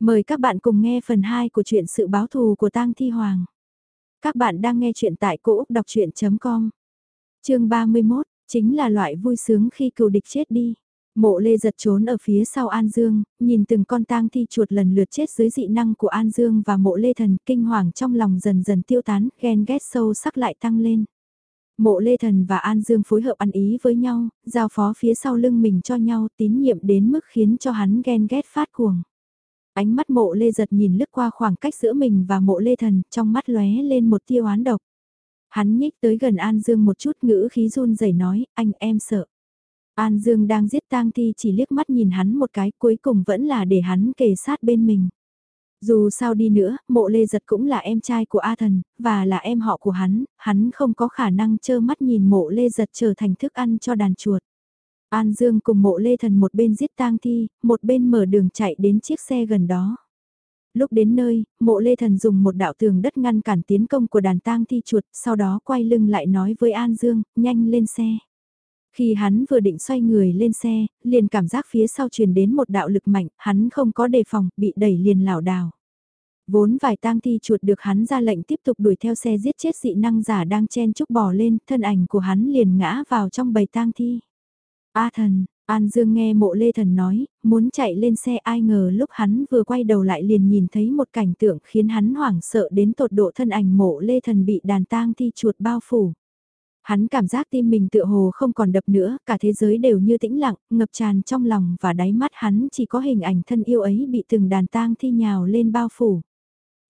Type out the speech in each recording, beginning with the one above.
Mời các bạn cùng nghe phần 2 của truyện sự báo thù của tang Thi Hoàng. Các bạn đang nghe truyện tại cỗ đọc chuyện.com. Chương 31, chính là loại vui sướng khi cừu địch chết đi. Mộ lê giật trốn ở phía sau An Dương, nhìn từng con tang thi chuột lần lượt chết dưới dị năng của An Dương và mộ lê thần kinh hoàng trong lòng dần dần tiêu tán, ghen ghét sâu sắc lại tăng lên. Mộ Lê Thần và An Dương phối hợp ăn ý với nhau, giao phó phía sau lưng mình cho nhau tín nhiệm đến mức khiến cho hắn ghen ghét phát cuồng. Ánh mắt mộ lê giật nhìn lướt qua khoảng cách giữa mình và mộ lê thần, trong mắt lóe lên một tia oán độc. Hắn nhích tới gần An Dương một chút ngữ khí run rẩy nói, anh em sợ. An Dương đang giết tang thi chỉ liếc mắt nhìn hắn một cái cuối cùng vẫn là để hắn kề sát bên mình. Dù sao đi nữa, mộ lê giật cũng là em trai của A thần, và là em họ của hắn, hắn không có khả năng trơ mắt nhìn mộ lê giật trở thành thức ăn cho đàn chuột. An Dương cùng mộ lê thần một bên giết tang thi, một bên mở đường chạy đến chiếc xe gần đó. Lúc đến nơi, mộ lê thần dùng một đạo tường đất ngăn cản tiến công của đàn tang thi chuột, sau đó quay lưng lại nói với An Dương, nhanh lên xe. Khi hắn vừa định xoay người lên xe, liền cảm giác phía sau truyền đến một đạo lực mạnh, hắn không có đề phòng, bị đẩy liền lảo đảo. Vốn vài tang thi chuột được hắn ra lệnh tiếp tục đuổi theo xe giết chết dị năng giả đang chen chúc bò lên, thân ảnh của hắn liền ngã vào trong bầy tang thi. A thần, An Dương nghe mộ lê thần nói, muốn chạy lên xe ai ngờ lúc hắn vừa quay đầu lại liền nhìn thấy một cảnh tượng khiến hắn hoảng sợ đến tột độ thân ảnh mộ lê thần bị đàn tang thi chuột bao phủ. Hắn cảm giác tim mình tựa hồ không còn đập nữa, cả thế giới đều như tĩnh lặng, ngập tràn trong lòng và đáy mắt hắn chỉ có hình ảnh thân yêu ấy bị từng đàn tang thi nhào lên bao phủ.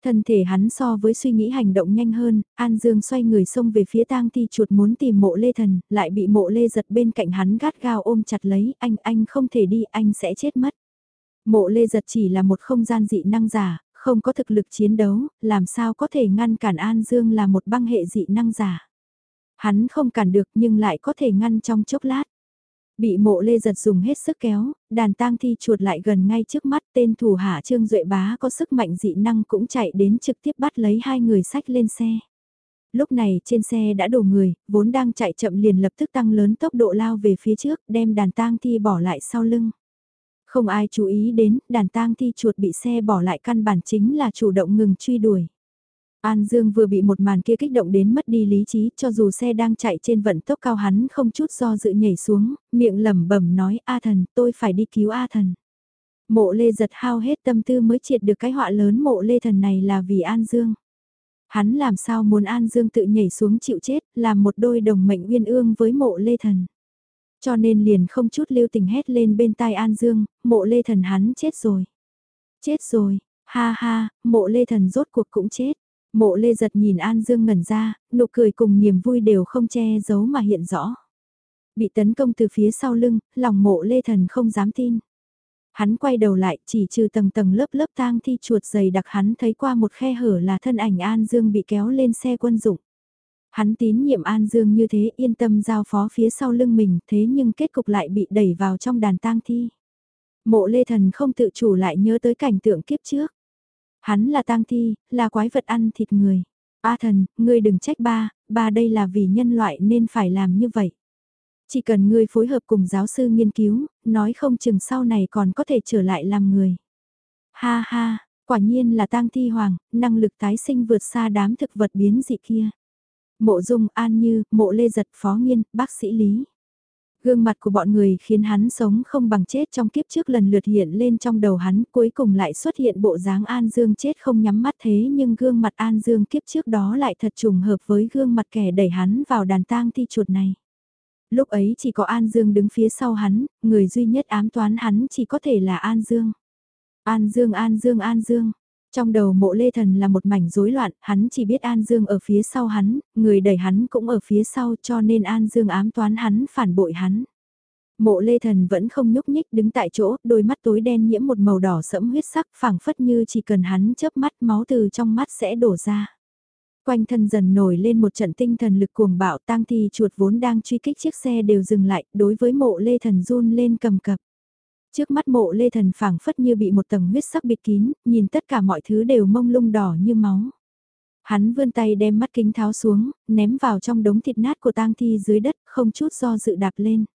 Thân thể hắn so với suy nghĩ hành động nhanh hơn, An Dương xoay người xông về phía tang thi chuột muốn tìm mộ lê thần, lại bị mộ lê giật bên cạnh hắn gắt gao ôm chặt lấy, anh, anh không thể đi, anh sẽ chết mất. Mộ lê giật chỉ là một không gian dị năng giả, không có thực lực chiến đấu, làm sao có thể ngăn cản An Dương là một băng hệ dị năng giả. Hắn không cản được nhưng lại có thể ngăn trong chốc lát. Bị mộ lê giật dùng hết sức kéo, đàn tang thi chuột lại gần ngay trước mắt tên thủ hạ Trương Duệ Bá có sức mạnh dị năng cũng chạy đến trực tiếp bắt lấy hai người sách lên xe. Lúc này trên xe đã đổ người, vốn đang chạy chậm liền lập tức tăng lớn tốc độ lao về phía trước, đem đàn tang thi bỏ lại sau lưng. Không ai chú ý đến, đàn tang thi chuột bị xe bỏ lại căn bản chính là chủ động ngừng truy đuổi. An Dương vừa bị một màn kia kích động đến mất đi lý trí, cho dù xe đang chạy trên vận tốc cao hắn không chút do dự nhảy xuống, miệng lẩm bẩm nói A thần, tôi phải đi cứu A thần. Mộ lê giật hao hết tâm tư mới triệt được cái họa lớn mộ lê thần này là vì An Dương. Hắn làm sao muốn An Dương tự nhảy xuống chịu chết, làm một đôi đồng mệnh uyên ương với mộ lê thần. Cho nên liền không chút lưu tình hét lên bên tai An Dương, mộ lê thần hắn chết rồi. Chết rồi, ha ha, mộ lê thần rốt cuộc cũng chết. Mộ lê giật nhìn An Dương ngẩn ra, nụ cười cùng niềm vui đều không che giấu mà hiện rõ. Bị tấn công từ phía sau lưng, lòng mộ lê thần không dám tin. Hắn quay đầu lại chỉ trừ tầng tầng lớp lớp tang thi chuột dày đặc hắn thấy qua một khe hở là thân ảnh An Dương bị kéo lên xe quân dụng. Hắn tín nhiệm An Dương như thế yên tâm giao phó phía sau lưng mình thế nhưng kết cục lại bị đẩy vào trong đàn tang thi. Mộ lê thần không tự chủ lại nhớ tới cảnh tượng kiếp trước. Hắn là tang thi, là quái vật ăn thịt người. A thần, ngươi đừng trách ba, ba đây là vì nhân loại nên phải làm như vậy. Chỉ cần ngươi phối hợp cùng giáo sư nghiên cứu, nói không chừng sau này còn có thể trở lại làm người. Ha ha, quả nhiên là tang thi hoàng, năng lực tái sinh vượt xa đám thực vật biến dị kia. Mộ dung an như, mộ lê giật phó nghiên, bác sĩ lý. Gương mặt của bọn người khiến hắn sống không bằng chết trong kiếp trước lần lượt hiện lên trong đầu hắn cuối cùng lại xuất hiện bộ dáng An Dương chết không nhắm mắt thế nhưng gương mặt An Dương kiếp trước đó lại thật trùng hợp với gương mặt kẻ đẩy hắn vào đàn tang thi chuột này. Lúc ấy chỉ có An Dương đứng phía sau hắn, người duy nhất ám toán hắn chỉ có thể là An Dương. An Dương An Dương An Dương, trong đầu mộ lê thần là một mảnh rối loạn, hắn chỉ biết An Dương ở phía sau hắn, người đẩy hắn cũng ở phía sau cho nên An Dương ám toán hắn phản bội hắn. Mộ lê thần vẫn không nhúc nhích đứng tại chỗ, đôi mắt tối đen nhiễm một màu đỏ sẫm huyết sắc phảng phất như chỉ cần hắn chớp mắt máu từ trong mắt sẽ đổ ra. Quanh thân dần nổi lên một trận tinh thần lực cuồng bạo tang thi chuột vốn đang truy kích chiếc xe đều dừng lại, đối với mộ lê thần run lên cầm cập. Trước mắt mộ lê thần phảng phất như bị một tầng huyết sắc bịt kín, nhìn tất cả mọi thứ đều mông lung đỏ như máu. Hắn vươn tay đem mắt kính tháo xuống, ném vào trong đống thịt nát của tang thi dưới đất, không chút do dự đạp lên.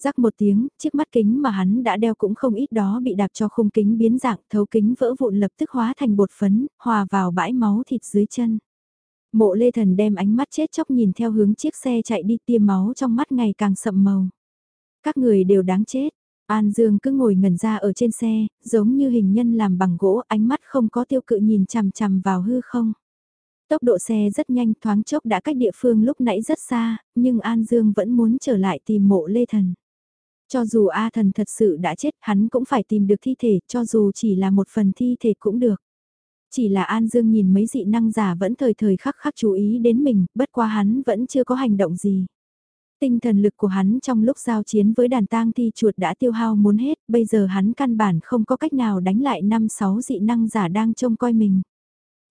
Rắc một tiếng, chiếc mắt kính mà hắn đã đeo cũng không ít đó bị đạp cho khung kính biến dạng, thấu kính vỡ vụn lập tức hóa thành bột phấn, hòa vào bãi máu thịt dưới chân. Mộ lê thần đem ánh mắt chết chóc nhìn theo hướng chiếc xe chạy đi tiêm máu trong mắt ngày càng sậm màu. Các người đều đáng chết. An Dương cứ ngồi ngẩn ra ở trên xe, giống như hình nhân làm bằng gỗ, ánh mắt không có tiêu cự nhìn chằm chằm vào hư không. Tốc độ xe rất nhanh thoáng chốc đã cách địa phương lúc nãy rất xa, nhưng An Dương vẫn muốn trở lại tìm mộ Lê Thần. Cho dù A Thần thật sự đã chết, hắn cũng phải tìm được thi thể, cho dù chỉ là một phần thi thể cũng được. Chỉ là An Dương nhìn mấy dị năng giả vẫn thời thời khắc khắc chú ý đến mình, bất qua hắn vẫn chưa có hành động gì. Tinh thần lực của hắn trong lúc giao chiến với đàn tang thi chuột đã tiêu hao muốn hết, bây giờ hắn căn bản không có cách nào đánh lại 5-6 dị năng giả đang trông coi mình.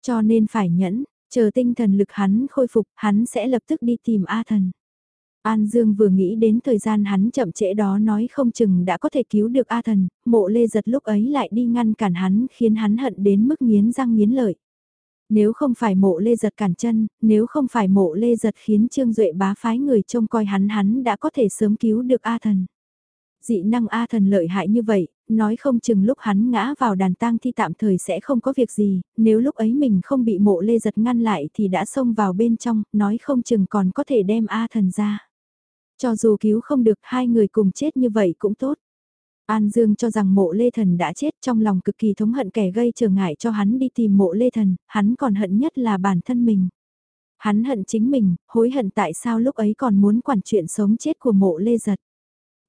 Cho nên phải nhẫn, chờ tinh thần lực hắn khôi phục, hắn sẽ lập tức đi tìm A thần. An Dương vừa nghĩ đến thời gian hắn chậm trễ đó nói không chừng đã có thể cứu được A thần, mộ lê giật lúc ấy lại đi ngăn cản hắn khiến hắn hận đến mức nghiến răng nghiến lợi. Nếu không phải mộ lê giật cản chân, nếu không phải mộ lê giật khiến Trương Duệ bá phái người trông coi hắn hắn đã có thể sớm cứu được A thần. Dị năng A thần lợi hại như vậy, nói không chừng lúc hắn ngã vào đàn tang thi tạm thời sẽ không có việc gì, nếu lúc ấy mình không bị mộ lê giật ngăn lại thì đã xông vào bên trong, nói không chừng còn có thể đem A thần ra. Cho dù cứu không được hai người cùng chết như vậy cũng tốt. An Dương cho rằng mộ Lê Thần đã chết trong lòng cực kỳ thống hận kẻ gây trở ngại cho hắn đi tìm mộ Lê Thần, hắn còn hận nhất là bản thân mình. Hắn hận chính mình, hối hận tại sao lúc ấy còn muốn quản chuyện sống chết của mộ Lê Giật.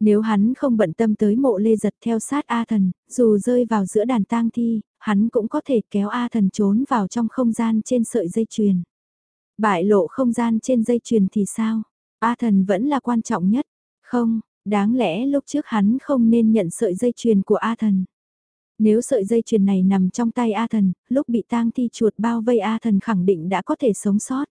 Nếu hắn không bận tâm tới mộ Lê Giật theo sát A Thần, dù rơi vào giữa đàn tang thi, hắn cũng có thể kéo A Thần trốn vào trong không gian trên sợi dây chuyền. Bại lộ không gian trên dây chuyền thì sao? A Thần vẫn là quan trọng nhất. Không, Đáng lẽ lúc trước hắn không nên nhận sợi dây chuyền của A thần. Nếu sợi dây chuyền này nằm trong tay A thần, lúc bị tang thi chuột bao vây A thần khẳng định đã có thể sống sót.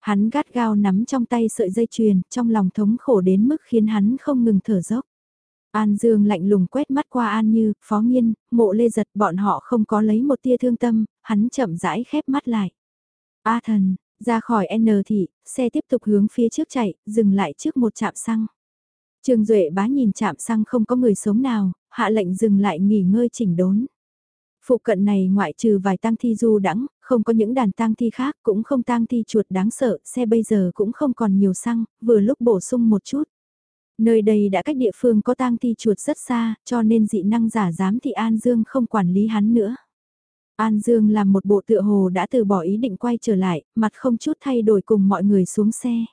Hắn gắt gao nắm trong tay sợi dây chuyền, trong lòng thống khổ đến mức khiến hắn không ngừng thở dốc. An Dương lạnh lùng quét mắt qua An Như, Phó Nghiên, mộ lê giật bọn họ không có lấy một tia thương tâm, hắn chậm rãi khép mắt lại. A thần, ra khỏi N thị, xe tiếp tục hướng phía trước chạy, dừng lại trước một trạm xăng. Trương Duệ bá nhìn chạm xăng không có người sống nào, hạ lệnh dừng lại nghỉ ngơi chỉnh đốn. Phụ cận này ngoại trừ vài tang thi du đắng, không có những đàn tang thi khác, cũng không tang thi chuột đáng sợ, xe bây giờ cũng không còn nhiều xăng, vừa lúc bổ sung một chút. Nơi đây đã cách địa phương có tang thi chuột rất xa, cho nên dị năng giả giám thị An Dương không quản lý hắn nữa. An Dương làm một bộ tựa hồ đã từ bỏ ý định quay trở lại, mặt không chút thay đổi cùng mọi người xuống xe.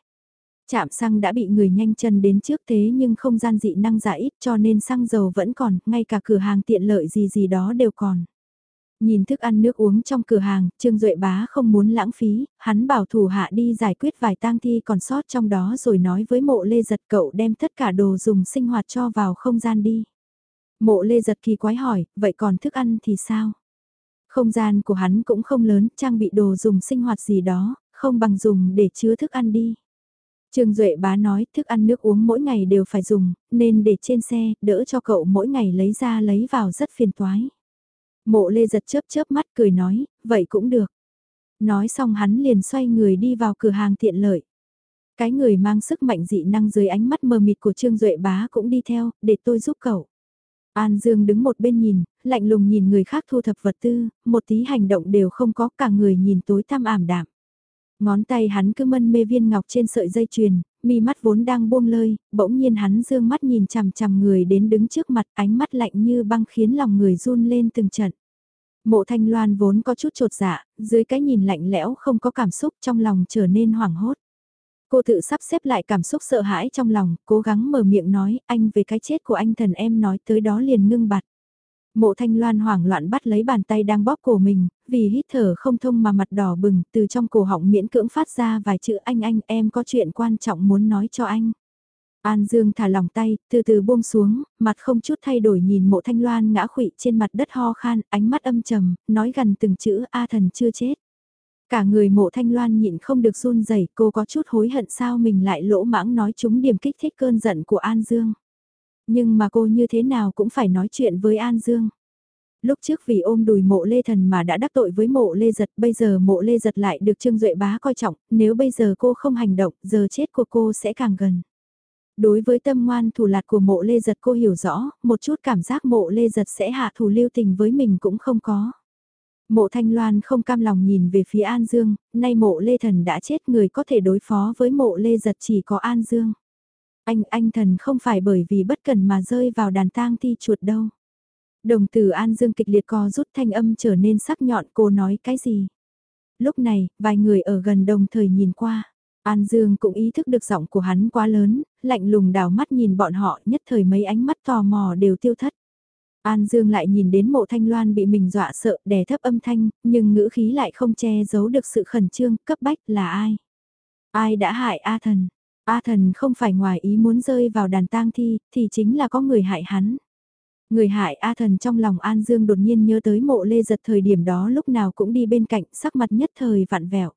Chạm xăng đã bị người nhanh chân đến trước thế nhưng không gian dị năng giả ít cho nên xăng dầu vẫn còn, ngay cả cửa hàng tiện lợi gì gì đó đều còn. Nhìn thức ăn nước uống trong cửa hàng, Trương Duệ Bá không muốn lãng phí, hắn bảo thủ hạ đi giải quyết vài tang thi còn sót trong đó rồi nói với mộ lê giật cậu đem tất cả đồ dùng sinh hoạt cho vào không gian đi. Mộ lê giật kỳ quái hỏi, vậy còn thức ăn thì sao? Không gian của hắn cũng không lớn, trang bị đồ dùng sinh hoạt gì đó, không bằng dùng để chứa thức ăn đi. Trương Duệ bá nói thức ăn nước uống mỗi ngày đều phải dùng, nên để trên xe, đỡ cho cậu mỗi ngày lấy ra lấy vào rất phiền toái. Mộ lê giật chớp chớp mắt cười nói, vậy cũng được. Nói xong hắn liền xoay người đi vào cửa hàng tiện lợi. Cái người mang sức mạnh dị năng dưới ánh mắt mờ mịt của Trương Duệ bá cũng đi theo, để tôi giúp cậu. An Dương đứng một bên nhìn, lạnh lùng nhìn người khác thu thập vật tư, một tí hành động đều không có cả người nhìn tối tăm ảm đạm. Ngón tay hắn cứ mân mê viên ngọc trên sợi dây chuyền, mi mắt vốn đang buông lơi, bỗng nhiên hắn dương mắt nhìn chằm chằm người đến đứng trước mặt ánh mắt lạnh như băng khiến lòng người run lên từng trận. Mộ thanh loan vốn có chút trột dạ, dưới cái nhìn lạnh lẽo không có cảm xúc trong lòng trở nên hoảng hốt. Cô tự sắp xếp lại cảm xúc sợ hãi trong lòng, cố gắng mở miệng nói anh về cái chết của anh thần em nói tới đó liền ngưng bặt. Mộ thanh loan hoảng loạn bắt lấy bàn tay đang bóp cổ mình, vì hít thở không thông mà mặt đỏ bừng, từ trong cổ họng miễn cưỡng phát ra vài chữ anh anh em có chuyện quan trọng muốn nói cho anh. An Dương thả lòng tay, từ từ buông xuống, mặt không chút thay đổi nhìn mộ thanh loan ngã khụy trên mặt đất ho khan, ánh mắt âm trầm, nói gần từng chữ A thần chưa chết. Cả người mộ thanh loan nhịn không được run rẩy cô có chút hối hận sao mình lại lỗ mãng nói chúng điểm kích thích cơn giận của An Dương. Nhưng mà cô như thế nào cũng phải nói chuyện với An Dương. Lúc trước vì ôm đùi mộ lê thần mà đã đắc tội với mộ lê giật, bây giờ mộ lê giật lại được Trương Duệ bá coi trọng, nếu bây giờ cô không hành động, giờ chết của cô sẽ càng gần. Đối với tâm ngoan thủ lạt của mộ lê giật cô hiểu rõ, một chút cảm giác mộ lê giật sẽ hạ thủ lưu tình với mình cũng không có. Mộ Thanh Loan không cam lòng nhìn về phía An Dương, nay mộ Lê Thần đã chết người có thể đối phó với mộ Lê Giật chỉ có An Dương. Anh, anh thần không phải bởi vì bất cần mà rơi vào đàn tang thi chuột đâu. Đồng từ An Dương kịch liệt co rút thanh âm trở nên sắc nhọn cô nói cái gì. Lúc này, vài người ở gần đồng thời nhìn qua. An Dương cũng ý thức được giọng của hắn quá lớn, lạnh lùng đào mắt nhìn bọn họ nhất thời mấy ánh mắt tò mò đều tiêu thất. An Dương lại nhìn đến mộ thanh loan bị mình dọa sợ đè thấp âm thanh, nhưng ngữ khí lại không che giấu được sự khẩn trương, cấp bách là ai? Ai đã hại A thần? A thần không phải ngoài ý muốn rơi vào đàn tang thi, thì chính là có người hại hắn. Người hại A thần trong lòng An Dương đột nhiên nhớ tới mộ lê giật thời điểm đó lúc nào cũng đi bên cạnh sắc mặt nhất thời vặn vẹo.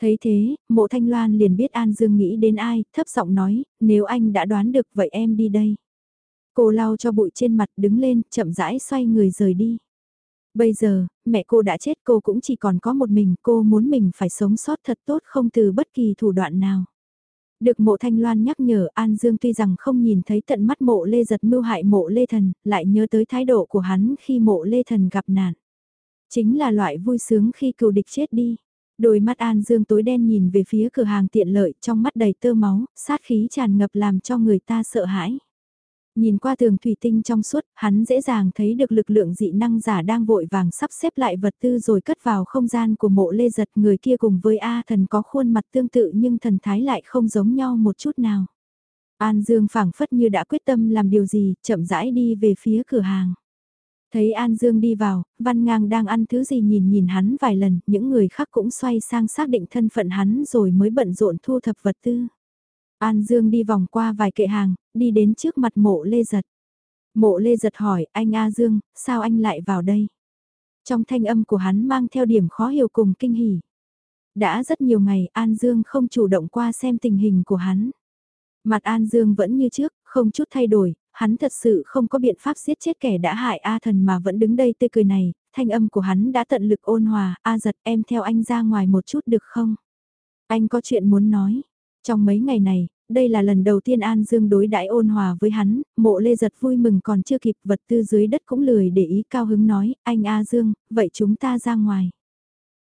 Thấy thế, mộ thanh loan liền biết An Dương nghĩ đến ai, thấp giọng nói, nếu anh đã đoán được vậy em đi đây. Cô lau cho bụi trên mặt đứng lên, chậm rãi xoay người rời đi. Bây giờ, mẹ cô đã chết cô cũng chỉ còn có một mình, cô muốn mình phải sống sót thật tốt không từ bất kỳ thủ đoạn nào. Được mộ thanh loan nhắc nhở An Dương tuy rằng không nhìn thấy tận mắt mộ lê giật mưu hại mộ lê thần, lại nhớ tới thái độ của hắn khi mộ lê thần gặp nạn. Chính là loại vui sướng khi cựu địch chết đi. Đôi mắt An Dương tối đen nhìn về phía cửa hàng tiện lợi trong mắt đầy tơ máu, sát khí tràn ngập làm cho người ta sợ hãi. Nhìn qua tường thủy tinh trong suốt, hắn dễ dàng thấy được lực lượng dị năng giả đang vội vàng sắp xếp lại vật tư rồi cất vào không gian của mộ lê giật người kia cùng với A thần có khuôn mặt tương tự nhưng thần thái lại không giống nhau một chút nào. An Dương phảng phất như đã quyết tâm làm điều gì, chậm rãi đi về phía cửa hàng. Thấy An Dương đi vào, Văn Ngang đang ăn thứ gì nhìn nhìn hắn vài lần, những người khác cũng xoay sang xác định thân phận hắn rồi mới bận rộn thu thập vật tư. An Dương đi vòng qua vài kệ hàng, đi đến trước mặt mộ Lê Giật. Mộ Lê Giật hỏi, anh A Dương, sao anh lại vào đây? Trong thanh âm của hắn mang theo điểm khó hiểu cùng kinh hỉ. Đã rất nhiều ngày An Dương không chủ động qua xem tình hình của hắn. Mặt An Dương vẫn như trước, không chút thay đổi, hắn thật sự không có biện pháp giết chết kẻ đã hại A thần mà vẫn đứng đây tươi cười này, thanh âm của hắn đã tận lực ôn hòa, A giật em theo anh ra ngoài một chút được không? Anh có chuyện muốn nói, trong mấy ngày này, đây là lần đầu tiên An Dương đối đãi ôn hòa với hắn, mộ lê giật vui mừng còn chưa kịp vật tư dưới đất cũng lười để ý cao hứng nói, anh A Dương, vậy chúng ta ra ngoài.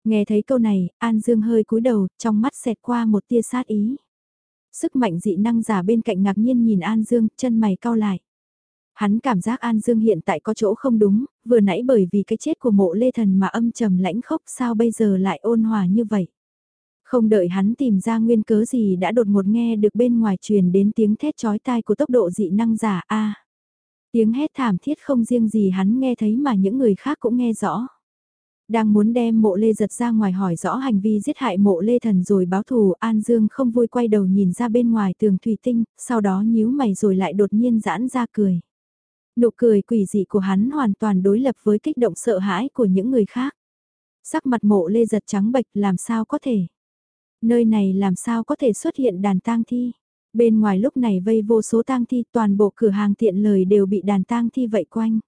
Nghe thấy câu này, An Dương hơi cúi đầu, trong mắt xẹt qua một tia sát ý. Sức mạnh dị năng giả bên cạnh ngạc nhiên nhìn An Dương, chân mày cau lại. Hắn cảm giác An Dương hiện tại có chỗ không đúng, vừa nãy bởi vì cái chết của mộ lê thần mà âm trầm lãnh khốc sao bây giờ lại ôn hòa như vậy. Không đợi hắn tìm ra nguyên cớ gì đã đột ngột nghe được bên ngoài truyền đến tiếng thét chói tai của tốc độ dị năng giả A. tiếng hét thảm thiết không riêng gì hắn nghe thấy mà những người khác cũng nghe rõ. Đang muốn đem mộ lê giật ra ngoài hỏi rõ hành vi giết hại mộ lê thần rồi báo thù An Dương không vui quay đầu nhìn ra bên ngoài tường thủy tinh, sau đó nhíu mày rồi lại đột nhiên giãn ra cười. Nụ cười quỷ dị của hắn hoàn toàn đối lập với kích động sợ hãi của những người khác. Sắc mặt mộ lê giật trắng bệch làm sao có thể. Nơi này làm sao có thể xuất hiện đàn tang thi. Bên ngoài lúc này vây vô số tang thi toàn bộ cửa hàng tiện lời đều bị đàn tang thi vây quanh.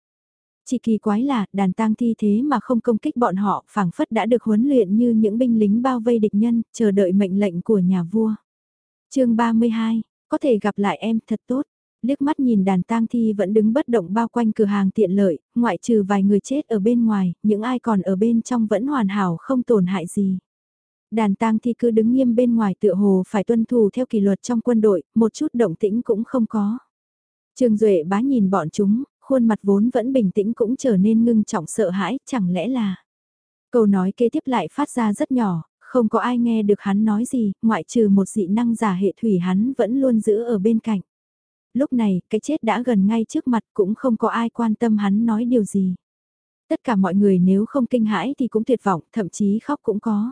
Chỉ kỳ quái là đàn tang thi thế mà không công kích bọn họ phảng phất đã được huấn luyện như những binh lính bao vây địch nhân, chờ đợi mệnh lệnh của nhà vua. chương 32, có thể gặp lại em thật tốt. Liếc mắt nhìn đàn tang thi vẫn đứng bất động bao quanh cửa hàng tiện lợi, ngoại trừ vài người chết ở bên ngoài, những ai còn ở bên trong vẫn hoàn hảo không tổn hại gì. Đàn tang thi cứ đứng nghiêm bên ngoài tựa hồ phải tuân thủ theo kỷ luật trong quân đội, một chút động tĩnh cũng không có. Trương Duệ bá nhìn bọn chúng, khuôn mặt vốn vẫn bình tĩnh cũng trở nên ngưng trọng sợ hãi, chẳng lẽ là... Câu nói kế tiếp lại phát ra rất nhỏ, không có ai nghe được hắn nói gì, ngoại trừ một dị năng giả hệ thủy hắn vẫn luôn giữ ở bên cạnh. Lúc này, cái chết đã gần ngay trước mặt cũng không có ai quan tâm hắn nói điều gì. Tất cả mọi người nếu không kinh hãi thì cũng tuyệt vọng, thậm chí khóc cũng có.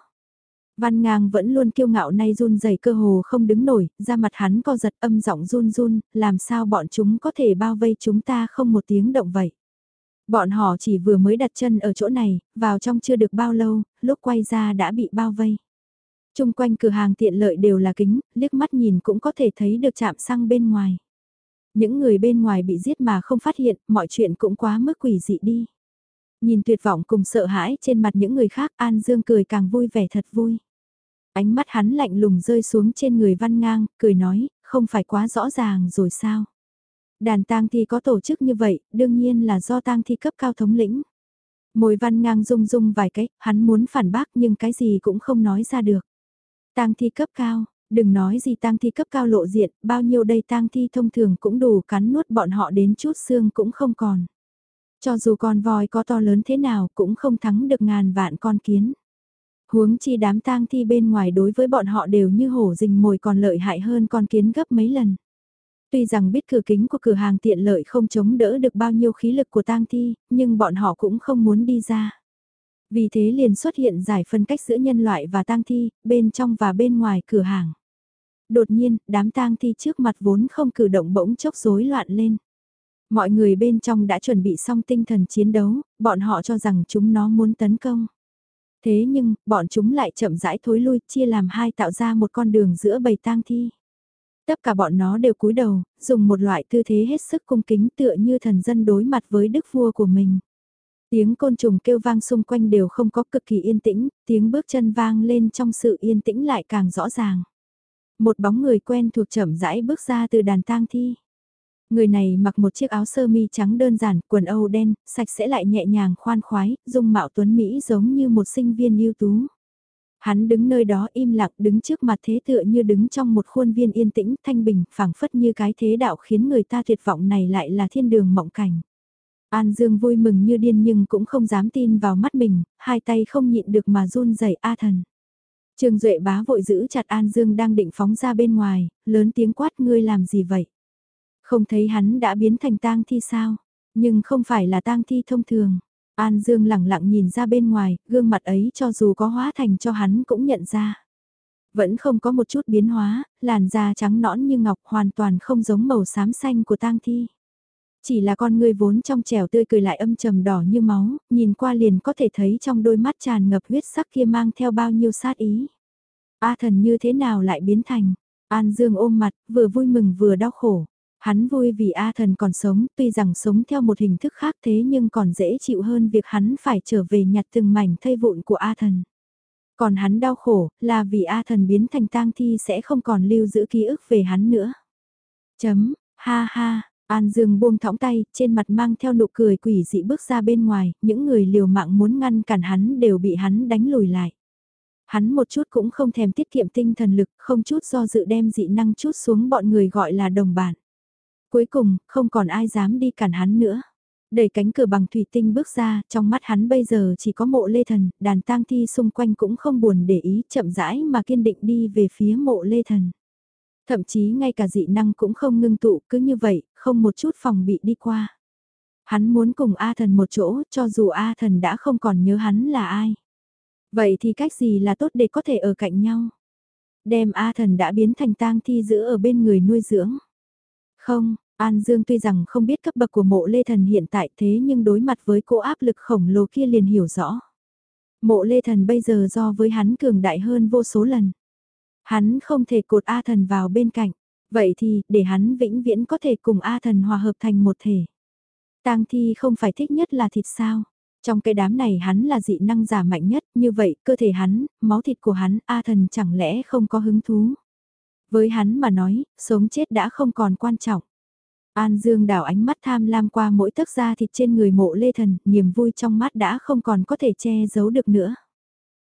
Văn ngang vẫn luôn kiêu ngạo nay run rẩy cơ hồ không đứng nổi, ra mặt hắn co giật âm giọng run run, làm sao bọn chúng có thể bao vây chúng ta không một tiếng động vậy. Bọn họ chỉ vừa mới đặt chân ở chỗ này, vào trong chưa được bao lâu, lúc quay ra đã bị bao vây. Trung quanh cửa hàng tiện lợi đều là kính, liếc mắt nhìn cũng có thể thấy được chạm xăng bên ngoài. Những người bên ngoài bị giết mà không phát hiện, mọi chuyện cũng quá mức quỷ dị đi. Nhìn tuyệt vọng cùng sợ hãi trên mặt những người khác An Dương cười càng vui vẻ thật vui. Ánh mắt hắn lạnh lùng rơi xuống trên người văn ngang, cười nói, không phải quá rõ ràng rồi sao? Đàn tang thi có tổ chức như vậy, đương nhiên là do tang thi cấp cao thống lĩnh. Mồi văn ngang rung rung vài cái, hắn muốn phản bác nhưng cái gì cũng không nói ra được. Tang thi cấp cao, đừng nói gì tang thi cấp cao lộ diện, bao nhiêu đây tang thi thông thường cũng đủ cắn nuốt bọn họ đến chút xương cũng không còn. Cho dù con voi có to lớn thế nào cũng không thắng được ngàn vạn con kiến. Huống chi đám tang thi bên ngoài đối với bọn họ đều như hổ rình mồi còn lợi hại hơn con kiến gấp mấy lần. Tuy rằng biết cửa kính của cửa hàng tiện lợi không chống đỡ được bao nhiêu khí lực của tang thi, nhưng bọn họ cũng không muốn đi ra. Vì thế liền xuất hiện giải phân cách giữa nhân loại và tang thi, bên trong và bên ngoài cửa hàng. Đột nhiên, đám tang thi trước mặt vốn không cử động bỗng chốc rối loạn lên. Mọi người bên trong đã chuẩn bị xong tinh thần chiến đấu, bọn họ cho rằng chúng nó muốn tấn công. Thế nhưng, bọn chúng lại chậm rãi thối lui, chia làm hai tạo ra một con đường giữa bầy tang thi. Tất cả bọn nó đều cúi đầu, dùng một loại tư thế hết sức cung kính tựa như thần dân đối mặt với đức vua của mình. Tiếng côn trùng kêu vang xung quanh đều không có cực kỳ yên tĩnh, tiếng bước chân vang lên trong sự yên tĩnh lại càng rõ ràng. Một bóng người quen thuộc chậm rãi bước ra từ đàn tang thi. Người này mặc một chiếc áo sơ mi trắng đơn giản, quần âu đen, sạch sẽ lại nhẹ nhàng khoan khoái, dung mạo tuấn Mỹ giống như một sinh viên ưu tú. Hắn đứng nơi đó im lặng đứng trước mặt thế tựa như đứng trong một khuôn viên yên tĩnh thanh bình phảng phất như cái thế đạo khiến người ta tuyệt vọng này lại là thiên đường mộng cảnh. An Dương vui mừng như điên nhưng cũng không dám tin vào mắt mình, hai tay không nhịn được mà run rẩy A thần. Trường Duệ bá vội giữ chặt An Dương đang định phóng ra bên ngoài, lớn tiếng quát ngươi làm gì vậy? Không thấy hắn đã biến thành tang thi sao? Nhưng không phải là tang thi thông thường. An Dương lẳng lặng nhìn ra bên ngoài, gương mặt ấy cho dù có hóa thành cho hắn cũng nhận ra. Vẫn không có một chút biến hóa, làn da trắng nõn như ngọc hoàn toàn không giống màu xám xanh của tang thi. Chỉ là con người vốn trong trẻo tươi cười lại âm trầm đỏ như máu, nhìn qua liền có thể thấy trong đôi mắt tràn ngập huyết sắc kia mang theo bao nhiêu sát ý. A thần như thế nào lại biến thành? An Dương ôm mặt, vừa vui mừng vừa đau khổ. Hắn vui vì A thần còn sống, tuy rằng sống theo một hình thức khác thế nhưng còn dễ chịu hơn việc hắn phải trở về nhặt từng mảnh thây vụn của A thần. Còn hắn đau khổ, là vì A thần biến thành tang thi sẽ không còn lưu giữ ký ức về hắn nữa. Chấm, ha ha, An Dương buông thõng tay, trên mặt mang theo nụ cười quỷ dị bước ra bên ngoài, những người liều mạng muốn ngăn cản hắn đều bị hắn đánh lùi lại. Hắn một chút cũng không thèm tiết kiệm tinh thần lực, không chút do dự đem dị năng chút xuống bọn người gọi là đồng bản. Cuối cùng, không còn ai dám đi cản hắn nữa. Đẩy cánh cửa bằng thủy tinh bước ra, trong mắt hắn bây giờ chỉ có mộ lê thần, đàn tang thi xung quanh cũng không buồn để ý, chậm rãi mà kiên định đi về phía mộ lê thần. Thậm chí ngay cả dị năng cũng không ngưng tụ, cứ như vậy, không một chút phòng bị đi qua. Hắn muốn cùng A thần một chỗ, cho dù A thần đã không còn nhớ hắn là ai. Vậy thì cách gì là tốt để có thể ở cạnh nhau? Đem A thần đã biến thành tang thi giữ ở bên người nuôi dưỡng. Không, An Dương tuy rằng không biết cấp bậc của mộ Lê Thần hiện tại thế nhưng đối mặt với cô áp lực khổng lồ kia liền hiểu rõ. Mộ Lê Thần bây giờ do với hắn cường đại hơn vô số lần. Hắn không thể cột A Thần vào bên cạnh, vậy thì để hắn vĩnh viễn có thể cùng A Thần hòa hợp thành một thể. Tang thi không phải thích nhất là thịt sao. Trong cái đám này hắn là dị năng giả mạnh nhất, như vậy cơ thể hắn, máu thịt của hắn, A thần chẳng lẽ không có hứng thú. Với hắn mà nói, sống chết đã không còn quan trọng. An Dương đảo ánh mắt tham lam qua mỗi tấc da thịt trên người mộ lê thần, niềm vui trong mắt đã không còn có thể che giấu được nữa.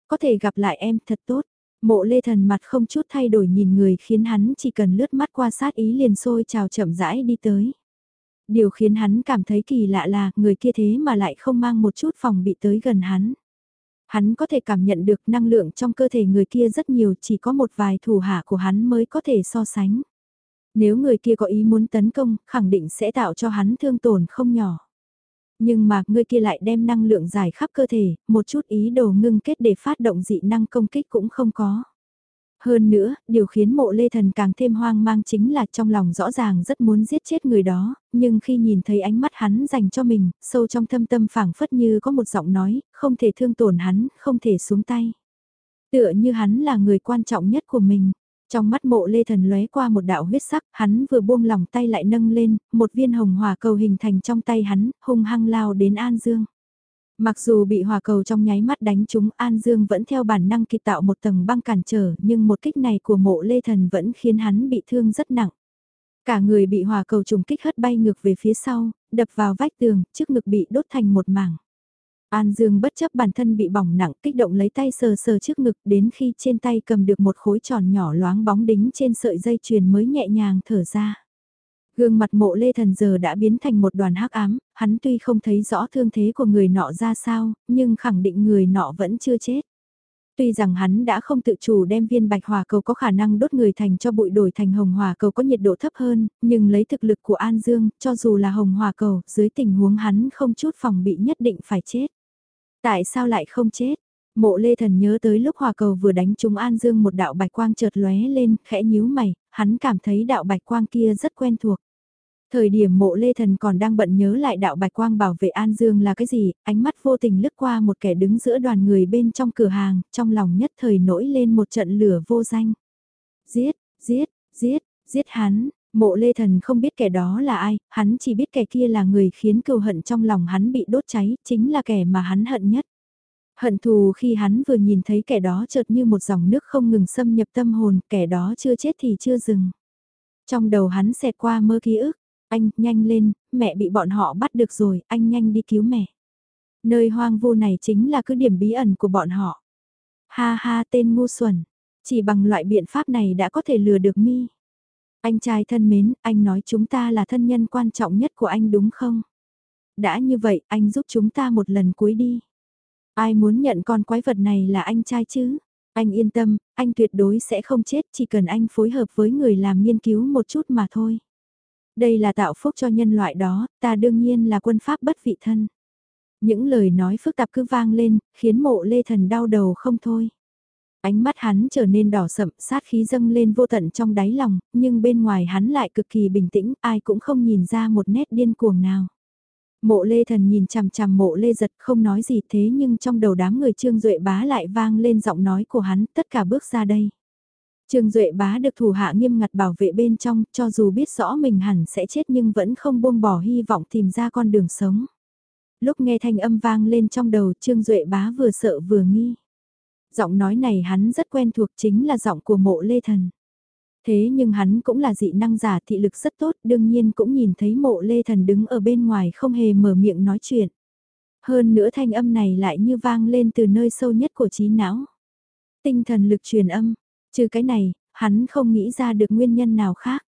Có thể gặp lại em thật tốt. Mộ lê thần mặt không chút thay đổi nhìn người khiến hắn chỉ cần lướt mắt qua sát ý liền sôi trào chậm rãi đi tới. Điều khiến hắn cảm thấy kỳ lạ là người kia thế mà lại không mang một chút phòng bị tới gần hắn. Hắn có thể cảm nhận được năng lượng trong cơ thể người kia rất nhiều chỉ có một vài thủ hạ của hắn mới có thể so sánh. Nếu người kia có ý muốn tấn công, khẳng định sẽ tạo cho hắn thương tổn không nhỏ. Nhưng mà người kia lại đem năng lượng giải khắp cơ thể, một chút ý đồ ngưng kết để phát động dị năng công kích cũng không có. Hơn nữa, điều khiến mộ lê thần càng thêm hoang mang chính là trong lòng rõ ràng rất muốn giết chết người đó, nhưng khi nhìn thấy ánh mắt hắn dành cho mình, sâu trong thâm tâm phảng phất như có một giọng nói, không thể thương tổn hắn, không thể xuống tay. Tựa như hắn là người quan trọng nhất của mình. Trong mắt mộ lê thần lóe qua một đạo huyết sắc, hắn vừa buông lòng tay lại nâng lên, một viên hồng hỏa cầu hình thành trong tay hắn, hung hăng lao đến An Dương. Mặc dù bị hòa cầu trong nháy mắt đánh trúng An Dương vẫn theo bản năng kịp tạo một tầng băng cản trở nhưng một kích này của mộ lê thần vẫn khiến hắn bị thương rất nặng. Cả người bị hòa cầu trùng kích hất bay ngược về phía sau, đập vào vách tường, trước ngực bị đốt thành một mảng. An Dương bất chấp bản thân bị bỏng nặng, kích động lấy tay sờ sờ trước ngực đến khi trên tay cầm được một khối tròn nhỏ loáng bóng đính trên sợi dây chuyền mới nhẹ nhàng thở ra. Gương mặt mộ lê thần giờ đã biến thành một đoàn hắc ám, hắn tuy không thấy rõ thương thế của người nọ ra sao, nhưng khẳng định người nọ vẫn chưa chết. Tuy rằng hắn đã không tự chủ đem viên bạch hỏa cầu có khả năng đốt người thành cho bụi đổi thành hồng hỏa cầu có nhiệt độ thấp hơn, nhưng lấy thực lực của An Dương, cho dù là hồng hỏa cầu, dưới tình huống hắn không chút phòng bị nhất định phải chết. Tại sao lại không chết? Mộ Lê Thần nhớ tới lúc hỏa cầu vừa đánh trúng An Dương một đạo bạch quang chợt lóe lên, khẽ nhíu mày, hắn cảm thấy đạo bạch quang kia rất quen thuộc. Thời điểm mộ lê thần còn đang bận nhớ lại đạo bạch quang bảo vệ An Dương là cái gì, ánh mắt vô tình lướt qua một kẻ đứng giữa đoàn người bên trong cửa hàng, trong lòng nhất thời nổi lên một trận lửa vô danh. Giết, giết, giết, giết hắn, mộ lê thần không biết kẻ đó là ai, hắn chỉ biết kẻ kia là người khiến cừu hận trong lòng hắn bị đốt cháy, chính là kẻ mà hắn hận nhất. Hận thù khi hắn vừa nhìn thấy kẻ đó chợt như một dòng nước không ngừng xâm nhập tâm hồn, kẻ đó chưa chết thì chưa dừng. Trong đầu hắn xẹt qua mơ ký ức, anh, nhanh lên, mẹ bị bọn họ bắt được rồi, anh nhanh đi cứu mẹ. Nơi hoang vu này chính là cứ điểm bí ẩn của bọn họ. Ha ha tên ngu xuẩn, chỉ bằng loại biện pháp này đã có thể lừa được mi. Anh trai thân mến, anh nói chúng ta là thân nhân quan trọng nhất của anh đúng không? Đã như vậy, anh giúp chúng ta một lần cuối đi. Ai muốn nhận con quái vật này là anh trai chứ? Anh yên tâm, anh tuyệt đối sẽ không chết chỉ cần anh phối hợp với người làm nghiên cứu một chút mà thôi. Đây là tạo phúc cho nhân loại đó, ta đương nhiên là quân pháp bất vị thân. Những lời nói phức tạp cứ vang lên, khiến mộ lê thần đau đầu không thôi. Ánh mắt hắn trở nên đỏ sậm, sát khí dâng lên vô tận trong đáy lòng, nhưng bên ngoài hắn lại cực kỳ bình tĩnh, ai cũng không nhìn ra một nét điên cuồng nào. Mộ lê thần nhìn chằm chằm mộ lê giật không nói gì thế nhưng trong đầu đám người trương duệ bá lại vang lên giọng nói của hắn tất cả bước ra đây. Trương Duệ bá được thủ hạ nghiêm ngặt bảo vệ bên trong, cho dù biết rõ mình hẳn sẽ chết nhưng vẫn không buông bỏ hy vọng tìm ra con đường sống. Lúc nghe thanh âm vang lên trong đầu Trương Duệ bá vừa sợ vừa nghi. Giọng nói này hắn rất quen thuộc chính là giọng của mộ lê thần. Thế nhưng hắn cũng là dị năng giả thị lực rất tốt đương nhiên cũng nhìn thấy mộ lê thần đứng ở bên ngoài không hề mở miệng nói chuyện. Hơn nữa thanh âm này lại như vang lên từ nơi sâu nhất của trí não. Tinh thần lực truyền âm, Trừ cái này, hắn không nghĩ ra được nguyên nhân nào khác.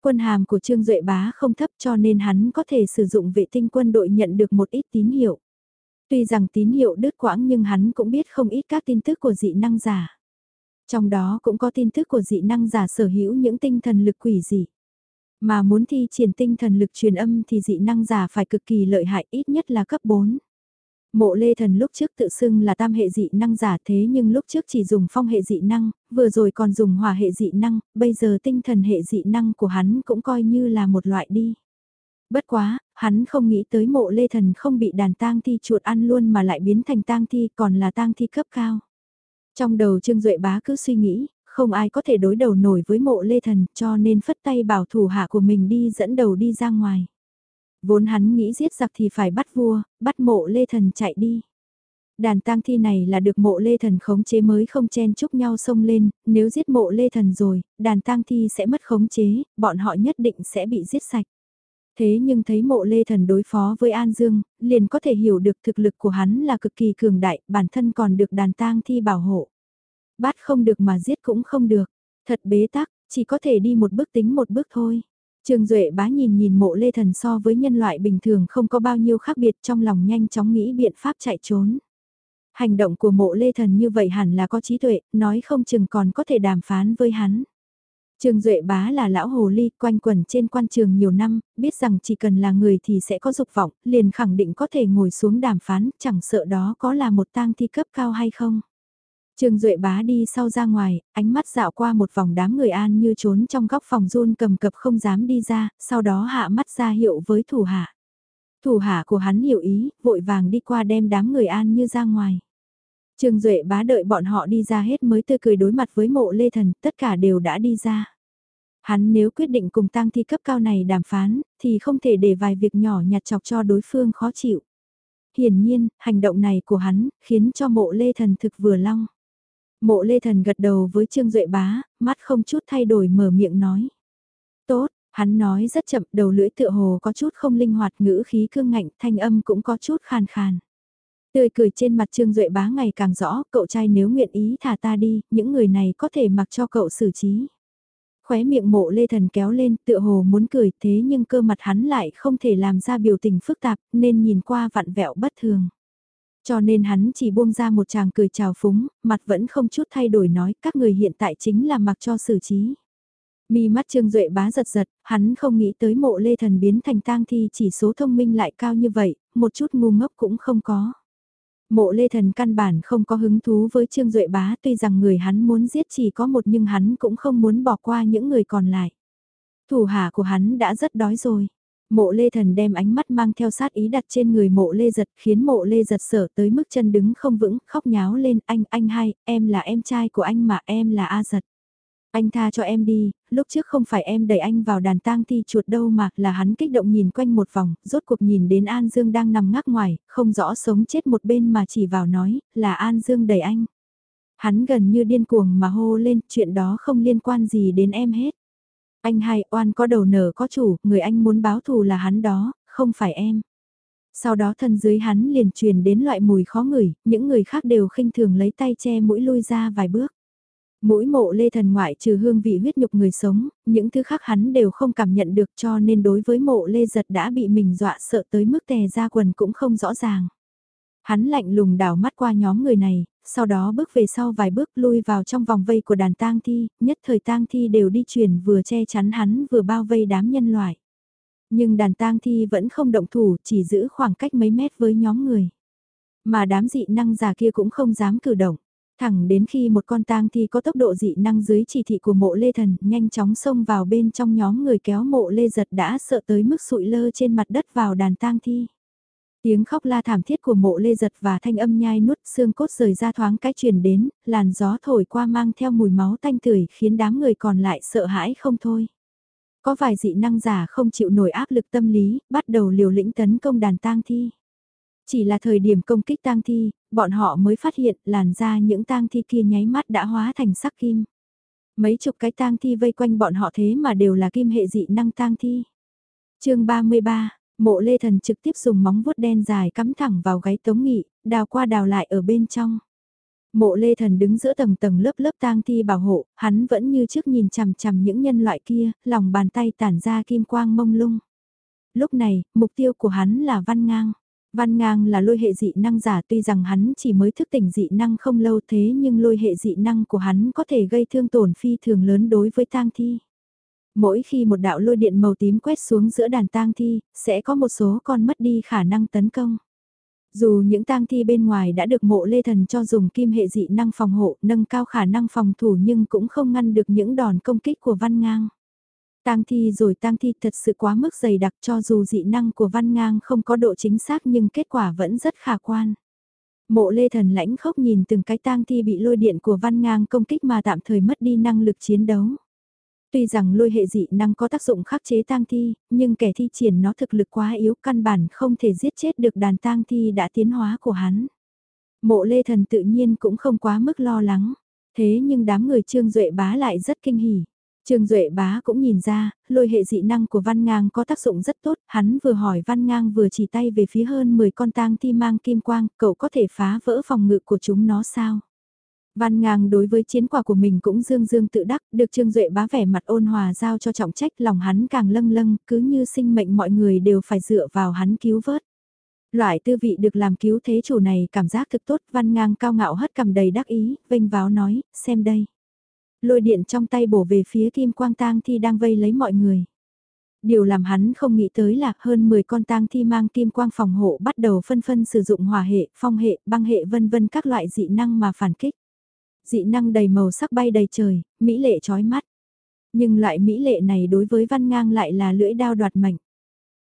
Quân hàm của Trương Duệ Bá không thấp cho nên hắn có thể sử dụng vệ tinh quân đội nhận được một ít tín hiệu. Tuy rằng tín hiệu đứt quãng nhưng hắn cũng biết không ít các tin tức của dị năng giả. Trong đó cũng có tin tức của dị năng giả sở hữu những tinh thần lực quỷ dị. Mà muốn thi triển tinh thần lực truyền âm thì dị năng giả phải cực kỳ lợi hại ít nhất là cấp 4. Mộ Lê Thần lúc trước tự xưng là tam hệ dị năng giả thế nhưng lúc trước chỉ dùng phong hệ dị năng, vừa rồi còn dùng hỏa hệ dị năng, bây giờ tinh thần hệ dị năng của hắn cũng coi như là một loại đi. Bất quá, hắn không nghĩ tới mộ Lê Thần không bị đàn tang thi chuột ăn luôn mà lại biến thành tang thi còn là tang thi cấp cao. Trong đầu Trương Duệ Bá cứ suy nghĩ, không ai có thể đối đầu nổi với mộ Lê Thần cho nên phất tay bảo thủ hạ của mình đi dẫn đầu đi ra ngoài. Vốn hắn nghĩ giết giặc thì phải bắt vua, bắt mộ lê thần chạy đi. Đàn tang thi này là được mộ lê thần khống chế mới không chen chúc nhau xông lên, nếu giết mộ lê thần rồi, đàn tang thi sẽ mất khống chế, bọn họ nhất định sẽ bị giết sạch. Thế nhưng thấy mộ lê thần đối phó với An Dương, liền có thể hiểu được thực lực của hắn là cực kỳ cường đại, bản thân còn được đàn tang thi bảo hộ. Bắt không được mà giết cũng không được, thật bế tắc, chỉ có thể đi một bước tính một bước thôi. Trương Duệ bá nhìn nhìn mộ lê thần so với nhân loại bình thường không có bao nhiêu khác biệt trong lòng nhanh chóng nghĩ biện pháp chạy trốn. Hành động của mộ lê thần như vậy hẳn là có trí tuệ, nói không chừng còn có thể đàm phán với hắn. Trương Duệ bá là lão hồ ly quanh quẩn trên quan trường nhiều năm, biết rằng chỉ cần là người thì sẽ có dục vọng, liền khẳng định có thể ngồi xuống đàm phán, chẳng sợ đó có là một tang thi cấp cao hay không. Trương Duệ bá đi sau ra ngoài, ánh mắt dạo qua một vòng đám người an như trốn trong góc phòng run cầm cập không dám đi ra, sau đó hạ mắt ra hiệu với thủ hạ. Thủ hạ của hắn hiểu ý, vội vàng đi qua đem đám người an như ra ngoài. Trương Duệ bá đợi bọn họ đi ra hết mới tươi cười đối mặt với mộ lê thần, tất cả đều đã đi ra. Hắn nếu quyết định cùng tang thi cấp cao này đàm phán, thì không thể để vài việc nhỏ nhặt chọc cho đối phương khó chịu. hiển nhiên, hành động này của hắn, khiến cho mộ lê thần thực vừa long. Mộ lê thần gật đầu với Trương Duệ bá, mắt không chút thay đổi mở miệng nói. Tốt, hắn nói rất chậm, đầu lưỡi tựa hồ có chút không linh hoạt ngữ khí cương ngạnh, thanh âm cũng có chút khàn khàn. Tươi cười trên mặt Trương Duệ bá ngày càng rõ, cậu trai nếu nguyện ý thả ta đi, những người này có thể mặc cho cậu xử trí. Khóe miệng mộ lê thần kéo lên, tựa hồ muốn cười thế nhưng cơ mặt hắn lại không thể làm ra biểu tình phức tạp, nên nhìn qua vặn vẹo bất thường. Cho nên hắn chỉ buông ra một chàng cười chào phúng, mặt vẫn không chút thay đổi nói các người hiện tại chính là mặc cho xử trí. Mi mắt Trương Duệ bá giật giật, hắn không nghĩ tới mộ lê thần biến thành tang thi chỉ số thông minh lại cao như vậy, một chút ngu ngốc cũng không có. Mộ lê thần căn bản không có hứng thú với Trương Duệ bá tuy rằng người hắn muốn giết chỉ có một nhưng hắn cũng không muốn bỏ qua những người còn lại. Thủ hạ của hắn đã rất đói rồi. Mộ lê thần đem ánh mắt mang theo sát ý đặt trên người mộ lê giật khiến mộ lê giật sở tới mức chân đứng không vững khóc nháo lên anh anh hai em là em trai của anh mà em là A giật. Anh tha cho em đi, lúc trước không phải em đẩy anh vào đàn tang thi chuột đâu mà là hắn kích động nhìn quanh một vòng, rốt cuộc nhìn đến An Dương đang nằm ngác ngoài, không rõ sống chết một bên mà chỉ vào nói, là An Dương đẩy anh. Hắn gần như điên cuồng mà hô lên, chuyện đó không liên quan gì đến em hết. Anh hai oan có đầu nở có chủ, người anh muốn báo thù là hắn đó, không phải em. Sau đó thân dưới hắn liền truyền đến loại mùi khó ngửi, những người khác đều khinh thường lấy tay che mũi lui ra vài bước. Mũi mộ lê thần ngoại trừ hương vị huyết nhục người sống, những thứ khác hắn đều không cảm nhận được cho nên đối với mộ lê giật đã bị mình dọa sợ tới mức tè ra quần cũng không rõ ràng. Hắn lạnh lùng đảo mắt qua nhóm người này, sau đó bước về sau vài bước lui vào trong vòng vây của đàn tang thi, nhất thời tang thi đều đi chuyển vừa che chắn hắn vừa bao vây đám nhân loại. Nhưng đàn tang thi vẫn không động thủ, chỉ giữ khoảng cách mấy mét với nhóm người. Mà đám dị năng già kia cũng không dám cử động. Thẳng đến khi một con tang thi có tốc độ dị năng dưới chỉ thị của mộ lê thần nhanh chóng xông vào bên trong nhóm người kéo mộ lê giật đã sợ tới mức sụi lơ trên mặt đất vào đàn tang thi. Tiếng khóc la thảm thiết của mộ lê giật và thanh âm nhai nuốt xương cốt rời ra thoáng cái truyền đến, làn gió thổi qua mang theo mùi máu tanh tưởi khiến đám người còn lại sợ hãi không thôi. Có vài dị năng giả không chịu nổi áp lực tâm lý, bắt đầu liều lĩnh tấn công đàn tang thi. Chỉ là thời điểm công kích tang thi, bọn họ mới phát hiện làn da những tang thi kia nháy mắt đã hóa thành sắc kim. Mấy chục cái tang thi vây quanh bọn họ thế mà đều là kim hệ dị năng tang thi. chương 33, mộ lê thần trực tiếp dùng móng vuốt đen dài cắm thẳng vào gáy tống nghị, đào qua đào lại ở bên trong. Mộ lê thần đứng giữa tầng tầng lớp lớp tang thi bảo hộ, hắn vẫn như trước nhìn chằm chằm những nhân loại kia, lòng bàn tay tản ra kim quang mông lung. Lúc này, mục tiêu của hắn là văn ngang. Văn ngang là lôi hệ dị năng giả tuy rằng hắn chỉ mới thức tỉnh dị năng không lâu thế nhưng lôi hệ dị năng của hắn có thể gây thương tổn phi thường lớn đối với tang thi. Mỗi khi một đạo lôi điện màu tím quét xuống giữa đàn tang thi, sẽ có một số con mất đi khả năng tấn công. Dù những tang thi bên ngoài đã được mộ lê thần cho dùng kim hệ dị năng phòng hộ nâng cao khả năng phòng thủ nhưng cũng không ngăn được những đòn công kích của văn ngang. Tang thi rồi tang thi thật sự quá mức dày đặc cho dù dị năng của văn ngang không có độ chính xác nhưng kết quả vẫn rất khả quan. Mộ lê thần lãnh khốc nhìn từng cái tang thi bị lôi điện của văn ngang công kích mà tạm thời mất đi năng lực chiến đấu. Tuy rằng lôi hệ dị năng có tác dụng khắc chế tang thi, nhưng kẻ thi triển nó thực lực quá yếu căn bản không thể giết chết được đàn tang thi đã tiến hóa của hắn. Mộ lê thần tự nhiên cũng không quá mức lo lắng, thế nhưng đám người trương duệ bá lại rất kinh hỉ. Trương Duệ bá cũng nhìn ra, lôi hệ dị năng của Văn Ngang có tác dụng rất tốt, hắn vừa hỏi Văn Ngang vừa chỉ tay về phía hơn 10 con tang thi mang kim quang, cậu có thể phá vỡ phòng ngự của chúng nó sao? Văn Ngang đối với chiến quả của mình cũng dương dương tự đắc, được Trương Duệ bá vẻ mặt ôn hòa giao cho trọng trách lòng hắn càng lâng lâng, cứ như sinh mệnh mọi người đều phải dựa vào hắn cứu vớt. Loại tư vị được làm cứu thế chủ này cảm giác thực tốt, Văn Ngang cao ngạo hất cầm đầy đắc ý, vênh váo nói, xem đây lôi điện trong tay bổ về phía kim quang tang thi đang vây lấy mọi người. Điều làm hắn không nghĩ tới là hơn 10 con tang thi mang kim quang phòng hộ bắt đầu phân phân sử dụng hỏa hệ, phong hệ, băng hệ vân vân các loại dị năng mà phản kích. Dị năng đầy màu sắc bay đầy trời, mỹ lệ trói mắt. Nhưng loại mỹ lệ này đối với văn ngang lại là lưỡi đao đoạt mệnh.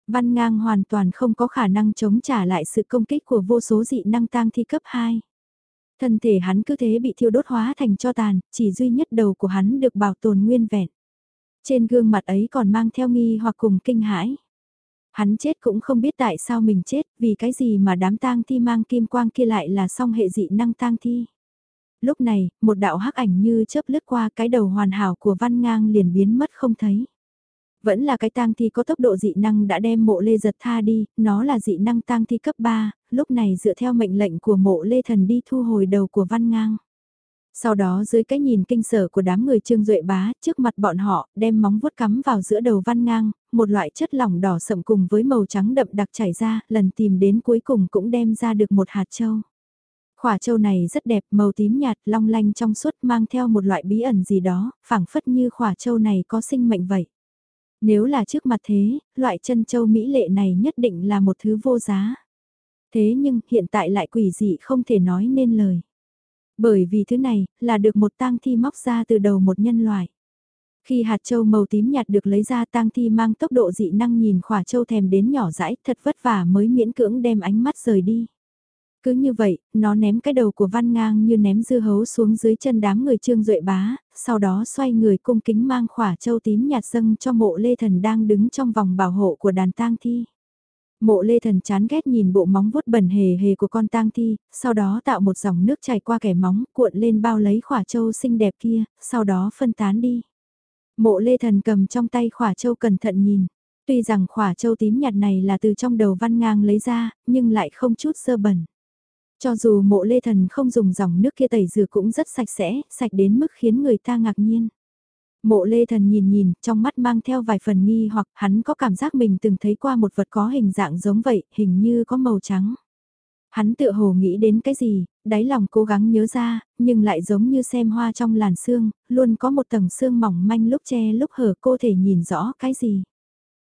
Văn ngang hoàn toàn không có khả năng chống trả lại sự công kích của vô số dị năng tang thi cấp 2. Thân thể hắn cứ thế bị thiêu đốt hóa thành cho tàn, chỉ duy nhất đầu của hắn được bảo tồn nguyên vẹn. Trên gương mặt ấy còn mang theo nghi hoặc cùng kinh hãi. Hắn chết cũng không biết tại sao mình chết, vì cái gì mà đám tang thi mang kim quang kia lại là song hệ dị năng tang thi. Lúc này, một đạo hắc ảnh như chớp lướt qua cái đầu hoàn hảo của văn ngang liền biến mất không thấy. Vẫn là cái tang thi có tốc độ dị năng đã đem mộ lê giật tha đi, nó là dị năng tang thi cấp 3, lúc này dựa theo mệnh lệnh của mộ lê thần đi thu hồi đầu của văn ngang. Sau đó dưới cái nhìn kinh sở của đám người trương duệ bá, trước mặt bọn họ, đem móng vuốt cắm vào giữa đầu văn ngang, một loại chất lỏng đỏ sậm cùng với màu trắng đậm đặc chảy ra, lần tìm đến cuối cùng cũng đem ra được một hạt châu. Khỏa châu này rất đẹp, màu tím nhạt, long lanh trong suốt mang theo một loại bí ẩn gì đó, phảng phất như khỏa châu này có sinh mệnh vậy. Nếu là trước mặt thế, loại chân châu mỹ lệ này nhất định là một thứ vô giá. Thế nhưng hiện tại lại quỷ dị không thể nói nên lời. Bởi vì thứ này, là được một tang thi móc ra từ đầu một nhân loại. Khi hạt châu màu tím nhạt được lấy ra tang thi mang tốc độ dị năng nhìn khỏa châu thèm đến nhỏ rãi thật vất vả mới miễn cưỡng đem ánh mắt rời đi. Cứ như vậy, nó ném cái đầu của văn ngang như ném dưa hấu xuống dưới chân đám người trương duệ bá, sau đó xoay người cung kính mang khỏa châu tím nhạt dâng cho mộ lê thần đang đứng trong vòng bảo hộ của đàn tang thi. Mộ lê thần chán ghét nhìn bộ móng vuốt bẩn hề hề của con tang thi, sau đó tạo một dòng nước chảy qua kẻ móng, cuộn lên bao lấy khỏa châu xinh đẹp kia, sau đó phân tán đi. Mộ lê thần cầm trong tay khỏa châu cẩn thận nhìn. Tuy rằng khỏa châu tím nhạt này là từ trong đầu văn ngang lấy ra, nhưng lại không chút sơ bẩn. Cho dù mộ lê thần không dùng dòng nước kia tẩy rửa cũng rất sạch sẽ, sạch đến mức khiến người ta ngạc nhiên. Mộ lê thần nhìn nhìn, trong mắt mang theo vài phần nghi hoặc hắn có cảm giác mình từng thấy qua một vật có hình dạng giống vậy, hình như có màu trắng. Hắn tự hồ nghĩ đến cái gì, đáy lòng cố gắng nhớ ra, nhưng lại giống như xem hoa trong làn xương, luôn có một tầng xương mỏng manh lúc che lúc hở cô thể nhìn rõ cái gì.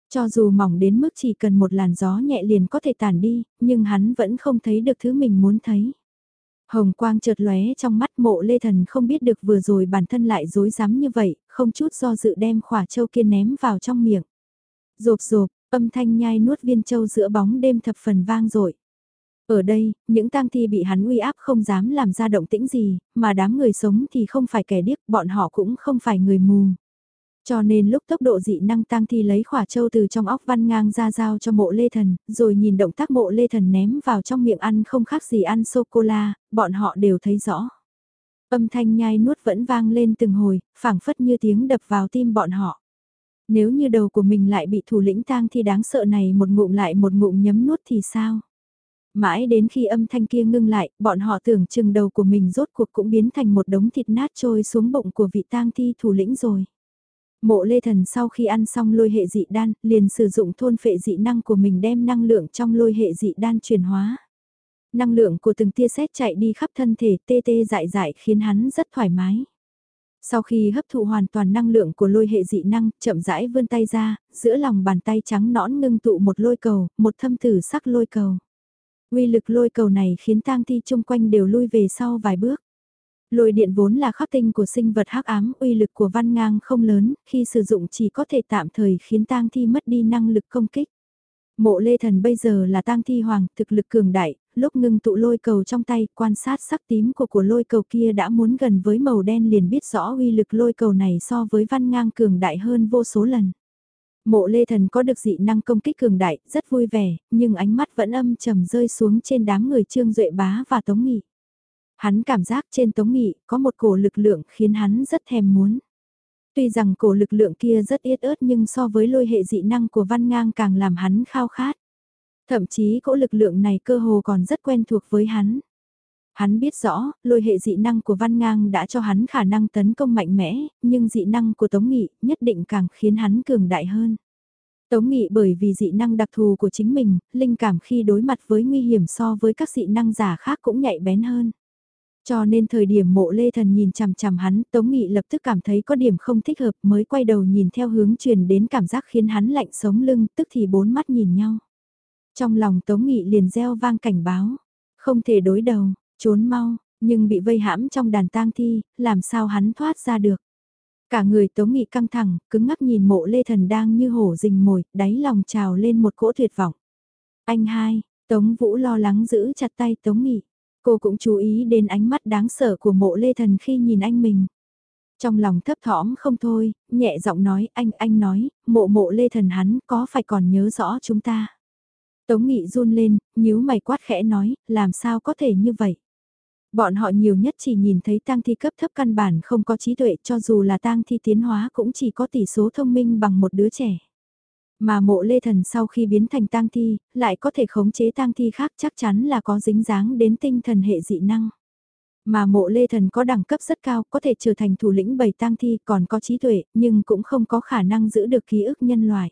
Cho dù mỏng đến mức chỉ cần một làn gió nhẹ liền có thể tản đi, nhưng hắn vẫn không thấy được thứ mình muốn thấy. Hồng quang chợt lóe trong mắt mộ lê thần không biết được vừa rồi bản thân lại dối rắm như vậy, không chút do dự đem khỏa châu kia ném vào trong miệng. Rộp rộp, âm thanh nhai nuốt viên châu giữa bóng đêm thập phần vang dội ở đây, những tang thi bị hắn uy áp không dám làm ra động tĩnh gì, mà đám người sống thì không phải kẻ điếc, bọn họ cũng không phải người mù. Cho nên lúc tốc độ dị năng tăng thì lấy khỏa châu từ trong óc văn ngang ra giao cho mộ lê thần, rồi nhìn động tác mộ lê thần ném vào trong miệng ăn không khác gì ăn sô-cô-la, bọn họ đều thấy rõ. Âm thanh nhai nuốt vẫn vang lên từng hồi, phảng phất như tiếng đập vào tim bọn họ. Nếu như đầu của mình lại bị thủ lĩnh tang thi đáng sợ này một ngụm lại một ngụm nhấm nuốt thì sao? Mãi đến khi âm thanh kia ngưng lại, bọn họ tưởng chừng đầu của mình rốt cuộc cũng biến thành một đống thịt nát trôi xuống bụng của vị tang thi thủ lĩnh rồi. Mộ lê thần sau khi ăn xong lôi hệ dị đan, liền sử dụng thôn phệ dị năng của mình đem năng lượng trong lôi hệ dị đan chuyển hóa. Năng lượng của từng tia sét chạy đi khắp thân thể tê tê dại dại khiến hắn rất thoải mái. Sau khi hấp thụ hoàn toàn năng lượng của lôi hệ dị năng, chậm rãi vươn tay ra, giữa lòng bàn tay trắng nõn ngưng tụ một lôi cầu, một thâm tử sắc lôi cầu. Uy lực lôi cầu này khiến tang thi chung quanh đều lui về sau vài bước. Lôi điện vốn là khắc tinh của sinh vật hắc ám, uy lực của văn ngang không lớn, khi sử dụng chỉ có thể tạm thời khiến tang thi mất đi năng lực công kích. Mộ lê thần bây giờ là tang thi hoàng, thực lực cường đại, lúc ngưng tụ lôi cầu trong tay, quan sát sắc tím của của lôi cầu kia đã muốn gần với màu đen liền biết rõ uy lực lôi cầu này so với văn ngang cường đại hơn vô số lần. Mộ lê thần có được dị năng công kích cường đại, rất vui vẻ, nhưng ánh mắt vẫn âm trầm rơi xuống trên đám người trương duệ bá và tống nghị. Hắn cảm giác trên tống nghị có một cổ lực lượng khiến hắn rất thèm muốn. Tuy rằng cổ lực lượng kia rất yết ớt nhưng so với lôi hệ dị năng của văn ngang càng làm hắn khao khát. Thậm chí cỗ lực lượng này cơ hồ còn rất quen thuộc với hắn. Hắn biết rõ, lôi hệ dị năng của Văn Ngang đã cho hắn khả năng tấn công mạnh mẽ, nhưng dị năng của Tống Nghị nhất định càng khiến hắn cường đại hơn. Tống Nghị bởi vì dị năng đặc thù của chính mình, linh cảm khi đối mặt với nguy hiểm so với các dị năng giả khác cũng nhạy bén hơn. Cho nên thời điểm mộ lê thần nhìn chằm chằm hắn, Tống Nghị lập tức cảm thấy có điểm không thích hợp mới quay đầu nhìn theo hướng truyền đến cảm giác khiến hắn lạnh sống lưng, tức thì bốn mắt nhìn nhau. Trong lòng Tống Nghị liền gieo vang cảnh báo, không thể đối đầu, trốn mau, nhưng bị vây hãm trong đàn tang thi, làm sao hắn thoát ra được. Cả người Tống Nghị căng thẳng, cứng ngắc nhìn mộ lê thần đang như hổ rình mồi, đáy lòng trào lên một cỗ tuyệt vọng. Anh hai, Tống Vũ lo lắng giữ chặt tay Tống Nghị. Cô cũng chú ý đến ánh mắt đáng sợ của mộ lê thần khi nhìn anh mình. Trong lòng thấp thỏm không thôi, nhẹ giọng nói anh anh nói, mộ mộ lê thần hắn có phải còn nhớ rõ chúng ta. Tống nghị run lên, nhíu mày quát khẽ nói, làm sao có thể như vậy. Bọn họ nhiều nhất chỉ nhìn thấy tang thi cấp thấp căn bản không có trí tuệ cho dù là tang thi tiến hóa cũng chỉ có tỷ số thông minh bằng một đứa trẻ. Mà mộ lê thần sau khi biến thành tang thi, lại có thể khống chế tang thi khác chắc chắn là có dính dáng đến tinh thần hệ dị năng. Mà mộ lê thần có đẳng cấp rất cao, có thể trở thành thủ lĩnh bầy tang thi còn có trí tuệ, nhưng cũng không có khả năng giữ được ký ức nhân loại.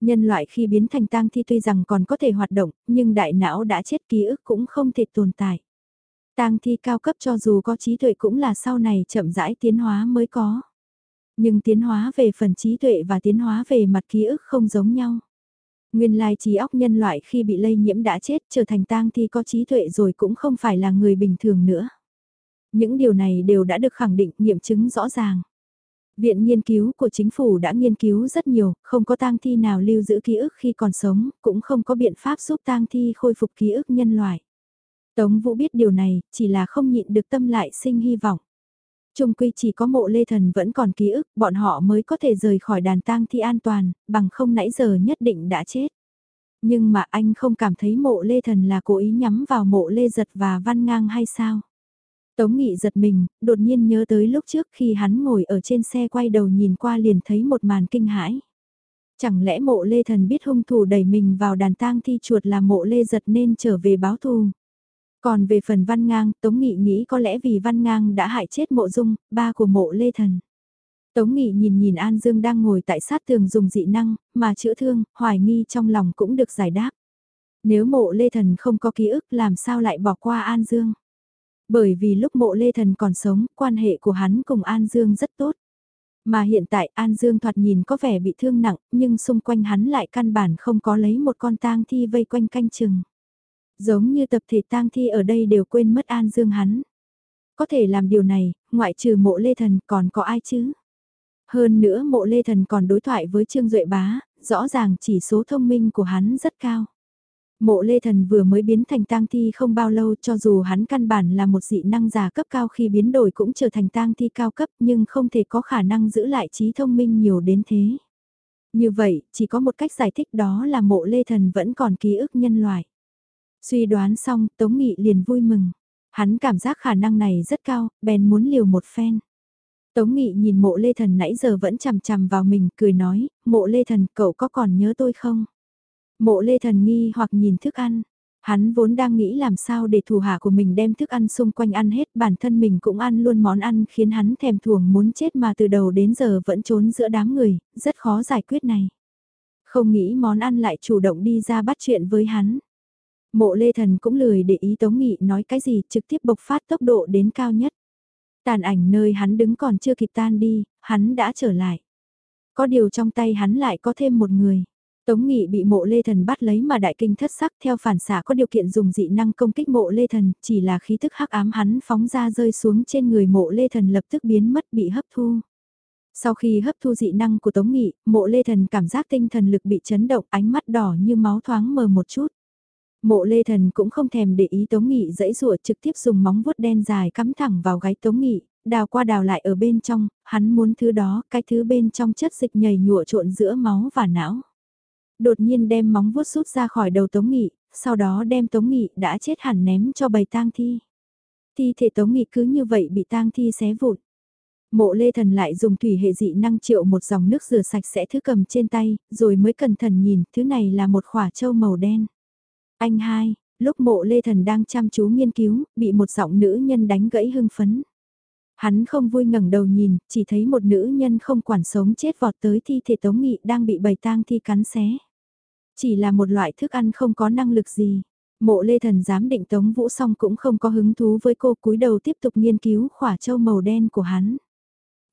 Nhân loại khi biến thành tang thi tuy rằng còn có thể hoạt động, nhưng đại não đã chết ký ức cũng không thể tồn tại. Tang thi cao cấp cho dù có trí tuệ cũng là sau này chậm rãi tiến hóa mới có. Nhưng tiến hóa về phần trí tuệ và tiến hóa về mặt ký ức không giống nhau. Nguyên lai trí óc nhân loại khi bị lây nhiễm đã chết trở thành tang thi có trí tuệ rồi cũng không phải là người bình thường nữa. Những điều này đều đã được khẳng định nghiệm chứng rõ ràng. Viện nghiên cứu của chính phủ đã nghiên cứu rất nhiều, không có tang thi nào lưu giữ ký ức khi còn sống, cũng không có biện pháp giúp tang thi khôi phục ký ức nhân loại. Tống Vũ biết điều này, chỉ là không nhịn được tâm lại sinh hy vọng. Trung quy chỉ có mộ lê thần vẫn còn ký ức, bọn họ mới có thể rời khỏi đàn tang thi an toàn, bằng không nãy giờ nhất định đã chết. Nhưng mà anh không cảm thấy mộ lê thần là cố ý nhắm vào mộ lê giật và văn ngang hay sao? Tống Nghị giật mình, đột nhiên nhớ tới lúc trước khi hắn ngồi ở trên xe quay đầu nhìn qua liền thấy một màn kinh hãi. Chẳng lẽ mộ lê thần biết hung thủ đẩy mình vào đàn tang thi chuột là mộ lê giật nên trở về báo thù? Còn về phần Văn Ngang, Tống Nghị nghĩ có lẽ vì Văn Ngang đã hại chết mộ dung, ba của mộ Lê Thần. Tống Nghị nhìn nhìn An Dương đang ngồi tại sát tường dùng dị năng, mà chữa thương, hoài nghi trong lòng cũng được giải đáp. Nếu mộ Lê Thần không có ký ức làm sao lại bỏ qua An Dương? Bởi vì lúc mộ Lê Thần còn sống, quan hệ của hắn cùng An Dương rất tốt. Mà hiện tại An Dương thoạt nhìn có vẻ bị thương nặng, nhưng xung quanh hắn lại căn bản không có lấy một con tang thi vây quanh canh chừng. Giống như tập thể tang thi ở đây đều quên mất An Dương hắn. Có thể làm điều này, ngoại trừ mộ lê thần còn có ai chứ? Hơn nữa mộ lê thần còn đối thoại với Trương Duệ Bá, rõ ràng chỉ số thông minh của hắn rất cao. Mộ lê thần vừa mới biến thành tang thi không bao lâu cho dù hắn căn bản là một dị năng giả cấp cao khi biến đổi cũng trở thành tang thi cao cấp nhưng không thể có khả năng giữ lại trí thông minh nhiều đến thế. Như vậy, chỉ có một cách giải thích đó là mộ lê thần vẫn còn ký ức nhân loại. Suy đoán xong, Tống Nghị liền vui mừng. Hắn cảm giác khả năng này rất cao, bèn muốn liều một phen. Tống Nghị nhìn mộ lê thần nãy giờ vẫn chằm chằm vào mình, cười nói, mộ lê thần cậu có còn nhớ tôi không? Mộ lê thần nghi hoặc nhìn thức ăn. Hắn vốn đang nghĩ làm sao để thủ hạ của mình đem thức ăn xung quanh ăn hết, bản thân mình cũng ăn luôn món ăn khiến hắn thèm thuồng muốn chết mà từ đầu đến giờ vẫn trốn giữa đám người, rất khó giải quyết này. Không nghĩ món ăn lại chủ động đi ra bắt chuyện với hắn. Mộ lê thần cũng lười để ý Tống Nghị nói cái gì trực tiếp bộc phát tốc độ đến cao nhất. Tàn ảnh nơi hắn đứng còn chưa kịp tan đi, hắn đã trở lại. Có điều trong tay hắn lại có thêm một người. Tống Nghị bị mộ lê thần bắt lấy mà đại kinh thất sắc theo phản xạ có điều kiện dùng dị năng công kích mộ lê thần, chỉ là khí thức hắc ám hắn phóng ra rơi xuống trên người mộ lê thần lập tức biến mất bị hấp thu. Sau khi hấp thu dị năng của Tống Nghị, mộ lê thần cảm giác tinh thần lực bị chấn động ánh mắt đỏ như máu thoáng mờ một chút. Mộ lê thần cũng không thèm để ý Tống Nghị dẫy rủa trực tiếp dùng móng vuốt đen dài cắm thẳng vào gáy Tống Nghị, đào qua đào lại ở bên trong, hắn muốn thứ đó, cái thứ bên trong chất dịch nhầy nhụa trộn giữa máu và não. Đột nhiên đem móng vuốt rút ra khỏi đầu Tống Nghị, sau đó đem Tống Nghị đã chết hẳn ném cho bầy tang thi. Thi thể Tống Nghị cứ như vậy bị tang thi xé vụn. Mộ lê thần lại dùng thủy hệ dị năng triệu một dòng nước rửa sạch sẽ thứ cầm trên tay, rồi mới cẩn thận nhìn, thứ này là một khỏa trâu màu đen. Anh hai, lúc mộ lê thần đang chăm chú nghiên cứu, bị một giọng nữ nhân đánh gãy hưng phấn. Hắn không vui ngẩng đầu nhìn, chỉ thấy một nữ nhân không quản sống chết vọt tới thi thể tống nghị đang bị bầy tang thi cắn xé. Chỉ là một loại thức ăn không có năng lực gì. Mộ lê thần dám định tống vũ song cũng không có hứng thú với cô cúi đầu tiếp tục nghiên cứu khỏa châu màu đen của hắn.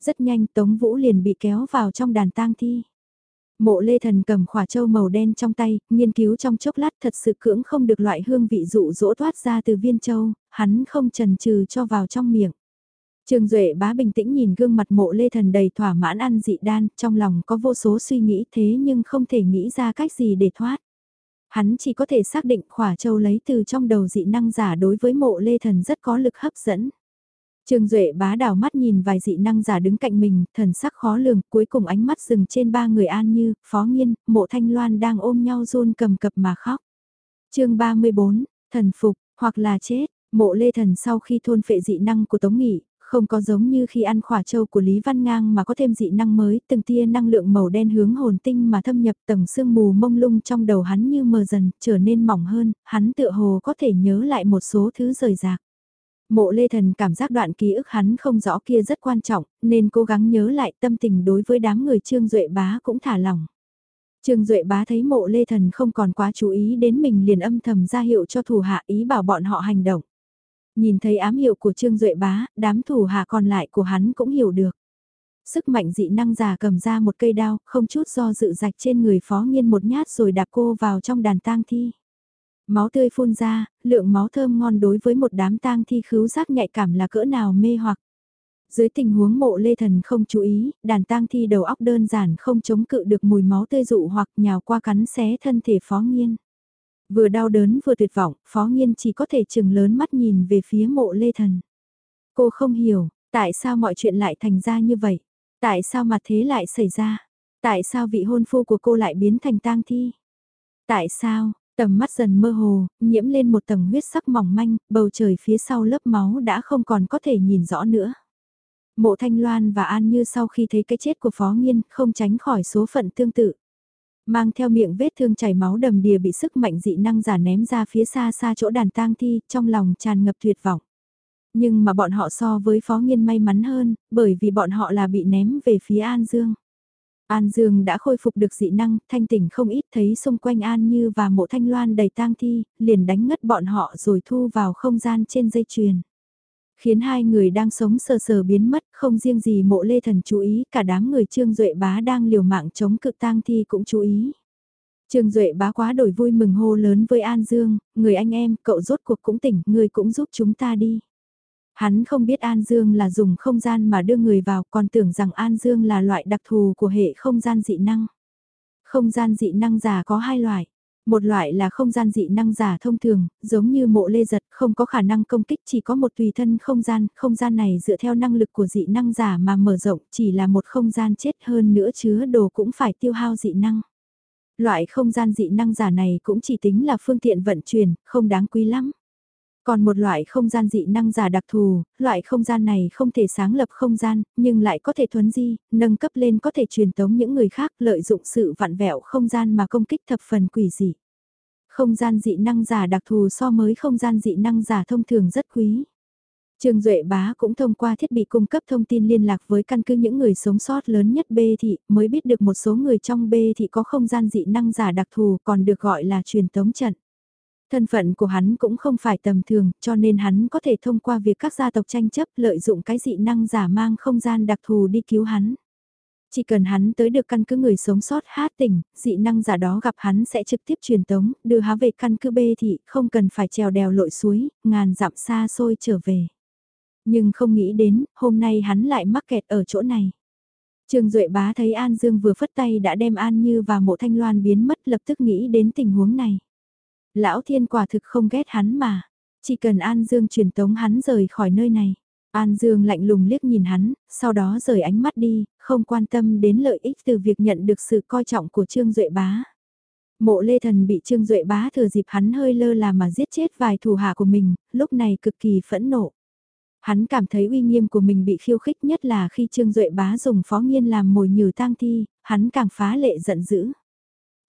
Rất nhanh tống vũ liền bị kéo vào trong đàn tang thi. Mộ lê thần cầm khỏa châu màu đen trong tay, nghiên cứu trong chốc lát thật sự cưỡng không được loại hương vị dụ dỗ thoát ra từ viên châu, hắn không trần trừ cho vào trong miệng. Trường Duệ bá bình tĩnh nhìn gương mặt mộ lê thần đầy thỏa mãn ăn dị đan, trong lòng có vô số suy nghĩ thế nhưng không thể nghĩ ra cách gì để thoát. Hắn chỉ có thể xác định khỏa châu lấy từ trong đầu dị năng giả đối với mộ lê thần rất có lực hấp dẫn. Trương Duệ bá đảo mắt nhìn vài dị năng giả đứng cạnh mình, thần sắc khó lường, cuối cùng ánh mắt dừng trên ba người an như, phó nghiên, mộ thanh loan đang ôm nhau run cầm cập mà khóc. chương 34, thần phục, hoặc là chết, mộ lê thần sau khi thôn phệ dị năng của Tống Nghị, không có giống như khi ăn khỏa châu của Lý Văn Ngang mà có thêm dị năng mới, từng tia năng lượng màu đen hướng hồn tinh mà thâm nhập tầng sương mù mông lung trong đầu hắn như mờ dần, trở nên mỏng hơn, hắn tựa hồ có thể nhớ lại một số thứ rời rạc. Mộ lê thần cảm giác đoạn ký ức hắn không rõ kia rất quan trọng, nên cố gắng nhớ lại tâm tình đối với đám người Trương Duệ Bá cũng thả lỏng. Trương Duệ Bá thấy mộ lê thần không còn quá chú ý đến mình liền âm thầm ra hiệu cho thủ hạ ý bảo bọn họ hành động. Nhìn thấy ám hiệu của Trương Duệ Bá, đám thủ hạ còn lại của hắn cũng hiểu được. Sức mạnh dị năng giả cầm ra một cây đao, không chút do dự rạch trên người phó nghiên một nhát rồi đạp cô vào trong đàn tang thi. Máu tươi phun ra, lượng máu thơm ngon đối với một đám tang thi khứu giác nhạy cảm là cỡ nào mê hoặc. Dưới tình huống mộ lê thần không chú ý, đàn tang thi đầu óc đơn giản không chống cự được mùi máu tươi dụ hoặc nhào qua cắn xé thân thể phó nghiên. Vừa đau đớn vừa tuyệt vọng, phó nghiên chỉ có thể chừng lớn mắt nhìn về phía mộ lê thần. Cô không hiểu, tại sao mọi chuyện lại thành ra như vậy? Tại sao mà thế lại xảy ra? Tại sao vị hôn phu của cô lại biến thành tang thi? Tại sao, Tầm mắt dần mơ hồ, nhiễm lên một tầng huyết sắc mỏng manh, bầu trời phía sau lớp máu đã không còn có thể nhìn rõ nữa. Mộ Thanh Loan và An Như sau khi thấy cái chết của Phó Nghiên không tránh khỏi số phận tương tự. Mang theo miệng vết thương chảy máu đầm đìa bị sức mạnh dị năng giả ném ra phía xa xa chỗ đàn tang thi, trong lòng tràn ngập tuyệt vọng. Nhưng mà bọn họ so với Phó Nghiên may mắn hơn, bởi vì bọn họ là bị ném về phía An Dương. An Dương đã khôi phục được dị năng, thanh tỉnh không ít thấy xung quanh An Như và mộ thanh loan đầy tang thi, liền đánh ngất bọn họ rồi thu vào không gian trên dây chuyền. Khiến hai người đang sống sờ sờ biến mất, không riêng gì mộ lê thần chú ý, cả đám người Trương Duệ bá đang liều mạng chống cực tang thi cũng chú ý. Trương Duệ bá quá đổi vui mừng hô lớn với An Dương, người anh em, cậu rốt cuộc cũng tỉnh, người cũng giúp chúng ta đi. Hắn không biết An Dương là dùng không gian mà đưa người vào còn tưởng rằng An Dương là loại đặc thù của hệ không gian dị năng. Không gian dị năng giả có hai loại. Một loại là không gian dị năng giả thông thường, giống như mộ lê giật không có khả năng công kích chỉ có một tùy thân không gian, không gian này dựa theo năng lực của dị năng giả mà mở rộng chỉ là một không gian chết hơn nữa chứa đồ cũng phải tiêu hao dị năng. Loại không gian dị năng giả này cũng chỉ tính là phương tiện vận chuyển, không đáng quý lắm. Còn một loại không gian dị năng giả đặc thù, loại không gian này không thể sáng lập không gian, nhưng lại có thể thuấn di, nâng cấp lên có thể truyền tống những người khác lợi dụng sự vặn vẹo không gian mà công kích thập phần quỷ dị. Không gian dị năng giả đặc thù so với không gian dị năng giả thông thường rất quý. Trương Duệ Bá cũng thông qua thiết bị cung cấp thông tin liên lạc với căn cứ những người sống sót lớn nhất B thị mới biết được một số người trong B thị có không gian dị năng giả đặc thù còn được gọi là truyền tống trận. Thân phận của hắn cũng không phải tầm thường, cho nên hắn có thể thông qua việc các gia tộc tranh chấp lợi dụng cái dị năng giả mang không gian đặc thù đi cứu hắn. Chỉ cần hắn tới được căn cứ người sống sót hát tỉnh, dị năng giả đó gặp hắn sẽ trực tiếp truyền tống, đưa há về căn cứ B thì không cần phải trèo đèo lội suối, ngàn dặm xa xôi trở về. Nhưng không nghĩ đến, hôm nay hắn lại mắc kẹt ở chỗ này. Trương Duệ bá thấy An Dương vừa phất tay đã đem An Như và mộ thanh loan biến mất lập tức nghĩ đến tình huống này. Lão thiên quả thực không ghét hắn mà. Chỉ cần An Dương truyền tống hắn rời khỏi nơi này. An Dương lạnh lùng liếc nhìn hắn, sau đó rời ánh mắt đi, không quan tâm đến lợi ích từ việc nhận được sự coi trọng của Trương Duệ Bá. Mộ Lê Thần bị Trương Duệ Bá thừa dịp hắn hơi lơ là mà giết chết vài thủ hạ của mình, lúc này cực kỳ phẫn nộ. Hắn cảm thấy uy nghiêm của mình bị khiêu khích nhất là khi Trương Duệ Bá dùng phó nghiên làm mồi nhử tang thi, hắn càng phá lệ giận dữ.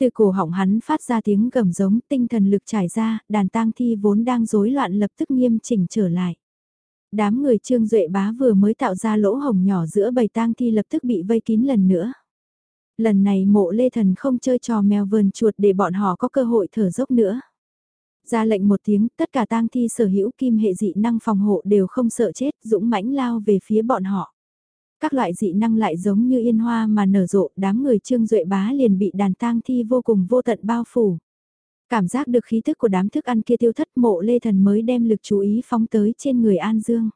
Từ cổ họng hắn phát ra tiếng gầm giống tinh thần lực trải ra, đàn tang thi vốn đang rối loạn lập tức nghiêm chỉnh trở lại. Đám người trương duệ bá vừa mới tạo ra lỗ hồng nhỏ giữa bầy tang thi lập tức bị vây kín lần nữa. Lần này mộ lê thần không chơi trò mèo vườn chuột để bọn họ có cơ hội thở dốc nữa. Ra lệnh một tiếng, tất cả tang thi sở hữu kim hệ dị năng phòng hộ đều không sợ chết, dũng mãnh lao về phía bọn họ. Các loại dị năng lại giống như yên hoa mà nở rộ, đám người trương duệ bá liền bị đàn tang thi vô cùng vô tận bao phủ. Cảm giác được khí thức của đám thức ăn kia tiêu thất mộ lê thần mới đem lực chú ý phóng tới trên người An Dương.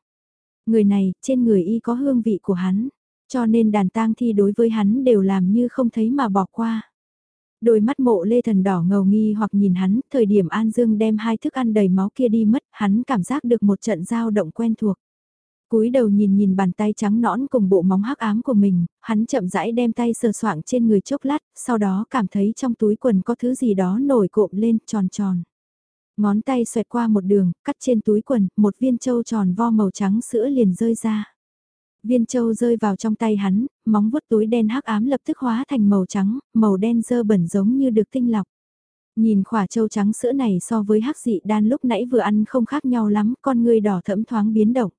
Người này, trên người y có hương vị của hắn, cho nên đàn tang thi đối với hắn đều làm như không thấy mà bỏ qua. Đôi mắt mộ lê thần đỏ ngầu nghi hoặc nhìn hắn, thời điểm An Dương đem hai thức ăn đầy máu kia đi mất, hắn cảm giác được một trận dao động quen thuộc cúi đầu nhìn nhìn bàn tay trắng nõn cùng bộ móng hắc ám của mình, hắn chậm rãi đem tay sờ soạng trên người chốc lát, sau đó cảm thấy trong túi quần có thứ gì đó nổi cộm lên tròn tròn. Ngón tay xoẹt qua một đường, cắt trên túi quần, một viên châu tròn vo màu trắng sữa liền rơi ra. Viên châu rơi vào trong tay hắn, móng vuốt túi đen hắc ám lập tức hóa thành màu trắng, màu đen dơ bẩn giống như được tinh lọc. Nhìn khỏa châu trắng sữa này so với hắc dị đan lúc nãy vừa ăn không khác nhau lắm, con người đỏ thẫm thoáng biến động.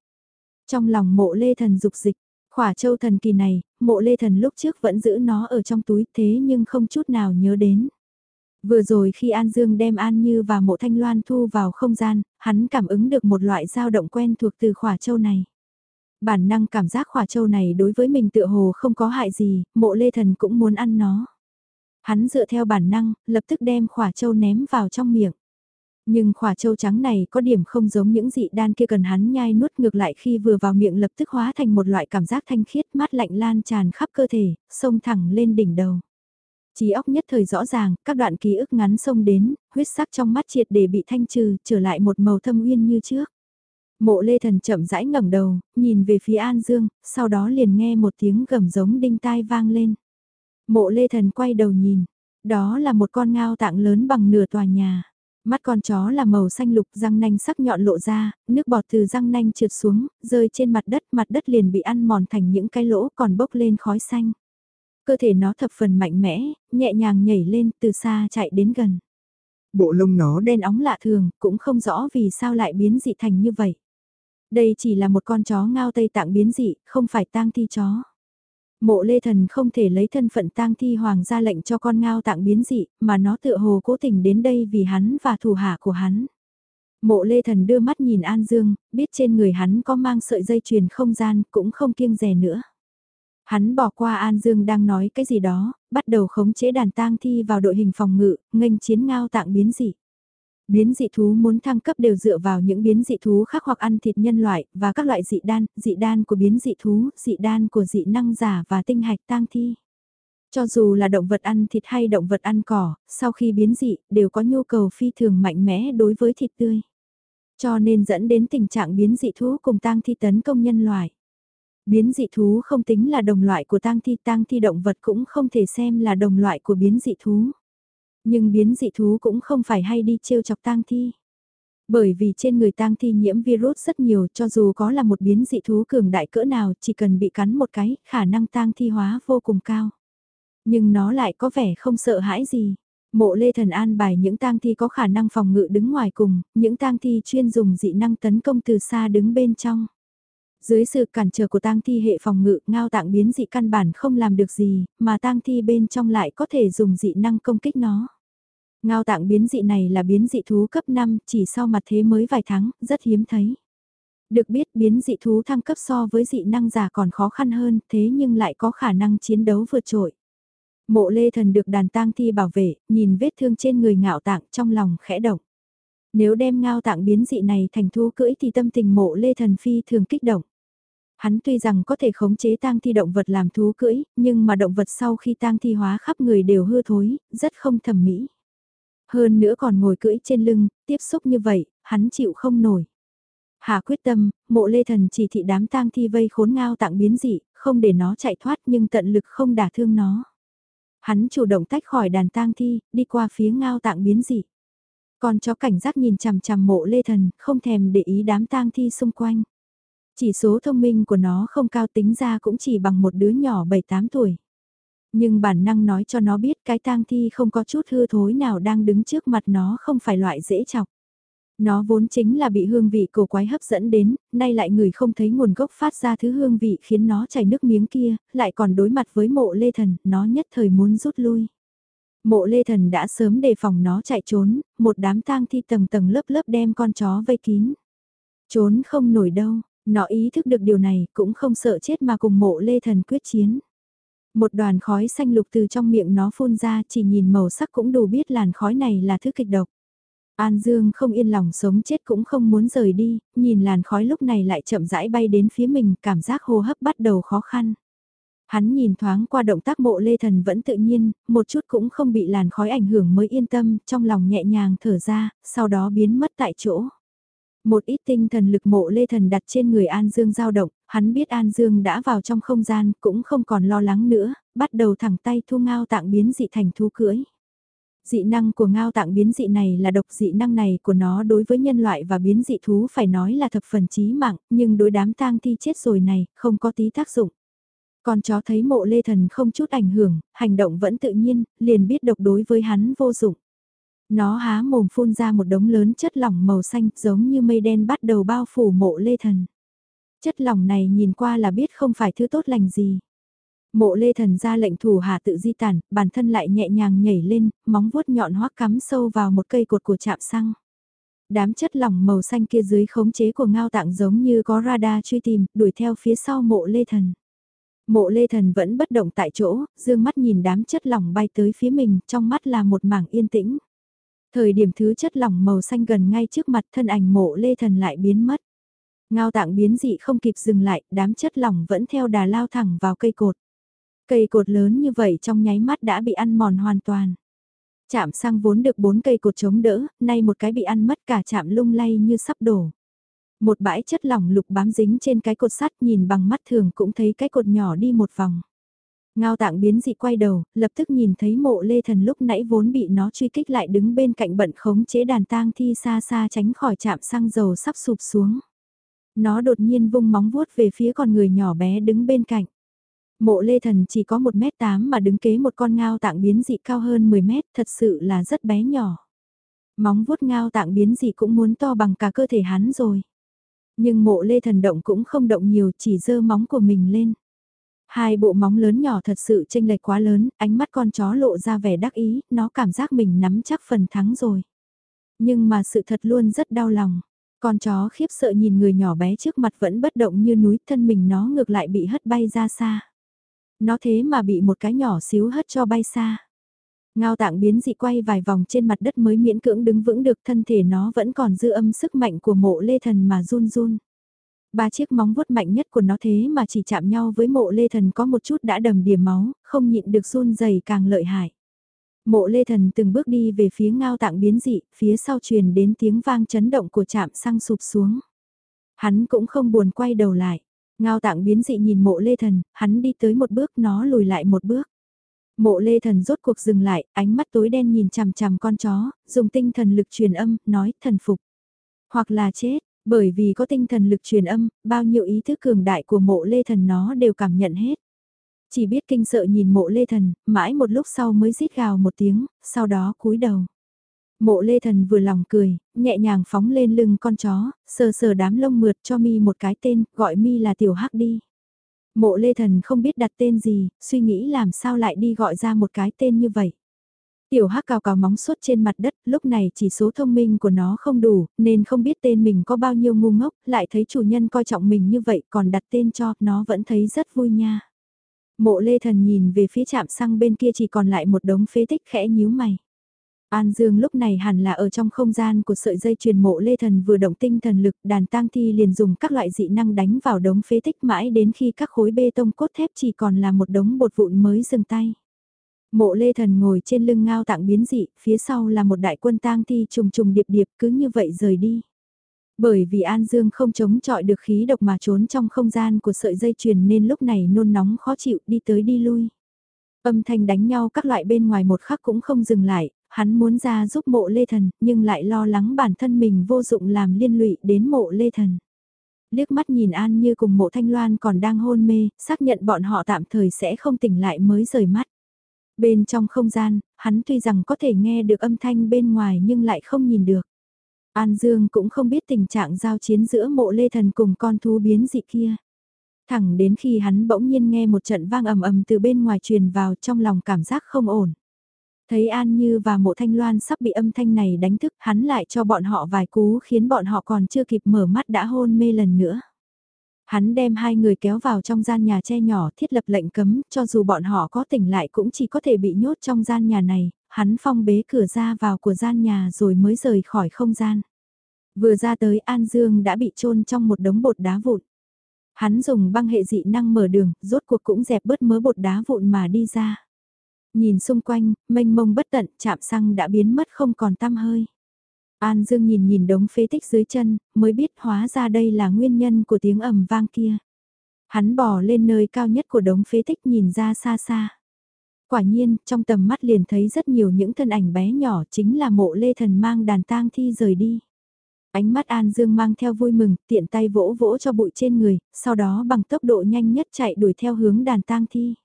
Trong lòng mộ lê thần dục dịch, khỏa châu thần kỳ này, mộ lê thần lúc trước vẫn giữ nó ở trong túi thế nhưng không chút nào nhớ đến. Vừa rồi khi An Dương đem An Như và mộ thanh loan thu vào không gian, hắn cảm ứng được một loại dao động quen thuộc từ khỏa châu này. Bản năng cảm giác khỏa châu này đối với mình tựa hồ không có hại gì, mộ lê thần cũng muốn ăn nó. Hắn dựa theo bản năng, lập tức đem khỏa châu ném vào trong miệng. Nhưng khỏa châu trắng này có điểm không giống những dị đan kia cần hắn nhai nuốt ngược lại khi vừa vào miệng lập tức hóa thành một loại cảm giác thanh khiết mát lạnh lan tràn khắp cơ thể, xông thẳng lên đỉnh đầu. Trí óc nhất thời rõ ràng, các đoạn ký ức ngắn xông đến, huyết sắc trong mắt triệt để bị thanh trừ, trở lại một màu thâm uyên như trước. Mộ lê thần chậm rãi ngẩng đầu, nhìn về phía An Dương, sau đó liền nghe một tiếng gầm giống đinh tai vang lên. Mộ lê thần quay đầu nhìn, đó là một con ngao tạng lớn bằng nửa tòa nhà. Mắt con chó là màu xanh lục răng nanh sắc nhọn lộ ra, nước bọt từ răng nanh trượt xuống, rơi trên mặt đất, mặt đất liền bị ăn mòn thành những cái lỗ còn bốc lên khói xanh. Cơ thể nó thập phần mạnh mẽ, nhẹ nhàng nhảy lên từ xa chạy đến gần. Bộ lông nó đen óng lạ thường, cũng không rõ vì sao lại biến dị thành như vậy. Đây chỉ là một con chó ngao Tây Tạng biến dị, không phải tang thi chó. Mộ Lê Thần không thể lấy thân phận tang thi hoàng ra lệnh cho con ngao tạng biến dị, mà nó tựa hồ cố tình đến đây vì hắn và thủ hạ của hắn. Mộ Lê Thần đưa mắt nhìn An Dương, biết trên người hắn có mang sợi dây chuyền không gian, cũng không kiêng rè nữa. Hắn bỏ qua An Dương đang nói cái gì đó, bắt đầu khống chế đàn tang thi vào đội hình phòng ngự, nghênh chiến ngao tạng biến dị. Biến dị thú muốn thăng cấp đều dựa vào những biến dị thú khác hoặc ăn thịt nhân loại, và các loại dị đan, dị đan của biến dị thú, dị đan của dị năng giả và tinh hạch tang thi. Cho dù là động vật ăn thịt hay động vật ăn cỏ, sau khi biến dị, đều có nhu cầu phi thường mạnh mẽ đối với thịt tươi. Cho nên dẫn đến tình trạng biến dị thú cùng tang thi tấn công nhân loại. Biến dị thú không tính là đồng loại của tang thi, tang thi động vật cũng không thể xem là đồng loại của biến dị thú. Nhưng biến dị thú cũng không phải hay đi trêu chọc tang thi. Bởi vì trên người tang thi nhiễm virus rất nhiều cho dù có là một biến dị thú cường đại cỡ nào chỉ cần bị cắn một cái khả năng tang thi hóa vô cùng cao. Nhưng nó lại có vẻ không sợ hãi gì. Mộ Lê Thần an bài những tang thi có khả năng phòng ngự đứng ngoài cùng, những tang thi chuyên dùng dị năng tấn công từ xa đứng bên trong. Dưới sự cản trở của tang thi hệ phòng ngự, ngao tạng biến dị căn bản không làm được gì, mà tang thi bên trong lại có thể dùng dị năng công kích nó. Ngao tạng biến dị này là biến dị thú cấp 5, chỉ sau mặt thế mới vài tháng, rất hiếm thấy. Được biết biến dị thú thăng cấp so với dị năng giả còn khó khăn hơn, thế nhưng lại có khả năng chiến đấu vượt trội. Mộ lê thần được đàn tang thi bảo vệ, nhìn vết thương trên người ngạo tạng trong lòng khẽ động. Nếu đem ngao tạng biến dị này thành thú cưỡi thì tâm tình mộ lê thần phi thường kích động. Hắn tuy rằng có thể khống chế tang thi động vật làm thú cưỡi, nhưng mà động vật sau khi tang thi hóa khắp người đều hư thối, rất không thẩm mỹ. Hơn nữa còn ngồi cưỡi trên lưng, tiếp xúc như vậy, hắn chịu không nổi. Hà quyết tâm, mộ lê thần chỉ thị đám tang thi vây khốn ngao tạng biến dị, không để nó chạy thoát nhưng tận lực không đả thương nó. Hắn chủ động tách khỏi đàn tang thi, đi qua phía ngao tạng biến dị. Còn chó cảnh giác nhìn chằm chằm mộ lê thần, không thèm để ý đám tang thi xung quanh. Chỉ số thông minh của nó không cao tính ra cũng chỉ bằng một đứa nhỏ 7-8 tuổi. Nhưng bản năng nói cho nó biết cái tang thi không có chút hư thối nào đang đứng trước mặt nó không phải loại dễ chọc. Nó vốn chính là bị hương vị cổ quái hấp dẫn đến, nay lại người không thấy nguồn gốc phát ra thứ hương vị khiến nó chảy nước miếng kia, lại còn đối mặt với mộ lê thần, nó nhất thời muốn rút lui. Mộ lê thần đã sớm đề phòng nó chạy trốn, một đám tang thi tầng tầng lớp lớp đem con chó vây kín. Trốn không nổi đâu, nó ý thức được điều này cũng không sợ chết mà cùng mộ lê thần quyết chiến. Một đoàn khói xanh lục từ trong miệng nó phun ra chỉ nhìn màu sắc cũng đủ biết làn khói này là thứ kịch độc. An Dương không yên lòng sống chết cũng không muốn rời đi, nhìn làn khói lúc này lại chậm rãi bay đến phía mình, cảm giác hô hấp bắt đầu khó khăn. Hắn nhìn thoáng qua động tác mộ lê thần vẫn tự nhiên, một chút cũng không bị làn khói ảnh hưởng mới yên tâm, trong lòng nhẹ nhàng thở ra, sau đó biến mất tại chỗ. Một ít tinh thần lực mộ lê thần đặt trên người An Dương dao động, hắn biết An Dương đã vào trong không gian, cũng không còn lo lắng nữa, bắt đầu thẳng tay thu ngao tạng biến dị thành thú cưỡi. Dị năng của ngao tạng biến dị này là độc dị năng này của nó đối với nhân loại và biến dị thú phải nói là thập phần chí mạng, nhưng đối đám tang thi chết rồi này, không có tí tác dụng. Con chó thấy mộ lê thần không chút ảnh hưởng, hành động vẫn tự nhiên, liền biết độc đối với hắn vô dụng. Nó há mồm phun ra một đống lớn chất lỏng màu xanh giống như mây đen bắt đầu bao phủ mộ lê thần. Chất lỏng này nhìn qua là biết không phải thứ tốt lành gì. Mộ lê thần ra lệnh thủ hạ tự di tản, bản thân lại nhẹ nhàng nhảy lên, móng vuốt nhọn hoắc cắm sâu vào một cây cột của chạm xăng. Đám chất lỏng màu xanh kia dưới khống chế của ngao tạng giống như có radar truy tìm, đuổi theo phía sau mộ lê thần. Mộ lê thần vẫn bất động tại chỗ, dương mắt nhìn đám chất lỏng bay tới phía mình, trong mắt là một mảng yên tĩnh. Thời điểm thứ chất lỏng màu xanh gần ngay trước mặt thân ảnh mộ lê thần lại biến mất. Ngao tạng biến dị không kịp dừng lại, đám chất lỏng vẫn theo đà lao thẳng vào cây cột. Cây cột lớn như vậy trong nháy mắt đã bị ăn mòn hoàn toàn. Chạm sang vốn được bốn cây cột chống đỡ, nay một cái bị ăn mất cả chạm lung lay như sắp đổ. Một bãi chất lỏng lục bám dính trên cái cột sắt nhìn bằng mắt thường cũng thấy cái cột nhỏ đi một vòng. Ngao tạng biến dị quay đầu, lập tức nhìn thấy mộ lê thần lúc nãy vốn bị nó truy kích lại đứng bên cạnh bận khống chế đàn tang thi xa xa tránh khỏi chạm xăng dầu sắp sụp xuống. Nó đột nhiên vung móng vuốt về phía con người nhỏ bé đứng bên cạnh. Mộ lê thần chỉ có 1m8 mà đứng kế một con ngao tạng biến dị cao hơn 10m, thật sự là rất bé nhỏ. Móng vuốt ngao tạng biến dị cũng muốn to bằng cả cơ thể hắn rồi. Nhưng mộ lê thần động cũng không động nhiều chỉ dơ móng của mình lên. Hai bộ móng lớn nhỏ thật sự chênh lệch quá lớn, ánh mắt con chó lộ ra vẻ đắc ý, nó cảm giác mình nắm chắc phần thắng rồi. Nhưng mà sự thật luôn rất đau lòng. Con chó khiếp sợ nhìn người nhỏ bé trước mặt vẫn bất động như núi thân mình nó ngược lại bị hất bay ra xa. Nó thế mà bị một cái nhỏ xíu hất cho bay xa. Ngao tạng biến dị quay vài vòng trên mặt đất mới miễn cưỡng đứng vững được thân thể nó vẫn còn dư âm sức mạnh của mộ lê thần mà run run. Ba chiếc móng vuốt mạnh nhất của nó thế mà chỉ chạm nhau với mộ lê thần có một chút đã đầm điểm máu, không nhịn được run dày càng lợi hại. Mộ lê thần từng bước đi về phía ngao tạng biến dị, phía sau truyền đến tiếng vang chấn động của chạm xăng sụp xuống. Hắn cũng không buồn quay đầu lại. Ngao tạng biến dị nhìn mộ lê thần, hắn đi tới một bước nó lùi lại một bước. Mộ lê thần rốt cuộc dừng lại, ánh mắt tối đen nhìn chằm chằm con chó, dùng tinh thần lực truyền âm, nói thần phục. Hoặc là chết, bởi vì có tinh thần lực truyền âm, bao nhiêu ý thức cường đại của mộ lê thần nó đều cảm nhận hết. Chỉ biết kinh sợ nhìn mộ lê thần, mãi một lúc sau mới rít gào một tiếng, sau đó cúi đầu. Mộ lê thần vừa lòng cười, nhẹ nhàng phóng lên lưng con chó, sờ sờ đám lông mượt cho mi một cái tên, gọi mi là tiểu hắc đi. Mộ lê thần không biết đặt tên gì, suy nghĩ làm sao lại đi gọi ra một cái tên như vậy. Tiểu hắc cào cào móng suốt trên mặt đất, lúc này chỉ số thông minh của nó không đủ, nên không biết tên mình có bao nhiêu ngu ngốc, lại thấy chủ nhân coi trọng mình như vậy còn đặt tên cho, nó vẫn thấy rất vui nha. Mộ lê thần nhìn về phía chạm xăng bên kia chỉ còn lại một đống phế tích khẽ nhíu mày. An Dương lúc này hẳn là ở trong không gian của sợi dây truyền mộ lê thần vừa động tinh thần lực đàn tang thi liền dùng các loại dị năng đánh vào đống phế tích mãi đến khi các khối bê tông cốt thép chỉ còn là một đống bột vụn mới dừng tay. Mộ lê thần ngồi trên lưng ngao tạng biến dị, phía sau là một đại quân tang thi trùng trùng điệp điệp cứ như vậy rời đi. Bởi vì An Dương không chống chọi được khí độc mà trốn trong không gian của sợi dây truyền nên lúc này nôn nóng khó chịu đi tới đi lui. Âm thanh đánh nhau các loại bên ngoài một khắc cũng không dừng lại, hắn muốn ra giúp mộ lê thần nhưng lại lo lắng bản thân mình vô dụng làm liên lụy đến mộ lê thần. Liếc mắt nhìn An như cùng mộ thanh loan còn đang hôn mê, xác nhận bọn họ tạm thời sẽ không tỉnh lại mới rời mắt. Bên trong không gian, hắn tuy rằng có thể nghe được âm thanh bên ngoài nhưng lại không nhìn được. An Dương cũng không biết tình trạng giao chiến giữa mộ lê thần cùng con thú biến dị kia. Thẳng đến khi hắn bỗng nhiên nghe một trận vang ầm ầm từ bên ngoài truyền vào trong lòng cảm giác không ổn. Thấy An Như và mộ thanh loan sắp bị âm thanh này đánh thức hắn lại cho bọn họ vài cú khiến bọn họ còn chưa kịp mở mắt đã hôn mê lần nữa. Hắn đem hai người kéo vào trong gian nhà che nhỏ thiết lập lệnh cấm, cho dù bọn họ có tỉnh lại cũng chỉ có thể bị nhốt trong gian nhà này, hắn phong bế cửa ra vào của gian nhà rồi mới rời khỏi không gian. Vừa ra tới An Dương đã bị chôn trong một đống bột đá vụn. Hắn dùng băng hệ dị năng mở đường, rốt cuộc cũng dẹp bớt mớ bột đá vụn mà đi ra. Nhìn xung quanh, mênh mông bất tận, chạm xăng đã biến mất không còn tăm hơi. An Dương nhìn nhìn đống phế tích dưới chân, mới biết hóa ra đây là nguyên nhân của tiếng ầm vang kia. Hắn bỏ lên nơi cao nhất của đống phế tích nhìn ra xa xa. Quả nhiên, trong tầm mắt liền thấy rất nhiều những thân ảnh bé nhỏ chính là mộ lê thần mang đàn tang thi rời đi. Ánh mắt An Dương mang theo vui mừng, tiện tay vỗ vỗ cho bụi trên người, sau đó bằng tốc độ nhanh nhất chạy đuổi theo hướng đàn tang thi.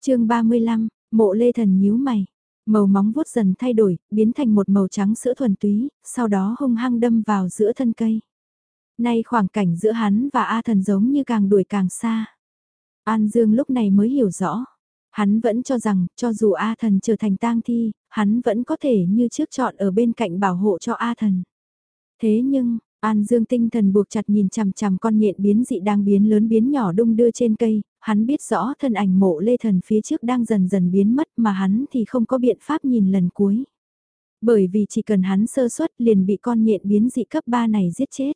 chương 35, mộ lê thần nhíu mày. Màu móng vuốt dần thay đổi, biến thành một màu trắng sữa thuần túy, sau đó hung hăng đâm vào giữa thân cây. Nay khoảng cảnh giữa hắn và A thần giống như càng đuổi càng xa. An Dương lúc này mới hiểu rõ. Hắn vẫn cho rằng, cho dù A thần trở thành tang thi, hắn vẫn có thể như trước chọn ở bên cạnh bảo hộ cho A thần. Thế nhưng, An Dương tinh thần buộc chặt nhìn chằm chằm con nhện biến dị đang biến lớn biến nhỏ đung đưa trên cây, hắn biết rõ thân ảnh mộ lê thần phía trước đang dần dần biến mất mà hắn thì không có biện pháp nhìn lần cuối. Bởi vì chỉ cần hắn sơ suất liền bị con nhện biến dị cấp 3 này giết chết.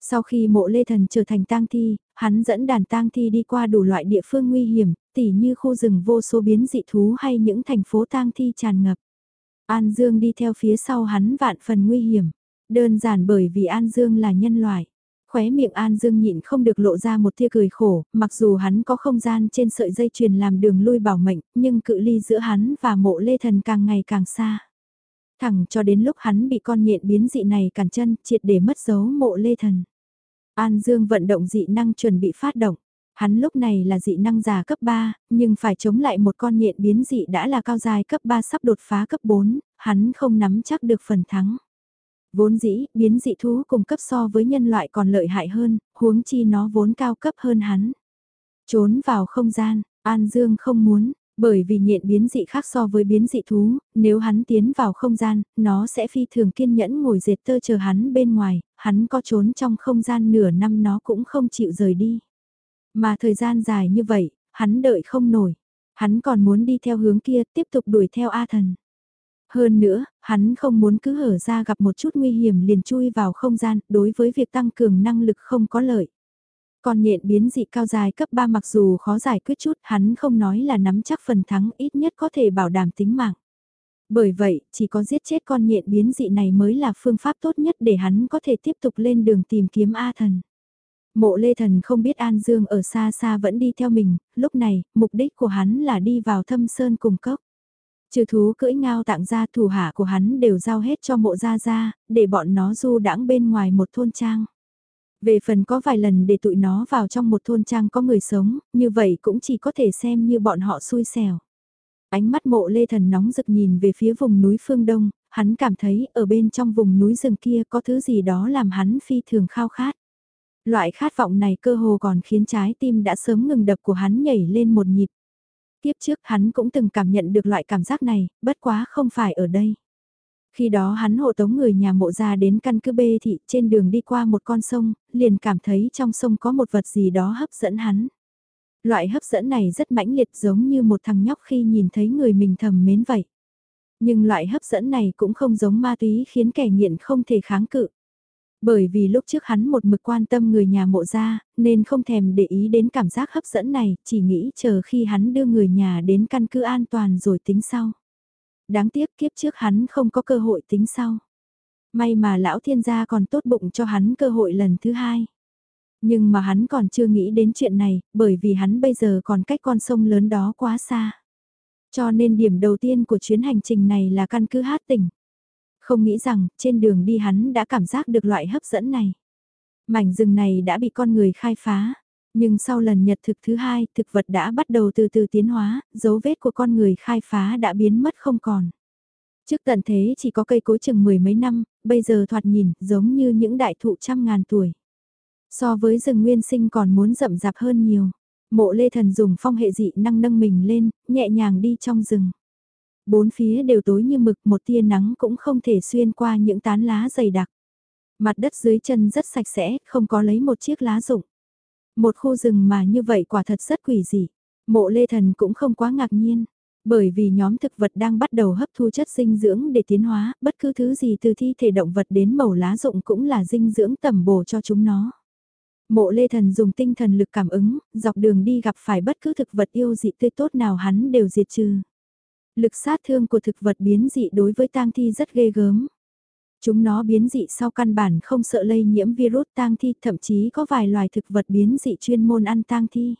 Sau khi mộ lê thần trở thành tang thi, hắn dẫn đàn tang thi đi qua đủ loại địa phương nguy hiểm, tỉ như khu rừng vô số biến dị thú hay những thành phố tang thi tràn ngập. An Dương đi theo phía sau hắn vạn phần nguy hiểm. Đơn giản bởi vì An Dương là nhân loại. Khóe miệng An Dương nhịn không được lộ ra một tia cười khổ, mặc dù hắn có không gian trên sợi dây chuyền làm đường lui bảo mệnh, nhưng cự ly giữa hắn và mộ lê thần càng ngày càng xa. Thẳng cho đến lúc hắn bị con nhện biến dị này cản chân, triệt để mất dấu mộ lê thần. An Dương vận động dị năng chuẩn bị phát động. Hắn lúc này là dị năng già cấp 3, nhưng phải chống lại một con nhện biến dị đã là cao dài cấp 3 sắp đột phá cấp 4, hắn không nắm chắc được phần thắng. Vốn dĩ, biến dị thú cung cấp so với nhân loại còn lợi hại hơn, huống chi nó vốn cao cấp hơn hắn. Trốn vào không gian, An Dương không muốn, bởi vì nhện biến dị khác so với biến dị thú, nếu hắn tiến vào không gian, nó sẽ phi thường kiên nhẫn ngồi dệt tơ chờ hắn bên ngoài, hắn có trốn trong không gian nửa năm nó cũng không chịu rời đi. Mà thời gian dài như vậy, hắn đợi không nổi. Hắn còn muốn đi theo hướng kia tiếp tục đuổi theo A thần. Hơn nữa, hắn không muốn cứ hở ra gặp một chút nguy hiểm liền chui vào không gian, đối với việc tăng cường năng lực không có lợi. Còn nhện biến dị cao dài cấp 3 mặc dù khó giải quyết chút, hắn không nói là nắm chắc phần thắng ít nhất có thể bảo đảm tính mạng. Bởi vậy, chỉ có giết chết con nhện biến dị này mới là phương pháp tốt nhất để hắn có thể tiếp tục lên đường tìm kiếm A thần. Mộ Lê Thần không biết An Dương ở xa xa vẫn đi theo mình, lúc này, mục đích của hắn là đi vào thâm sơn cùng cốc. Trừ thú cưỡi ngao tặng ra thủ hạ của hắn đều giao hết cho mộ gia gia, để bọn nó du đãng bên ngoài một thôn trang. Về phần có vài lần để tụi nó vào trong một thôn trang có người sống, như vậy cũng chỉ có thể xem như bọn họ xui xẻo. Ánh mắt mộ lê thần nóng rực nhìn về phía vùng núi phương đông, hắn cảm thấy ở bên trong vùng núi rừng kia có thứ gì đó làm hắn phi thường khao khát. Loại khát vọng này cơ hồ còn khiến trái tim đã sớm ngừng đập của hắn nhảy lên một nhịp. Tiếp trước hắn cũng từng cảm nhận được loại cảm giác này, bất quá không phải ở đây. Khi đó hắn hộ tống người nhà mộ ra đến căn cứ bê thị trên đường đi qua một con sông, liền cảm thấy trong sông có một vật gì đó hấp dẫn hắn. Loại hấp dẫn này rất mãnh liệt giống như một thằng nhóc khi nhìn thấy người mình thầm mến vậy. Nhưng loại hấp dẫn này cũng không giống ma túy khiến kẻ nghiện không thể kháng cự. Bởi vì lúc trước hắn một mực quan tâm người nhà mộ ra, nên không thèm để ý đến cảm giác hấp dẫn này, chỉ nghĩ chờ khi hắn đưa người nhà đến căn cứ an toàn rồi tính sau. Đáng tiếc kiếp trước hắn không có cơ hội tính sau. May mà lão thiên gia còn tốt bụng cho hắn cơ hội lần thứ hai. Nhưng mà hắn còn chưa nghĩ đến chuyện này, bởi vì hắn bây giờ còn cách con sông lớn đó quá xa. Cho nên điểm đầu tiên của chuyến hành trình này là căn cứ hát tỉnh. Không nghĩ rằng, trên đường đi hắn đã cảm giác được loại hấp dẫn này. Mảnh rừng này đã bị con người khai phá. Nhưng sau lần nhật thực thứ hai, thực vật đã bắt đầu từ từ tiến hóa, dấu vết của con người khai phá đã biến mất không còn. Trước tận thế chỉ có cây cối chừng mười mấy năm, bây giờ thoạt nhìn giống như những đại thụ trăm ngàn tuổi. So với rừng nguyên sinh còn muốn rậm rạp hơn nhiều. Mộ lê thần dùng phong hệ dị năng nâng mình lên, nhẹ nhàng đi trong rừng. Bốn phía đều tối như mực một tia nắng cũng không thể xuyên qua những tán lá dày đặc. Mặt đất dưới chân rất sạch sẽ, không có lấy một chiếc lá rụng. Một khu rừng mà như vậy quả thật rất quỷ dị. Mộ lê thần cũng không quá ngạc nhiên. Bởi vì nhóm thực vật đang bắt đầu hấp thu chất dinh dưỡng để tiến hóa, bất cứ thứ gì từ thi thể động vật đến màu lá rụng cũng là dinh dưỡng tầm bổ cho chúng nó. Mộ lê thần dùng tinh thần lực cảm ứng, dọc đường đi gặp phải bất cứ thực vật yêu dị tươi tốt nào hắn đều diệt trừ. Lực sát thương của thực vật biến dị đối với tang thi rất ghê gớm. Chúng nó biến dị sau căn bản không sợ lây nhiễm virus tang thi, thậm chí có vài loài thực vật biến dị chuyên môn ăn tang thi.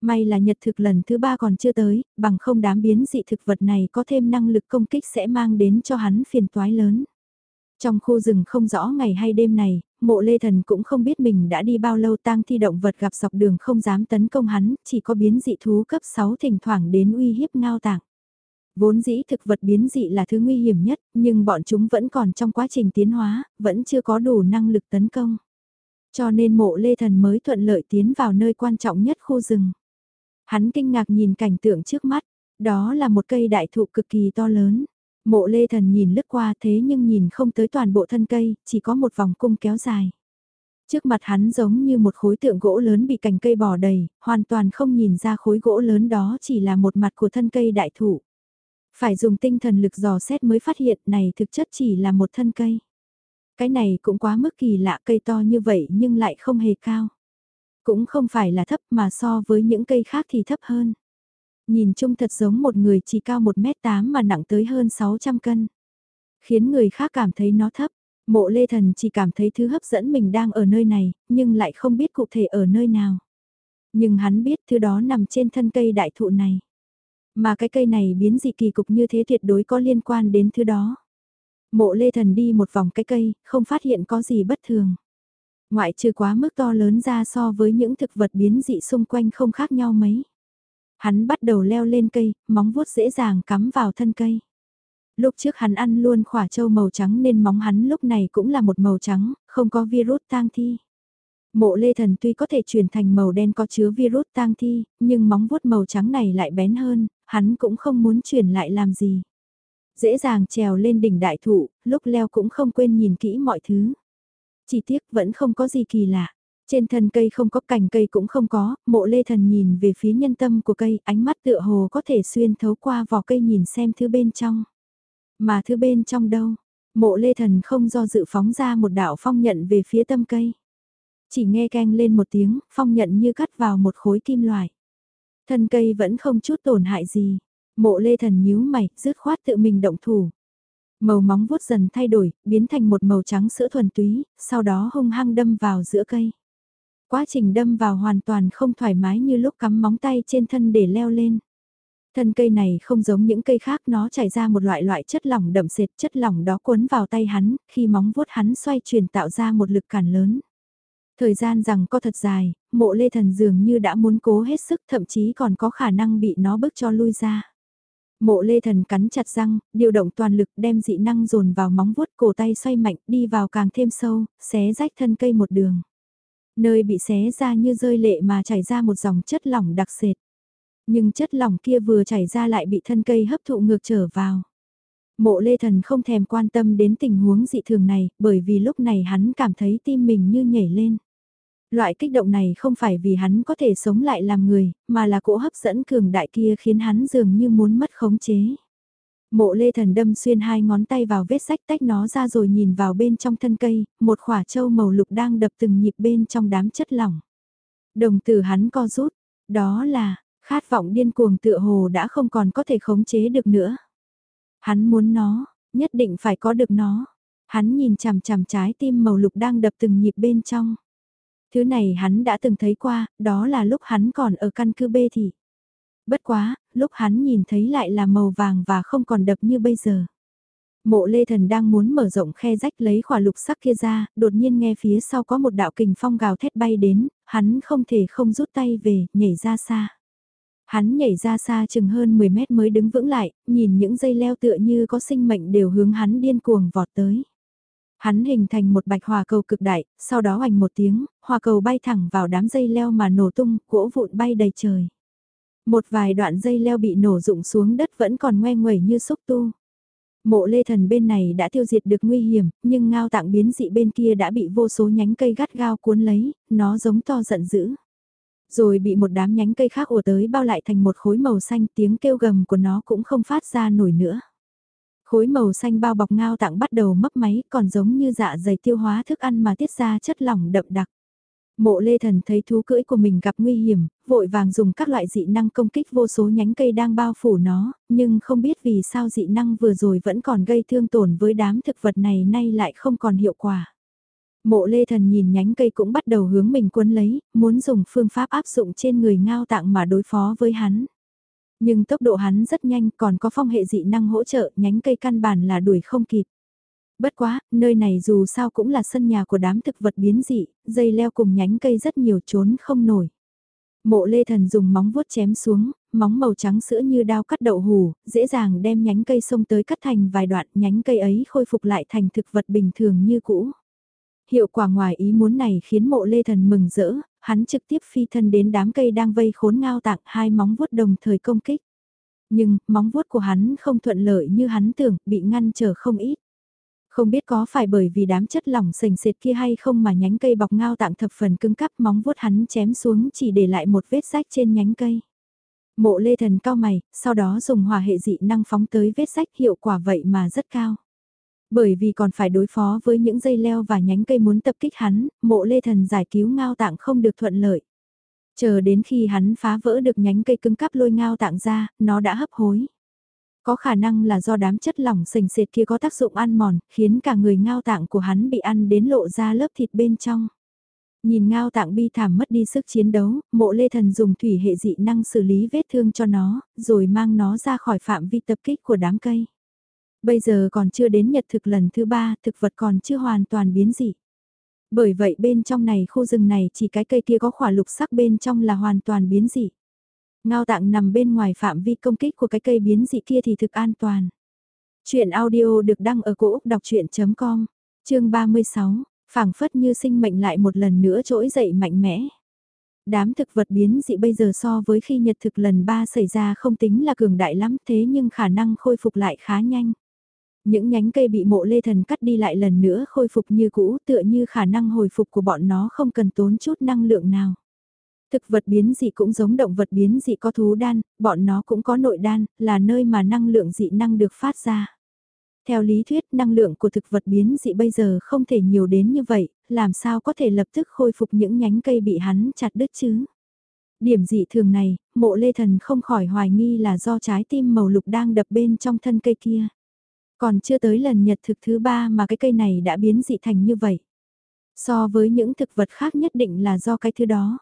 May là nhật thực lần thứ ba còn chưa tới, bằng không đám biến dị thực vật này có thêm năng lực công kích sẽ mang đến cho hắn phiền toái lớn. Trong khu rừng không rõ ngày hay đêm này, mộ lê thần cũng không biết mình đã đi bao lâu tang thi động vật gặp dọc đường không dám tấn công hắn, chỉ có biến dị thú cấp 6 thỉnh thoảng đến uy hiếp ngao tạng. Vốn dĩ thực vật biến dị là thứ nguy hiểm nhất, nhưng bọn chúng vẫn còn trong quá trình tiến hóa, vẫn chưa có đủ năng lực tấn công. Cho nên mộ lê thần mới thuận lợi tiến vào nơi quan trọng nhất khu rừng. Hắn kinh ngạc nhìn cảnh tượng trước mắt, đó là một cây đại thụ cực kỳ to lớn. Mộ lê thần nhìn lướt qua thế nhưng nhìn không tới toàn bộ thân cây, chỉ có một vòng cung kéo dài. Trước mặt hắn giống như một khối tượng gỗ lớn bị cành cây bỏ đầy, hoàn toàn không nhìn ra khối gỗ lớn đó chỉ là một mặt của thân cây đại thụ. Phải dùng tinh thần lực dò xét mới phát hiện này thực chất chỉ là một thân cây. Cái này cũng quá mức kỳ lạ cây to như vậy nhưng lại không hề cao. Cũng không phải là thấp mà so với những cây khác thì thấp hơn. Nhìn chung thật giống một người chỉ cao 1m8 mà nặng tới hơn 600 cân. Khiến người khác cảm thấy nó thấp. Mộ lê thần chỉ cảm thấy thứ hấp dẫn mình đang ở nơi này, nhưng lại không biết cụ thể ở nơi nào. Nhưng hắn biết thứ đó nằm trên thân cây đại thụ này. Mà cái cây này biến dị kỳ cục như thế tuyệt đối có liên quan đến thứ đó. Mộ lê thần đi một vòng cái cây, không phát hiện có gì bất thường. Ngoại trừ quá mức to lớn ra so với những thực vật biến dị xung quanh không khác nhau mấy. Hắn bắt đầu leo lên cây, móng vuốt dễ dàng cắm vào thân cây. Lúc trước hắn ăn luôn khỏa trâu màu trắng nên móng hắn lúc này cũng là một màu trắng, không có virus tang thi. Mộ lê thần tuy có thể chuyển thành màu đen có chứa virus tang thi, nhưng móng vuốt màu trắng này lại bén hơn, hắn cũng không muốn chuyển lại làm gì. Dễ dàng trèo lên đỉnh đại thụ, lúc leo cũng không quên nhìn kỹ mọi thứ. Chỉ tiếc vẫn không có gì kỳ lạ. Trên thân cây không có cành cây cũng không có, mộ lê thần nhìn về phía nhân tâm của cây, ánh mắt tựa hồ có thể xuyên thấu qua vỏ cây nhìn xem thứ bên trong. Mà thứ bên trong đâu? Mộ lê thần không do dự phóng ra một đạo phong nhận về phía tâm cây. Chỉ nghe keng lên một tiếng, phong nhận như cắt vào một khối kim loại. Thân cây vẫn không chút tổn hại gì. Mộ lê thần nhíu mày, rứt khoát tự mình động thủ. Màu móng vuốt dần thay đổi, biến thành một màu trắng sữa thuần túy, sau đó hung hăng đâm vào giữa cây. Quá trình đâm vào hoàn toàn không thoải mái như lúc cắm móng tay trên thân để leo lên. Thân cây này không giống những cây khác nó chảy ra một loại loại chất lỏng đậm sệt chất lỏng đó cuốn vào tay hắn, khi móng vuốt hắn xoay chuyển tạo ra một lực cản lớn. Thời gian rằng có thật dài, mộ lê thần dường như đã muốn cố hết sức thậm chí còn có khả năng bị nó bức cho lui ra. Mộ lê thần cắn chặt răng, điều động toàn lực đem dị năng dồn vào móng vuốt cổ tay xoay mạnh đi vào càng thêm sâu, xé rách thân cây một đường. Nơi bị xé ra như rơi lệ mà chảy ra một dòng chất lỏng đặc sệt. Nhưng chất lỏng kia vừa chảy ra lại bị thân cây hấp thụ ngược trở vào. Mộ lê thần không thèm quan tâm đến tình huống dị thường này, bởi vì lúc này hắn cảm thấy tim mình như nhảy lên. Loại kích động này không phải vì hắn có thể sống lại làm người, mà là cỗ hấp dẫn cường đại kia khiến hắn dường như muốn mất khống chế. Mộ lê thần đâm xuyên hai ngón tay vào vết sách tách nó ra rồi nhìn vào bên trong thân cây, một khỏa trâu màu lục đang đập từng nhịp bên trong đám chất lỏng. Đồng tử hắn co rút, đó là, khát vọng điên cuồng tựa hồ đã không còn có thể khống chế được nữa. Hắn muốn nó, nhất định phải có được nó. Hắn nhìn chằm chằm trái tim màu lục đang đập từng nhịp bên trong. Thứ này hắn đã từng thấy qua, đó là lúc hắn còn ở căn cứ b thì Bất quá, lúc hắn nhìn thấy lại là màu vàng và không còn đập như bây giờ. Mộ lê thần đang muốn mở rộng khe rách lấy khỏa lục sắc kia ra, đột nhiên nghe phía sau có một đạo kình phong gào thét bay đến, hắn không thể không rút tay về, nhảy ra xa. Hắn nhảy ra xa chừng hơn 10 mét mới đứng vững lại, nhìn những dây leo tựa như có sinh mệnh đều hướng hắn điên cuồng vọt tới. Hắn hình thành một bạch hòa cầu cực đại, sau đó hoành một tiếng, hòa cầu bay thẳng vào đám dây leo mà nổ tung, gỗ vụn bay đầy trời. Một vài đoạn dây leo bị nổ rụng xuống đất vẫn còn ngoe nguẩy như xúc tu. Mộ lê thần bên này đã tiêu diệt được nguy hiểm, nhưng ngao tạng biến dị bên kia đã bị vô số nhánh cây gắt gao cuốn lấy, nó giống to giận dữ. Rồi bị một đám nhánh cây khác ùa tới bao lại thành một khối màu xanh tiếng kêu gầm của nó cũng không phát ra nổi nữa. Khối màu xanh bao bọc ngao tạng bắt đầu mấp máy còn giống như dạ dày tiêu hóa thức ăn mà tiết ra chất lỏng đậm đặc. Mộ lê thần thấy thú cưỡi của mình gặp nguy hiểm, vội vàng dùng các loại dị năng công kích vô số nhánh cây đang bao phủ nó, nhưng không biết vì sao dị năng vừa rồi vẫn còn gây thương tổn với đám thực vật này nay lại không còn hiệu quả. Mộ lê thần nhìn nhánh cây cũng bắt đầu hướng mình cuốn lấy, muốn dùng phương pháp áp dụng trên người ngao tạng mà đối phó với hắn. Nhưng tốc độ hắn rất nhanh còn có phong hệ dị năng hỗ trợ nhánh cây căn bản là đuổi không kịp. Bất quá, nơi này dù sao cũng là sân nhà của đám thực vật biến dị, dây leo cùng nhánh cây rất nhiều trốn không nổi. Mộ lê thần dùng móng vuốt chém xuống, móng màu trắng sữa như đao cắt đậu hù, dễ dàng đem nhánh cây xông tới cắt thành vài đoạn nhánh cây ấy khôi phục lại thành thực vật bình thường như cũ. Hiệu quả ngoài ý muốn này khiến mộ lê thần mừng rỡ, hắn trực tiếp phi thân đến đám cây đang vây khốn ngao tạng hai móng vuốt đồng thời công kích. Nhưng, móng vuốt của hắn không thuận lợi như hắn tưởng, bị ngăn trở không ít. Không biết có phải bởi vì đám chất lỏng sền sệt kia hay không mà nhánh cây bọc ngao tạng thập phần cứng cắp móng vuốt hắn chém xuống chỉ để lại một vết rách trên nhánh cây. Mộ lê thần cao mày, sau đó dùng hòa hệ dị năng phóng tới vết rách hiệu quả vậy mà rất cao. Bởi vì còn phải đối phó với những dây leo và nhánh cây muốn tập kích hắn, mộ lê thần giải cứu ngao tạng không được thuận lợi. Chờ đến khi hắn phá vỡ được nhánh cây cứng cắp lôi ngao tạng ra, nó đã hấp hối. Có khả năng là do đám chất lỏng sình sệt kia có tác dụng ăn mòn, khiến cả người ngao tạng của hắn bị ăn đến lộ ra lớp thịt bên trong. Nhìn ngao tạng bi thảm mất đi sức chiến đấu, mộ lê thần dùng thủy hệ dị năng xử lý vết thương cho nó, rồi mang nó ra khỏi phạm vi tập kích của đám cây. Bây giờ còn chưa đến nhật thực lần thứ ba, thực vật còn chưa hoàn toàn biến dị. Bởi vậy bên trong này khu rừng này chỉ cái cây kia có khỏa lục sắc bên trong là hoàn toàn biến dị. Ngao tạng nằm bên ngoài phạm vi công kích của cái cây biến dị kia thì thực an toàn. Chuyện audio được đăng ở cổ Úc đọc chuyện.com, chương 36, phảng phất như sinh mệnh lại một lần nữa trỗi dậy mạnh mẽ. Đám thực vật biến dị bây giờ so với khi nhật thực lần 3 xảy ra không tính là cường đại lắm thế nhưng khả năng khôi phục lại khá nhanh. Những nhánh cây bị mộ lê thần cắt đi lại lần nữa khôi phục như cũ tựa như khả năng hồi phục của bọn nó không cần tốn chút năng lượng nào. Thực vật biến dị cũng giống động vật biến dị có thú đan, bọn nó cũng có nội đan, là nơi mà năng lượng dị năng được phát ra. Theo lý thuyết năng lượng của thực vật biến dị bây giờ không thể nhiều đến như vậy, làm sao có thể lập tức khôi phục những nhánh cây bị hắn chặt đứt chứ? Điểm dị thường này, mộ lê thần không khỏi hoài nghi là do trái tim màu lục đang đập bên trong thân cây kia. Còn chưa tới lần nhật thực thứ ba mà cái cây này đã biến dị thành như vậy. So với những thực vật khác nhất định là do cái thứ đó.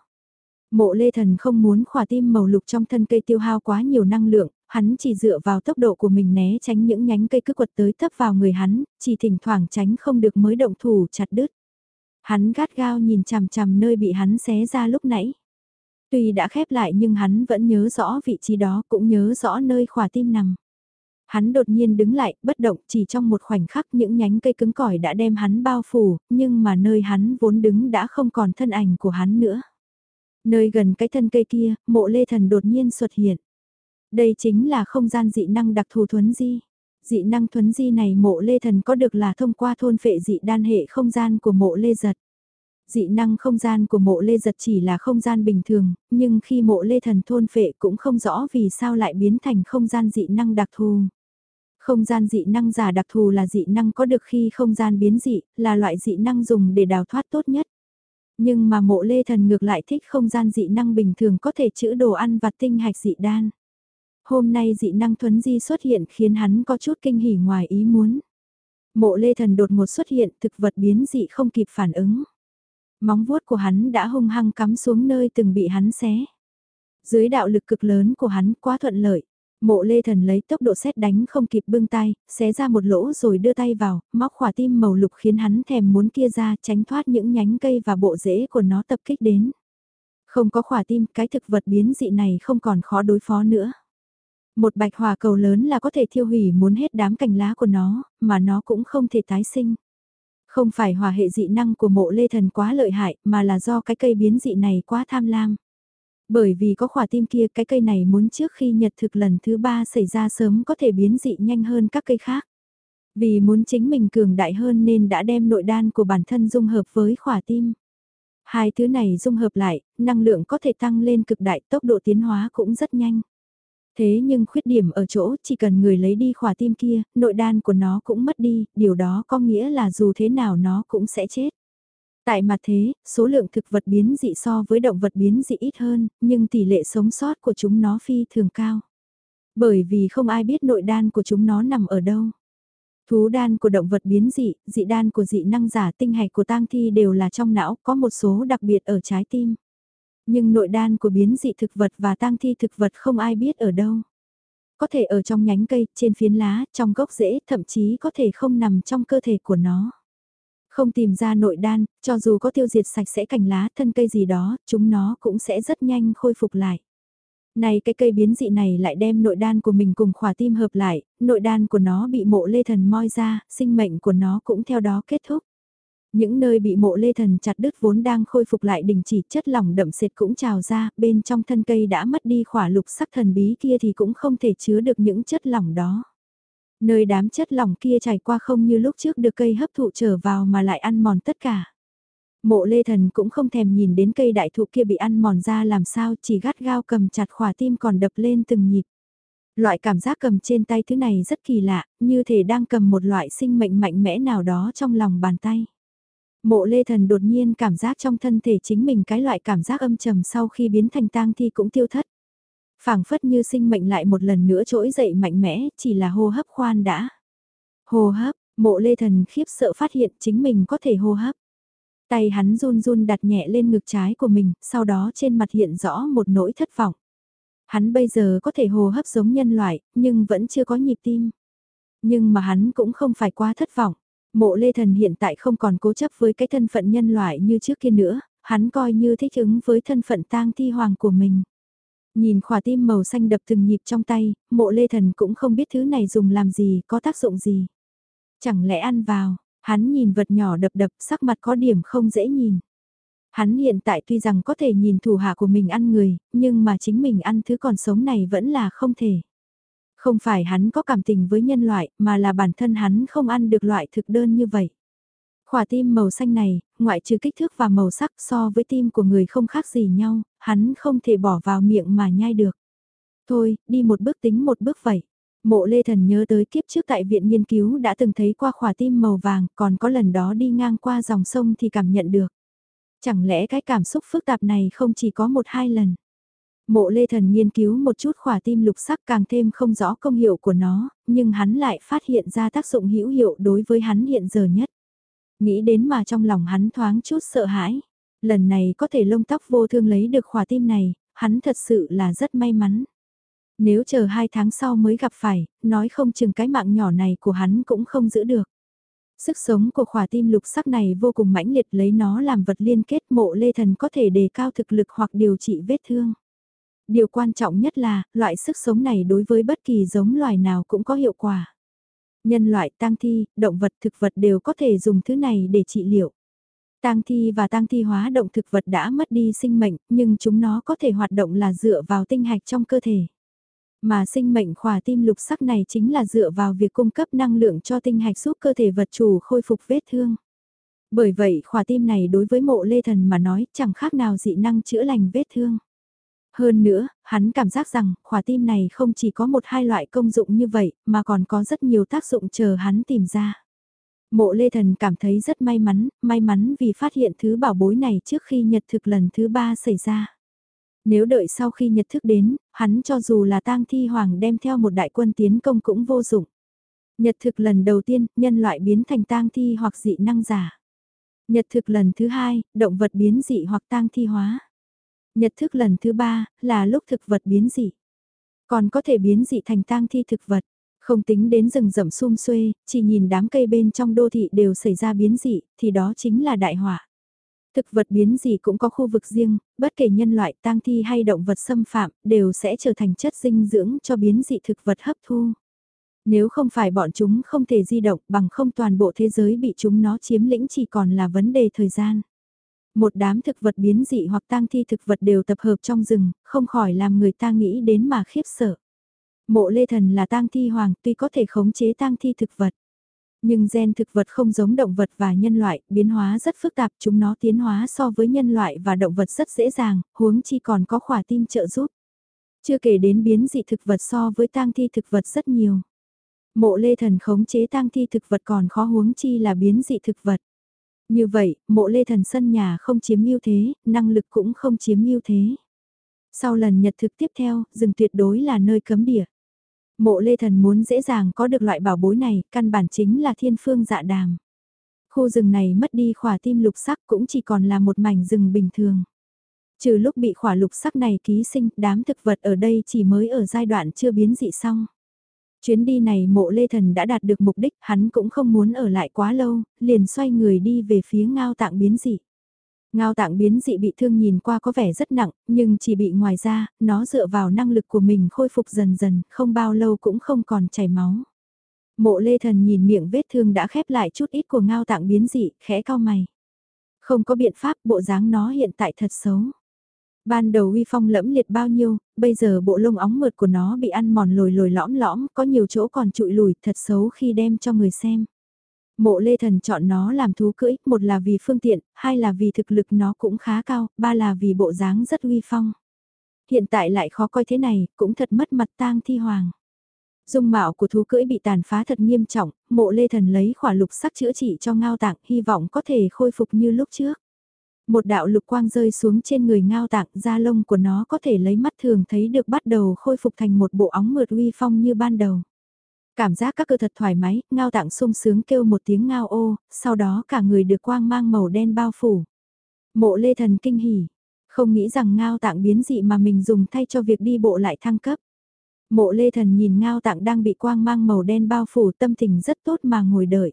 Mộ lê thần không muốn khỏa tim màu lục trong thân cây tiêu hao quá nhiều năng lượng, hắn chỉ dựa vào tốc độ của mình né tránh những nhánh cây cứ quật tới thấp vào người hắn, chỉ thỉnh thoảng tránh không được mới động thủ chặt đứt. Hắn gắt gao nhìn chằm chằm nơi bị hắn xé ra lúc nãy. Tuy đã khép lại nhưng hắn vẫn nhớ rõ vị trí đó cũng nhớ rõ nơi khỏa tim nằm. Hắn đột nhiên đứng lại, bất động, chỉ trong một khoảnh khắc những nhánh cây cứng cỏi đã đem hắn bao phủ, nhưng mà nơi hắn vốn đứng đã không còn thân ảnh của hắn nữa. Nơi gần cái thân cây kia, mộ lê thần đột nhiên xuất hiện. Đây chính là không gian dị năng đặc thù thuấn di. Dị năng thuấn di này mộ lê thần có được là thông qua thôn phệ dị đan hệ không gian của mộ lê giật. Dị năng không gian của mộ lê giật chỉ là không gian bình thường, nhưng khi mộ lê thần thôn phệ cũng không rõ vì sao lại biến thành không gian dị năng đặc thù. Không gian dị năng giả đặc thù là dị năng có được khi không gian biến dị, là loại dị năng dùng để đào thoát tốt nhất. Nhưng mà mộ lê thần ngược lại thích không gian dị năng bình thường có thể chữ đồ ăn và tinh hạch dị đan. Hôm nay dị năng thuấn di xuất hiện khiến hắn có chút kinh hỉ ngoài ý muốn. Mộ lê thần đột ngột xuất hiện thực vật biến dị không kịp phản ứng. Móng vuốt của hắn đã hung hăng cắm xuống nơi từng bị hắn xé. Dưới đạo lực cực lớn của hắn quá thuận lợi. Mộ lê thần lấy tốc độ xét đánh không kịp bưng tay, xé ra một lỗ rồi đưa tay vào, móc khỏa tim màu lục khiến hắn thèm muốn kia ra tránh thoát những nhánh cây và bộ rễ của nó tập kích đến. Không có khỏa tim, cái thực vật biến dị này không còn khó đối phó nữa. Một bạch hòa cầu lớn là có thể thiêu hủy muốn hết đám cành lá của nó, mà nó cũng không thể tái sinh. Không phải hòa hệ dị năng của mộ lê thần quá lợi hại, mà là do cái cây biến dị này quá tham lam. Bởi vì có khỏa tim kia cái cây này muốn trước khi nhật thực lần thứ ba xảy ra sớm có thể biến dị nhanh hơn các cây khác. Vì muốn chính mình cường đại hơn nên đã đem nội đan của bản thân dung hợp với khỏa tim. Hai thứ này dung hợp lại, năng lượng có thể tăng lên cực đại tốc độ tiến hóa cũng rất nhanh. Thế nhưng khuyết điểm ở chỗ chỉ cần người lấy đi khỏa tim kia, nội đan của nó cũng mất đi, điều đó có nghĩa là dù thế nào nó cũng sẽ chết. Tại mặt thế, số lượng thực vật biến dị so với động vật biến dị ít hơn, nhưng tỷ lệ sống sót của chúng nó phi thường cao. Bởi vì không ai biết nội đan của chúng nó nằm ở đâu. Thú đan của động vật biến dị, dị đan của dị năng giả tinh hạch của tang thi đều là trong não, có một số đặc biệt ở trái tim. Nhưng nội đan của biến dị thực vật và tang thi thực vật không ai biết ở đâu. Có thể ở trong nhánh cây, trên phiến lá, trong gốc rễ, thậm chí có thể không nằm trong cơ thể của nó. Không tìm ra nội đan, cho dù có tiêu diệt sạch sẽ cành lá, thân cây gì đó, chúng nó cũng sẽ rất nhanh khôi phục lại. Này cái cây biến dị này lại đem nội đan của mình cùng khỏa tim hợp lại, nội đan của nó bị mộ lê thần moi ra, sinh mệnh của nó cũng theo đó kết thúc. Những nơi bị mộ lê thần chặt đứt vốn đang khôi phục lại đình chỉ chất lỏng đậm sệt cũng trào ra, bên trong thân cây đã mất đi khỏa lục sắc thần bí kia thì cũng không thể chứa được những chất lỏng đó. Nơi đám chất lỏng kia trải qua không như lúc trước được cây hấp thụ trở vào mà lại ăn mòn tất cả. Mộ lê thần cũng không thèm nhìn đến cây đại thụ kia bị ăn mòn ra làm sao chỉ gắt gao cầm chặt khỏa tim còn đập lên từng nhịp. Loại cảm giác cầm trên tay thứ này rất kỳ lạ, như thể đang cầm một loại sinh mệnh mạnh mẽ nào đó trong lòng bàn tay. Mộ lê thần đột nhiên cảm giác trong thân thể chính mình cái loại cảm giác âm trầm sau khi biến thành tang thi cũng tiêu thất phảng phất như sinh mệnh lại một lần nữa trỗi dậy mạnh mẽ, chỉ là hô hấp khoan đã. Hô hấp, mộ lê thần khiếp sợ phát hiện chính mình có thể hô hấp. Tay hắn run run đặt nhẹ lên ngực trái của mình, sau đó trên mặt hiện rõ một nỗi thất vọng. Hắn bây giờ có thể hô hấp giống nhân loại, nhưng vẫn chưa có nhịp tim. Nhưng mà hắn cũng không phải quá thất vọng. Mộ Lê Thần hiện tại không còn cố chấp với cái thân phận nhân loại như trước kia nữa, hắn coi như thích ứng với thân phận tang thi hoàng của mình. Nhìn khỏa tim màu xanh đập từng nhịp trong tay, mộ Lê Thần cũng không biết thứ này dùng làm gì, có tác dụng gì. Chẳng lẽ ăn vào, hắn nhìn vật nhỏ đập đập sắc mặt có điểm không dễ nhìn. Hắn hiện tại tuy rằng có thể nhìn thủ hạ của mình ăn người, nhưng mà chính mình ăn thứ còn sống này vẫn là không thể. Không phải hắn có cảm tình với nhân loại, mà là bản thân hắn không ăn được loại thực đơn như vậy. Khỏa tim màu xanh này, ngoại trừ kích thước và màu sắc so với tim của người không khác gì nhau, hắn không thể bỏ vào miệng mà nhai được. Thôi, đi một bước tính một bước vậy. Mộ Lê Thần nhớ tới kiếp trước tại viện nghiên cứu đã từng thấy qua khỏa tim màu vàng, còn có lần đó đi ngang qua dòng sông thì cảm nhận được. Chẳng lẽ cái cảm xúc phức tạp này không chỉ có một hai lần. Mộ Lê Thần nghiên cứu một chút khỏa tim lục sắc càng thêm không rõ công hiệu của nó, nhưng hắn lại phát hiện ra tác dụng hữu hiệu đối với hắn hiện giờ nhất. Nghĩ đến mà trong lòng hắn thoáng chút sợ hãi. Lần này có thể lông tóc vô thương lấy được khỏa tim này, hắn thật sự là rất may mắn. Nếu chờ hai tháng sau mới gặp phải, nói không chừng cái mạng nhỏ này của hắn cũng không giữ được. Sức sống của khỏa tim lục sắc này vô cùng mãnh liệt lấy nó làm vật liên kết mộ lê thần có thể đề cao thực lực hoặc điều trị vết thương. Điều quan trọng nhất là, loại sức sống này đối với bất kỳ giống loài nào cũng có hiệu quả. Nhân loại, tang thi, động vật, thực vật đều có thể dùng thứ này để trị liệu. Tang thi và tang thi hóa động thực vật đã mất đi sinh mệnh, nhưng chúng nó có thể hoạt động là dựa vào tinh hạch trong cơ thể. Mà sinh mệnh khỏa tim lục sắc này chính là dựa vào việc cung cấp năng lượng cho tinh hạch giúp cơ thể vật chủ khôi phục vết thương. Bởi vậy khỏa tim này đối với mộ lê thần mà nói chẳng khác nào dị năng chữa lành vết thương. Hơn nữa, hắn cảm giác rằng khỏa tim này không chỉ có một hai loại công dụng như vậy mà còn có rất nhiều tác dụng chờ hắn tìm ra. Mộ Lê Thần cảm thấy rất may mắn, may mắn vì phát hiện thứ bảo bối này trước khi nhật thực lần thứ ba xảy ra. Nếu đợi sau khi nhật thức đến, hắn cho dù là tang thi hoàng đem theo một đại quân tiến công cũng vô dụng. Nhật thực lần đầu tiên, nhân loại biến thành tang thi hoặc dị năng giả. Nhật thực lần thứ hai, động vật biến dị hoặc tang thi hóa. Nhật thức lần thứ ba, là lúc thực vật biến dị. Còn có thể biến dị thành tang thi thực vật. Không tính đến rừng rậm sum xuê, chỉ nhìn đám cây bên trong đô thị đều xảy ra biến dị, thì đó chính là đại họa. Thực vật biến dị cũng có khu vực riêng, bất kể nhân loại tang thi hay động vật xâm phạm, đều sẽ trở thành chất dinh dưỡng cho biến dị thực vật hấp thu. Nếu không phải bọn chúng không thể di động bằng không toàn bộ thế giới bị chúng nó chiếm lĩnh chỉ còn là vấn đề thời gian. Một đám thực vật biến dị hoặc tang thi thực vật đều tập hợp trong rừng, không khỏi làm người ta nghĩ đến mà khiếp sợ. Mộ Lê Thần là tang thi hoàng tuy có thể khống chế tang thi thực vật. Nhưng gen thực vật không giống động vật và nhân loại, biến hóa rất phức tạp, chúng nó tiến hóa so với nhân loại và động vật rất dễ dàng, huống chi còn có khỏa tim trợ giúp. Chưa kể đến biến dị thực vật so với tang thi thực vật rất nhiều. Mộ lê thần khống chế tang thi thực vật còn khó huống chi là biến dị thực vật. Như vậy, mộ lê thần sân nhà không chiếm ưu thế, năng lực cũng không chiếm ưu thế. Sau lần nhật thực tiếp theo, rừng tuyệt đối là nơi cấm địa. Mộ lê thần muốn dễ dàng có được loại bảo bối này, căn bản chính là thiên phương dạ đàm. Khu rừng này mất đi khỏa tim lục sắc cũng chỉ còn là một mảnh rừng bình thường. Trừ lúc bị khỏa lục sắc này ký sinh, đám thực vật ở đây chỉ mới ở giai đoạn chưa biến dị xong. Chuyến đi này mộ lê thần đã đạt được mục đích, hắn cũng không muốn ở lại quá lâu, liền xoay người đi về phía ngao tạng biến dị. Ngao tạng biến dị bị thương nhìn qua có vẻ rất nặng, nhưng chỉ bị ngoài ra, nó dựa vào năng lực của mình khôi phục dần dần, không bao lâu cũng không còn chảy máu. Mộ lê thần nhìn miệng vết thương đã khép lại chút ít của ngao tạng biến dị, khẽ cao mày. Không có biện pháp, bộ dáng nó hiện tại thật xấu. Ban đầu uy phong lẫm liệt bao nhiêu, bây giờ bộ lông óng mượt của nó bị ăn mòn lồi lồi lõm lõm, có nhiều chỗ còn trụi lùi, thật xấu khi đem cho người xem. Mộ lê thần chọn nó làm thú cưỡi, một là vì phương tiện, hai là vì thực lực nó cũng khá cao, ba là vì bộ dáng rất uy phong. Hiện tại lại khó coi thế này, cũng thật mất mặt tang thi hoàng. Dung mạo của thú cưỡi bị tàn phá thật nghiêm trọng, mộ lê thần lấy khỏa lục sắc chữa trị cho ngao tạng, hy vọng có thể khôi phục như lúc trước. Một đạo lục quang rơi xuống trên người ngao tạng, da lông của nó có thể lấy mắt thường thấy được bắt đầu khôi phục thành một bộ óng mượt uy phong như ban đầu. Cảm giác các cơ thật thoải mái, ngao tạng sung sướng kêu một tiếng ngao ô, sau đó cả người được quang mang màu đen bao phủ. Mộ lê thần kinh hỉ, không nghĩ rằng ngao tạng biến dị mà mình dùng thay cho việc đi bộ lại thăng cấp. Mộ lê thần nhìn ngao tạng đang bị quang mang màu đen bao phủ tâm tình rất tốt mà ngồi đợi.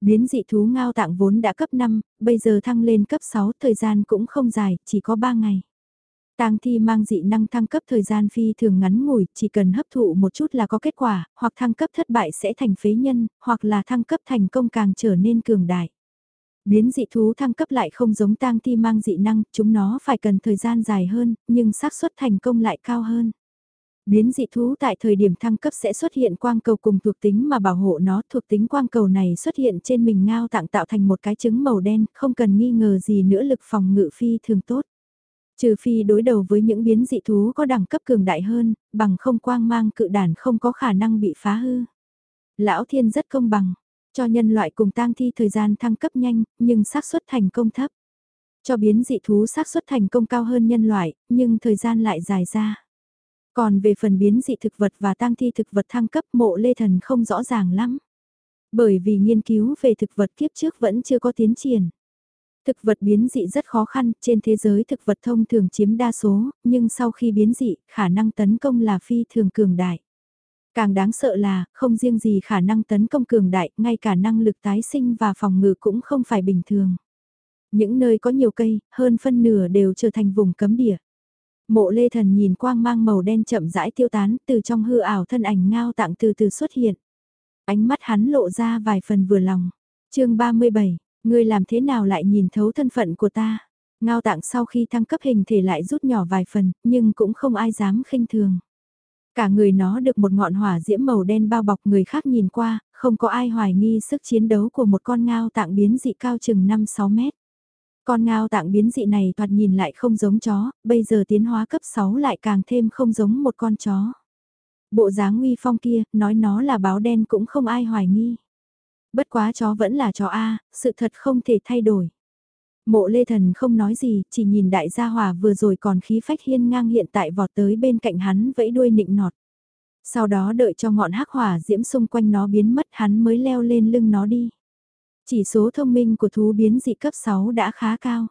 Biến dị thú ngao tạng vốn đã cấp 5, bây giờ thăng lên cấp 6, thời gian cũng không dài, chỉ có 3 ngày. Tang thi mang dị năng thăng cấp thời gian phi thường ngắn ngủi, chỉ cần hấp thụ một chút là có kết quả, hoặc thăng cấp thất bại sẽ thành phế nhân, hoặc là thăng cấp thành công càng trở nên cường đại. Biến dị thú thăng cấp lại không giống tang thi mang dị năng, chúng nó phải cần thời gian dài hơn, nhưng xác suất thành công lại cao hơn. Biến dị thú tại thời điểm thăng cấp sẽ xuất hiện quang cầu cùng thuộc tính mà bảo hộ nó. Thuộc tính quang cầu này xuất hiện trên mình ngao tạng tạo thành một cái trứng màu đen, không cần nghi ngờ gì nữa lực phòng ngự phi thường tốt. Trừ phi đối đầu với những biến dị thú có đẳng cấp cường đại hơn, bằng không quang mang cự đàn không có khả năng bị phá hư. Lão thiên rất công bằng, cho nhân loại cùng tang thi thời gian thăng cấp nhanh, nhưng xác suất thành công thấp. Cho biến dị thú xác suất thành công cao hơn nhân loại, nhưng thời gian lại dài ra. Còn về phần biến dị thực vật và tăng thi thực vật thăng cấp mộ lê thần không rõ ràng lắm. Bởi vì nghiên cứu về thực vật kiếp trước vẫn chưa có tiến triển. Thực vật biến dị rất khó khăn, trên thế giới thực vật thông thường chiếm đa số, nhưng sau khi biến dị, khả năng tấn công là phi thường cường đại. Càng đáng sợ là, không riêng gì khả năng tấn công cường đại, ngay cả năng lực tái sinh và phòng ngự cũng không phải bình thường. Những nơi có nhiều cây, hơn phân nửa đều trở thành vùng cấm địa. Mộ lê thần nhìn quang mang màu đen chậm rãi tiêu tán từ trong hư ảo thân ảnh ngao tạng từ từ xuất hiện. Ánh mắt hắn lộ ra vài phần vừa lòng. chương 37, ngươi làm thế nào lại nhìn thấu thân phận của ta? Ngao tạng sau khi thăng cấp hình thể lại rút nhỏ vài phần, nhưng cũng không ai dám khinh thường. Cả người nó được một ngọn hỏa diễm màu đen bao bọc người khác nhìn qua, không có ai hoài nghi sức chiến đấu của một con ngao tạng biến dị cao chừng 5-6 mét. Con ngao tạng biến dị này thoạt nhìn lại không giống chó, bây giờ tiến hóa cấp 6 lại càng thêm không giống một con chó. Bộ dáng uy phong kia, nói nó là báo đen cũng không ai hoài nghi. Bất quá chó vẫn là chó A, sự thật không thể thay đổi. Mộ lê thần không nói gì, chỉ nhìn đại gia hòa vừa rồi còn khí phách hiên ngang hiện tại vọt tới bên cạnh hắn vẫy đuôi nịnh nọt. Sau đó đợi cho ngọn hắc hỏa diễm xung quanh nó biến mất hắn mới leo lên lưng nó đi. Chỉ số thông minh của thú biến dị cấp 6 đã khá cao.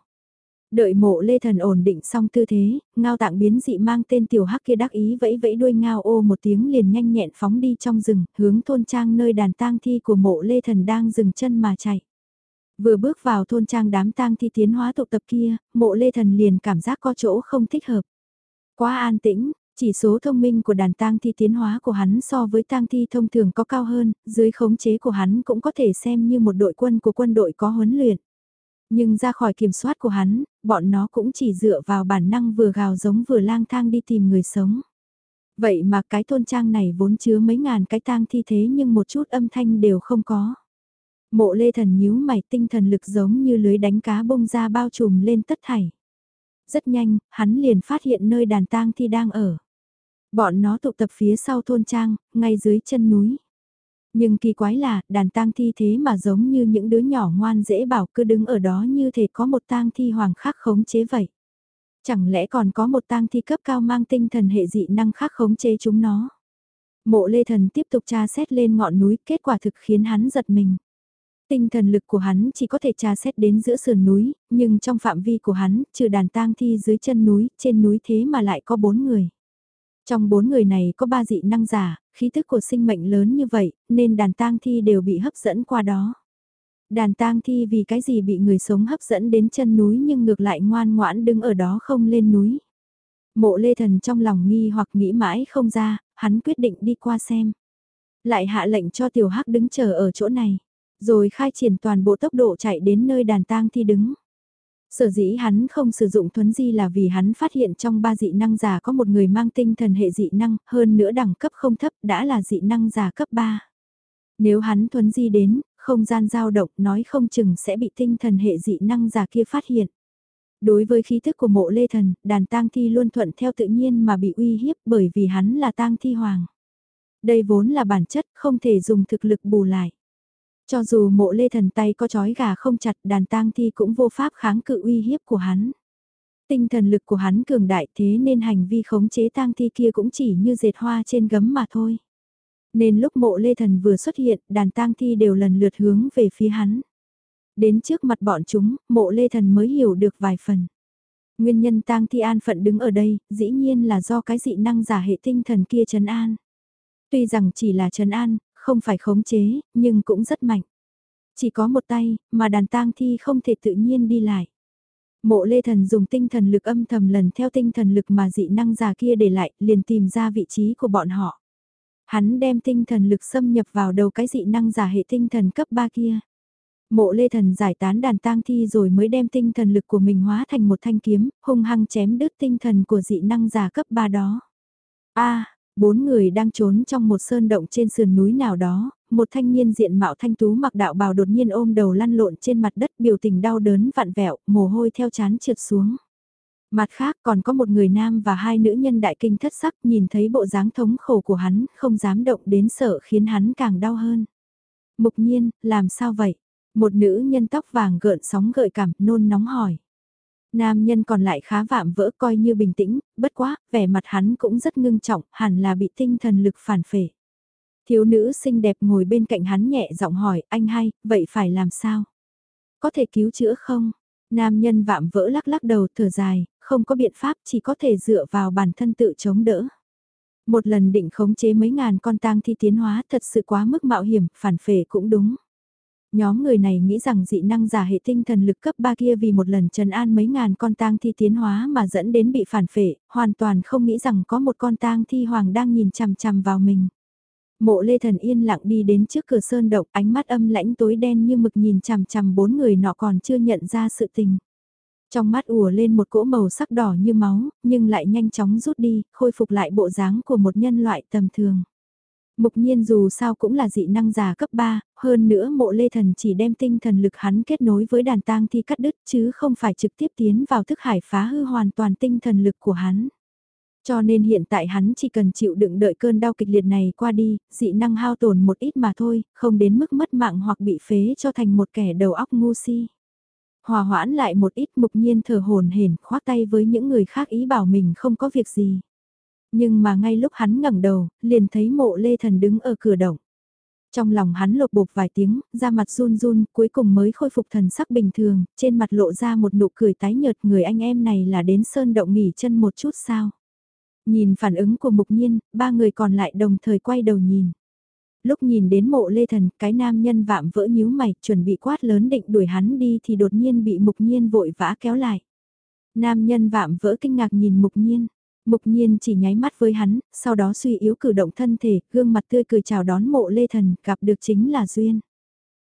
Đợi mộ lê thần ổn định xong tư thế, ngao tạng biến dị mang tên tiểu hắc kia đắc ý vẫy vẫy đuôi ngao ô một tiếng liền nhanh nhẹn phóng đi trong rừng, hướng thôn trang nơi đàn tang thi của mộ lê thần đang dừng chân mà chạy. Vừa bước vào thôn trang đám tang thi tiến hóa tụ tập kia, mộ lê thần liền cảm giác có chỗ không thích hợp. Quá an tĩnh, chỉ số thông minh của đàn tang thi tiến hóa của hắn so với tang thi thông thường có cao hơn, dưới khống chế của hắn cũng có thể xem như một đội quân của quân đội có huấn luyện. Nhưng ra khỏi kiểm soát của hắn, bọn nó cũng chỉ dựa vào bản năng vừa gào giống vừa lang thang đi tìm người sống. Vậy mà cái thôn trang này vốn chứa mấy ngàn cái tang thi thế nhưng một chút âm thanh đều không có. Mộ lê thần nhíu mày tinh thần lực giống như lưới đánh cá bông ra bao trùm lên tất thảy. Rất nhanh, hắn liền phát hiện nơi đàn tang thi đang ở. Bọn nó tụ tập phía sau thôn trang, ngay dưới chân núi. Nhưng kỳ quái là, đàn tang thi thế mà giống như những đứa nhỏ ngoan dễ bảo cứ đứng ở đó như thể có một tang thi hoàng khác khống chế vậy. Chẳng lẽ còn có một tang thi cấp cao mang tinh thần hệ dị năng khác khống chế chúng nó? Mộ lê thần tiếp tục tra xét lên ngọn núi, kết quả thực khiến hắn giật mình. Tinh thần lực của hắn chỉ có thể tra xét đến giữa sườn núi, nhưng trong phạm vi của hắn, trừ đàn tang thi dưới chân núi, trên núi thế mà lại có bốn người. Trong bốn người này có ba dị năng giả, khí thức của sinh mệnh lớn như vậy, nên đàn tang thi đều bị hấp dẫn qua đó. Đàn tang thi vì cái gì bị người sống hấp dẫn đến chân núi nhưng ngược lại ngoan ngoãn đứng ở đó không lên núi. Mộ lê thần trong lòng nghi hoặc nghĩ mãi không ra, hắn quyết định đi qua xem. Lại hạ lệnh cho tiểu hắc đứng chờ ở chỗ này. Rồi khai triển toàn bộ tốc độ chạy đến nơi đàn tang thi đứng. Sở dĩ hắn không sử dụng thuấn di là vì hắn phát hiện trong ba dị năng giả có một người mang tinh thần hệ dị năng, hơn nữa đẳng cấp không thấp đã là dị năng giả cấp 3. Nếu hắn thuấn di đến, không gian dao động nói không chừng sẽ bị tinh thần hệ dị năng giả kia phát hiện. Đối với khí thức của mộ lê thần, đàn tang thi luôn thuận theo tự nhiên mà bị uy hiếp bởi vì hắn là tang thi hoàng. Đây vốn là bản chất không thể dùng thực lực bù lại. Cho dù mộ lê thần tay có chói gà không chặt đàn tang thi cũng vô pháp kháng cự uy hiếp của hắn. Tinh thần lực của hắn cường đại thế nên hành vi khống chế tang thi kia cũng chỉ như dệt hoa trên gấm mà thôi. Nên lúc mộ lê thần vừa xuất hiện đàn tang thi đều lần lượt hướng về phía hắn. Đến trước mặt bọn chúng, mộ lê thần mới hiểu được vài phần. Nguyên nhân tang thi an phận đứng ở đây, dĩ nhiên là do cái dị năng giả hệ tinh thần kia trấn an. Tuy rằng chỉ là trấn an, không phải khống chế, nhưng cũng rất mạnh. Chỉ có một tay, mà đàn tang thi không thể tự nhiên đi lại. Mộ lê thần dùng tinh thần lực âm thầm lần theo tinh thần lực mà dị năng già kia để lại, liền tìm ra vị trí của bọn họ. Hắn đem tinh thần lực xâm nhập vào đầu cái dị năng giả hệ tinh thần cấp 3 kia. Mộ lê thần giải tán đàn tang thi rồi mới đem tinh thần lực của mình hóa thành một thanh kiếm, hung hăng chém đứt tinh thần của dị năng giả cấp 3 đó. a Bốn người đang trốn trong một sơn động trên sườn núi nào đó, một thanh niên diện mạo thanh tú mặc đạo bào đột nhiên ôm đầu lăn lộn trên mặt đất biểu tình đau đớn vặn vẹo, mồ hôi theo chán trượt xuống. Mặt khác còn có một người nam và hai nữ nhân đại kinh thất sắc nhìn thấy bộ dáng thống khổ của hắn, không dám động đến sợ khiến hắn càng đau hơn. Mục nhiên, làm sao vậy? Một nữ nhân tóc vàng gợn sóng gợi cảm, nôn nóng hỏi. Nam nhân còn lại khá vạm vỡ coi như bình tĩnh, bất quá, vẻ mặt hắn cũng rất ngưng trọng, hẳn là bị tinh thần lực phản phệ. Thiếu nữ xinh đẹp ngồi bên cạnh hắn nhẹ giọng hỏi, anh hay, vậy phải làm sao? Có thể cứu chữa không? Nam nhân vạm vỡ lắc lắc đầu thở dài, không có biện pháp chỉ có thể dựa vào bản thân tự chống đỡ. Một lần định khống chế mấy ngàn con tang thi tiến hóa thật sự quá mức mạo hiểm, phản phệ cũng đúng. Nhóm người này nghĩ rằng dị năng giả hệ tinh thần lực cấp 3 kia vì một lần trần an mấy ngàn con tang thi tiến hóa mà dẫn đến bị phản phệ, hoàn toàn không nghĩ rằng có một con tang thi hoàng đang nhìn chằm chằm vào mình. Mộ lê thần yên lặng đi đến trước cửa sơn động, ánh mắt âm lãnh tối đen như mực nhìn chằm chằm bốn người nọ còn chưa nhận ra sự tình. Trong mắt ùa lên một cỗ màu sắc đỏ như máu, nhưng lại nhanh chóng rút đi, khôi phục lại bộ dáng của một nhân loại tầm thường. Mục nhiên dù sao cũng là dị năng giả cấp 3, hơn nữa mộ lê thần chỉ đem tinh thần lực hắn kết nối với đàn tang thi cắt đứt chứ không phải trực tiếp tiến vào thức hải phá hư hoàn toàn tinh thần lực của hắn. Cho nên hiện tại hắn chỉ cần chịu đựng đợi cơn đau kịch liệt này qua đi, dị năng hao tổn một ít mà thôi, không đến mức mất mạng hoặc bị phế cho thành một kẻ đầu óc ngu si. Hòa hoãn lại một ít mục nhiên thở hồn hển khoác tay với những người khác ý bảo mình không có việc gì. Nhưng mà ngay lúc hắn ngẩng đầu, liền thấy mộ lê thần đứng ở cửa động. Trong lòng hắn lột bột vài tiếng, da mặt run run, cuối cùng mới khôi phục thần sắc bình thường, trên mặt lộ ra một nụ cười tái nhợt người anh em này là đến sơn động nghỉ chân một chút sao. Nhìn phản ứng của mục nhiên, ba người còn lại đồng thời quay đầu nhìn. Lúc nhìn đến mộ lê thần, cái nam nhân vạm vỡ nhíu mày, chuẩn bị quát lớn định đuổi hắn đi thì đột nhiên bị mục nhiên vội vã kéo lại. Nam nhân vạm vỡ kinh ngạc nhìn mục nhiên. Mục nhiên chỉ nháy mắt với hắn, sau đó suy yếu cử động thân thể, gương mặt tươi cười chào đón mộ lê thần, gặp được chính là Duyên.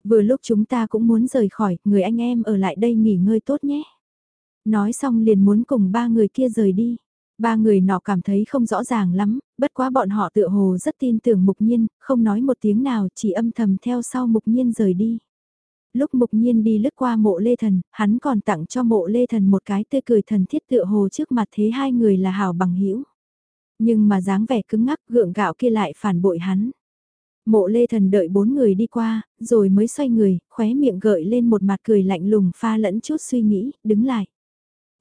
Vừa lúc chúng ta cũng muốn rời khỏi, người anh em ở lại đây nghỉ ngơi tốt nhé. Nói xong liền muốn cùng ba người kia rời đi. Ba người nọ cảm thấy không rõ ràng lắm, bất quá bọn họ tựa hồ rất tin tưởng mục nhiên, không nói một tiếng nào chỉ âm thầm theo sau mục nhiên rời đi. Lúc mục nhiên đi lướt qua mộ lê thần, hắn còn tặng cho mộ lê thần một cái tươi cười thần thiết tựa hồ trước mặt thế hai người là hảo bằng hữu Nhưng mà dáng vẻ cứng ngắc gượng gạo kia lại phản bội hắn. Mộ lê thần đợi bốn người đi qua, rồi mới xoay người, khóe miệng gợi lên một mặt cười lạnh lùng pha lẫn chút suy nghĩ, đứng lại.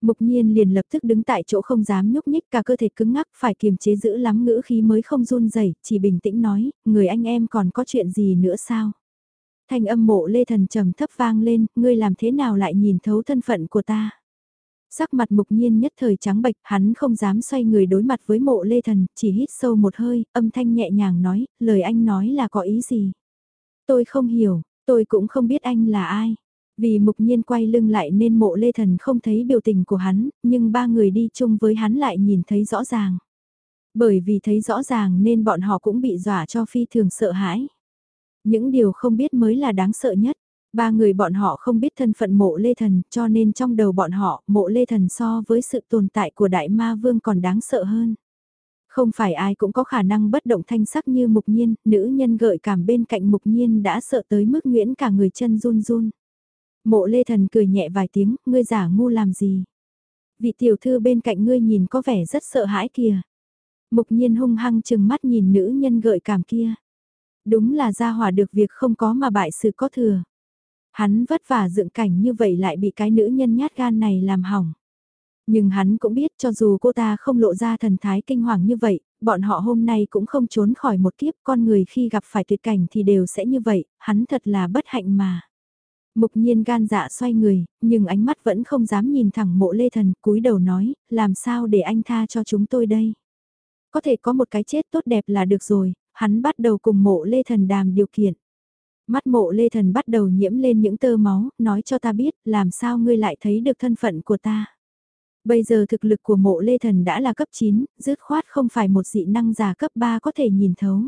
Mục nhiên liền lập tức đứng tại chỗ không dám nhúc nhích cả cơ thể cứng ngắc phải kiềm chế giữ lắm ngữ khí mới không run rẩy chỉ bình tĩnh nói, người anh em còn có chuyện gì nữa sao? Thanh âm mộ lê thần trầm thấp vang lên, ngươi làm thế nào lại nhìn thấu thân phận của ta? Sắc mặt mục nhiên nhất thời trắng bệch, hắn không dám xoay người đối mặt với mộ lê thần, chỉ hít sâu một hơi, âm thanh nhẹ nhàng nói, lời anh nói là có ý gì? Tôi không hiểu, tôi cũng không biết anh là ai. Vì mục nhiên quay lưng lại nên mộ lê thần không thấy biểu tình của hắn, nhưng ba người đi chung với hắn lại nhìn thấy rõ ràng. Bởi vì thấy rõ ràng nên bọn họ cũng bị dọa cho phi thường sợ hãi. Những điều không biết mới là đáng sợ nhất. Ba người bọn họ không biết thân phận mộ lê thần cho nên trong đầu bọn họ mộ lê thần so với sự tồn tại của đại ma vương còn đáng sợ hơn. Không phải ai cũng có khả năng bất động thanh sắc như mục nhiên, nữ nhân gợi cảm bên cạnh mục nhiên đã sợ tới mức nguyễn cả người chân run run. Mộ lê thần cười nhẹ vài tiếng, ngươi giả ngu làm gì? Vị tiểu thư bên cạnh ngươi nhìn có vẻ rất sợ hãi kìa. Mục nhiên hung hăng chừng mắt nhìn nữ nhân gợi cảm kia. Đúng là gia hỏa được việc không có mà bại sự có thừa. Hắn vất vả dựng cảnh như vậy lại bị cái nữ nhân nhát gan này làm hỏng. Nhưng hắn cũng biết cho dù cô ta không lộ ra thần thái kinh hoàng như vậy, bọn họ hôm nay cũng không trốn khỏi một kiếp con người khi gặp phải tuyệt cảnh thì đều sẽ như vậy, hắn thật là bất hạnh mà. Mục nhiên gan dạ xoay người, nhưng ánh mắt vẫn không dám nhìn thẳng mộ lê thần, cúi đầu nói, làm sao để anh tha cho chúng tôi đây. Có thể có một cái chết tốt đẹp là được rồi, hắn bắt đầu cùng mộ lê thần đàm điều kiện. Mắt mộ lê thần bắt đầu nhiễm lên những tơ máu, nói cho ta biết, làm sao ngươi lại thấy được thân phận của ta. Bây giờ thực lực của mộ lê thần đã là cấp 9, dứt khoát không phải một dị năng giả cấp 3 có thể nhìn thấu.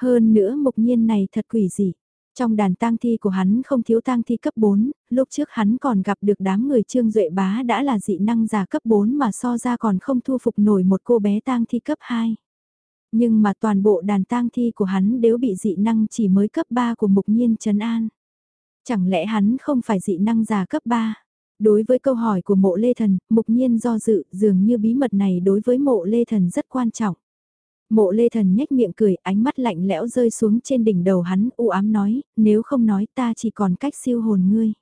Hơn nữa mục nhiên này thật quỷ dị. Trong đàn tang thi của hắn không thiếu tang thi cấp 4, lúc trước hắn còn gặp được đám người trương duệ bá đã là dị năng giả cấp 4 mà so ra còn không thu phục nổi một cô bé tang thi cấp 2. Nhưng mà toàn bộ đàn tang thi của hắn đều bị dị năng chỉ mới cấp 3 của mục nhiên trấn an. Chẳng lẽ hắn không phải dị năng giả cấp 3? Đối với câu hỏi của mộ lê thần, mục nhiên do dự dường như bí mật này đối với mộ lê thần rất quan trọng. Mộ lê thần nhếch miệng cười, ánh mắt lạnh lẽo rơi xuống trên đỉnh đầu hắn, u ám nói, nếu không nói ta chỉ còn cách siêu hồn ngươi.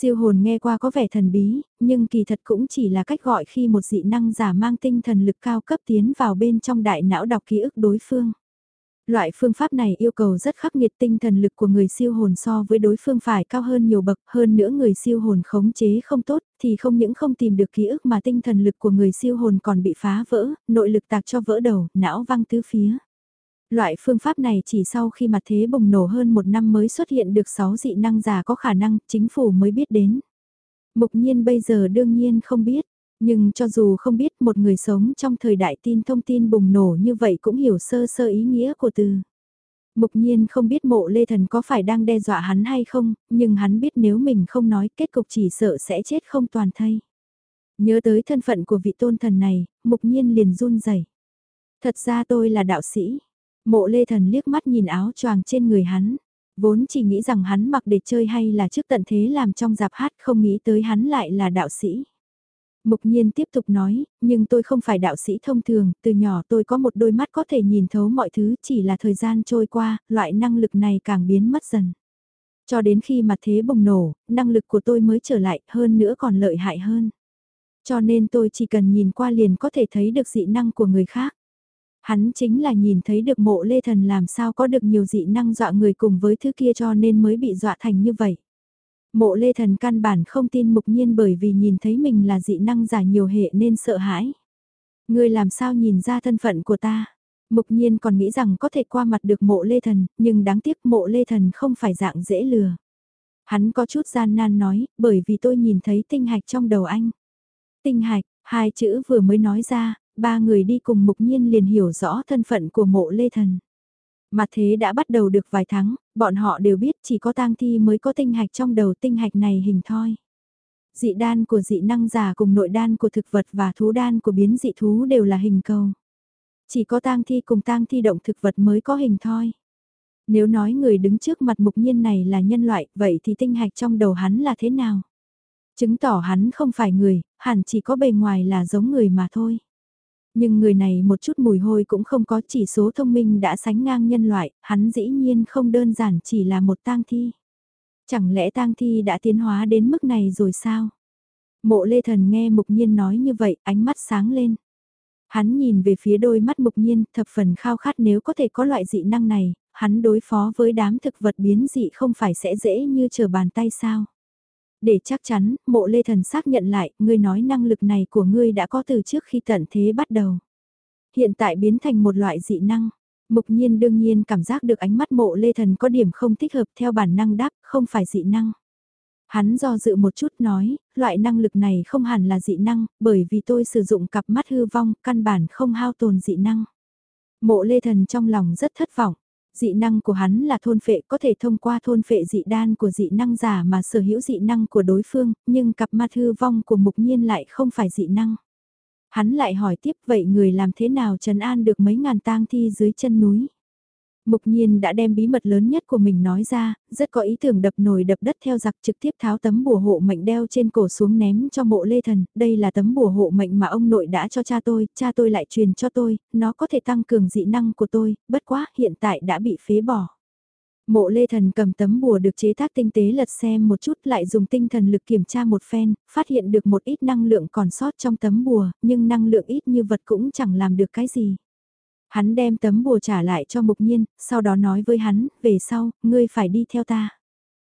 Siêu hồn nghe qua có vẻ thần bí, nhưng kỳ thật cũng chỉ là cách gọi khi một dị năng giả mang tinh thần lực cao cấp tiến vào bên trong đại não đọc ký ức đối phương. Loại phương pháp này yêu cầu rất khắc nghiệt tinh thần lực của người siêu hồn so với đối phương phải cao hơn nhiều bậc, hơn nữa người siêu hồn khống chế không tốt, thì không những không tìm được ký ức mà tinh thần lực của người siêu hồn còn bị phá vỡ, nội lực tạc cho vỡ đầu, não văng tứ phía. Loại phương pháp này chỉ sau khi mặt thế bùng nổ hơn một năm mới xuất hiện được 6 dị năng giả có khả năng, chính phủ mới biết đến. Mục nhiên bây giờ đương nhiên không biết, nhưng cho dù không biết một người sống trong thời đại tin thông tin bùng nổ như vậy cũng hiểu sơ sơ ý nghĩa của từ. Mục nhiên không biết mộ lê thần có phải đang đe dọa hắn hay không, nhưng hắn biết nếu mình không nói kết cục chỉ sợ sẽ chết không toàn thây. Nhớ tới thân phận của vị tôn thần này, mục nhiên liền run rẩy. Thật ra tôi là đạo sĩ. Mộ lê thần liếc mắt nhìn áo choàng trên người hắn. Vốn chỉ nghĩ rằng hắn mặc để chơi hay là trước tận thế làm trong giạp hát không nghĩ tới hắn lại là đạo sĩ. Mục nhiên tiếp tục nói, nhưng tôi không phải đạo sĩ thông thường, từ nhỏ tôi có một đôi mắt có thể nhìn thấu mọi thứ chỉ là thời gian trôi qua, loại năng lực này càng biến mất dần. Cho đến khi mặt thế bùng nổ, năng lực của tôi mới trở lại, hơn nữa còn lợi hại hơn. Cho nên tôi chỉ cần nhìn qua liền có thể thấy được dị năng của người khác. Hắn chính là nhìn thấy được mộ lê thần làm sao có được nhiều dị năng dọa người cùng với thứ kia cho nên mới bị dọa thành như vậy. Mộ lê thần căn bản không tin mục nhiên bởi vì nhìn thấy mình là dị năng giả nhiều hệ nên sợ hãi. Ngươi làm sao nhìn ra thân phận của ta? Mục nhiên còn nghĩ rằng có thể qua mặt được mộ lê thần, nhưng đáng tiếc mộ lê thần không phải dạng dễ lừa. Hắn có chút gian nan nói, bởi vì tôi nhìn thấy tinh hạch trong đầu anh. Tinh hạch, hai chữ vừa mới nói ra, ba người đi cùng mục nhiên liền hiểu rõ thân phận của mộ lê thần. Mà thế đã bắt đầu được vài tháng, bọn họ đều biết chỉ có tang thi mới có tinh hạch trong đầu tinh hạch này hình thoi. Dị đan của dị năng giả cùng nội đan của thực vật và thú đan của biến dị thú đều là hình cầu. Chỉ có tang thi cùng tang thi động thực vật mới có hình thoi. Nếu nói người đứng trước mặt mục nhiên này là nhân loại, vậy thì tinh hạch trong đầu hắn là thế nào? Chứng tỏ hắn không phải người, hẳn chỉ có bề ngoài là giống người mà thôi. Nhưng người này một chút mùi hôi cũng không có chỉ số thông minh đã sánh ngang nhân loại, hắn dĩ nhiên không đơn giản chỉ là một tang thi. Chẳng lẽ tang thi đã tiến hóa đến mức này rồi sao? Mộ lê thần nghe mục nhiên nói như vậy, ánh mắt sáng lên. Hắn nhìn về phía đôi mắt mục nhiên, thập phần khao khát nếu có thể có loại dị năng này, hắn đối phó với đám thực vật biến dị không phải sẽ dễ như trở bàn tay sao. Để chắc chắn, mộ lê thần xác nhận lại, ngươi nói năng lực này của ngươi đã có từ trước khi tận thế bắt đầu. Hiện tại biến thành một loại dị năng. Mục nhiên đương nhiên cảm giác được ánh mắt mộ lê thần có điểm không thích hợp theo bản năng đáp, không phải dị năng. Hắn do dự một chút nói, loại năng lực này không hẳn là dị năng, bởi vì tôi sử dụng cặp mắt hư vong, căn bản không hao tồn dị năng. Mộ lê thần trong lòng rất thất vọng. Dị năng của hắn là thôn phệ có thể thông qua thôn phệ dị đan của dị năng giả mà sở hữu dị năng của đối phương, nhưng cặp mắt hư vong của mục nhiên lại không phải dị năng. Hắn lại hỏi tiếp vậy người làm thế nào trấn an được mấy ngàn tang thi dưới chân núi. Mục nhiên đã đem bí mật lớn nhất của mình nói ra, rất có ý tưởng đập nồi đập đất theo giặc trực tiếp tháo tấm bùa hộ mệnh đeo trên cổ xuống ném cho mộ lê thần, đây là tấm bùa hộ mệnh mà ông nội đã cho cha tôi, cha tôi lại truyền cho tôi, nó có thể tăng cường dị năng của tôi, bất quá hiện tại đã bị phế bỏ. Mộ lê thần cầm tấm bùa được chế tác tinh tế lật xem một chút lại dùng tinh thần lực kiểm tra một phen, phát hiện được một ít năng lượng còn sót trong tấm bùa, nhưng năng lượng ít như vật cũng chẳng làm được cái gì. Hắn đem tấm bùa trả lại cho mục nhiên, sau đó nói với hắn, về sau, ngươi phải đi theo ta.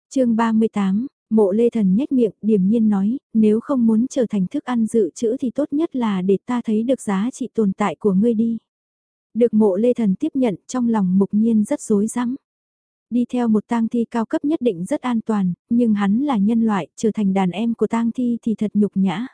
chương 38, mộ lê thần nhếch miệng, điềm nhiên nói, nếu không muốn trở thành thức ăn dự trữ thì tốt nhất là để ta thấy được giá trị tồn tại của ngươi đi. Được mộ lê thần tiếp nhận trong lòng mục nhiên rất rối rắm Đi theo một tang thi cao cấp nhất định rất an toàn, nhưng hắn là nhân loại, trở thành đàn em của tang thi thì thật nhục nhã.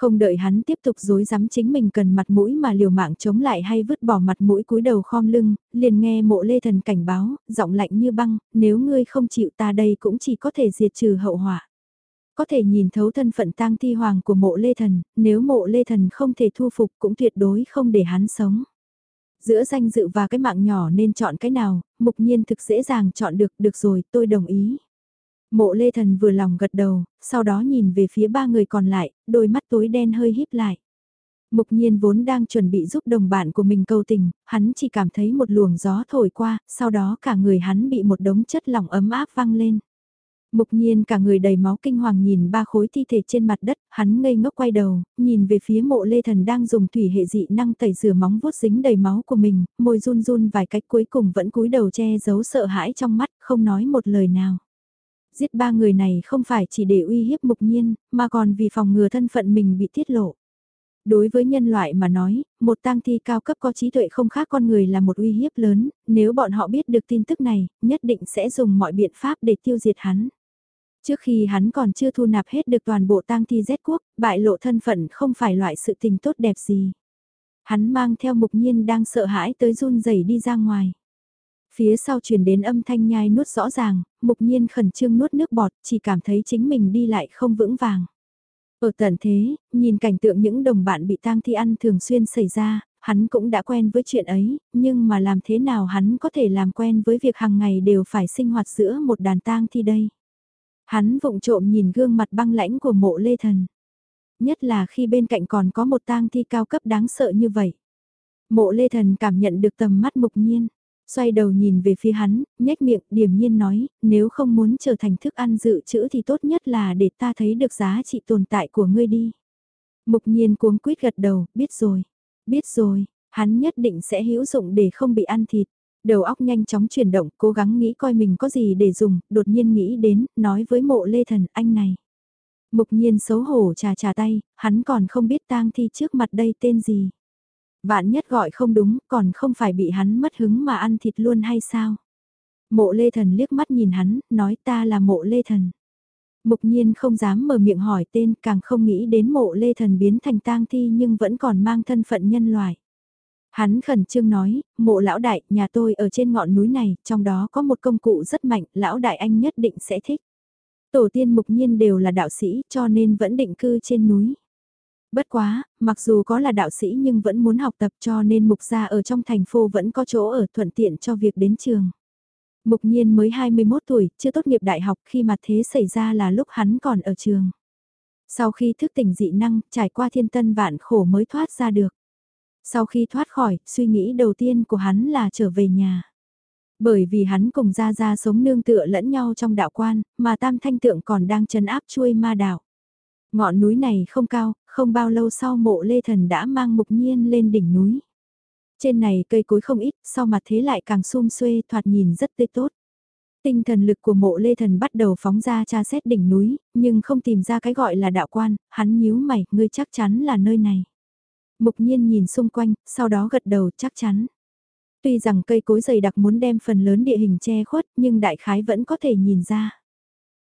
Không đợi hắn tiếp tục dối dám chính mình cần mặt mũi mà liều mạng chống lại hay vứt bỏ mặt mũi cúi đầu khom lưng, liền nghe mộ lê thần cảnh báo, giọng lạnh như băng, nếu ngươi không chịu ta đây cũng chỉ có thể diệt trừ hậu họa. Có thể nhìn thấu thân phận tang thi hoàng của mộ lê thần, nếu mộ lê thần không thể thu phục cũng tuyệt đối không để hắn sống. Giữa danh dự và cái mạng nhỏ nên chọn cái nào, mục nhiên thực dễ dàng chọn được, được rồi, tôi đồng ý. Mộ lê thần vừa lòng gật đầu, sau đó nhìn về phía ba người còn lại, đôi mắt tối đen hơi híp lại. Mục nhiên vốn đang chuẩn bị giúp đồng bạn của mình câu tình, hắn chỉ cảm thấy một luồng gió thổi qua, sau đó cả người hắn bị một đống chất lỏng ấm áp văng lên. Mục nhiên cả người đầy máu kinh hoàng nhìn ba khối thi thể trên mặt đất, hắn ngây ngốc quay đầu, nhìn về phía mộ lê thần đang dùng thủy hệ dị năng tẩy rửa móng vuốt dính đầy máu của mình, môi run run vài cách cuối cùng vẫn cúi đầu che giấu sợ hãi trong mắt, không nói một lời nào. Giết ba người này không phải chỉ để uy hiếp mục nhiên, mà còn vì phòng ngừa thân phận mình bị tiết lộ. Đối với nhân loại mà nói, một tang thi cao cấp có trí tuệ không khác con người là một uy hiếp lớn, nếu bọn họ biết được tin tức này, nhất định sẽ dùng mọi biện pháp để tiêu diệt hắn. Trước khi hắn còn chưa thu nạp hết được toàn bộ tang thi Z quốc, bại lộ thân phận không phải loại sự tình tốt đẹp gì. Hắn mang theo mục nhiên đang sợ hãi tới run rẩy đi ra ngoài. Phía sau truyền đến âm thanh nhai nuốt rõ ràng, mục nhiên khẩn trương nuốt nước bọt, chỉ cảm thấy chính mình đi lại không vững vàng. Ở tận thế, nhìn cảnh tượng những đồng bạn bị tang thi ăn thường xuyên xảy ra, hắn cũng đã quen với chuyện ấy, nhưng mà làm thế nào hắn có thể làm quen với việc hàng ngày đều phải sinh hoạt giữa một đàn tang thi đây. Hắn vụng trộm nhìn gương mặt băng lãnh của mộ lê thần. Nhất là khi bên cạnh còn có một tang thi cao cấp đáng sợ như vậy. Mộ lê thần cảm nhận được tầm mắt mục nhiên xoay đầu nhìn về phía hắn, nhếch miệng, điềm nhiên nói, nếu không muốn trở thành thức ăn dự trữ thì tốt nhất là để ta thấy được giá trị tồn tại của ngươi đi. Mục nhiên cuống quýt gật đầu, biết rồi, biết rồi, hắn nhất định sẽ hữu dụng để không bị ăn thịt. Đầu óc nhanh chóng chuyển động, cố gắng nghĩ coi mình có gì để dùng, đột nhiên nghĩ đến, nói với mộ lê thần, anh này. Mục nhiên xấu hổ trà trà tay, hắn còn không biết tang thi trước mặt đây tên gì. Vạn nhất gọi không đúng, còn không phải bị hắn mất hứng mà ăn thịt luôn hay sao? Mộ lê thần liếc mắt nhìn hắn, nói ta là mộ lê thần. Mục nhiên không dám mở miệng hỏi tên, càng không nghĩ đến mộ lê thần biến thành tang thi nhưng vẫn còn mang thân phận nhân loại. Hắn khẩn trương nói, mộ lão đại, nhà tôi ở trên ngọn núi này, trong đó có một công cụ rất mạnh, lão đại anh nhất định sẽ thích. Tổ tiên mục nhiên đều là đạo sĩ cho nên vẫn định cư trên núi. Bất quá, mặc dù có là đạo sĩ nhưng vẫn muốn học tập cho nên mục gia ở trong thành phố vẫn có chỗ ở thuận tiện cho việc đến trường. Mục nhiên mới 21 tuổi, chưa tốt nghiệp đại học khi mà thế xảy ra là lúc hắn còn ở trường. Sau khi thức tỉnh dị năng, trải qua thiên tân vạn khổ mới thoát ra được. Sau khi thoát khỏi, suy nghĩ đầu tiên của hắn là trở về nhà. Bởi vì hắn cùng ra ra sống nương tựa lẫn nhau trong đạo quan, mà tam thanh tượng còn đang chấn áp chuôi ma đạo. Ngọn núi này không cao, không bao lâu sau mộ lê thần đã mang mục nhiên lên đỉnh núi. Trên này cây cối không ít, sau mặt thế lại càng sum xuê thoạt nhìn rất tươi tốt. Tinh thần lực của mộ lê thần bắt đầu phóng ra tra xét đỉnh núi, nhưng không tìm ra cái gọi là đạo quan, hắn nhíu mày, ngươi chắc chắn là nơi này. Mục nhiên nhìn xung quanh, sau đó gật đầu chắc chắn. Tuy rằng cây cối dày đặc muốn đem phần lớn địa hình che khuất, nhưng đại khái vẫn có thể nhìn ra.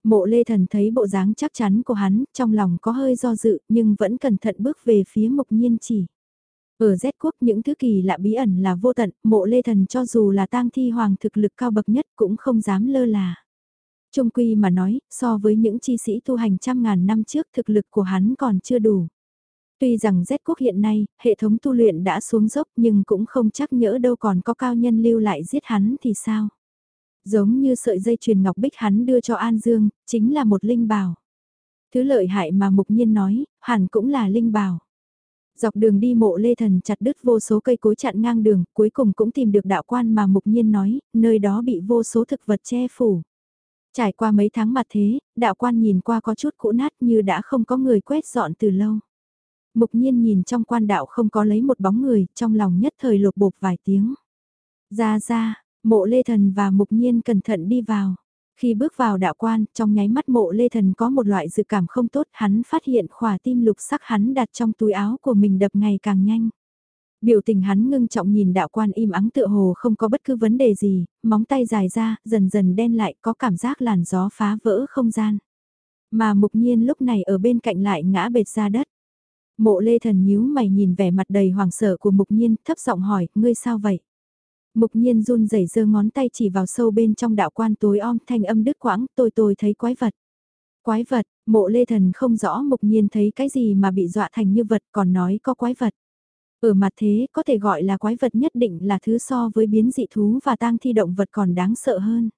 Mộ lê thần thấy bộ dáng chắc chắn của hắn, trong lòng có hơi do dự, nhưng vẫn cẩn thận bước về phía mục nhiên chỉ. Ở Z quốc những thứ kỳ lạ bí ẩn là vô tận, mộ lê thần cho dù là tang thi hoàng thực lực cao bậc nhất cũng không dám lơ là. Trung quy mà nói, so với những chi sĩ tu hành trăm ngàn năm trước thực lực của hắn còn chưa đủ. Tuy rằng Z quốc hiện nay, hệ thống tu luyện đã xuống dốc nhưng cũng không chắc nhỡ đâu còn có cao nhân lưu lại giết hắn thì sao. Giống như sợi dây chuyền ngọc bích hắn đưa cho An Dương, chính là một linh bảo. Thứ lợi hại mà mục nhiên nói, hẳn cũng là linh bảo. Dọc đường đi mộ lê thần chặt đứt vô số cây cối chặn ngang đường, cuối cùng cũng tìm được đạo quan mà mục nhiên nói, nơi đó bị vô số thực vật che phủ. Trải qua mấy tháng mặt thế, đạo quan nhìn qua có chút cũ nát như đã không có người quét dọn từ lâu. Mục nhiên nhìn trong quan đạo không có lấy một bóng người, trong lòng nhất thời lột bột vài tiếng. Ra ra, mộ lê thần và mục nhiên cẩn thận đi vào. Khi bước vào đạo quan, trong nháy mắt mộ lê thần có một loại dự cảm không tốt, hắn phát hiện khỏa tim lục sắc hắn đặt trong túi áo của mình đập ngày càng nhanh. Biểu tình hắn ngưng trọng nhìn đạo quan im ắng tựa hồ không có bất cứ vấn đề gì, móng tay dài ra, dần dần đen lại có cảm giác làn gió phá vỡ không gian. Mà mục nhiên lúc này ở bên cạnh lại ngã bệt ra đất. Mộ lê thần nhíu mày nhìn vẻ mặt đầy hoàng sợ của mục nhiên, thấp giọng hỏi, ngươi sao vậy? Mục nhiên run rẩy giơ ngón tay chỉ vào sâu bên trong đạo quan tối om thanh âm đứt quãng, tôi tôi thấy quái vật. Quái vật, mộ lê thần không rõ mục nhiên thấy cái gì mà bị dọa thành như vật còn nói có quái vật. Ở mặt thế có thể gọi là quái vật nhất định là thứ so với biến dị thú và tang thi động vật còn đáng sợ hơn.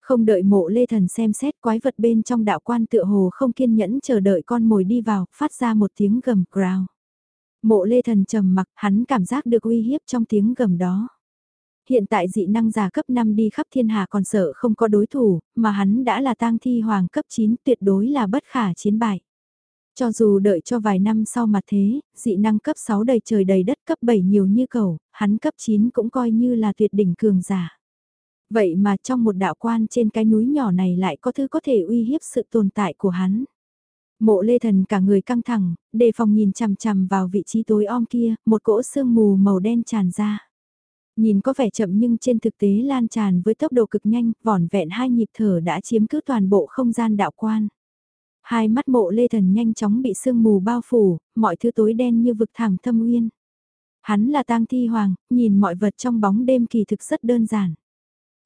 Không đợi mộ lê thần xem xét quái vật bên trong đạo quan tựa hồ không kiên nhẫn chờ đợi con mồi đi vào, phát ra một tiếng gầm growl. Mộ lê thần trầm mặc, hắn cảm giác được uy hiếp trong tiếng gầm đó. Hiện tại dị năng giả cấp 5 đi khắp thiên hạ còn sợ không có đối thủ, mà hắn đã là tang thi hoàng cấp 9 tuyệt đối là bất khả chiến bại. Cho dù đợi cho vài năm sau mà thế, dị năng cấp 6 đầy trời đầy đất cấp 7 nhiều như cầu, hắn cấp 9 cũng coi như là tuyệt đỉnh cường giả. Vậy mà trong một đạo quan trên cái núi nhỏ này lại có thứ có thể uy hiếp sự tồn tại của hắn. Mộ lê thần cả người căng thẳng, đề phòng nhìn chằm chằm vào vị trí tối om kia, một cỗ sương mù màu đen tràn ra. Nhìn có vẻ chậm nhưng trên thực tế lan tràn với tốc độ cực nhanh, vỏn vẹn hai nhịp thở đã chiếm cứ toàn bộ không gian đạo quan. Hai mắt mộ lê thần nhanh chóng bị sương mù bao phủ, mọi thứ tối đen như vực thẳm thâm uyên. Hắn là tang thi hoàng, nhìn mọi vật trong bóng đêm kỳ thực rất đơn giản.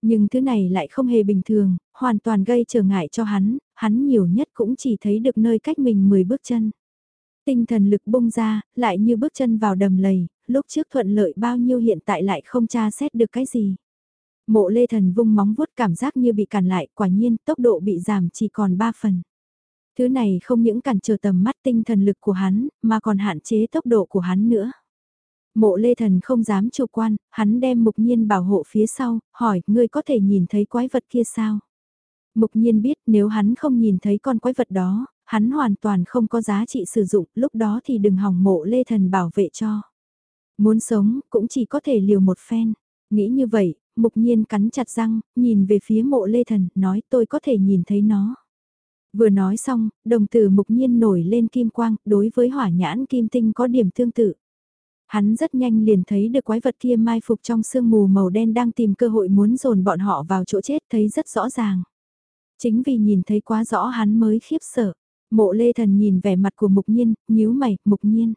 Nhưng thứ này lại không hề bình thường, hoàn toàn gây trở ngại cho hắn, hắn nhiều nhất cũng chỉ thấy được nơi cách mình 10 bước chân. Tinh thần lực bung ra, lại như bước chân vào đầm lầy, lúc trước thuận lợi bao nhiêu hiện tại lại không tra xét được cái gì. Mộ lê thần vung móng vuốt cảm giác như bị cản lại, quả nhiên tốc độ bị giảm chỉ còn 3 phần. Thứ này không những cản trở tầm mắt tinh thần lực của hắn, mà còn hạn chế tốc độ của hắn nữa. Mộ lê thần không dám chủ quan, hắn đem mục nhiên bảo hộ phía sau, hỏi, ngươi có thể nhìn thấy quái vật kia sao? Mục nhiên biết nếu hắn không nhìn thấy con quái vật đó, hắn hoàn toàn không có giá trị sử dụng, lúc đó thì đừng hỏng mộ lê thần bảo vệ cho. Muốn sống, cũng chỉ có thể liều một phen. Nghĩ như vậy, mục nhiên cắn chặt răng, nhìn về phía mộ lê thần, nói tôi có thể nhìn thấy nó. Vừa nói xong, đồng tử mục nhiên nổi lên kim quang, đối với hỏa nhãn kim tinh có điểm tương tự. Hắn rất nhanh liền thấy được quái vật kia mai phục trong sương mù màu đen đang tìm cơ hội muốn dồn bọn họ vào chỗ chết thấy rất rõ ràng. Chính vì nhìn thấy quá rõ hắn mới khiếp sợ. Mộ lê thần nhìn vẻ mặt của mục nhiên, nhíu mày, mục nhiên.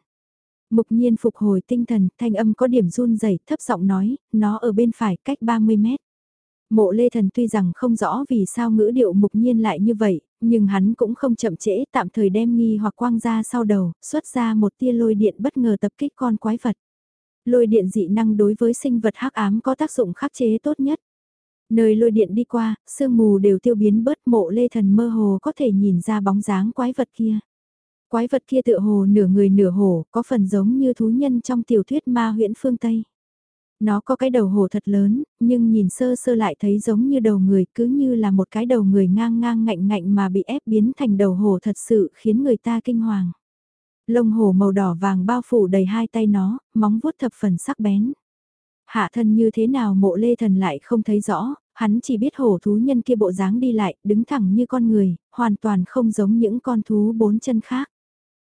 Mục nhiên phục hồi tinh thần, thanh âm có điểm run rẩy thấp giọng nói, nó ở bên phải cách 30 mét. Mộ lê thần tuy rằng không rõ vì sao ngữ điệu mục nhiên lại như vậy, nhưng hắn cũng không chậm trễ tạm thời đem nghi hoặc quang ra sau đầu, xuất ra một tia lôi điện bất ngờ tập kích con quái vật. Lôi điện dị năng đối với sinh vật hắc ám có tác dụng khắc chế tốt nhất. Nơi lôi điện đi qua, sương mù đều tiêu biến bớt mộ lê thần mơ hồ có thể nhìn ra bóng dáng quái vật kia. Quái vật kia tựa hồ nửa người nửa hổ, có phần giống như thú nhân trong tiểu thuyết ma huyễn phương Tây. Nó có cái đầu hổ thật lớn, nhưng nhìn sơ sơ lại thấy giống như đầu người cứ như là một cái đầu người ngang ngang ngạnh ngạnh mà bị ép biến thành đầu hổ thật sự khiến người ta kinh hoàng. Lông hổ màu đỏ vàng bao phủ đầy hai tay nó, móng vuốt thập phần sắc bén. Hạ thân như thế nào mộ lê thần lại không thấy rõ, hắn chỉ biết hổ thú nhân kia bộ dáng đi lại, đứng thẳng như con người, hoàn toàn không giống những con thú bốn chân khác.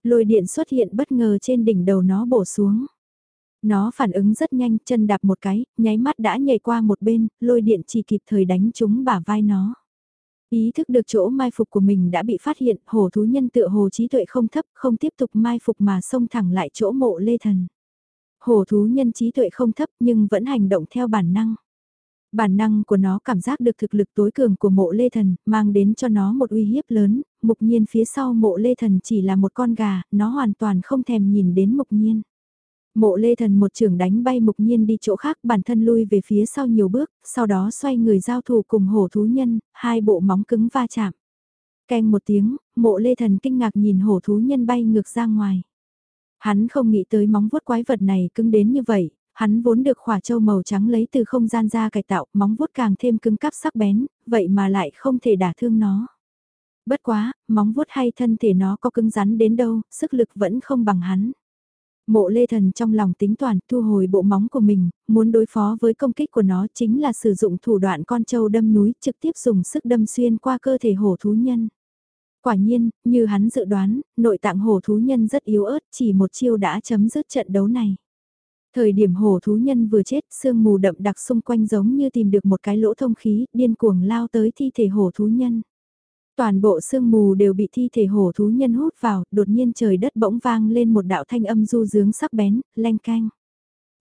Lôi điện xuất hiện bất ngờ trên đỉnh đầu nó bổ xuống. Nó phản ứng rất nhanh, chân đạp một cái, nháy mắt đã nhảy qua một bên, lôi điện chỉ kịp thời đánh trúng bả vai nó. Ý thức được chỗ mai phục của mình đã bị phát hiện, hổ thú nhân tựa hồ trí tuệ không thấp, không tiếp tục mai phục mà xông thẳng lại chỗ mộ lê thần. Hổ thú nhân trí tuệ không thấp nhưng vẫn hành động theo bản năng. Bản năng của nó cảm giác được thực lực tối cường của mộ lê thần, mang đến cho nó một uy hiếp lớn, mục nhiên phía sau mộ lê thần chỉ là một con gà, nó hoàn toàn không thèm nhìn đến mục nhiên. Mộ lê thần một trường đánh bay mục nhiên đi chỗ khác bản thân lui về phía sau nhiều bước, sau đó xoay người giao thủ cùng hổ thú nhân, hai bộ móng cứng va chạm. Canh một tiếng, mộ lê thần kinh ngạc nhìn hổ thú nhân bay ngược ra ngoài. Hắn không nghĩ tới móng vuốt quái vật này cứng đến như vậy, hắn vốn được khỏa châu màu trắng lấy từ không gian ra cải tạo, móng vuốt càng thêm cứng cáp sắc bén, vậy mà lại không thể đả thương nó. Bất quá, móng vuốt hay thân thể nó có cứng rắn đến đâu, sức lực vẫn không bằng hắn. Mộ lê thần trong lòng tính toàn thu hồi bộ móng của mình, muốn đối phó với công kích của nó chính là sử dụng thủ đoạn con trâu đâm núi trực tiếp dùng sức đâm xuyên qua cơ thể hổ thú nhân. Quả nhiên, như hắn dự đoán, nội tạng hổ thú nhân rất yếu ớt chỉ một chiêu đã chấm dứt trận đấu này. Thời điểm hổ thú nhân vừa chết, sương mù đậm đặc xung quanh giống như tìm được một cái lỗ thông khí, điên cuồng lao tới thi thể hổ thú nhân. Toàn bộ sương mù đều bị thi thể hổ thú nhân hút vào, đột nhiên trời đất bỗng vang lên một đạo thanh âm du dướng sắc bén, leng canh.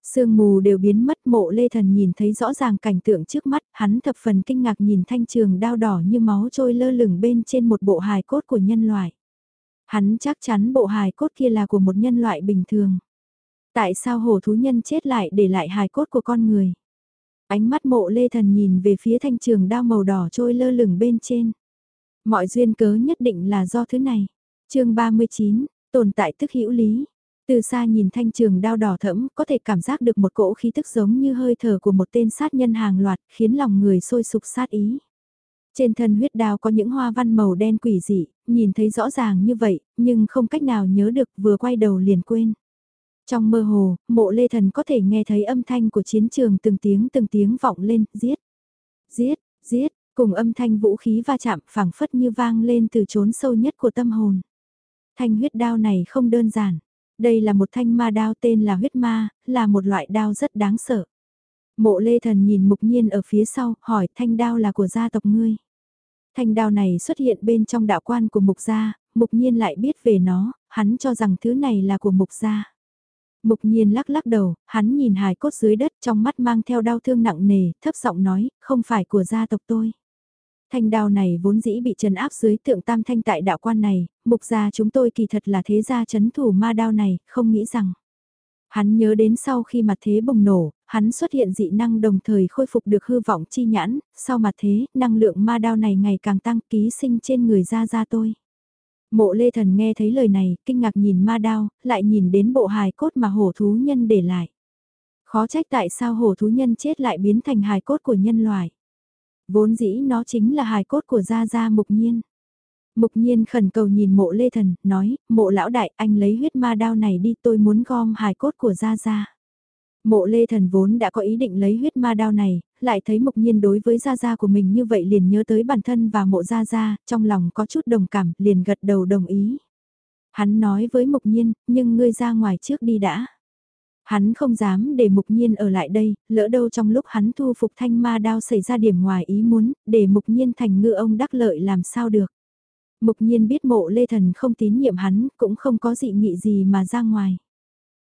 Sương mù đều biến mất mộ lê thần nhìn thấy rõ ràng cảnh tượng trước mắt, hắn thập phần kinh ngạc nhìn thanh trường đao đỏ như máu trôi lơ lửng bên trên một bộ hài cốt của nhân loại. Hắn chắc chắn bộ hài cốt kia là của một nhân loại bình thường. Tại sao hổ thú nhân chết lại để lại hài cốt của con người? Ánh mắt mộ lê thần nhìn về phía thanh trường đao màu đỏ trôi lơ lửng bên trên. Mọi duyên cớ nhất định là do thứ này. chương 39, tồn tại tức hữu lý. Từ xa nhìn thanh trường đao đỏ thẫm, có thể cảm giác được một cỗ khí tức giống như hơi thở của một tên sát nhân hàng loạt, khiến lòng người sôi sục sát ý. Trên thân huyết đao có những hoa văn màu đen quỷ dị, nhìn thấy rõ ràng như vậy, nhưng không cách nào nhớ được vừa quay đầu liền quên. Trong mơ hồ, mộ lê thần có thể nghe thấy âm thanh của chiến trường từng tiếng từng tiếng vọng lên, giết, giết, giết, cùng âm thanh vũ khí va chạm phảng phất như vang lên từ chốn sâu nhất của tâm hồn. Thanh huyết đao này không đơn giản. Đây là một thanh ma đao tên là huyết ma, là một loại đao rất đáng sợ. Mộ lê thần nhìn mục nhiên ở phía sau, hỏi thanh đao là của gia tộc ngươi. Thanh đao này xuất hiện bên trong đạo quan của mục gia, mục nhiên lại biết về nó, hắn cho rằng thứ này là của mục gia. Mục nhiên lắc lắc đầu, hắn nhìn hài cốt dưới đất trong mắt mang theo đau thương nặng nề, thấp giọng nói, không phải của gia tộc tôi. Thanh đao này vốn dĩ bị trấn áp dưới tượng tam thanh tại đạo quan này, mục gia chúng tôi kỳ thật là thế gia chấn thủ ma đao này, không nghĩ rằng. Hắn nhớ đến sau khi mặt thế bùng nổ, hắn xuất hiện dị năng đồng thời khôi phục được hư vọng chi nhãn, sau mặt thế, năng lượng ma đao này ngày càng tăng ký sinh trên người gia gia tôi. Mộ lê thần nghe thấy lời này, kinh ngạc nhìn ma đao, lại nhìn đến bộ hài cốt mà hổ thú nhân để lại. Khó trách tại sao hổ thú nhân chết lại biến thành hài cốt của nhân loại. Vốn dĩ nó chính là hài cốt của Gia Gia Mục Nhiên. Mục Nhiên khẩn cầu nhìn mộ lê thần, nói, mộ lão đại, anh lấy huyết ma đao này đi tôi muốn gom hài cốt của Gia Gia. Mộ lê thần vốn đã có ý định lấy huyết ma đao này, lại thấy mục nhiên đối với Gia Gia của mình như vậy liền nhớ tới bản thân và mộ Gia Gia, trong lòng có chút đồng cảm, liền gật đầu đồng ý. Hắn nói với mục nhiên, nhưng ngươi ra ngoài trước đi đã. Hắn không dám để mục nhiên ở lại đây, lỡ đâu trong lúc hắn thu phục thanh ma đao xảy ra điểm ngoài ý muốn, để mục nhiên thành ngựa ông đắc lợi làm sao được. Mục nhiên biết mộ lê thần không tín nhiệm hắn, cũng không có dị nghị gì mà ra ngoài.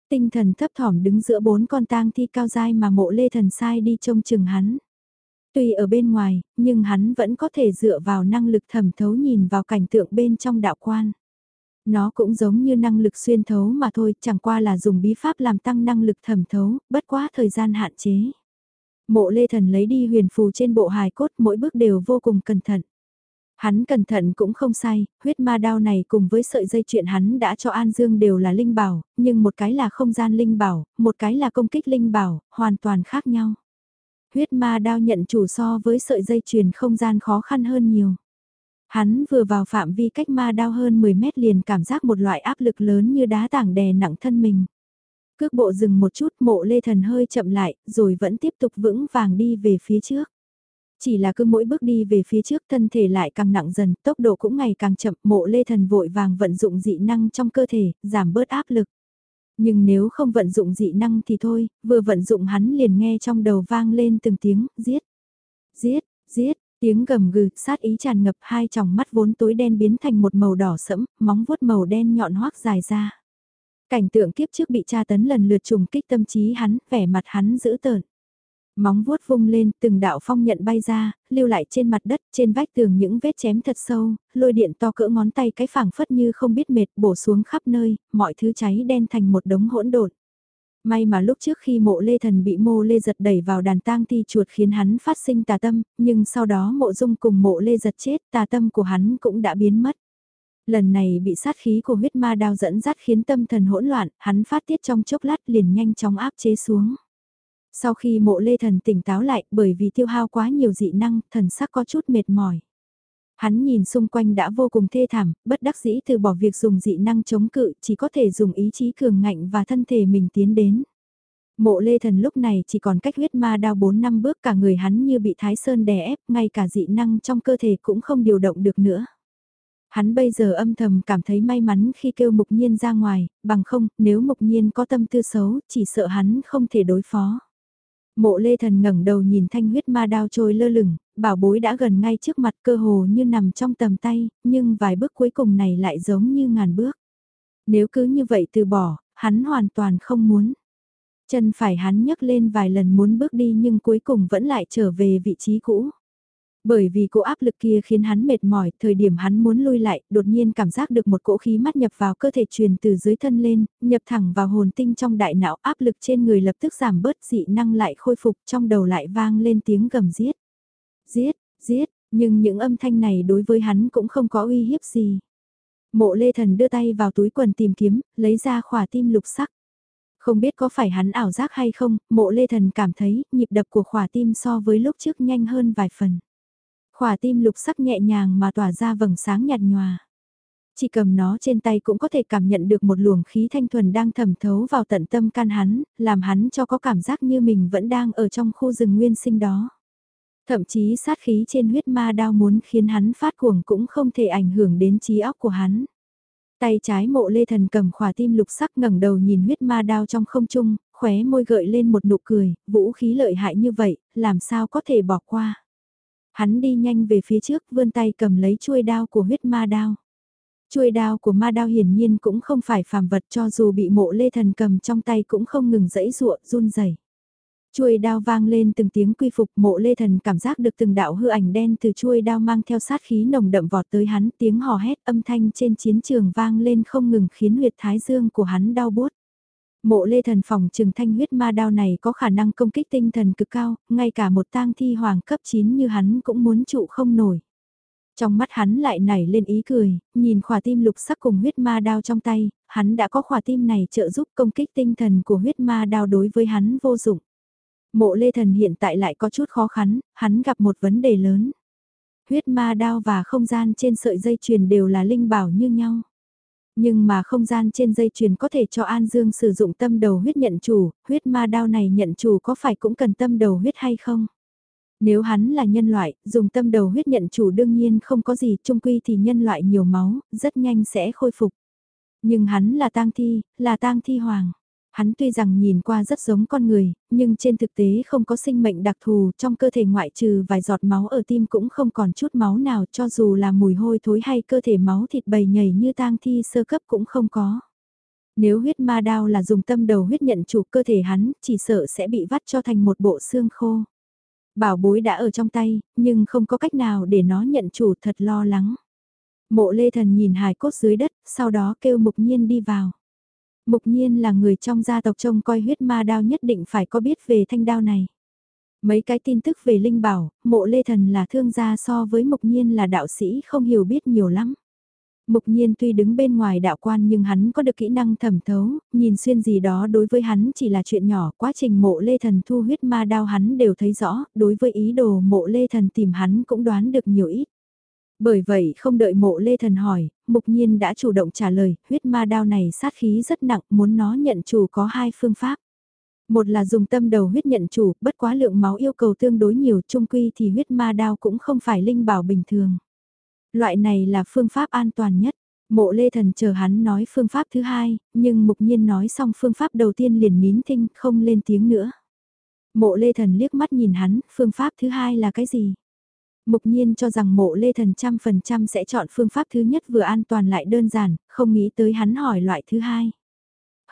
Tinh thần thấp thỏm đứng giữa bốn con tang thi cao dai mà mộ lê thần sai đi trông chừng hắn. Tuy ở bên ngoài, nhưng hắn vẫn có thể dựa vào năng lực thẩm thấu nhìn vào cảnh tượng bên trong đạo quan. Nó cũng giống như năng lực xuyên thấu mà thôi, chẳng qua là dùng bí pháp làm tăng năng lực thẩm thấu, bất quá thời gian hạn chế. Mộ lê thần lấy đi huyền phù trên bộ hài cốt mỗi bước đều vô cùng cẩn thận. Hắn cẩn thận cũng không sai, huyết ma đao này cùng với sợi dây chuyện hắn đã cho An Dương đều là linh bảo, nhưng một cái là không gian linh bảo, một cái là công kích linh bảo, hoàn toàn khác nhau. Huyết ma đao nhận chủ so với sợi dây chuyền không gian khó khăn hơn nhiều. Hắn vừa vào phạm vi cách ma đao hơn 10 mét liền cảm giác một loại áp lực lớn như đá tảng đè nặng thân mình. Cước bộ dừng một chút mộ lê thần hơi chậm lại, rồi vẫn tiếp tục vững vàng đi về phía trước. Chỉ là cứ mỗi bước đi về phía trước thân thể lại càng nặng dần, tốc độ cũng ngày càng chậm, mộ lê thần vội vàng vận dụng dị năng trong cơ thể, giảm bớt áp lực. Nhưng nếu không vận dụng dị năng thì thôi, vừa vận dụng hắn liền nghe trong đầu vang lên từng tiếng, giết, giết, giết, tiếng gầm gừ, sát ý tràn ngập hai tròng mắt vốn tối đen biến thành một màu đỏ sẫm, móng vuốt màu đen nhọn hoác dài ra. Cảnh tượng kiếp trước bị tra tấn lần lượt trùng kích tâm trí hắn, vẻ mặt hắn dữ tợn. Móng vuốt vung lên, từng đạo phong nhận bay ra, lưu lại trên mặt đất, trên vách tường những vết chém thật sâu, lôi điện to cỡ ngón tay cái phẳng phất như không biết mệt bổ xuống khắp nơi, mọi thứ cháy đen thành một đống hỗn độn. May mà lúc trước khi mộ lê thần bị mô lê giật đẩy vào đàn tang thi chuột khiến hắn phát sinh tà tâm, nhưng sau đó mộ dung cùng mộ lê giật chết tà tâm của hắn cũng đã biến mất. Lần này bị sát khí của huyết ma đao dẫn dắt khiến tâm thần hỗn loạn, hắn phát tiết trong chốc lát liền nhanh chóng áp chế xuống. Sau khi mộ lê thần tỉnh táo lại bởi vì tiêu hao quá nhiều dị năng, thần sắc có chút mệt mỏi. Hắn nhìn xung quanh đã vô cùng thê thảm, bất đắc dĩ từ bỏ việc dùng dị năng chống cự, chỉ có thể dùng ý chí cường ngạnh và thân thể mình tiến đến. Mộ lê thần lúc này chỉ còn cách huyết ma đao 4 năm bước cả người hắn như bị thái sơn đè ép, ngay cả dị năng trong cơ thể cũng không điều động được nữa. Hắn bây giờ âm thầm cảm thấy may mắn khi kêu mục nhiên ra ngoài, bằng không, nếu mục nhiên có tâm tư xấu, chỉ sợ hắn không thể đối phó. Mộ lê thần ngẩng đầu nhìn thanh huyết ma đao trôi lơ lửng, bảo bối đã gần ngay trước mặt cơ hồ như nằm trong tầm tay, nhưng vài bước cuối cùng này lại giống như ngàn bước. Nếu cứ như vậy từ bỏ, hắn hoàn toàn không muốn. Chân phải hắn nhấc lên vài lần muốn bước đi nhưng cuối cùng vẫn lại trở về vị trí cũ. Bởi vì cỗ áp lực kia khiến hắn mệt mỏi, thời điểm hắn muốn lui lại, đột nhiên cảm giác được một cỗ khí mắt nhập vào cơ thể truyền từ dưới thân lên, nhập thẳng vào hồn tinh trong đại não áp lực trên người lập tức giảm bớt dị năng lại khôi phục trong đầu lại vang lên tiếng gầm giết. Giết, giết, nhưng những âm thanh này đối với hắn cũng không có uy hiếp gì. Mộ lê thần đưa tay vào túi quần tìm kiếm, lấy ra khỏa tim lục sắc. Không biết có phải hắn ảo giác hay không, mộ lê thần cảm thấy nhịp đập của khỏa tim so với lúc trước nhanh hơn vài phần. Khỏa tim lục sắc nhẹ nhàng mà tỏa ra vầng sáng nhạt nhòa. Chỉ cầm nó trên tay cũng có thể cảm nhận được một luồng khí thanh thuần đang thẩm thấu vào tận tâm can hắn, làm hắn cho có cảm giác như mình vẫn đang ở trong khu rừng nguyên sinh đó. Thậm chí sát khí trên huyết ma đao muốn khiến hắn phát cuồng cũng không thể ảnh hưởng đến trí óc của hắn. Tay trái mộ lê thần cầm khỏa tim lục sắc ngẩng đầu nhìn huyết ma đao trong không trung, khóe môi gợi lên một nụ cười, vũ khí lợi hại như vậy, làm sao có thể bỏ qua. Hắn đi nhanh về phía trước vươn tay cầm lấy chuôi đao của huyết ma đao. Chuôi đao của ma đao hiển nhiên cũng không phải phàm vật cho dù bị mộ lê thần cầm trong tay cũng không ngừng dẫy ruộng run rẩy. Chuôi đao vang lên từng tiếng quy phục mộ lê thần cảm giác được từng đạo hư ảnh đen từ chuôi đao mang theo sát khí nồng đậm vọt tới hắn tiếng hò hét âm thanh trên chiến trường vang lên không ngừng khiến huyệt thái dương của hắn đau bút. Mộ lê thần phòng trừng thanh huyết ma đao này có khả năng công kích tinh thần cực cao, ngay cả một tang thi hoàng cấp 9 như hắn cũng muốn trụ không nổi. Trong mắt hắn lại nảy lên ý cười, nhìn khỏa tim lục sắc cùng huyết ma đao trong tay, hắn đã có khỏa tim này trợ giúp công kích tinh thần của huyết ma đao đối với hắn vô dụng. Mộ lê thần hiện tại lại có chút khó khăn, hắn gặp một vấn đề lớn. Huyết ma đao và không gian trên sợi dây chuyền đều là linh bảo như nhau. Nhưng mà không gian trên dây chuyền có thể cho An Dương sử dụng tâm đầu huyết nhận chủ, huyết ma đao này nhận chủ có phải cũng cần tâm đầu huyết hay không? Nếu hắn là nhân loại, dùng tâm đầu huyết nhận chủ đương nhiên không có gì, trung quy thì nhân loại nhiều máu, rất nhanh sẽ khôi phục. Nhưng hắn là tang thi, là tang thi hoàng. Hắn tuy rằng nhìn qua rất giống con người, nhưng trên thực tế không có sinh mệnh đặc thù trong cơ thể ngoại trừ vài giọt máu ở tim cũng không còn chút máu nào cho dù là mùi hôi thối hay cơ thể máu thịt bầy nhảy như tang thi sơ cấp cũng không có. Nếu huyết ma đao là dùng tâm đầu huyết nhận chủ cơ thể hắn, chỉ sợ sẽ bị vắt cho thành một bộ xương khô. Bảo bối đã ở trong tay, nhưng không có cách nào để nó nhận chủ thật lo lắng. Mộ lê thần nhìn hài cốt dưới đất, sau đó kêu mục nhiên đi vào. Mục nhiên là người trong gia tộc trông coi huyết ma đao nhất định phải có biết về thanh đao này. Mấy cái tin tức về Linh bảo, mộ Lê Thần là thương gia so với Mục Nhiên là đạo sĩ không hiểu biết nhiều lắm. Mục nhiên tuy đứng bên ngoài đạo quan nhưng hắn có được kỹ năng thẩm thấu, nhìn xuyên gì đó đối với hắn chỉ là chuyện nhỏ, quá trình mộ lê thần thu huyết ma đao hắn đều thấy rõ, đối với ý đồ mộ lê thần tìm hắn cũng đoán được nhiều ít. Bởi vậy không đợi mộ lê thần hỏi, mục nhiên đã chủ động trả lời, huyết ma đao này sát khí rất nặng, muốn nó nhận chủ có hai phương pháp. Một là dùng tâm đầu huyết nhận chủ, bất quá lượng máu yêu cầu tương đối nhiều, trung quy thì huyết ma đao cũng không phải linh bảo bình thường. Loại này là phương pháp an toàn nhất. Mộ lê thần chờ hắn nói phương pháp thứ hai, nhưng mục nhiên nói xong phương pháp đầu tiên liền nín thinh, không lên tiếng nữa. Mộ lê thần liếc mắt nhìn hắn, phương pháp thứ hai là cái gì? Mục nhiên cho rằng mộ lê thần trăm phần trăm sẽ chọn phương pháp thứ nhất vừa an toàn lại đơn giản, không nghĩ tới hắn hỏi loại thứ hai.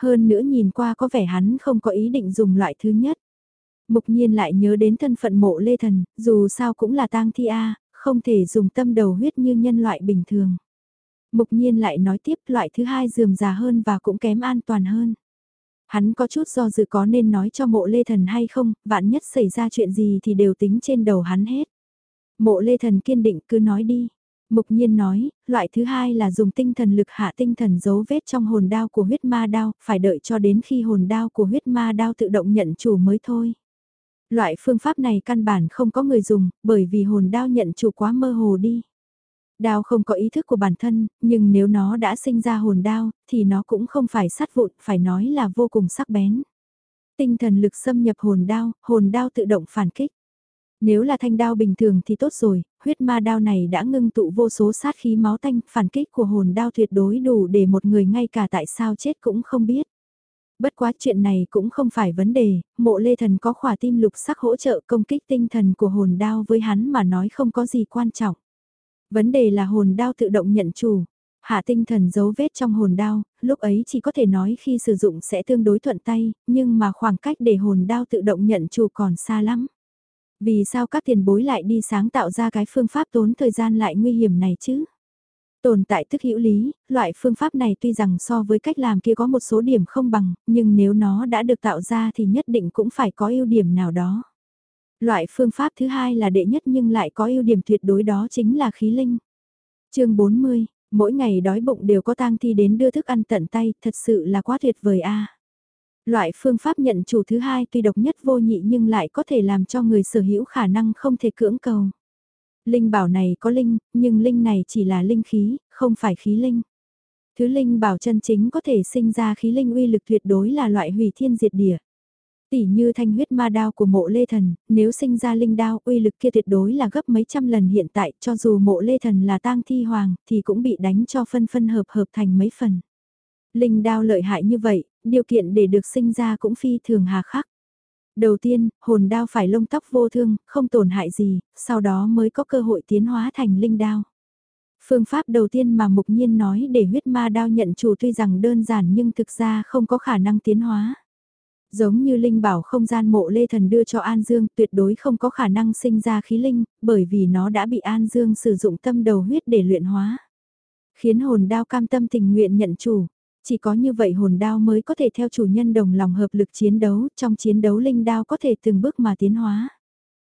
Hơn nữa nhìn qua có vẻ hắn không có ý định dùng loại thứ nhất. Mục nhiên lại nhớ đến thân phận mộ lê thần, dù sao cũng là tang thi A, không thể dùng tâm đầu huyết như nhân loại bình thường. Mục nhiên lại nói tiếp loại thứ hai dườm già hơn và cũng kém an toàn hơn. Hắn có chút do dự có nên nói cho mộ lê thần hay không, vạn nhất xảy ra chuyện gì thì đều tính trên đầu hắn hết. Mộ lê thần kiên định cứ nói đi. Mục nhiên nói, loại thứ hai là dùng tinh thần lực hạ tinh thần dấu vết trong hồn đao của huyết ma đao, phải đợi cho đến khi hồn đao của huyết ma đao tự động nhận chủ mới thôi. Loại phương pháp này căn bản không có người dùng, bởi vì hồn đao nhận chủ quá mơ hồ đi. Đao không có ý thức của bản thân, nhưng nếu nó đã sinh ra hồn đao, thì nó cũng không phải sát vụn, phải nói là vô cùng sắc bén. Tinh thần lực xâm nhập hồn đao, hồn đao tự động phản kích. Nếu là thanh đao bình thường thì tốt rồi, huyết ma đao này đã ngưng tụ vô số sát khí máu tanh, phản kích của hồn đao tuyệt đối đủ để một người ngay cả tại sao chết cũng không biết. Bất quá chuyện này cũng không phải vấn đề, mộ lê thần có khỏa tim lục sắc hỗ trợ công kích tinh thần của hồn đao với hắn mà nói không có gì quan trọng. Vấn đề là hồn đao tự động nhận chủ. Hạ tinh thần dấu vết trong hồn đao, lúc ấy chỉ có thể nói khi sử dụng sẽ tương đối thuận tay, nhưng mà khoảng cách để hồn đao tự động nhận chủ còn xa lắm. Vì sao các tiền bối lại đi sáng tạo ra cái phương pháp tốn thời gian lại nguy hiểm này chứ? Tồn tại tức hữu lý, loại phương pháp này tuy rằng so với cách làm kia có một số điểm không bằng, nhưng nếu nó đã được tạo ra thì nhất định cũng phải có ưu điểm nào đó. Loại phương pháp thứ hai là đệ nhất nhưng lại có ưu điểm tuyệt đối đó chính là khí linh. chương 40, mỗi ngày đói bụng đều có tang thi đến đưa thức ăn tận tay, thật sự là quá tuyệt vời a. Loại phương pháp nhận chủ thứ hai tuy độc nhất vô nhị nhưng lại có thể làm cho người sở hữu khả năng không thể cưỡng cầu. Linh bảo này có linh, nhưng linh này chỉ là linh khí, không phải khí linh. Thứ linh bảo chân chính có thể sinh ra khí linh uy lực tuyệt đối là loại hủy thiên diệt địa. Tỷ như thanh huyết ma đao của mộ lê thần, nếu sinh ra linh đao uy lực kia tuyệt đối là gấp mấy trăm lần hiện tại cho dù mộ lê thần là tang thi hoàng thì cũng bị đánh cho phân phân hợp hợp thành mấy phần. Linh đao lợi hại như vậy, điều kiện để được sinh ra cũng phi thường hà khắc. Đầu tiên, hồn đao phải lông tóc vô thương, không tổn hại gì, sau đó mới có cơ hội tiến hóa thành linh đao. Phương pháp đầu tiên mà Mục Nhiên nói để huyết ma đao nhận chủ tuy rằng đơn giản nhưng thực ra không có khả năng tiến hóa. Giống như linh bảo không gian mộ lê thần đưa cho An Dương tuyệt đối không có khả năng sinh ra khí linh, bởi vì nó đã bị An Dương sử dụng tâm đầu huyết để luyện hóa. Khiến hồn đao cam tâm tình nguyện nhận chủ, chỉ có như vậy hồn đao mới có thể theo chủ nhân đồng lòng hợp lực chiến đấu, trong chiến đấu linh đao có thể từng bước mà tiến hóa.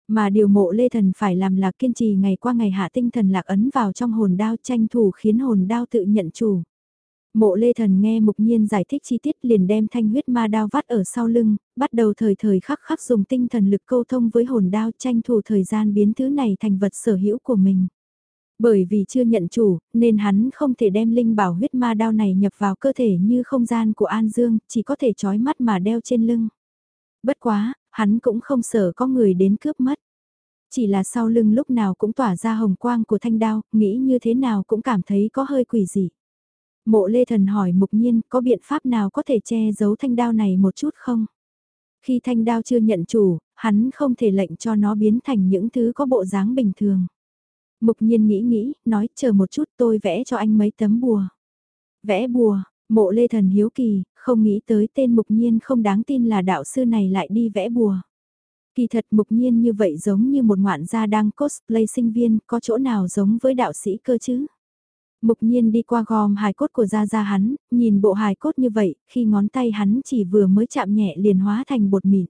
Mà điều mộ lê thần phải làm là kiên trì ngày qua ngày hạ tinh thần lạc ấn vào trong hồn đao tranh thủ khiến hồn đao tự nhận chủ. Mộ lê thần nghe mục nhiên giải thích chi tiết liền đem thanh huyết ma đao vắt ở sau lưng, bắt đầu thời thời khắc khắc dùng tinh thần lực câu thông với hồn đao tranh thủ thời gian biến thứ này thành vật sở hữu của mình. Bởi vì chưa nhận chủ, nên hắn không thể đem linh bảo huyết ma đao này nhập vào cơ thể như không gian của An Dương, chỉ có thể trói mắt mà đeo trên lưng. Bất quá, hắn cũng không sợ có người đến cướp mất. Chỉ là sau lưng lúc nào cũng tỏa ra hồng quang của thanh đao, nghĩ như thế nào cũng cảm thấy có hơi quỷ dị. Mộ Lê Thần hỏi mục nhiên có biện pháp nào có thể che giấu thanh đao này một chút không? Khi thanh đao chưa nhận chủ, hắn không thể lệnh cho nó biến thành những thứ có bộ dáng bình thường. Mục nhiên nghĩ nghĩ, nói chờ một chút tôi vẽ cho anh mấy tấm bùa. Vẽ bùa, mộ lê thần hiếu kỳ, không nghĩ tới tên mục nhiên không đáng tin là đạo sư này lại đi vẽ bùa. Kỳ thật mục nhiên như vậy giống như một ngoạn gia đang cosplay sinh viên, có chỗ nào giống với đạo sĩ cơ chứ? Mục nhiên đi qua gom hài cốt của Gia Gia hắn, nhìn bộ hài cốt như vậy, khi ngón tay hắn chỉ vừa mới chạm nhẹ liền hóa thành bột mịn.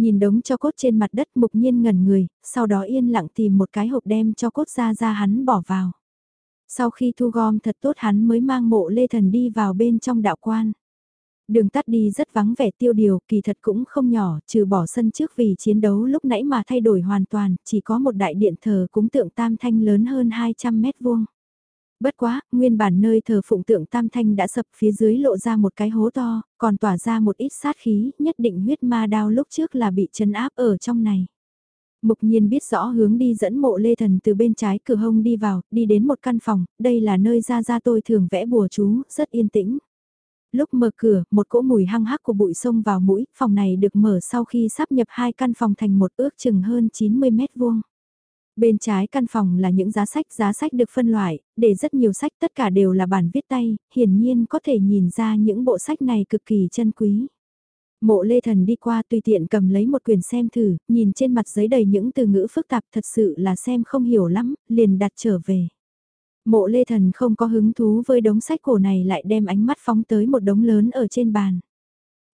Nhìn đống cho cốt trên mặt đất mục nhiên ngẩn người, sau đó yên lặng tìm một cái hộp đem cho cốt ra ra hắn bỏ vào. Sau khi thu gom thật tốt hắn mới mang mộ lê thần đi vào bên trong đạo quan. Đường tắt đi rất vắng vẻ tiêu điều, kỳ thật cũng không nhỏ, trừ bỏ sân trước vì chiến đấu lúc nãy mà thay đổi hoàn toàn, chỉ có một đại điện thờ cúng tượng tam thanh lớn hơn 200 mét vuông. Bất quá, nguyên bản nơi thờ phụng tượng tam thanh đã sập phía dưới lộ ra một cái hố to, còn tỏa ra một ít sát khí, nhất định huyết ma đao lúc trước là bị chấn áp ở trong này. Mục nhiên biết rõ hướng đi dẫn mộ lê thần từ bên trái cửa hông đi vào, đi đến một căn phòng, đây là nơi ra ra tôi thường vẽ bùa chú, rất yên tĩnh. Lúc mở cửa, một cỗ mùi hăng hắc của bụi sông vào mũi, phòng này được mở sau khi sắp nhập hai căn phòng thành một ước chừng hơn 90 mét vuông. Bên trái căn phòng là những giá sách, giá sách được phân loại, để rất nhiều sách tất cả đều là bản viết tay, hiển nhiên có thể nhìn ra những bộ sách này cực kỳ chân quý. Mộ lê thần đi qua tùy tiện cầm lấy một quyển xem thử, nhìn trên mặt giấy đầy những từ ngữ phức tạp thật sự là xem không hiểu lắm, liền đặt trở về. Mộ lê thần không có hứng thú với đống sách cổ này lại đem ánh mắt phóng tới một đống lớn ở trên bàn.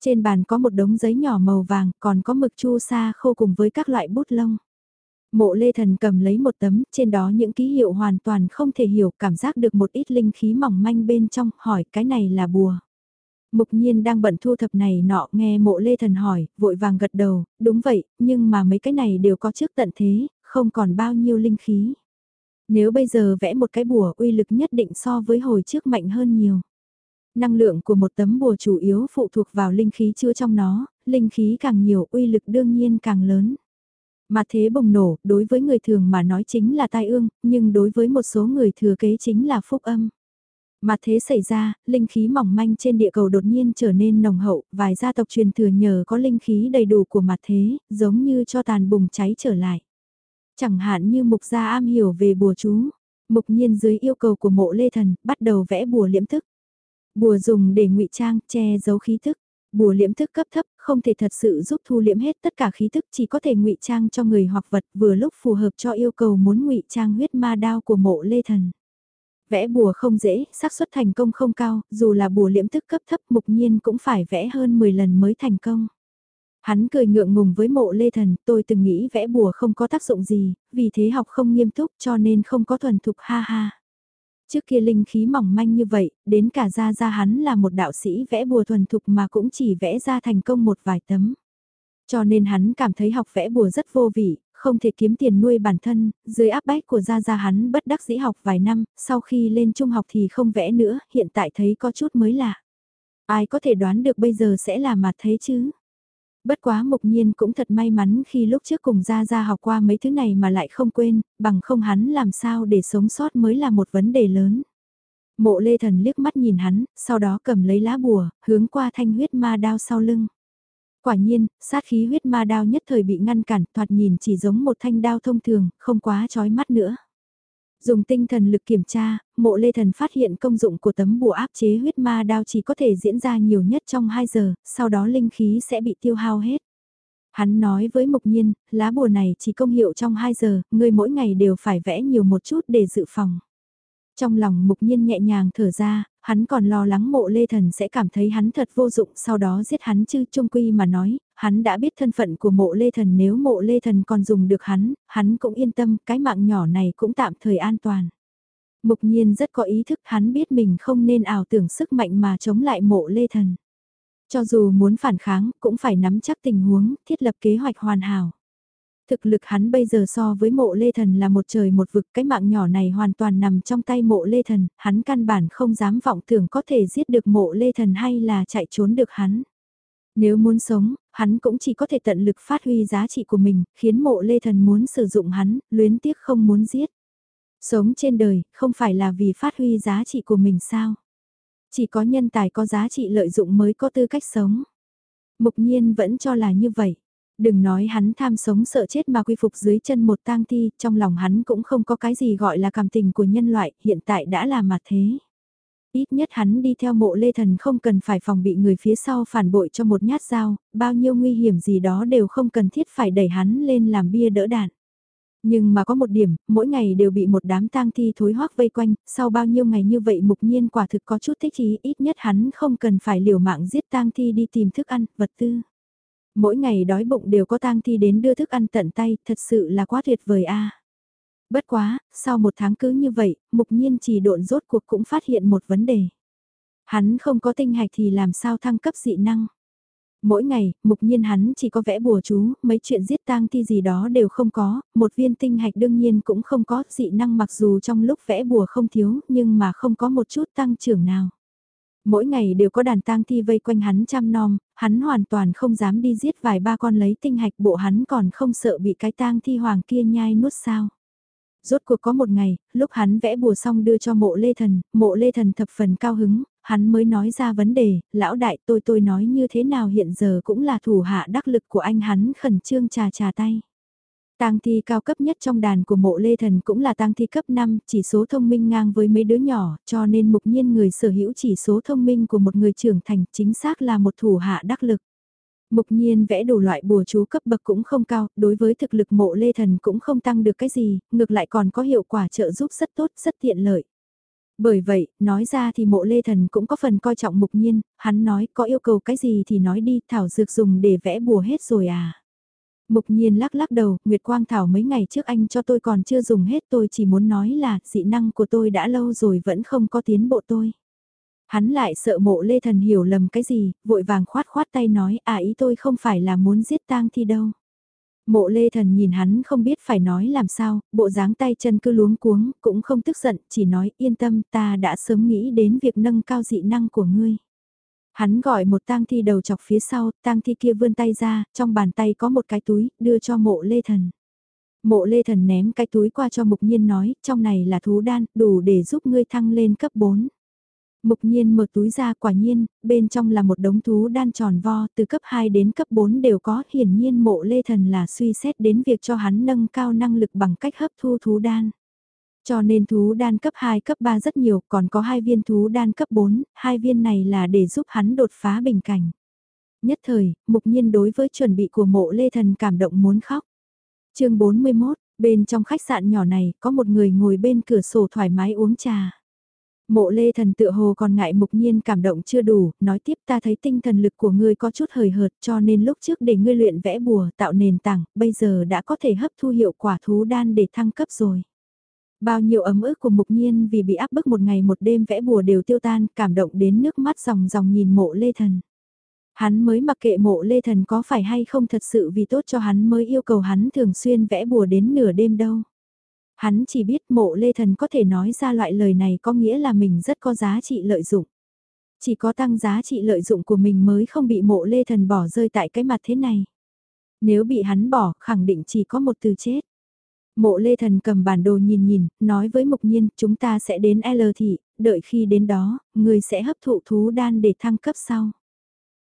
Trên bàn có một đống giấy nhỏ màu vàng, còn có mực chu sa khô cùng với các loại bút lông. Mộ lê thần cầm lấy một tấm, trên đó những ký hiệu hoàn toàn không thể hiểu, cảm giác được một ít linh khí mỏng manh bên trong, hỏi cái này là bùa. Mục nhiên đang bận thu thập này nọ nghe mộ lê thần hỏi, vội vàng gật đầu, đúng vậy, nhưng mà mấy cái này đều có trước tận thế, không còn bao nhiêu linh khí. Nếu bây giờ vẽ một cái bùa uy lực nhất định so với hồi trước mạnh hơn nhiều. Năng lượng của một tấm bùa chủ yếu phụ thuộc vào linh khí chứa trong nó, linh khí càng nhiều uy lực đương nhiên càng lớn. Mà thế bùng nổ, đối với người thường mà nói chính là tai ương, nhưng đối với một số người thừa kế chính là phúc âm. Mà thế xảy ra, linh khí mỏng manh trên địa cầu đột nhiên trở nên nồng hậu, vài gia tộc truyền thừa nhờ có linh khí đầy đủ của mặt thế, giống như cho tàn bùng cháy trở lại. Chẳng hạn như mục gia am hiểu về bùa chú, mục nhiên dưới yêu cầu của mộ lê thần, bắt đầu vẽ bùa liễm thức. Bùa dùng để ngụy trang, che giấu khí thức. Bùa liễm thức cấp thấp, không thể thật sự giúp thu liễm hết tất cả khí thức chỉ có thể ngụy trang cho người hoặc vật vừa lúc phù hợp cho yêu cầu muốn ngụy trang huyết ma đao của mộ lê thần. Vẽ bùa không dễ, xác suất thành công không cao, dù là bùa liễm thức cấp thấp mục nhiên cũng phải vẽ hơn 10 lần mới thành công. Hắn cười ngượng ngùng với mộ lê thần, tôi từng nghĩ vẽ bùa không có tác dụng gì, vì thế học không nghiêm túc cho nên không có thuần thục ha ha. Trước kia linh khí mỏng manh như vậy, đến cả ra ra hắn là một đạo sĩ vẽ bùa thuần thục mà cũng chỉ vẽ ra thành công một vài tấm. Cho nên hắn cảm thấy học vẽ bùa rất vô vị, không thể kiếm tiền nuôi bản thân, dưới áp bách của Gia Gia hắn bất đắc dĩ học vài năm, sau khi lên trung học thì không vẽ nữa, hiện tại thấy có chút mới lạ. Ai có thể đoán được bây giờ sẽ là mặt thế chứ? Bất quá mục nhiên cũng thật may mắn khi lúc trước cùng Gia Gia học qua mấy thứ này mà lại không quên, bằng không hắn làm sao để sống sót mới là một vấn đề lớn. Mộ lê thần liếc mắt nhìn hắn, sau đó cầm lấy lá bùa, hướng qua thanh huyết ma đao sau lưng. Quả nhiên, sát khí huyết ma đao nhất thời bị ngăn cản, thoạt nhìn chỉ giống một thanh đao thông thường, không quá chói mắt nữa. Dùng tinh thần lực kiểm tra, mộ lê thần phát hiện công dụng của tấm bùa áp chế huyết ma đao chỉ có thể diễn ra nhiều nhất trong 2 giờ, sau đó linh khí sẽ bị tiêu hao hết. Hắn nói với mục nhiên, lá bùa này chỉ công hiệu trong 2 giờ, người mỗi ngày đều phải vẽ nhiều một chút để dự phòng. Trong lòng mục nhiên nhẹ nhàng thở ra, hắn còn lo lắng mộ lê thần sẽ cảm thấy hắn thật vô dụng sau đó giết hắn chứ trung quy mà nói, hắn đã biết thân phận của mộ lê thần nếu mộ lê thần còn dùng được hắn, hắn cũng yên tâm cái mạng nhỏ này cũng tạm thời an toàn. Mục nhiên rất có ý thức hắn biết mình không nên ảo tưởng sức mạnh mà chống lại mộ lê thần. Cho dù muốn phản kháng cũng phải nắm chắc tình huống, thiết lập kế hoạch hoàn hảo. Thực lực hắn bây giờ so với mộ lê thần là một trời một vực cái mạng nhỏ này hoàn toàn nằm trong tay mộ lê thần, hắn căn bản không dám vọng tưởng có thể giết được mộ lê thần hay là chạy trốn được hắn. Nếu muốn sống, hắn cũng chỉ có thể tận lực phát huy giá trị của mình, khiến mộ lê thần muốn sử dụng hắn, luyến tiếc không muốn giết. Sống trên đời, không phải là vì phát huy giá trị của mình sao? Chỉ có nhân tài có giá trị lợi dụng mới có tư cách sống. Mục nhiên vẫn cho là như vậy. Đừng nói hắn tham sống sợ chết mà quy phục dưới chân một tang thi, trong lòng hắn cũng không có cái gì gọi là cảm tình của nhân loại, hiện tại đã là mặt thế. Ít nhất hắn đi theo mộ lê thần không cần phải phòng bị người phía sau phản bội cho một nhát dao, bao nhiêu nguy hiểm gì đó đều không cần thiết phải đẩy hắn lên làm bia đỡ đạn. Nhưng mà có một điểm, mỗi ngày đều bị một đám tang thi thối hoác vây quanh, sau bao nhiêu ngày như vậy mục nhiên quả thực có chút thích ý, ít nhất hắn không cần phải liều mạng giết tang thi đi tìm thức ăn, vật tư. Mỗi ngày đói bụng đều có tang thi đến đưa thức ăn tận tay, thật sự là quá tuyệt vời a. Bất quá, sau một tháng cứ như vậy, mục nhiên chỉ độn rốt cuộc cũng phát hiện một vấn đề. Hắn không có tinh hạch thì làm sao thăng cấp dị năng. Mỗi ngày, mục nhiên hắn chỉ có vẽ bùa chú, mấy chuyện giết tang thi gì đó đều không có, một viên tinh hạch đương nhiên cũng không có, dị năng mặc dù trong lúc vẽ bùa không thiếu, nhưng mà không có một chút tăng trưởng nào. Mỗi ngày đều có đàn tang thi vây quanh hắn chăm nom, hắn hoàn toàn không dám đi giết vài ba con lấy tinh hạch bộ hắn còn không sợ bị cái tang thi hoàng kia nhai nuốt sao. Rốt cuộc có một ngày, lúc hắn vẽ bùa xong đưa cho mộ lê thần, mộ lê thần thập phần cao hứng, hắn mới nói ra vấn đề, lão đại tôi tôi nói như thế nào hiện giờ cũng là thủ hạ đắc lực của anh hắn khẩn trương trà trà tay. Tang thi cao cấp nhất trong đàn của mộ lê thần cũng là tang thi cấp 5, chỉ số thông minh ngang với mấy đứa nhỏ, cho nên mục nhiên người sở hữu chỉ số thông minh của một người trưởng thành chính xác là một thủ hạ đắc lực. Mục nhiên vẽ đủ loại bùa chú cấp bậc cũng không cao, đối với thực lực mộ lê thần cũng không tăng được cái gì, ngược lại còn có hiệu quả trợ giúp rất tốt, rất tiện lợi. Bởi vậy, nói ra thì mộ lê thần cũng có phần coi trọng mục nhiên, hắn nói có yêu cầu cái gì thì nói đi, thảo dược dùng để vẽ bùa hết rồi à. Mục nhiên lắc lắc đầu, Nguyệt Quang Thảo mấy ngày trước anh cho tôi còn chưa dùng hết tôi chỉ muốn nói là dị năng của tôi đã lâu rồi vẫn không có tiến bộ tôi. Hắn lại sợ mộ lê thần hiểu lầm cái gì, vội vàng khoát khoát tay nói à ý tôi không phải là muốn giết tang thi đâu. Mộ lê thần nhìn hắn không biết phải nói làm sao, bộ dáng tay chân cứ luống cuống, cũng không tức giận, chỉ nói yên tâm ta đã sớm nghĩ đến việc nâng cao dị năng của ngươi. Hắn gọi một tang thi đầu chọc phía sau, tang thi kia vươn tay ra, trong bàn tay có một cái túi, đưa cho mộ lê thần. Mộ lê thần ném cái túi qua cho mục nhiên nói, trong này là thú đan, đủ để giúp ngươi thăng lên cấp 4. Mục nhiên mở túi ra quả nhiên, bên trong là một đống thú đan tròn vo, từ cấp 2 đến cấp 4 đều có, hiển nhiên mộ lê thần là suy xét đến việc cho hắn nâng cao năng lực bằng cách hấp thu thú đan. Cho nên thú đan cấp 2 cấp 3 rất nhiều, còn có hai viên thú đan cấp 4, hai viên này là để giúp hắn đột phá bình cảnh. Nhất thời, mục nhiên đối với chuẩn bị của mộ lê thần cảm động muốn khóc. chương 41, bên trong khách sạn nhỏ này có một người ngồi bên cửa sổ thoải mái uống trà. Mộ lê thần tựa hồ còn ngại mục nhiên cảm động chưa đủ, nói tiếp ta thấy tinh thần lực của ngươi có chút hời hợt cho nên lúc trước để ngươi luyện vẽ bùa tạo nền tảng, bây giờ đã có thể hấp thu hiệu quả thú đan để thăng cấp rồi. Bao nhiêu ấm ức của mục nhiên vì bị áp bức một ngày một đêm vẽ bùa đều tiêu tan, cảm động đến nước mắt dòng dòng nhìn mộ lê thần. Hắn mới mặc kệ mộ lê thần có phải hay không thật sự vì tốt cho hắn mới yêu cầu hắn thường xuyên vẽ bùa đến nửa đêm đâu. Hắn chỉ biết mộ lê thần có thể nói ra loại lời này có nghĩa là mình rất có giá trị lợi dụng. Chỉ có tăng giá trị lợi dụng của mình mới không bị mộ lê thần bỏ rơi tại cái mặt thế này. Nếu bị hắn bỏ, khẳng định chỉ có một từ chết. Mộ lê thần cầm bản đồ nhìn nhìn, nói với mục nhiên, chúng ta sẽ đến L thị, đợi khi đến đó, người sẽ hấp thụ thú đan để thăng cấp sau.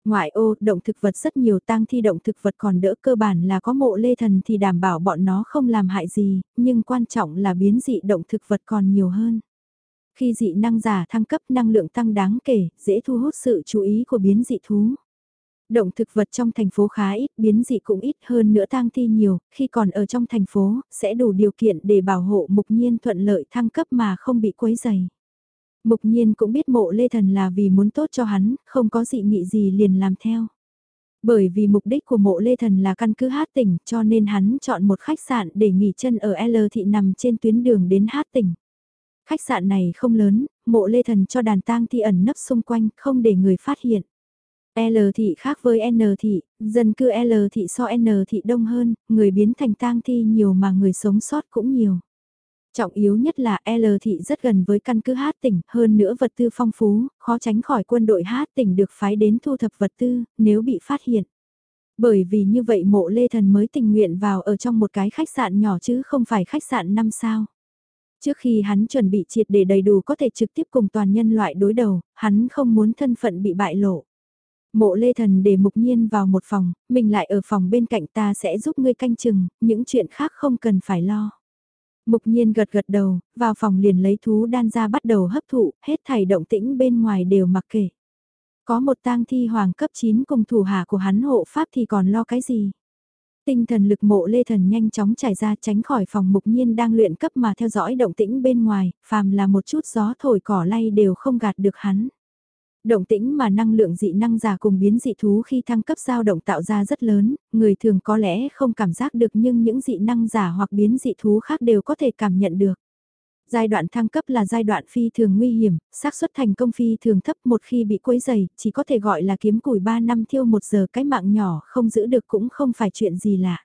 Ngoại ô, động thực vật rất nhiều tang thi động thực vật còn đỡ cơ bản là có mộ lê thần thì đảm bảo bọn nó không làm hại gì, nhưng quan trọng là biến dị động thực vật còn nhiều hơn. Khi dị năng giả thăng cấp năng lượng tăng đáng kể, dễ thu hút sự chú ý của biến dị thú. Động thực vật trong thành phố khá ít, biến dị cũng ít hơn nữa tang thi nhiều, khi còn ở trong thành phố, sẽ đủ điều kiện để bảo hộ mục nhiên thuận lợi thăng cấp mà không bị quấy dày. Mục nhiên cũng biết mộ lê thần là vì muốn tốt cho hắn, không có dị nghị gì liền làm theo. Bởi vì mục đích của mộ lê thần là căn cứ hát tỉnh cho nên hắn chọn một khách sạn để nghỉ chân ở L thị nằm trên tuyến đường đến hát tỉnh. Khách sạn này không lớn, mộ lê thần cho đàn tang thi ẩn nấp xung quanh không để người phát hiện. L thị khác với N thị, dân cư L thị so N thị đông hơn, người biến thành tang thi nhiều mà người sống sót cũng nhiều. Trọng yếu nhất là L thị rất gần với căn cứ hát tỉnh, hơn nữa vật tư phong phú, khó tránh khỏi quân đội hát tỉnh được phái đến thu thập vật tư, nếu bị phát hiện. Bởi vì như vậy mộ lê thần mới tình nguyện vào ở trong một cái khách sạn nhỏ chứ không phải khách sạn 5 sao. Trước khi hắn chuẩn bị triệt để đầy đủ có thể trực tiếp cùng toàn nhân loại đối đầu, hắn không muốn thân phận bị bại lộ. Mộ lê thần để mục nhiên vào một phòng, mình lại ở phòng bên cạnh ta sẽ giúp ngươi canh chừng, những chuyện khác không cần phải lo. Mục nhiên gật gật đầu, vào phòng liền lấy thú đan ra bắt đầu hấp thụ, hết thảy động tĩnh bên ngoài đều mặc kệ. Có một tang thi hoàng cấp 9 cùng thủ hạ của hắn hộ pháp thì còn lo cái gì? Tinh thần lực mộ lê thần nhanh chóng trải ra tránh khỏi phòng mục nhiên đang luyện cấp mà theo dõi động tĩnh bên ngoài, phàm là một chút gió thổi cỏ lay đều không gạt được hắn. Động tĩnh mà năng lượng dị năng giả cùng biến dị thú khi thăng cấp dao động tạo ra rất lớn, người thường có lẽ không cảm giác được nhưng những dị năng giả hoặc biến dị thú khác đều có thể cảm nhận được. Giai đoạn thăng cấp là giai đoạn phi thường nguy hiểm, xác suất thành công phi thường thấp một khi bị quấy dày, chỉ có thể gọi là kiếm củi 3 năm thiêu một giờ cái mạng nhỏ không giữ được cũng không phải chuyện gì lạ.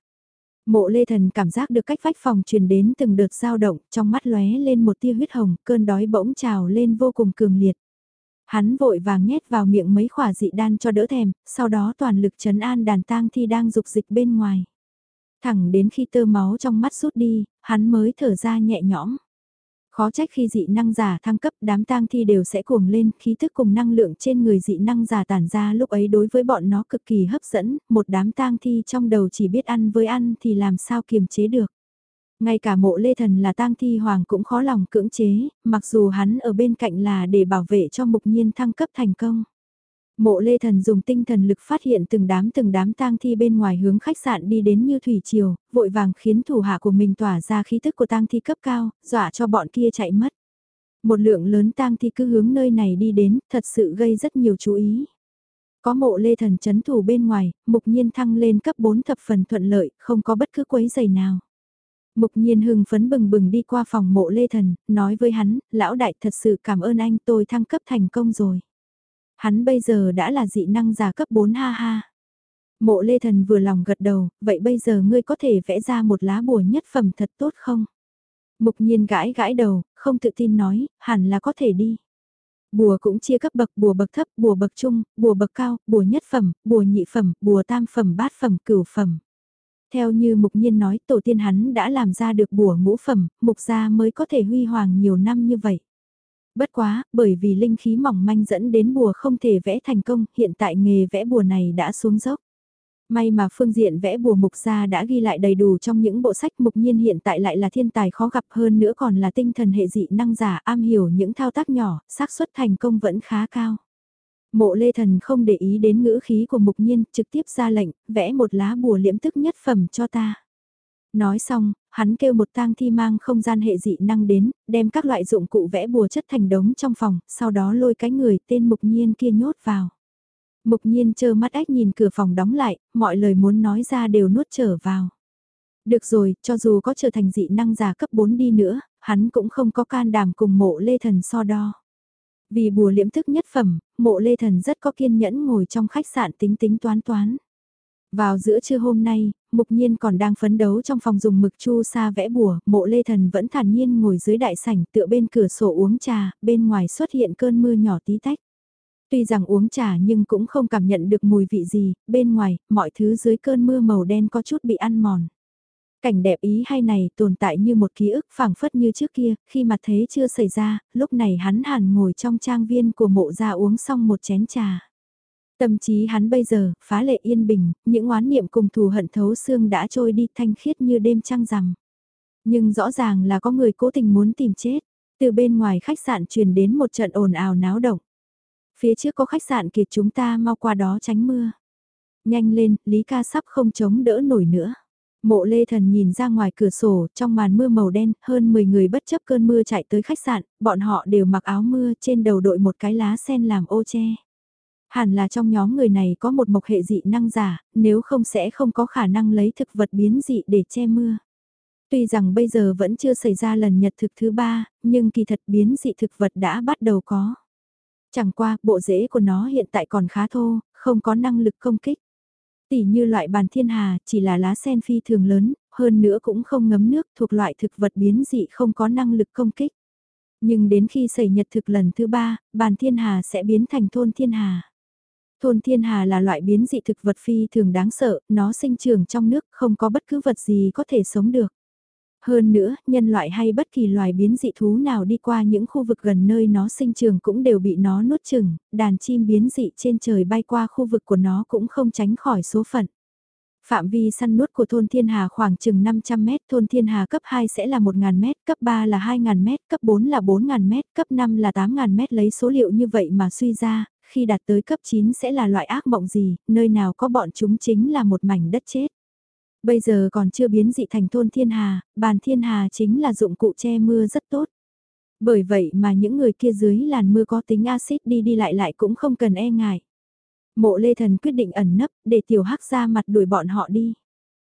Mộ lê thần cảm giác được cách vách phòng truyền đến từng đợt dao động, trong mắt lóe lên một tia huyết hồng, cơn đói bỗng trào lên vô cùng cường liệt. Hắn vội vàng nhét vào miệng mấy khỏa dị đan cho đỡ thèm, sau đó toàn lực chấn an đàn tang thi đang dục dịch bên ngoài. Thẳng đến khi tơ máu trong mắt rút đi, hắn mới thở ra nhẹ nhõm. Khó trách khi dị năng giả thăng cấp đám tang thi đều sẽ cuồng lên, khí thức cùng năng lượng trên người dị năng giả tản ra lúc ấy đối với bọn nó cực kỳ hấp dẫn, một đám tang thi trong đầu chỉ biết ăn với ăn thì làm sao kiềm chế được. Ngay cả mộ lê thần là tang thi hoàng cũng khó lòng cưỡng chế, mặc dù hắn ở bên cạnh là để bảo vệ cho mục nhiên thăng cấp thành công. Mộ lê thần dùng tinh thần lực phát hiện từng đám từng đám tang thi bên ngoài hướng khách sạn đi đến như thủy triều, vội vàng khiến thủ hạ của mình tỏa ra khí thức của tang thi cấp cao, dọa cho bọn kia chạy mất. Một lượng lớn tang thi cứ hướng nơi này đi đến, thật sự gây rất nhiều chú ý. Có mộ lê thần chấn thủ bên ngoài, mục nhiên thăng lên cấp 4 thập phần thuận lợi, không có bất cứ quấy giày nào. Mục nhiên hưng phấn bừng bừng đi qua phòng mộ lê thần, nói với hắn, lão đại thật sự cảm ơn anh tôi thăng cấp thành công rồi. Hắn bây giờ đã là dị năng giả cấp 4 ha ha. Mộ lê thần vừa lòng gật đầu, vậy bây giờ ngươi có thể vẽ ra một lá bùa nhất phẩm thật tốt không? Mục nhiên gãi gãi đầu, không tự tin nói, hẳn là có thể đi. Bùa cũng chia cấp bậc bùa bậc thấp, bùa bậc trung, bùa bậc cao, bùa nhất phẩm, bùa nhị phẩm, bùa tam phẩm, bát phẩm, cửu phẩm. Theo như mục nhiên nói tổ tiên hắn đã làm ra được bùa ngũ phẩm, mục gia mới có thể huy hoàng nhiều năm như vậy. Bất quá, bởi vì linh khí mỏng manh dẫn đến bùa không thể vẽ thành công, hiện tại nghề vẽ bùa này đã xuống dốc. May mà phương diện vẽ bùa mục gia đã ghi lại đầy đủ trong những bộ sách mục nhiên hiện tại lại là thiên tài khó gặp hơn nữa còn là tinh thần hệ dị năng giả am hiểu những thao tác nhỏ, xác suất thành công vẫn khá cao. Mộ lê thần không để ý đến ngữ khí của mục nhiên, trực tiếp ra lệnh, vẽ một lá bùa liễm tức nhất phẩm cho ta. Nói xong, hắn kêu một tang thi mang không gian hệ dị năng đến, đem các loại dụng cụ vẽ bùa chất thành đống trong phòng, sau đó lôi cái người tên mục nhiên kia nhốt vào. Mục nhiên chơ mắt ếch nhìn cửa phòng đóng lại, mọi lời muốn nói ra đều nuốt trở vào. Được rồi, cho dù có trở thành dị năng giả cấp 4 đi nữa, hắn cũng không có can đảm cùng mộ lê thần so đo. Vì bùa liễm thức nhất phẩm, mộ lê thần rất có kiên nhẫn ngồi trong khách sạn tính tính toán toán. Vào giữa trưa hôm nay, mục nhiên còn đang phấn đấu trong phòng dùng mực chu sa vẽ bùa, mộ lê thần vẫn thản nhiên ngồi dưới đại sảnh tựa bên cửa sổ uống trà, bên ngoài xuất hiện cơn mưa nhỏ tí tách. Tuy rằng uống trà nhưng cũng không cảm nhận được mùi vị gì, bên ngoài, mọi thứ dưới cơn mưa màu đen có chút bị ăn mòn. Cảnh đẹp ý hay này tồn tại như một ký ức phảng phất như trước kia, khi mà thế chưa xảy ra, lúc này hắn hẳn ngồi trong trang viên của mộ ra uống xong một chén trà. Tâm trí hắn bây giờ, phá lệ yên bình, những oán niệm cùng thù hận thấu xương đã trôi đi thanh khiết như đêm trăng rằm. Nhưng rõ ràng là có người cố tình muốn tìm chết. Từ bên ngoài khách sạn truyền đến một trận ồn ào náo động. Phía trước có khách sạn kiệt chúng ta mau qua đó tránh mưa. Nhanh lên, Lý ca sắp không chống đỡ nổi nữa. Mộ lê thần nhìn ra ngoài cửa sổ, trong màn mưa màu đen, hơn 10 người bất chấp cơn mưa chạy tới khách sạn, bọn họ đều mặc áo mưa, trên đầu đội một cái lá sen làm ô che. Hẳn là trong nhóm người này có một mộc hệ dị năng giả, nếu không sẽ không có khả năng lấy thực vật biến dị để che mưa. Tuy rằng bây giờ vẫn chưa xảy ra lần nhật thực thứ ba, nhưng kỳ thật biến dị thực vật đã bắt đầu có. Chẳng qua, bộ rễ của nó hiện tại còn khá thô, không có năng lực công kích. Tỷ như loại bàn thiên hà, chỉ là lá sen phi thường lớn, hơn nữa cũng không ngấm nước thuộc loại thực vật biến dị không có năng lực công kích. Nhưng đến khi xảy nhật thực lần thứ ba, bàn thiên hà sẽ biến thành thôn thiên hà. Thôn thiên hà là loại biến dị thực vật phi thường đáng sợ, nó sinh trưởng trong nước không có bất cứ vật gì có thể sống được. Hơn nữa, nhân loại hay bất kỳ loài biến dị thú nào đi qua những khu vực gần nơi nó sinh trường cũng đều bị nó nuốt chừng, đàn chim biến dị trên trời bay qua khu vực của nó cũng không tránh khỏi số phận. Phạm vi săn nuốt của thôn Thiên Hà khoảng chừng 500 mét, thôn Thiên Hà cấp 2 sẽ là 1.000 mét, cấp 3 là 2.000 mét, cấp 4 là 4.000 mét, cấp 5 là 8.000 mét lấy số liệu như vậy mà suy ra, khi đạt tới cấp 9 sẽ là loại ác mộng gì, nơi nào có bọn chúng chính là một mảnh đất chết. Bây giờ còn chưa biến dị thành thôn thiên hà, bàn thiên hà chính là dụng cụ che mưa rất tốt. Bởi vậy mà những người kia dưới làn mưa có tính axit đi đi lại lại cũng không cần e ngại. Mộ Lê Thần quyết định ẩn nấp để tiểu hắc ra mặt đuổi bọn họ đi.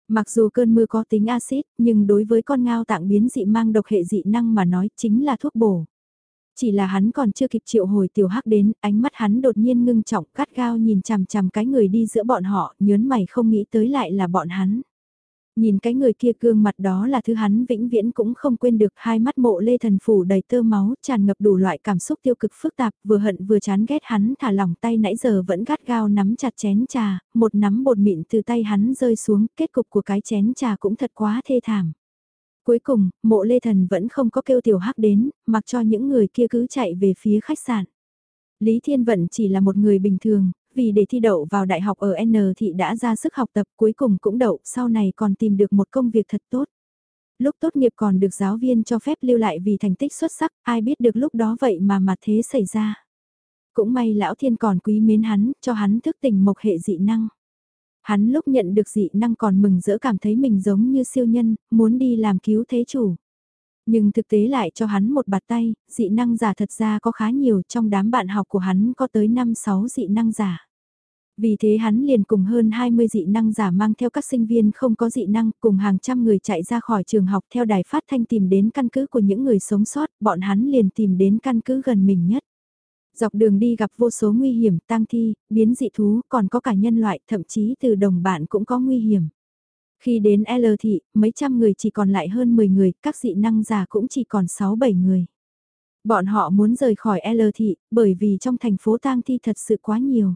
Mặc dù cơn mưa có tính axit, nhưng đối với con ngao tạng biến dị mang độc hệ dị năng mà nói chính là thuốc bổ. Chỉ là hắn còn chưa kịp triệu hồi tiểu hắc đến, ánh mắt hắn đột nhiên ngưng trọng cắt gao nhìn chằm chằm cái người đi giữa bọn họ, nhớn mày không nghĩ tới lại là bọn hắn. Nhìn cái người kia gương mặt đó là thứ hắn vĩnh viễn cũng không quên được hai mắt mộ lê thần phủ đầy tơ máu tràn ngập đủ loại cảm xúc tiêu cực phức tạp vừa hận vừa chán ghét hắn thả lỏng tay nãy giờ vẫn gắt gao nắm chặt chén trà, một nắm bột mịn từ tay hắn rơi xuống kết cục của cái chén trà cũng thật quá thê thảm. Cuối cùng, mộ lê thần vẫn không có kêu tiểu hắc đến, mặc cho những người kia cứ chạy về phía khách sạn. Lý Thiên Vận chỉ là một người bình thường, vì để thi đậu vào đại học ở N thị đã ra sức học tập cuối cùng cũng đậu, sau này còn tìm được một công việc thật tốt. Lúc tốt nghiệp còn được giáo viên cho phép lưu lại vì thành tích xuất sắc, ai biết được lúc đó vậy mà mà thế xảy ra. Cũng may lão thiên còn quý mến hắn, cho hắn thức tỉnh mộc hệ dị năng. Hắn lúc nhận được dị năng còn mừng rỡ cảm thấy mình giống như siêu nhân, muốn đi làm cứu thế chủ. Nhưng thực tế lại cho hắn một bạt tay, dị năng giả thật ra có khá nhiều trong đám bạn học của hắn có tới 5-6 dị năng giả. Vì thế hắn liền cùng hơn 20 dị năng giả mang theo các sinh viên không có dị năng cùng hàng trăm người chạy ra khỏi trường học theo đài phát thanh tìm đến căn cứ của những người sống sót, bọn hắn liền tìm đến căn cứ gần mình nhất. Dọc đường đi gặp vô số nguy hiểm, tang thi, biến dị thú, còn có cả nhân loại, thậm chí từ đồng bạn cũng có nguy hiểm. Khi đến L thị, mấy trăm người chỉ còn lại hơn 10 người, các dị năng giả cũng chỉ còn 6-7 người. Bọn họ muốn rời khỏi L thị, bởi vì trong thành phố tang thi thật sự quá nhiều.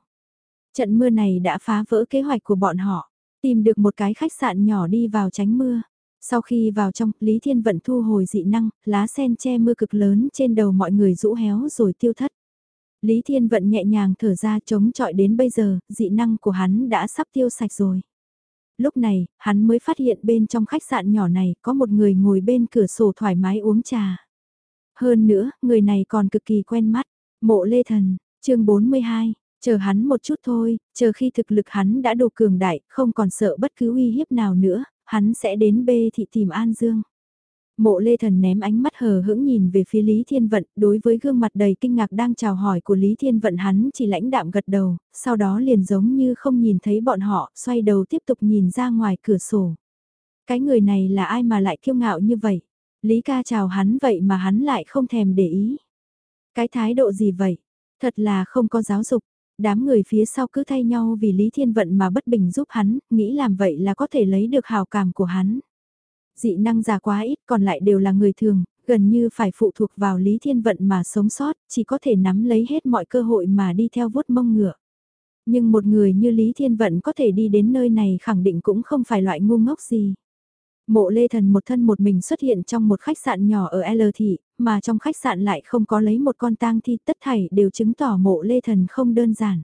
Trận mưa này đã phá vỡ kế hoạch của bọn họ, tìm được một cái khách sạn nhỏ đi vào tránh mưa. Sau khi vào trong, Lý Thiên Vận thu hồi dị năng, lá sen che mưa cực lớn trên đầu mọi người rũ héo rồi tiêu thất. Lý Thiên Vận nhẹ nhàng thở ra chống chọi đến bây giờ, dị năng của hắn đã sắp tiêu sạch rồi. Lúc này, hắn mới phát hiện bên trong khách sạn nhỏ này có một người ngồi bên cửa sổ thoải mái uống trà. Hơn nữa, người này còn cực kỳ quen mắt. Mộ Lê Thần, chương 42, chờ hắn một chút thôi, chờ khi thực lực hắn đã đủ cường đại, không còn sợ bất cứ uy hiếp nào nữa, hắn sẽ đến bê thị tìm An Dương. Mộ lê thần ném ánh mắt hờ hững nhìn về phía Lý Thiên Vận, đối với gương mặt đầy kinh ngạc đang chào hỏi của Lý Thiên Vận hắn chỉ lãnh đạm gật đầu, sau đó liền giống như không nhìn thấy bọn họ, xoay đầu tiếp tục nhìn ra ngoài cửa sổ. Cái người này là ai mà lại kiêu ngạo như vậy? Lý ca chào hắn vậy mà hắn lại không thèm để ý. Cái thái độ gì vậy? Thật là không có giáo dục. Đám người phía sau cứ thay nhau vì Lý Thiên Vận mà bất bình giúp hắn, nghĩ làm vậy là có thể lấy được hào cảm của hắn. Dị năng giả quá ít còn lại đều là người thường, gần như phải phụ thuộc vào Lý Thiên Vận mà sống sót, chỉ có thể nắm lấy hết mọi cơ hội mà đi theo vuốt mông ngựa. Nhưng một người như Lý Thiên Vận có thể đi đến nơi này khẳng định cũng không phải loại ngu ngốc gì. Mộ Lê Thần một thân một mình xuất hiện trong một khách sạn nhỏ ở L Thị, mà trong khách sạn lại không có lấy một con tang thi tất thảy đều chứng tỏ mộ Lê Thần không đơn giản.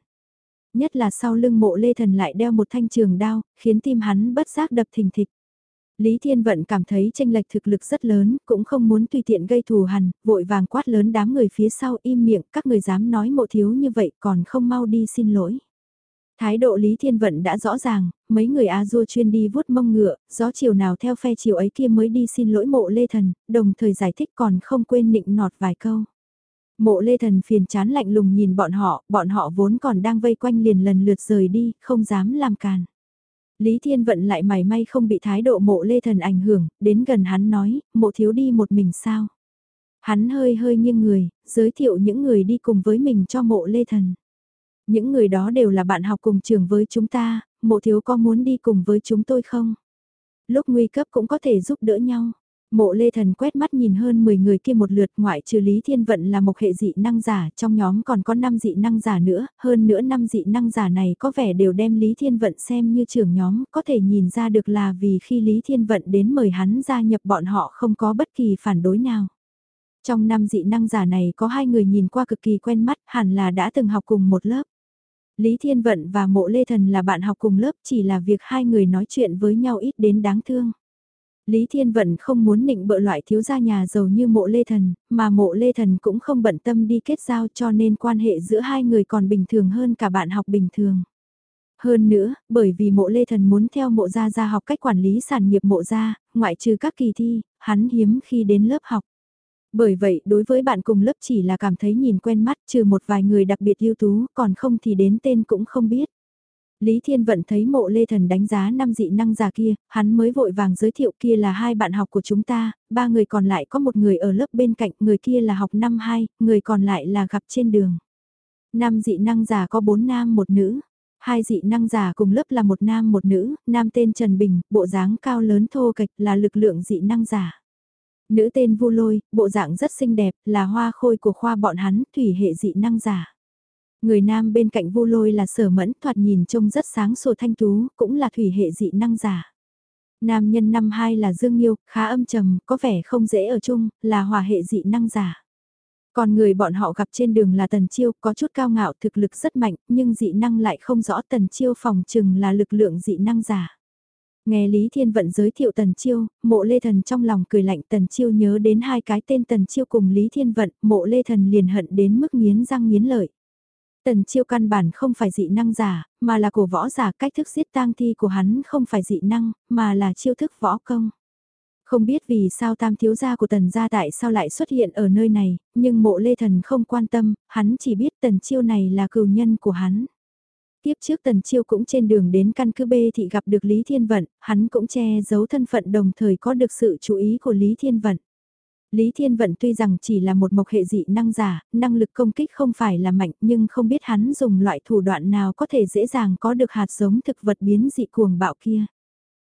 Nhất là sau lưng mộ Lê Thần lại đeo một thanh trường đao, khiến tim hắn bất giác đập thình thịch. Lý Thiên Vận cảm thấy tranh lệch thực lực rất lớn, cũng không muốn tùy tiện gây thù hằn, vội vàng quát lớn đám người phía sau im miệng, các người dám nói mộ thiếu như vậy còn không mau đi xin lỗi. Thái độ Lý Thiên Vận đã rõ ràng, mấy người A Du chuyên đi vuốt mông ngựa, gió chiều nào theo phe chiều ấy kia mới đi xin lỗi mộ Lê Thần, đồng thời giải thích còn không quên nịnh nọt vài câu. Mộ Lê Thần phiền chán lạnh lùng nhìn bọn họ, bọn họ vốn còn đang vây quanh liền lần lượt rời đi, không dám làm càn. Lý Thiên Vận lại mày may không bị thái độ mộ lê thần ảnh hưởng, đến gần hắn nói, mộ thiếu đi một mình sao. Hắn hơi hơi nghiêng người, giới thiệu những người đi cùng với mình cho mộ lê thần. Những người đó đều là bạn học cùng trường với chúng ta, mộ thiếu có muốn đi cùng với chúng tôi không? Lúc nguy cấp cũng có thể giúp đỡ nhau. Mộ Lê Thần quét mắt nhìn hơn 10 người kia một lượt ngoại trừ Lý Thiên Vận là một hệ dị năng giả, trong nhóm còn có 5 dị năng giả nữa, hơn nữa 5 dị năng giả này có vẻ đều đem Lý Thiên Vận xem như trưởng nhóm, có thể nhìn ra được là vì khi Lý Thiên Vận đến mời hắn gia nhập bọn họ không có bất kỳ phản đối nào. Trong năm dị năng giả này có hai người nhìn qua cực kỳ quen mắt, hẳn là đã từng học cùng một lớp. Lý Thiên Vận và Mộ Lê Thần là bạn học cùng lớp chỉ là việc hai người nói chuyện với nhau ít đến đáng thương. Lý Thiên Vận không muốn nịnh bợ loại thiếu gia nhà giàu như mộ Lê Thần, mà mộ Lê Thần cũng không bận tâm đi kết giao cho nên quan hệ giữa hai người còn bình thường hơn cả bạn học bình thường. Hơn nữa, bởi vì mộ Lê Thần muốn theo mộ gia gia học cách quản lý sản nghiệp mộ gia, ngoại trừ các kỳ thi, hắn hiếm khi đến lớp học. Bởi vậy đối với bạn cùng lớp chỉ là cảm thấy nhìn quen mắt trừ một vài người đặc biệt ưu tú còn không thì đến tên cũng không biết. Lý Thiên Vận thấy mộ Lê Thần đánh giá năm dị năng giả kia, hắn mới vội vàng giới thiệu kia là hai bạn học của chúng ta, ba người còn lại có một người ở lớp bên cạnh, người kia là học năm hai, người còn lại là gặp trên đường. Năm dị năng giả có bốn nam một nữ. Hai dị năng giả cùng lớp là một nam một nữ, nam tên Trần Bình, bộ dáng cao lớn thô kịch là lực lượng dị năng giả. Nữ tên Vu Lôi, bộ dạng rất xinh đẹp, là hoa khôi của khoa bọn hắn, thủy hệ dị năng giả. Người nam bên cạnh Vu Lôi là Sở Mẫn, thoạt nhìn trông rất sáng sủa thanh tú, cũng là thủy hệ dị năng giả. Nam nhân năm hai là Dương Nhiêu, khá âm trầm, có vẻ không dễ ở chung, là hòa hệ dị năng giả. Còn người bọn họ gặp trên đường là Tần Chiêu, có chút cao ngạo thực lực rất mạnh, nhưng dị năng lại không rõ Tần Chiêu phòng chừng là lực lượng dị năng giả. Nghe Lý Thiên Vận giới thiệu Tần Chiêu, mộ Lê Thần trong lòng cười lạnh Tần Chiêu nhớ đến hai cái tên Tần Chiêu cùng Lý Thiên Vận, mộ Lê Thần liền hận đến mức nghiến răng nghiến lợi. Tần Chiêu căn bản không phải dị năng giả, mà là cổ võ giả cách thức giết tang thi của hắn không phải dị năng, mà là chiêu thức võ công. Không biết vì sao tam thiếu gia của tần gia tại sao lại xuất hiện ở nơi này, nhưng mộ lê thần không quan tâm, hắn chỉ biết tần chiêu này là cừu nhân của hắn. Tiếp trước tần chiêu cũng trên đường đến căn cứ B thì gặp được Lý Thiên Vận, hắn cũng che giấu thân phận đồng thời có được sự chú ý của Lý Thiên Vận. Lý Thiên Vận tuy rằng chỉ là một mộc hệ dị năng giả, năng lực công kích không phải là mạnh nhưng không biết hắn dùng loại thủ đoạn nào có thể dễ dàng có được hạt giống thực vật biến dị cuồng bạo kia.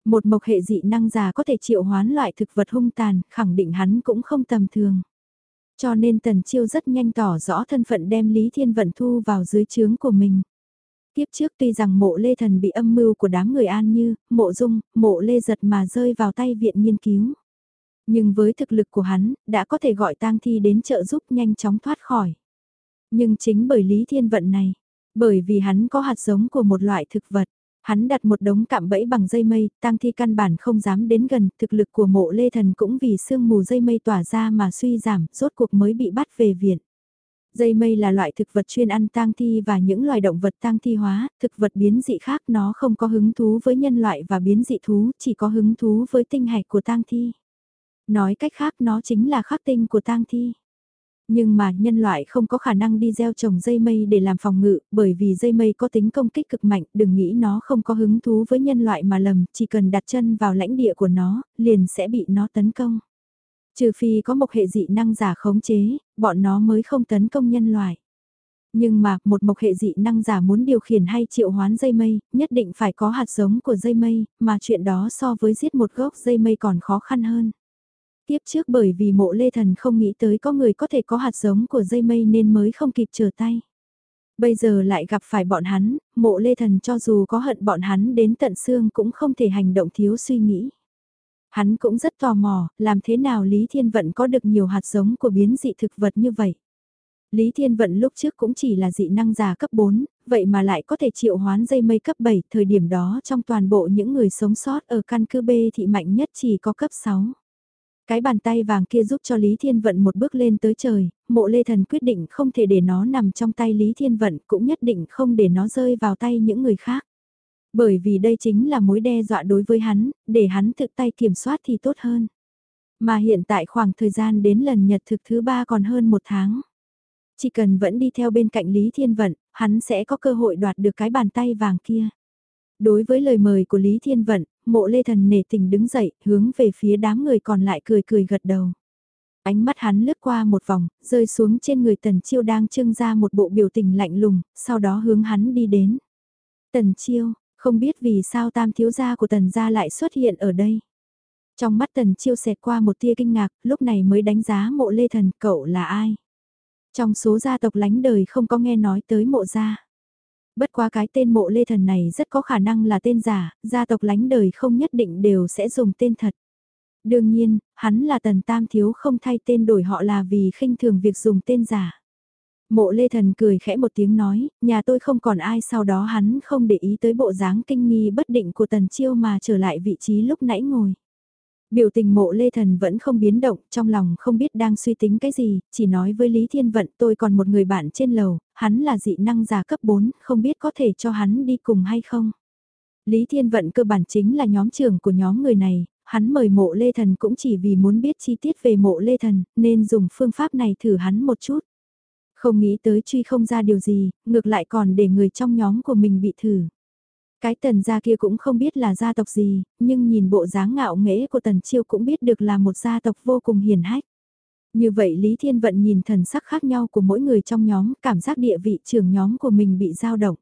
Một mộc hệ dị năng giả có thể triệu hoán loại thực vật hung tàn, khẳng định hắn cũng không tầm thường. Cho nên Tần Chiêu rất nhanh tỏ rõ thân phận đem Lý Thiên Vận thu vào dưới trướng của mình. Tiếp trước tuy rằng mộ lê thần bị âm mưu của đám người an như, mộ dung, mộ lê giật mà rơi vào tay viện nghiên cứu. Nhưng với thực lực của hắn, đã có thể gọi tang thi đến trợ giúp nhanh chóng thoát khỏi. Nhưng chính bởi Lý Thiên Vận này, bởi vì hắn có hạt giống của một loại thực vật, Hắn đặt một đống cạm bẫy bằng dây mây, tang thi căn bản không dám đến gần, thực lực của mộ lê thần cũng vì sương mù dây mây tỏa ra mà suy giảm, rốt cuộc mới bị bắt về viện. Dây mây là loại thực vật chuyên ăn tang thi và những loài động vật tang thi hóa, thực vật biến dị khác nó không có hứng thú với nhân loại và biến dị thú, chỉ có hứng thú với tinh hạch của tang thi. Nói cách khác nó chính là khắc tinh của tang thi. Nhưng mà nhân loại không có khả năng đi gieo trồng dây mây để làm phòng ngự, bởi vì dây mây có tính công kích cực mạnh, đừng nghĩ nó không có hứng thú với nhân loại mà lầm, chỉ cần đặt chân vào lãnh địa của nó, liền sẽ bị nó tấn công. Trừ phi có một hệ dị năng giả khống chế, bọn nó mới không tấn công nhân loại. Nhưng mà, một mộc hệ dị năng giả muốn điều khiển hay triệu hoán dây mây, nhất định phải có hạt giống của dây mây, mà chuyện đó so với giết một gốc dây mây còn khó khăn hơn. Tiếp trước bởi vì mộ lê thần không nghĩ tới có người có thể có hạt giống của dây mây nên mới không kịp trở tay. Bây giờ lại gặp phải bọn hắn, mộ lê thần cho dù có hận bọn hắn đến tận xương cũng không thể hành động thiếu suy nghĩ. Hắn cũng rất tò mò, làm thế nào Lý Thiên Vận có được nhiều hạt giống của biến dị thực vật như vậy. Lý Thiên Vận lúc trước cũng chỉ là dị năng giả cấp 4, vậy mà lại có thể triệu hoán dây mây cấp 7, thời điểm đó trong toàn bộ những người sống sót ở căn cứ B thì mạnh nhất chỉ có cấp 6. Cái bàn tay vàng kia giúp cho Lý Thiên Vận một bước lên tới trời, mộ lê thần quyết định không thể để nó nằm trong tay Lý Thiên Vận cũng nhất định không để nó rơi vào tay những người khác. Bởi vì đây chính là mối đe dọa đối với hắn, để hắn tự tay kiểm soát thì tốt hơn. Mà hiện tại khoảng thời gian đến lần nhật thực thứ ba còn hơn một tháng. Chỉ cần vẫn đi theo bên cạnh Lý Thiên Vận, hắn sẽ có cơ hội đoạt được cái bàn tay vàng kia. Đối với lời mời của Lý Thiên Vận, mộ lê thần nể tình đứng dậy, hướng về phía đám người còn lại cười cười gật đầu. Ánh mắt hắn lướt qua một vòng, rơi xuống trên người Tần Chiêu đang trưng ra một bộ biểu tình lạnh lùng, sau đó hướng hắn đi đến. Tần Chiêu, không biết vì sao tam thiếu gia của Tần gia lại xuất hiện ở đây. Trong mắt Tần Chiêu xẹt qua một tia kinh ngạc, lúc này mới đánh giá mộ lê thần cậu là ai. Trong số gia tộc lánh đời không có nghe nói tới mộ gia. Bất quá cái tên mộ lê thần này rất có khả năng là tên giả, gia tộc lánh đời không nhất định đều sẽ dùng tên thật. Đương nhiên, hắn là tần tam thiếu không thay tên đổi họ là vì khinh thường việc dùng tên giả. Mộ lê thần cười khẽ một tiếng nói, nhà tôi không còn ai sau đó hắn không để ý tới bộ dáng kinh nghi bất định của tần chiêu mà trở lại vị trí lúc nãy ngồi. Biểu tình mộ lê thần vẫn không biến động, trong lòng không biết đang suy tính cái gì, chỉ nói với Lý Thiên Vận tôi còn một người bạn trên lầu, hắn là dị năng giả cấp 4, không biết có thể cho hắn đi cùng hay không. Lý Thiên Vận cơ bản chính là nhóm trưởng của nhóm người này, hắn mời mộ Lê Thần cũng chỉ vì muốn biết chi tiết về mộ Lê Thần, nên dùng phương pháp này thử hắn một chút. Không nghĩ tới truy không ra điều gì, ngược lại còn để người trong nhóm của mình bị thử. Cái tần gia kia cũng không biết là gia tộc gì, nhưng nhìn bộ dáng ngạo nghễ của tần chiêu cũng biết được là một gia tộc vô cùng hiền hách. Như vậy Lý Thiên Vận nhìn thần sắc khác nhau của mỗi người trong nhóm, cảm giác địa vị trưởng nhóm của mình bị dao động.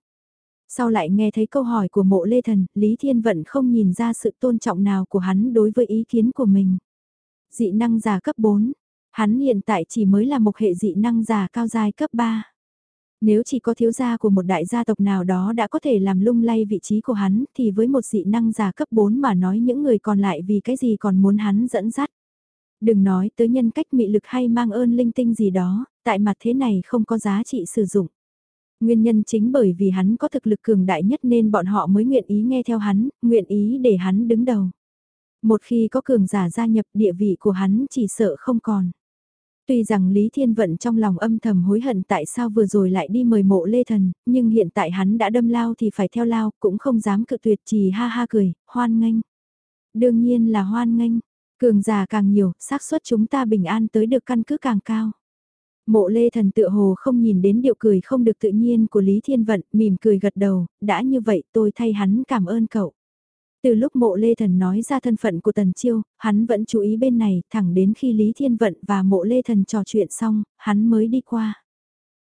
Sau lại nghe thấy câu hỏi của mộ lê thần, Lý Thiên Vận không nhìn ra sự tôn trọng nào của hắn đối với ý kiến của mình. Dị năng giả cấp 4, hắn hiện tại chỉ mới là một hệ dị năng giả cao dài cấp 3. Nếu chỉ có thiếu gia của một đại gia tộc nào đó đã có thể làm lung lay vị trí của hắn thì với một dị năng giả cấp 4 mà nói những người còn lại vì cái gì còn muốn hắn dẫn dắt. Đừng nói tới nhân cách mị lực hay mang ơn linh tinh gì đó, tại mặt thế này không có giá trị sử dụng. Nguyên nhân chính bởi vì hắn có thực lực cường đại nhất nên bọn họ mới nguyện ý nghe theo hắn, nguyện ý để hắn đứng đầu. Một khi có cường giả gia nhập địa vị của hắn chỉ sợ không còn. Tuy rằng Lý Thiên Vận trong lòng âm thầm hối hận tại sao vừa rồi lại đi mời mộ Lê Thần, nhưng hiện tại hắn đã đâm lao thì phải theo lao, cũng không dám cự tuyệt chỉ ha ha cười, hoan nghênh. Đương nhiên là hoan nghênh, cường già càng nhiều, xác suất chúng ta bình an tới được căn cứ càng cao. Mộ Lê Thần tựa hồ không nhìn đến điệu cười không được tự nhiên của Lý Thiên Vận, mỉm cười gật đầu, đã như vậy tôi thay hắn cảm ơn cậu. Từ lúc mộ Lê Thần nói ra thân phận của Tần Chiêu, hắn vẫn chú ý bên này, thẳng đến khi Lý Thiên Vận và mộ Lê Thần trò chuyện xong, hắn mới đi qua.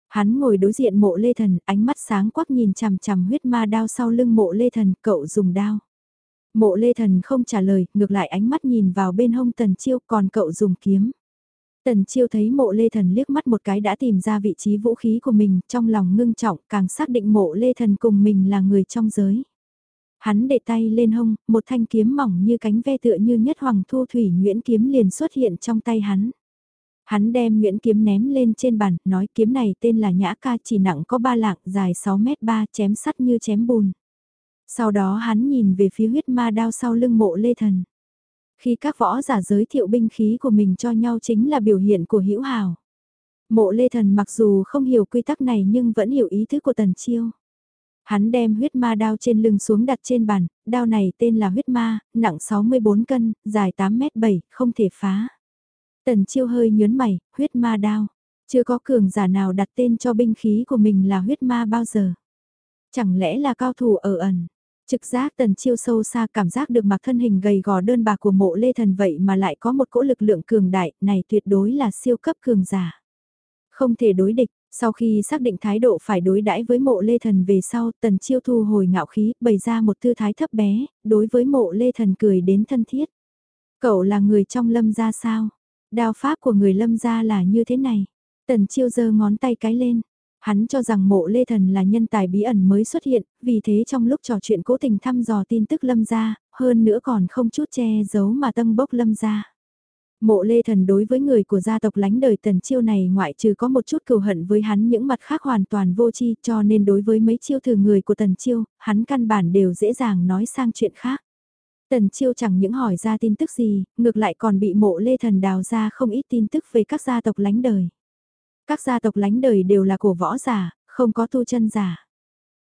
Hắn ngồi đối diện mộ Lê Thần, ánh mắt sáng quắc nhìn chằm chằm huyết ma đao sau lưng mộ Lê Thần, cậu dùng đao. Mộ Lê Thần không trả lời, ngược lại ánh mắt nhìn vào bên hông Tần Chiêu còn cậu dùng kiếm. Tần Chiêu thấy mộ Lê Thần liếc mắt một cái đã tìm ra vị trí vũ khí của mình, trong lòng ngưng trọng càng xác định mộ Lê Thần cùng mình là người trong giới. Hắn để tay lên hông, một thanh kiếm mỏng như cánh ve tựa như nhất hoàng thu thủy Nguyễn kiếm liền xuất hiện trong tay hắn. Hắn đem Nguyễn kiếm ném lên trên bàn, nói kiếm này tên là Nhã Ca chỉ nặng có ba lạng dài 6 mét 3 chém sắt như chém bùn. Sau đó hắn nhìn về phía huyết ma đao sau lưng mộ lê thần. Khi các võ giả giới thiệu binh khí của mình cho nhau chính là biểu hiện của hữu hào. Mộ lê thần mặc dù không hiểu quy tắc này nhưng vẫn hiểu ý thức của tần chiêu. Hắn đem huyết ma đao trên lưng xuống đặt trên bàn, đao này tên là huyết ma, nặng 64 cân, dài 8 mét 7, không thể phá. Tần chiêu hơi nhớn mày, huyết ma đao. Chưa có cường giả nào đặt tên cho binh khí của mình là huyết ma bao giờ. Chẳng lẽ là cao thủ ở ẩn. Trực giác tần chiêu sâu xa cảm giác được mặc thân hình gầy gò đơn bạc của mộ lê thần vậy mà lại có một cỗ lực lượng cường đại, này tuyệt đối là siêu cấp cường giả. Không thể đối địch, sau khi xác định thái độ phải đối đãi với mộ lê thần về sau, tần chiêu thu hồi ngạo khí, bày ra một tư thái thấp bé, đối với mộ lê thần cười đến thân thiết. Cậu là người trong lâm gia sao? Đao pháp của người lâm gia là như thế này. Tần chiêu giơ ngón tay cái lên. Hắn cho rằng mộ lê thần là nhân tài bí ẩn mới xuất hiện, vì thế trong lúc trò chuyện cố tình thăm dò tin tức lâm gia, hơn nữa còn không chút che giấu mà tâm bốc lâm gia. Mộ lê thần đối với người của gia tộc lánh đời tần chiêu này ngoại trừ có một chút cừu hận với hắn những mặt khác hoàn toàn vô chi cho nên đối với mấy chiêu thử người của tần chiêu, hắn căn bản đều dễ dàng nói sang chuyện khác. Tần chiêu chẳng những hỏi ra tin tức gì, ngược lại còn bị mộ lê thần đào ra không ít tin tức về các gia tộc lánh đời. Các gia tộc lánh đời đều là cổ võ giả, không có tu chân giả.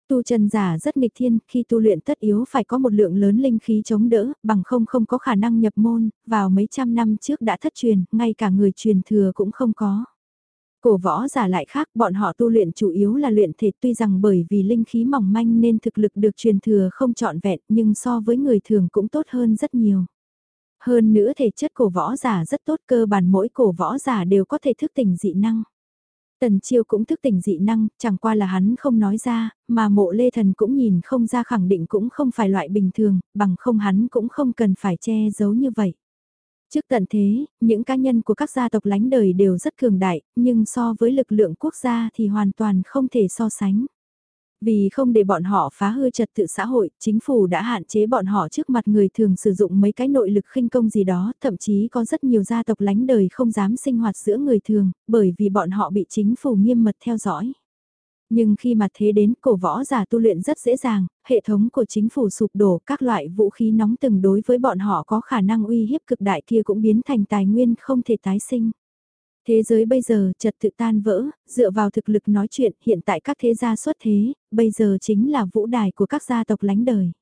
Tu chân giả rất nghịch thiên, khi tu luyện tất yếu phải có một lượng lớn linh khí chống đỡ, bằng không không có khả năng nhập môn, vào mấy trăm năm trước đã thất truyền, ngay cả người truyền thừa cũng không có. Cổ võ giả lại khác, bọn họ tu luyện chủ yếu là luyện thể tuy rằng bởi vì linh khí mỏng manh nên thực lực được truyền thừa không trọn vẹn nhưng so với người thường cũng tốt hơn rất nhiều. Hơn nữa thể chất cổ võ giả rất tốt cơ bản mỗi cổ võ giả đều có thể thức tỉnh dị năng. Tần Chiêu cũng thức tỉnh dị năng, chẳng qua là hắn không nói ra, mà mộ lê thần cũng nhìn không ra khẳng định cũng không phải loại bình thường, bằng không hắn cũng không cần phải che giấu như vậy. Trước tận thế, những cá nhân của các gia tộc lánh đời đều rất cường đại, nhưng so với lực lượng quốc gia thì hoàn toàn không thể so sánh. Vì không để bọn họ phá hư trật tự xã hội, chính phủ đã hạn chế bọn họ trước mặt người thường sử dụng mấy cái nội lực khinh công gì đó, thậm chí có rất nhiều gia tộc lánh đời không dám sinh hoạt giữa người thường, bởi vì bọn họ bị chính phủ nghiêm mật theo dõi. Nhưng khi mặt thế đến cổ võ giả tu luyện rất dễ dàng, hệ thống của chính phủ sụp đổ các loại vũ khí nóng từng đối với bọn họ có khả năng uy hiếp cực đại kia cũng biến thành tài nguyên không thể tái sinh. Thế giới bây giờ trật tự tan vỡ, dựa vào thực lực nói chuyện hiện tại các thế gia xuất thế, bây giờ chính là vũ đài của các gia tộc lánh đời.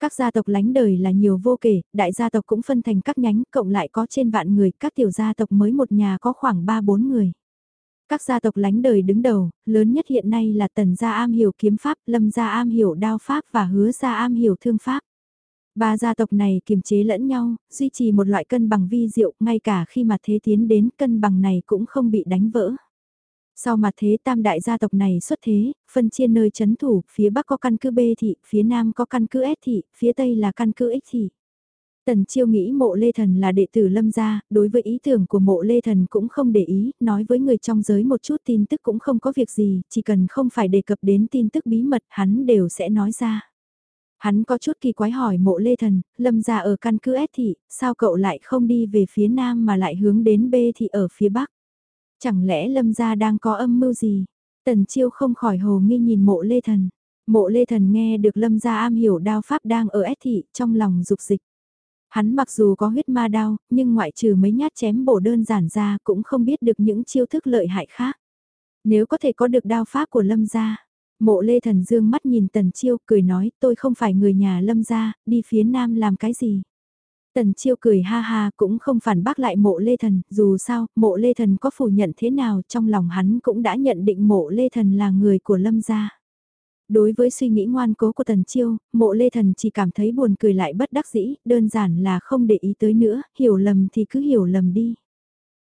Các gia tộc lánh đời là nhiều vô kể, đại gia tộc cũng phân thành các nhánh, cộng lại có trên vạn người, các tiểu gia tộc mới một nhà có khoảng 3-4 người. Các gia tộc lánh đời đứng đầu, lớn nhất hiện nay là tần gia am hiểu kiếm pháp, lâm gia am hiểu đao pháp và hứa gia am hiểu thương pháp. Ba gia tộc này kiềm chế lẫn nhau, duy trì một loại cân bằng vi diệu, ngay cả khi mà thế tiến đến cân bằng này cũng không bị đánh vỡ. Sau mà thế tam đại gia tộc này xuất thế, phân chia nơi chấn thủ, phía bắc có căn cứ B thị, phía nam có căn cứ S thị, phía tây là căn cứ X thị. Tần chiêu nghĩ mộ lê thần là đệ tử lâm gia, đối với ý tưởng của mộ lê thần cũng không để ý, nói với người trong giới một chút tin tức cũng không có việc gì, chỉ cần không phải đề cập đến tin tức bí mật hắn đều sẽ nói ra. Hắn có chút kỳ quái hỏi mộ lê thần, lâm gia ở căn cứ S thị, sao cậu lại không đi về phía nam mà lại hướng đến B thị ở phía bắc? Chẳng lẽ lâm gia đang có âm mưu gì? Tần chiêu không khỏi hồ nghi nhìn mộ lê thần. Mộ lê thần nghe được lâm gia am hiểu đao pháp đang ở S thị, trong lòng dục dịch. Hắn mặc dù có huyết ma đao, nhưng ngoại trừ mấy nhát chém bổ đơn giản ra cũng không biết được những chiêu thức lợi hại khác. Nếu có thể có được đao pháp của lâm gia, mộ lê thần dương mắt nhìn tần chiêu cười nói tôi không phải người nhà lâm gia, đi phía nam làm cái gì. Tần chiêu cười ha ha cũng không phản bác lại mộ lê thần, dù sao, mộ lê thần có phủ nhận thế nào trong lòng hắn cũng đã nhận định mộ lê thần là người của lâm gia. Đối với suy nghĩ ngoan cố của Tần Chiêu, mộ lê thần chỉ cảm thấy buồn cười lại bất đắc dĩ, đơn giản là không để ý tới nữa, hiểu lầm thì cứ hiểu lầm đi.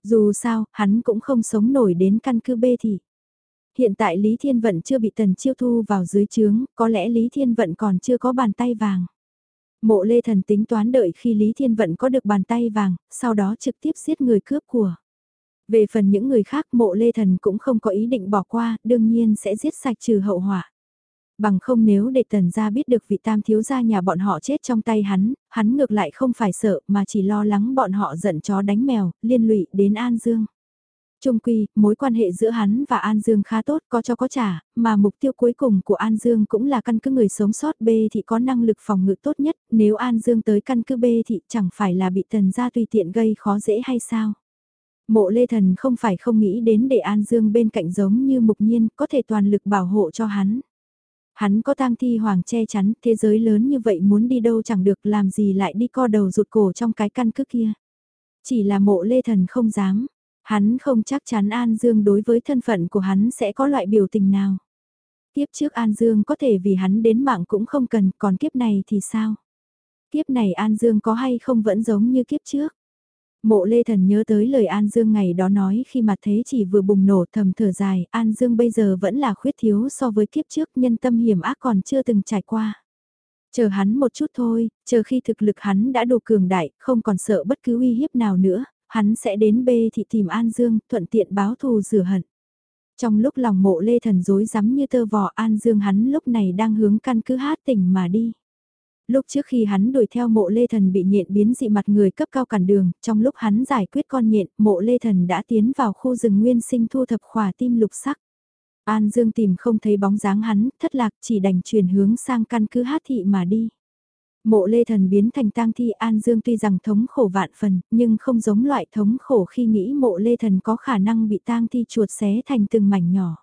Dù sao, hắn cũng không sống nổi đến căn cứ bê thị. Hiện tại Lý Thiên Vận chưa bị Tần Chiêu thu vào dưới chướng, có lẽ Lý Thiên Vận còn chưa có bàn tay vàng. Mộ lê thần tính toán đợi khi Lý Thiên Vận có được bàn tay vàng, sau đó trực tiếp giết người cướp của. Về phần những người khác mộ lê thần cũng không có ý định bỏ qua, đương nhiên sẽ giết sạch trừ hậu họa. Bằng không nếu để tần gia biết được vị tam thiếu gia nhà bọn họ chết trong tay hắn, hắn ngược lại không phải sợ mà chỉ lo lắng bọn họ giận chó đánh mèo, liên lụy đến An Dương. Trung quy, mối quan hệ giữa hắn và An Dương khá tốt, có cho có trả, mà mục tiêu cuối cùng của An Dương cũng là căn cứ người sống sót B thì có năng lực phòng ngự tốt nhất, nếu An Dương tới căn cứ B thì chẳng phải là bị tần gia tùy tiện gây khó dễ hay sao. Mộ Lê Thần không phải không nghĩ đến để An Dương bên cạnh giống như mục nhiên có thể toàn lực bảo hộ cho hắn. Hắn có tang thi hoàng che chắn, thế giới lớn như vậy muốn đi đâu chẳng được làm gì lại đi co đầu rụt cổ trong cái căn cứ kia. Chỉ là mộ lê thần không dám, hắn không chắc chắn An Dương đối với thân phận của hắn sẽ có loại biểu tình nào. Kiếp trước An Dương có thể vì hắn đến mạng cũng không cần, còn kiếp này thì sao? Kiếp này An Dương có hay không vẫn giống như kiếp trước? Mộ Lê Thần nhớ tới lời An Dương ngày đó nói khi mà thế chỉ vừa bùng nổ thầm thở dài, An Dương bây giờ vẫn là khuyết thiếu so với kiếp trước nhân tâm hiểm ác còn chưa từng trải qua. Chờ hắn một chút thôi, chờ khi thực lực hắn đã đủ cường đại, không còn sợ bất cứ uy hiếp nào nữa, hắn sẽ đến bê thị tìm An Dương, thuận tiện báo thù rửa hận. Trong lúc lòng mộ Lê Thần dối rắm như tơ vò An Dương hắn lúc này đang hướng căn cứ hát tỉnh mà đi lúc trước khi hắn đuổi theo mộ lê thần bị nhện biến dị mặt người cấp cao cản đường, trong lúc hắn giải quyết con nhện, mộ lê thần đã tiến vào khu rừng nguyên sinh thu thập khỏa tim lục sắc. An Dương tìm không thấy bóng dáng hắn, thất lạc chỉ đành chuyển hướng sang căn cứ hát thị mà đi. Mộ lê thần biến thành tang thi An Dương tuy rằng thống khổ vạn phần, nhưng không giống loại thống khổ khi nghĩ mộ lê thần có khả năng bị tang thi chuột xé thành từng mảnh nhỏ.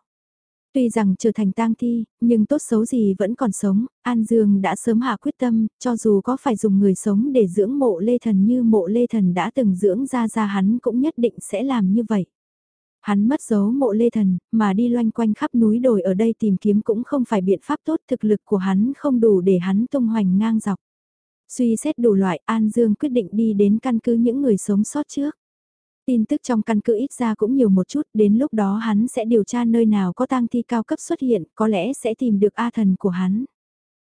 Tuy rằng trở thành tang thi, nhưng tốt xấu gì vẫn còn sống, An Dương đã sớm hạ quyết tâm, cho dù có phải dùng người sống để dưỡng mộ lê thần như mộ lê thần đã từng dưỡng ra ra hắn cũng nhất định sẽ làm như vậy. Hắn mất dấu mộ lê thần, mà đi loanh quanh khắp núi đồi ở đây tìm kiếm cũng không phải biện pháp tốt thực lực của hắn không đủ để hắn tung hoành ngang dọc. Suy xét đủ loại An Dương quyết định đi đến căn cứ những người sống sót trước. Tin tức trong căn cứ ít ra cũng nhiều một chút, đến lúc đó hắn sẽ điều tra nơi nào có tang thi cao cấp xuất hiện, có lẽ sẽ tìm được A thần của hắn.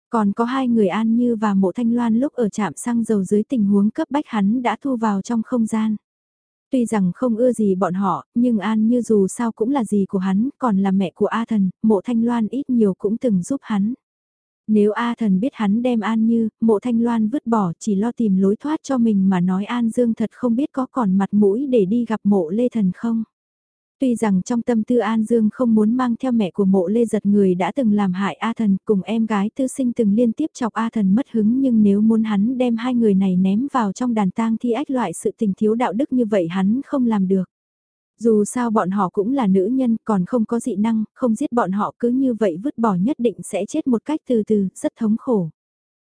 Còn có hai người An Như và Mộ Thanh Loan lúc ở trạm xăng dầu dưới tình huống cấp bách hắn đã thu vào trong không gian. Tuy rằng không ưa gì bọn họ, nhưng An Như dù sao cũng là gì của hắn, còn là mẹ của A thần, Mộ Thanh Loan ít nhiều cũng từng giúp hắn. Nếu A thần biết hắn đem An Như, mộ thanh loan vứt bỏ chỉ lo tìm lối thoát cho mình mà nói An Dương thật không biết có còn mặt mũi để đi gặp mộ lê thần không. Tuy rằng trong tâm tư An Dương không muốn mang theo mẹ của mộ lê giật người đã từng làm hại A thần cùng em gái tư sinh từng liên tiếp chọc A thần mất hứng nhưng nếu muốn hắn đem hai người này ném vào trong đàn tang thi ách loại sự tình thiếu đạo đức như vậy hắn không làm được. Dù sao bọn họ cũng là nữ nhân còn không có dị năng, không giết bọn họ cứ như vậy vứt bỏ nhất định sẽ chết một cách từ từ, rất thống khổ.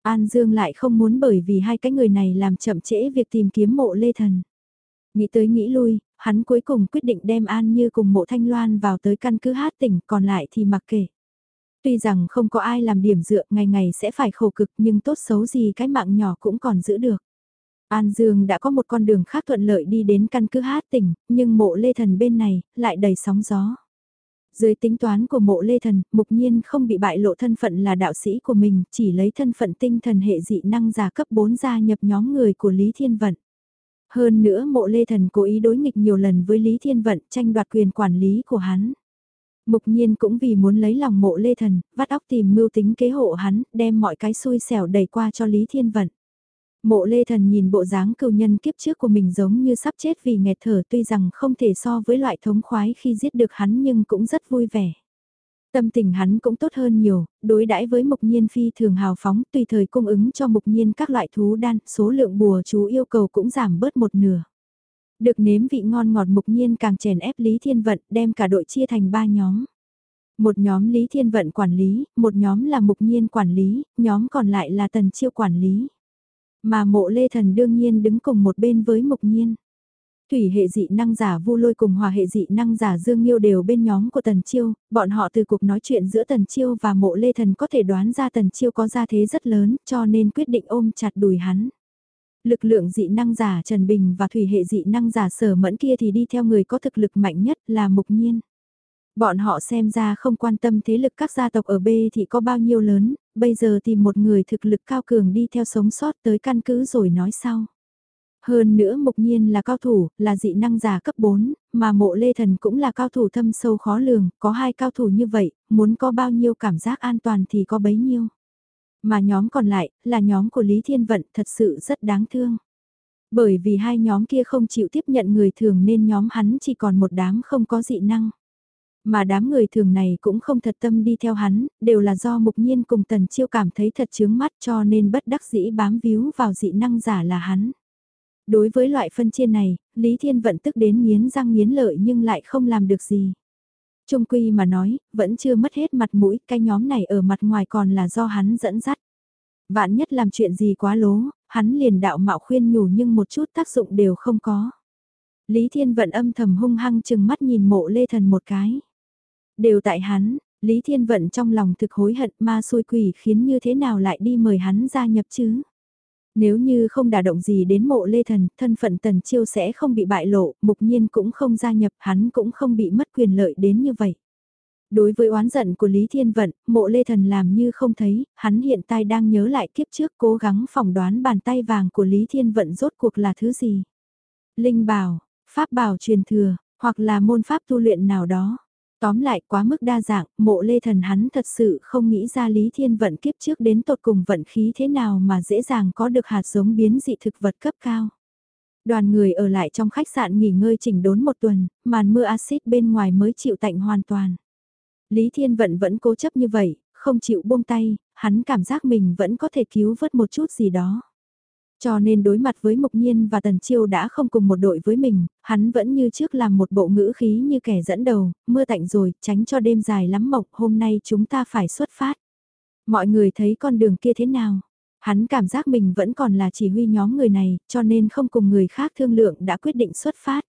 An Dương lại không muốn bởi vì hai cái người này làm chậm trễ việc tìm kiếm mộ Lê Thần. Nghĩ tới nghĩ lui, hắn cuối cùng quyết định đem An Như cùng mộ Thanh Loan vào tới căn cứ hát tỉnh còn lại thì mặc kệ. Tuy rằng không có ai làm điểm dựa ngày ngày sẽ phải khổ cực nhưng tốt xấu gì cái mạng nhỏ cũng còn giữ được. An Dương đã có một con đường khác thuận lợi đi đến căn cứ hát tỉnh, nhưng mộ lê thần bên này lại đầy sóng gió. Dưới tính toán của mộ lê thần, mục nhiên không bị bại lộ thân phận là đạo sĩ của mình, chỉ lấy thân phận tinh thần hệ dị năng giả cấp 4 gia nhập nhóm người của Lý Thiên Vận. Hơn nữa mộ lê thần cố ý đối nghịch nhiều lần với Lý Thiên Vận tranh đoạt quyền quản lý của hắn. Mục nhiên cũng vì muốn lấy lòng mộ lê thần, vắt óc tìm mưu tính kế hộ hắn, đem mọi cái xui xẻo đẩy qua cho Lý Thiên Vận. Mộ lê thần nhìn bộ dáng cựu nhân kiếp trước của mình giống như sắp chết vì nghẹt thở tuy rằng không thể so với loại thống khoái khi giết được hắn nhưng cũng rất vui vẻ. Tâm tình hắn cũng tốt hơn nhiều, đối đãi với mục nhiên phi thường hào phóng tùy thời cung ứng cho mục nhiên các loại thú đan, số lượng bùa chú yêu cầu cũng giảm bớt một nửa. Được nếm vị ngon ngọt mục nhiên càng chèn ép Lý Thiên Vận đem cả đội chia thành ba nhóm. Một nhóm Lý Thiên Vận quản lý, một nhóm là mục nhiên quản lý, nhóm còn lại là tần chiêu quản lý. Mà mộ lê thần đương nhiên đứng cùng một bên với mục nhiên. Thủy hệ dị năng giả vu lôi cùng hòa hệ dị năng giả Dương Nhiêu đều bên nhóm của Tần Chiêu, bọn họ từ cuộc nói chuyện giữa Tần Chiêu và mộ lê thần có thể đoán ra Tần Chiêu có gia thế rất lớn cho nên quyết định ôm chặt đùi hắn. Lực lượng dị năng giả Trần Bình và thủy hệ dị năng giả sở mẫn kia thì đi theo người có thực lực mạnh nhất là mục nhiên. Bọn họ xem ra không quan tâm thế lực các gia tộc ở B thì có bao nhiêu lớn, bây giờ tìm một người thực lực cao cường đi theo sống sót tới căn cứ rồi nói sau. Hơn nữa mục nhiên là cao thủ, là dị năng giả cấp 4, mà mộ lê thần cũng là cao thủ thâm sâu khó lường, có hai cao thủ như vậy, muốn có bao nhiêu cảm giác an toàn thì có bấy nhiêu. Mà nhóm còn lại, là nhóm của Lý Thiên Vận thật sự rất đáng thương. Bởi vì hai nhóm kia không chịu tiếp nhận người thường nên nhóm hắn chỉ còn một đám không có dị năng. Mà đám người thường này cũng không thật tâm đi theo hắn, đều là do mục nhiên cùng tần chiêu cảm thấy thật chướng mắt cho nên bất đắc dĩ bám víu vào dị năng giả là hắn. Đối với loại phân chia này, Lý Thiên Vận tức đến nghiến răng nghiến lợi nhưng lại không làm được gì. Trung quy mà nói, vẫn chưa mất hết mặt mũi, cái nhóm này ở mặt ngoài còn là do hắn dẫn dắt. Vạn nhất làm chuyện gì quá lố, hắn liền đạo mạo khuyên nhủ nhưng một chút tác dụng đều không có. Lý Thiên Vận âm thầm hung hăng chừng mắt nhìn mộ lê thần một cái. Đều tại hắn, Lý Thiên Vận trong lòng thực hối hận ma xui quỷ khiến như thế nào lại đi mời hắn gia nhập chứ. Nếu như không đả động gì đến mộ lê thần, thân phận tần chiêu sẽ không bị bại lộ, mục nhiên cũng không gia nhập, hắn cũng không bị mất quyền lợi đến như vậy. Đối với oán giận của Lý Thiên Vận, mộ lê thần làm như không thấy, hắn hiện tại đang nhớ lại kiếp trước cố gắng phỏng đoán bàn tay vàng của Lý Thiên Vận rốt cuộc là thứ gì. Linh bảo, pháp bảo truyền thừa, hoặc là môn pháp tu luyện nào đó. Tóm lại quá mức đa dạng, mộ lê thần hắn thật sự không nghĩ ra Lý Thiên Vận kiếp trước đến tột cùng vận khí thế nào mà dễ dàng có được hạt giống biến dị thực vật cấp cao. Đoàn người ở lại trong khách sạn nghỉ ngơi chỉnh đốn một tuần, màn mưa axit bên ngoài mới chịu tạnh hoàn toàn. Lý Thiên Vận vẫn cố chấp như vậy, không chịu buông tay, hắn cảm giác mình vẫn có thể cứu vớt một chút gì đó. Cho nên đối mặt với Mục Nhiên và Tần Chiêu đã không cùng một đội với mình, hắn vẫn như trước làm một bộ ngữ khí như kẻ dẫn đầu, mưa tạnh rồi, tránh cho đêm dài lắm mộc, hôm nay chúng ta phải xuất phát. Mọi người thấy con đường kia thế nào? Hắn cảm giác mình vẫn còn là chỉ huy nhóm người này, cho nên không cùng người khác thương lượng đã quyết định xuất phát.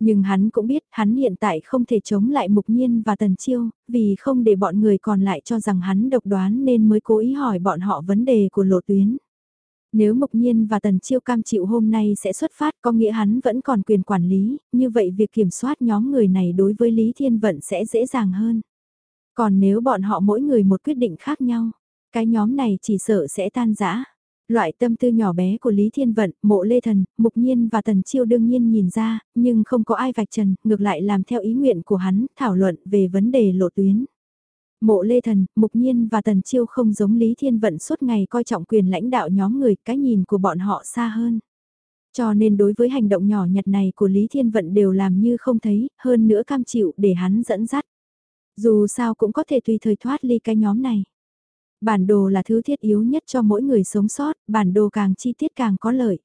Nhưng hắn cũng biết hắn hiện tại không thể chống lại Mục Nhiên và Tần Chiêu, vì không để bọn người còn lại cho rằng hắn độc đoán nên mới cố ý hỏi bọn họ vấn đề của lộ tuyến. Nếu Mộc Nhiên và Tần Chiêu cam chịu hôm nay sẽ xuất phát có nghĩa hắn vẫn còn quyền quản lý, như vậy việc kiểm soát nhóm người này đối với Lý Thiên Vận sẽ dễ dàng hơn. Còn nếu bọn họ mỗi người một quyết định khác nhau, cái nhóm này chỉ sợ sẽ tan rã. Loại tâm tư nhỏ bé của Lý Thiên Vận, Mộ Lê Thần, Mục Nhiên và Tần Chiêu đương nhiên nhìn ra, nhưng không có ai vạch trần, ngược lại làm theo ý nguyện của hắn, thảo luận về vấn đề lộ tuyến. Mộ Lê Thần, Mục Nhiên và Tần Chiêu không giống Lý Thiên Vận suốt ngày coi trọng quyền lãnh đạo nhóm người, cái nhìn của bọn họ xa hơn. Cho nên đối với hành động nhỏ nhặt này của Lý Thiên Vận đều làm như không thấy, hơn nữa cam chịu để hắn dẫn dắt. Dù sao cũng có thể tùy thời thoát ly cái nhóm này. Bản đồ là thứ thiết yếu nhất cho mỗi người sống sót, bản đồ càng chi tiết càng có lợi.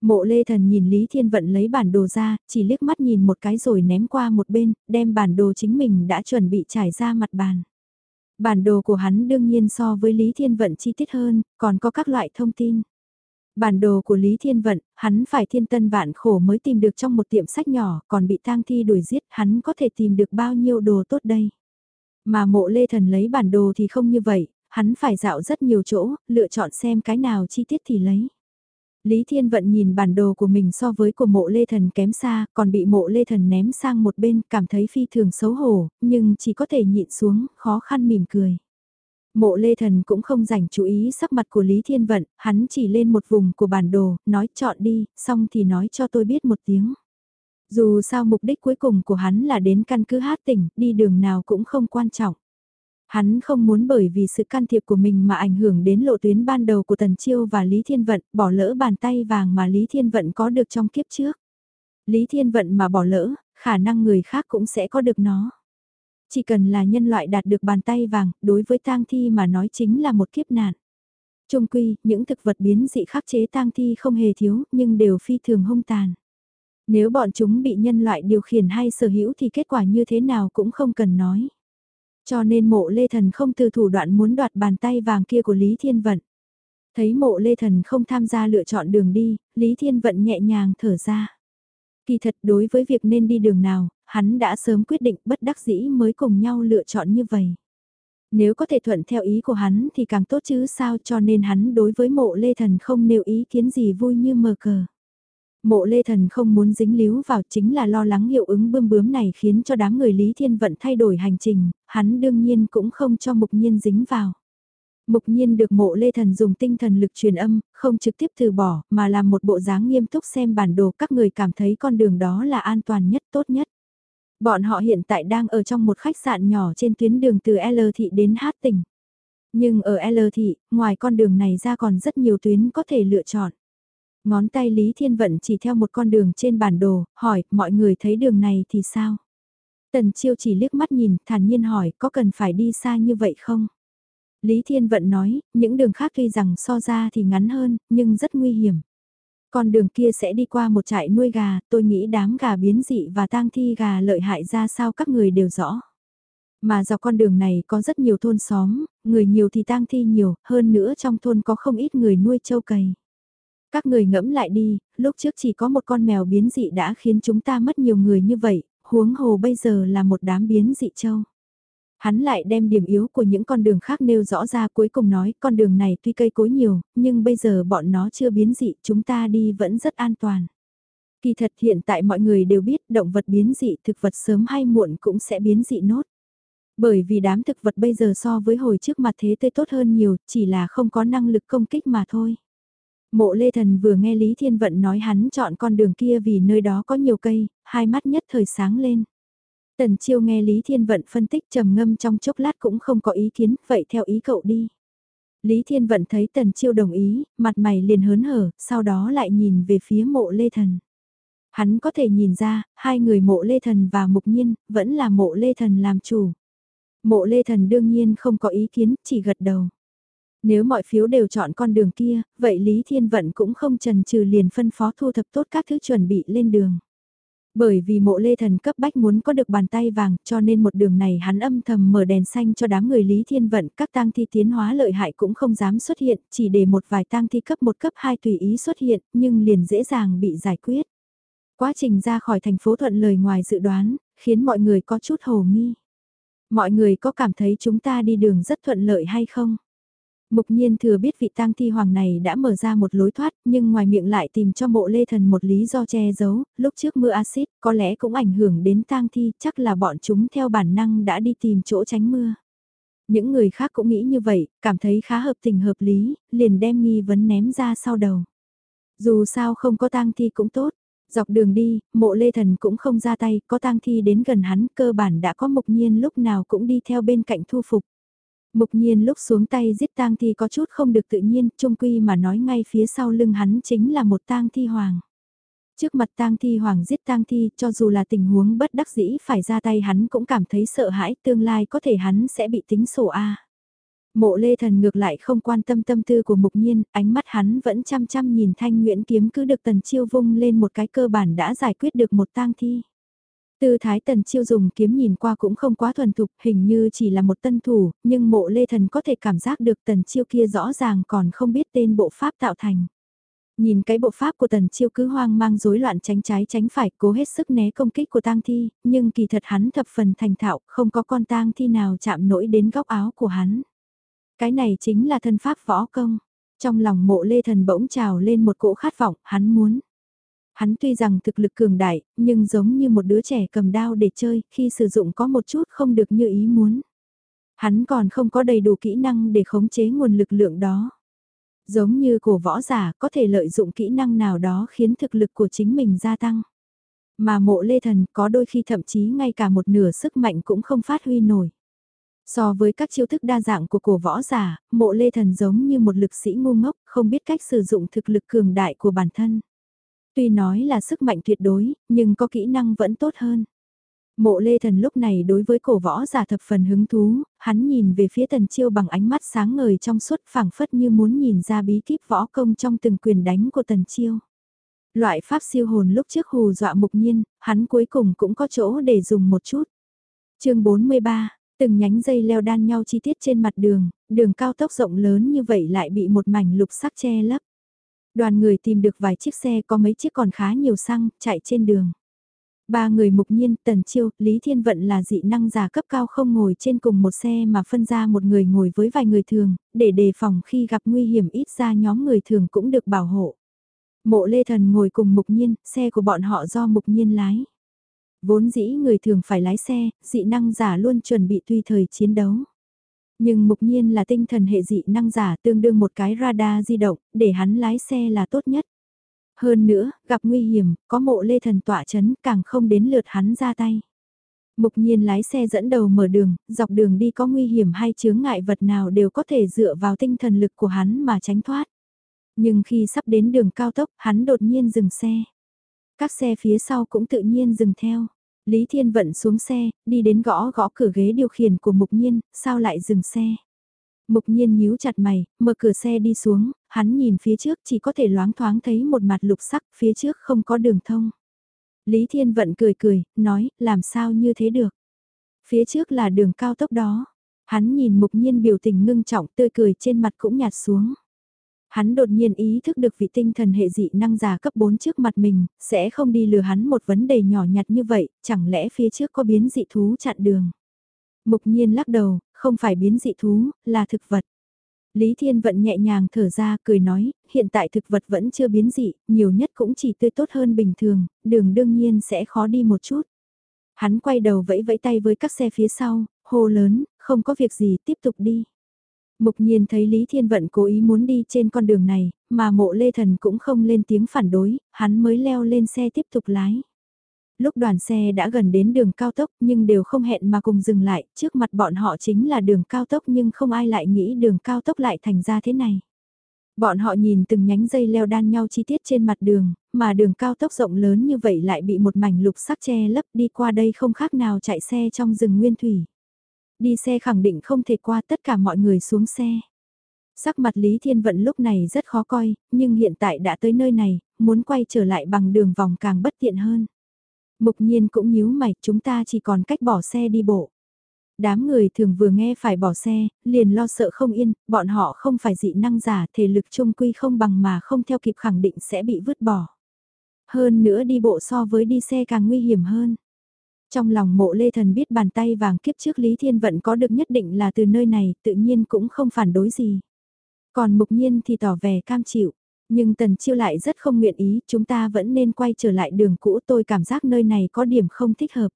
Mộ Lê Thần nhìn Lý Thiên Vận lấy bản đồ ra, chỉ liếc mắt nhìn một cái rồi ném qua một bên, đem bản đồ chính mình đã chuẩn bị trải ra mặt bàn. Bản đồ của hắn đương nhiên so với Lý Thiên Vận chi tiết hơn, còn có các loại thông tin. Bản đồ của Lý Thiên Vận, hắn phải thiên tân vạn khổ mới tìm được trong một tiệm sách nhỏ, còn bị tang thi đuổi giết, hắn có thể tìm được bao nhiêu đồ tốt đây. Mà mộ lê thần lấy bản đồ thì không như vậy, hắn phải dạo rất nhiều chỗ, lựa chọn xem cái nào chi tiết thì lấy. Lý Thiên Vận nhìn bản đồ của mình so với của mộ lê thần kém xa, còn bị mộ lê thần ném sang một bên, cảm thấy phi thường xấu hổ, nhưng chỉ có thể nhịn xuống, khó khăn mỉm cười. Mộ lê thần cũng không dành chú ý sắc mặt của Lý Thiên Vận, hắn chỉ lên một vùng của bản đồ, nói chọn đi, xong thì nói cho tôi biết một tiếng. Dù sao mục đích cuối cùng của hắn là đến căn cứ hát tỉnh, đi đường nào cũng không quan trọng. Hắn không muốn bởi vì sự can thiệp của mình mà ảnh hưởng đến lộ tuyến ban đầu của Tần Chiêu và Lý Thiên Vận, bỏ lỡ bàn tay vàng mà Lý Thiên Vận có được trong kiếp trước. Lý Thiên Vận mà bỏ lỡ, khả năng người khác cũng sẽ có được nó. Chỉ cần là nhân loại đạt được bàn tay vàng, đối với tang thi mà nói chính là một kiếp nạn. Trung quy, những thực vật biến dị khắc chế tang thi không hề thiếu, nhưng đều phi thường hung tàn. Nếu bọn chúng bị nhân loại điều khiển hay sở hữu thì kết quả như thế nào cũng không cần nói. Cho nên mộ lê thần không từ thủ đoạn muốn đoạt bàn tay vàng kia của Lý Thiên Vận. Thấy mộ lê thần không tham gia lựa chọn đường đi, Lý Thiên Vận nhẹ nhàng thở ra. Kỳ thật đối với việc nên đi đường nào, hắn đã sớm quyết định bất đắc dĩ mới cùng nhau lựa chọn như vậy. Nếu có thể thuận theo ý của hắn thì càng tốt chứ sao cho nên hắn đối với mộ lê thần không nêu ý kiến gì vui như mờ cờ. Mộ lê thần không muốn dính líu vào chính là lo lắng hiệu ứng bươm bướm này khiến cho đám người Lý Thiên Vận thay đổi hành trình, hắn đương nhiên cũng không cho mục nhiên dính vào. Mục nhiên được mộ lê thần dùng tinh thần lực truyền âm, không trực tiếp từ bỏ, mà làm một bộ dáng nghiêm túc xem bản đồ các người cảm thấy con đường đó là an toàn nhất tốt nhất. Bọn họ hiện tại đang ở trong một khách sạn nhỏ trên tuyến đường từ L thị đến H tỉnh. Nhưng ở L thị, ngoài con đường này ra còn rất nhiều tuyến có thể lựa chọn. Ngón tay Lý Thiên Vận chỉ theo một con đường trên bản đồ, hỏi, mọi người thấy đường này thì sao? Tần Chiêu chỉ liếc mắt nhìn, thản nhiên hỏi, có cần phải đi xa như vậy không? Lý Thiên Vận nói, những đường khác tuy rằng so ra thì ngắn hơn, nhưng rất nguy hiểm. Con đường kia sẽ đi qua một trại nuôi gà, tôi nghĩ đám gà biến dị và tang thi gà lợi hại ra sao các người đều rõ. Mà dọc con đường này có rất nhiều thôn xóm, người nhiều thì tang thi nhiều, hơn nữa trong thôn có không ít người nuôi châu cầy. Các người ngẫm lại đi, lúc trước chỉ có một con mèo biến dị đã khiến chúng ta mất nhiều người như vậy, huống hồ bây giờ là một đám biến dị châu. Hắn lại đem điểm yếu của những con đường khác nêu rõ ra cuối cùng nói con đường này tuy cây cối nhiều, nhưng bây giờ bọn nó chưa biến dị, chúng ta đi vẫn rất an toàn. Kỳ thật hiện tại mọi người đều biết động vật biến dị thực vật sớm hay muộn cũng sẽ biến dị nốt. Bởi vì đám thực vật bây giờ so với hồi trước mặt thế tươi tốt hơn nhiều, chỉ là không có năng lực công kích mà thôi. Mộ Lê Thần vừa nghe Lý Thiên Vận nói hắn chọn con đường kia vì nơi đó có nhiều cây, hai mắt nhất thời sáng lên. Tần Chiêu nghe Lý Thiên Vận phân tích trầm ngâm trong chốc lát cũng không có ý kiến, vậy theo ý cậu đi. Lý Thiên Vận thấy Tần Chiêu đồng ý, mặt mày liền hớn hở, sau đó lại nhìn về phía mộ Lê Thần. Hắn có thể nhìn ra, hai người mộ Lê Thần và Mục Nhiên, vẫn là mộ Lê Thần làm chủ. Mộ Lê Thần đương nhiên không có ý kiến, chỉ gật đầu. Nếu mọi phiếu đều chọn con đường kia, vậy Lý Thiên Vận cũng không trần trừ liền phân phó thu thập tốt các thứ chuẩn bị lên đường. Bởi vì mộ lê thần cấp bách muốn có được bàn tay vàng cho nên một đường này hắn âm thầm mở đèn xanh cho đám người Lý Thiên Vận các tang thi tiến hóa lợi hại cũng không dám xuất hiện, chỉ để một vài tang thi cấp 1 cấp 2 tùy ý xuất hiện nhưng liền dễ dàng bị giải quyết. Quá trình ra khỏi thành phố thuận lời ngoài dự đoán, khiến mọi người có chút hồ nghi. Mọi người có cảm thấy chúng ta đi đường rất thuận lợi hay không? Mục nhiên thừa biết vị tang thi hoàng này đã mở ra một lối thoát, nhưng ngoài miệng lại tìm cho mộ lê thần một lý do che giấu, lúc trước mưa axit có lẽ cũng ảnh hưởng đến tang thi, chắc là bọn chúng theo bản năng đã đi tìm chỗ tránh mưa. Những người khác cũng nghĩ như vậy, cảm thấy khá hợp tình hợp lý, liền đem nghi vấn ném ra sau đầu. Dù sao không có tang thi cũng tốt, dọc đường đi, mộ lê thần cũng không ra tay, có tang thi đến gần hắn, cơ bản đã có mục nhiên lúc nào cũng đi theo bên cạnh thu phục. Mục nhiên lúc xuống tay giết tang thi có chút không được tự nhiên, trung quy mà nói ngay phía sau lưng hắn chính là một tang thi hoàng. Trước mặt tang thi hoàng giết tang thi, cho dù là tình huống bất đắc dĩ phải ra tay hắn cũng cảm thấy sợ hãi, tương lai có thể hắn sẽ bị tính sổ A. Mộ lê thần ngược lại không quan tâm tâm tư của mục nhiên, ánh mắt hắn vẫn chăm chăm nhìn thanh nguyễn kiếm cứ được tần chiêu vung lên một cái cơ bản đã giải quyết được một tang thi. Tư thái tần chiêu dùng kiếm nhìn qua cũng không quá thuần thục, hình như chỉ là một tân thủ, nhưng mộ lê thần có thể cảm giác được tần chiêu kia rõ ràng còn không biết tên bộ pháp tạo thành. Nhìn cái bộ pháp của tần chiêu cứ hoang mang rối loạn tránh trái tránh phải cố hết sức né công kích của tang thi, nhưng kỳ thật hắn thập phần thành thạo, không có con tang thi nào chạm nổi đến góc áo của hắn. Cái này chính là thân pháp võ công. Trong lòng mộ lê thần bỗng trào lên một cỗ khát vọng, hắn muốn. Hắn tuy rằng thực lực cường đại, nhưng giống như một đứa trẻ cầm đao để chơi, khi sử dụng có một chút không được như ý muốn. Hắn còn không có đầy đủ kỹ năng để khống chế nguồn lực lượng đó. Giống như cổ võ giả có thể lợi dụng kỹ năng nào đó khiến thực lực của chính mình gia tăng. Mà mộ lê thần có đôi khi thậm chí ngay cả một nửa sức mạnh cũng không phát huy nổi. So với các chiêu thức đa dạng của cổ võ giả, mộ lê thần giống như một lực sĩ ngu ngốc, không biết cách sử dụng thực lực cường đại của bản thân. Tuy nói là sức mạnh tuyệt đối, nhưng có kỹ năng vẫn tốt hơn. Mộ lê thần lúc này đối với cổ võ giả thập phần hứng thú, hắn nhìn về phía tần chiêu bằng ánh mắt sáng ngời trong suốt phảng phất như muốn nhìn ra bí kíp võ công trong từng quyền đánh của tần chiêu. Loại pháp siêu hồn lúc trước hù dọa mục nhiên, hắn cuối cùng cũng có chỗ để dùng một chút. chương 43, từng nhánh dây leo đan nhau chi tiết trên mặt đường, đường cao tốc rộng lớn như vậy lại bị một mảnh lục sắc che lấp. Đoàn người tìm được vài chiếc xe có mấy chiếc còn khá nhiều xăng, chạy trên đường. Ba người mục nhiên, Tần Chiêu, Lý Thiên Vận là dị năng giả cấp cao không ngồi trên cùng một xe mà phân ra một người ngồi với vài người thường, để đề phòng khi gặp nguy hiểm ít ra nhóm người thường cũng được bảo hộ. Mộ Lê Thần ngồi cùng mục nhiên, xe của bọn họ do mục nhiên lái. Vốn dĩ người thường phải lái xe, dị năng giả luôn chuẩn bị tùy thời chiến đấu. Nhưng mục nhiên là tinh thần hệ dị năng giả tương đương một cái radar di động, để hắn lái xe là tốt nhất. Hơn nữa, gặp nguy hiểm, có mộ lê thần tỏa chấn càng không đến lượt hắn ra tay. Mục nhiên lái xe dẫn đầu mở đường, dọc đường đi có nguy hiểm hay chướng ngại vật nào đều có thể dựa vào tinh thần lực của hắn mà tránh thoát. Nhưng khi sắp đến đường cao tốc, hắn đột nhiên dừng xe. Các xe phía sau cũng tự nhiên dừng theo. Lý Thiên Vận xuống xe, đi đến gõ gõ cửa ghế điều khiển của Mục Nhiên, sao lại dừng xe? Mục Nhiên nhíu chặt mày, mở cửa xe đi xuống, hắn nhìn phía trước chỉ có thể loáng thoáng thấy một mặt lục sắc, phía trước không có đường thông. Lý Thiên Vận cười cười, nói, làm sao như thế được? Phía trước là đường cao tốc đó. Hắn nhìn Mục Nhiên biểu tình ngưng trọng tươi cười trên mặt cũng nhạt xuống. Hắn đột nhiên ý thức được vị tinh thần hệ dị năng giả cấp 4 trước mặt mình, sẽ không đi lừa hắn một vấn đề nhỏ nhặt như vậy, chẳng lẽ phía trước có biến dị thú chặn đường. Mục nhiên lắc đầu, không phải biến dị thú, là thực vật. Lý Thiên Vận nhẹ nhàng thở ra, cười nói, hiện tại thực vật vẫn chưa biến dị, nhiều nhất cũng chỉ tươi tốt hơn bình thường, đường đương nhiên sẽ khó đi một chút. Hắn quay đầu vẫy vẫy tay với các xe phía sau, hô lớn, không có việc gì, tiếp tục đi. Mục nhiên thấy Lý Thiên Vận cố ý muốn đi trên con đường này, mà mộ lê thần cũng không lên tiếng phản đối, hắn mới leo lên xe tiếp tục lái. Lúc đoàn xe đã gần đến đường cao tốc nhưng đều không hẹn mà cùng dừng lại, trước mặt bọn họ chính là đường cao tốc nhưng không ai lại nghĩ đường cao tốc lại thành ra thế này. Bọn họ nhìn từng nhánh dây leo đan nhau chi tiết trên mặt đường, mà đường cao tốc rộng lớn như vậy lại bị một mảnh lục sắc che lấp đi qua đây không khác nào chạy xe trong rừng nguyên thủy. Đi xe khẳng định không thể qua tất cả mọi người xuống xe. Sắc mặt Lý Thiên Vận lúc này rất khó coi, nhưng hiện tại đã tới nơi này, muốn quay trở lại bằng đường vòng càng bất tiện hơn. Mục nhiên cũng nhíu mày, chúng ta chỉ còn cách bỏ xe đi bộ. Đám người thường vừa nghe phải bỏ xe, liền lo sợ không yên, bọn họ không phải dị năng giả, thể lực trung quy không bằng mà không theo kịp khẳng định sẽ bị vứt bỏ. Hơn nữa đi bộ so với đi xe càng nguy hiểm hơn. Trong lòng mộ lê thần biết bàn tay vàng kiếp trước Lý Thiên Vận có được nhất định là từ nơi này, tự nhiên cũng không phản đối gì. Còn mục nhiên thì tỏ vẻ cam chịu. Nhưng tần chiêu lại rất không nguyện ý, chúng ta vẫn nên quay trở lại đường cũ tôi cảm giác nơi này có điểm không thích hợp.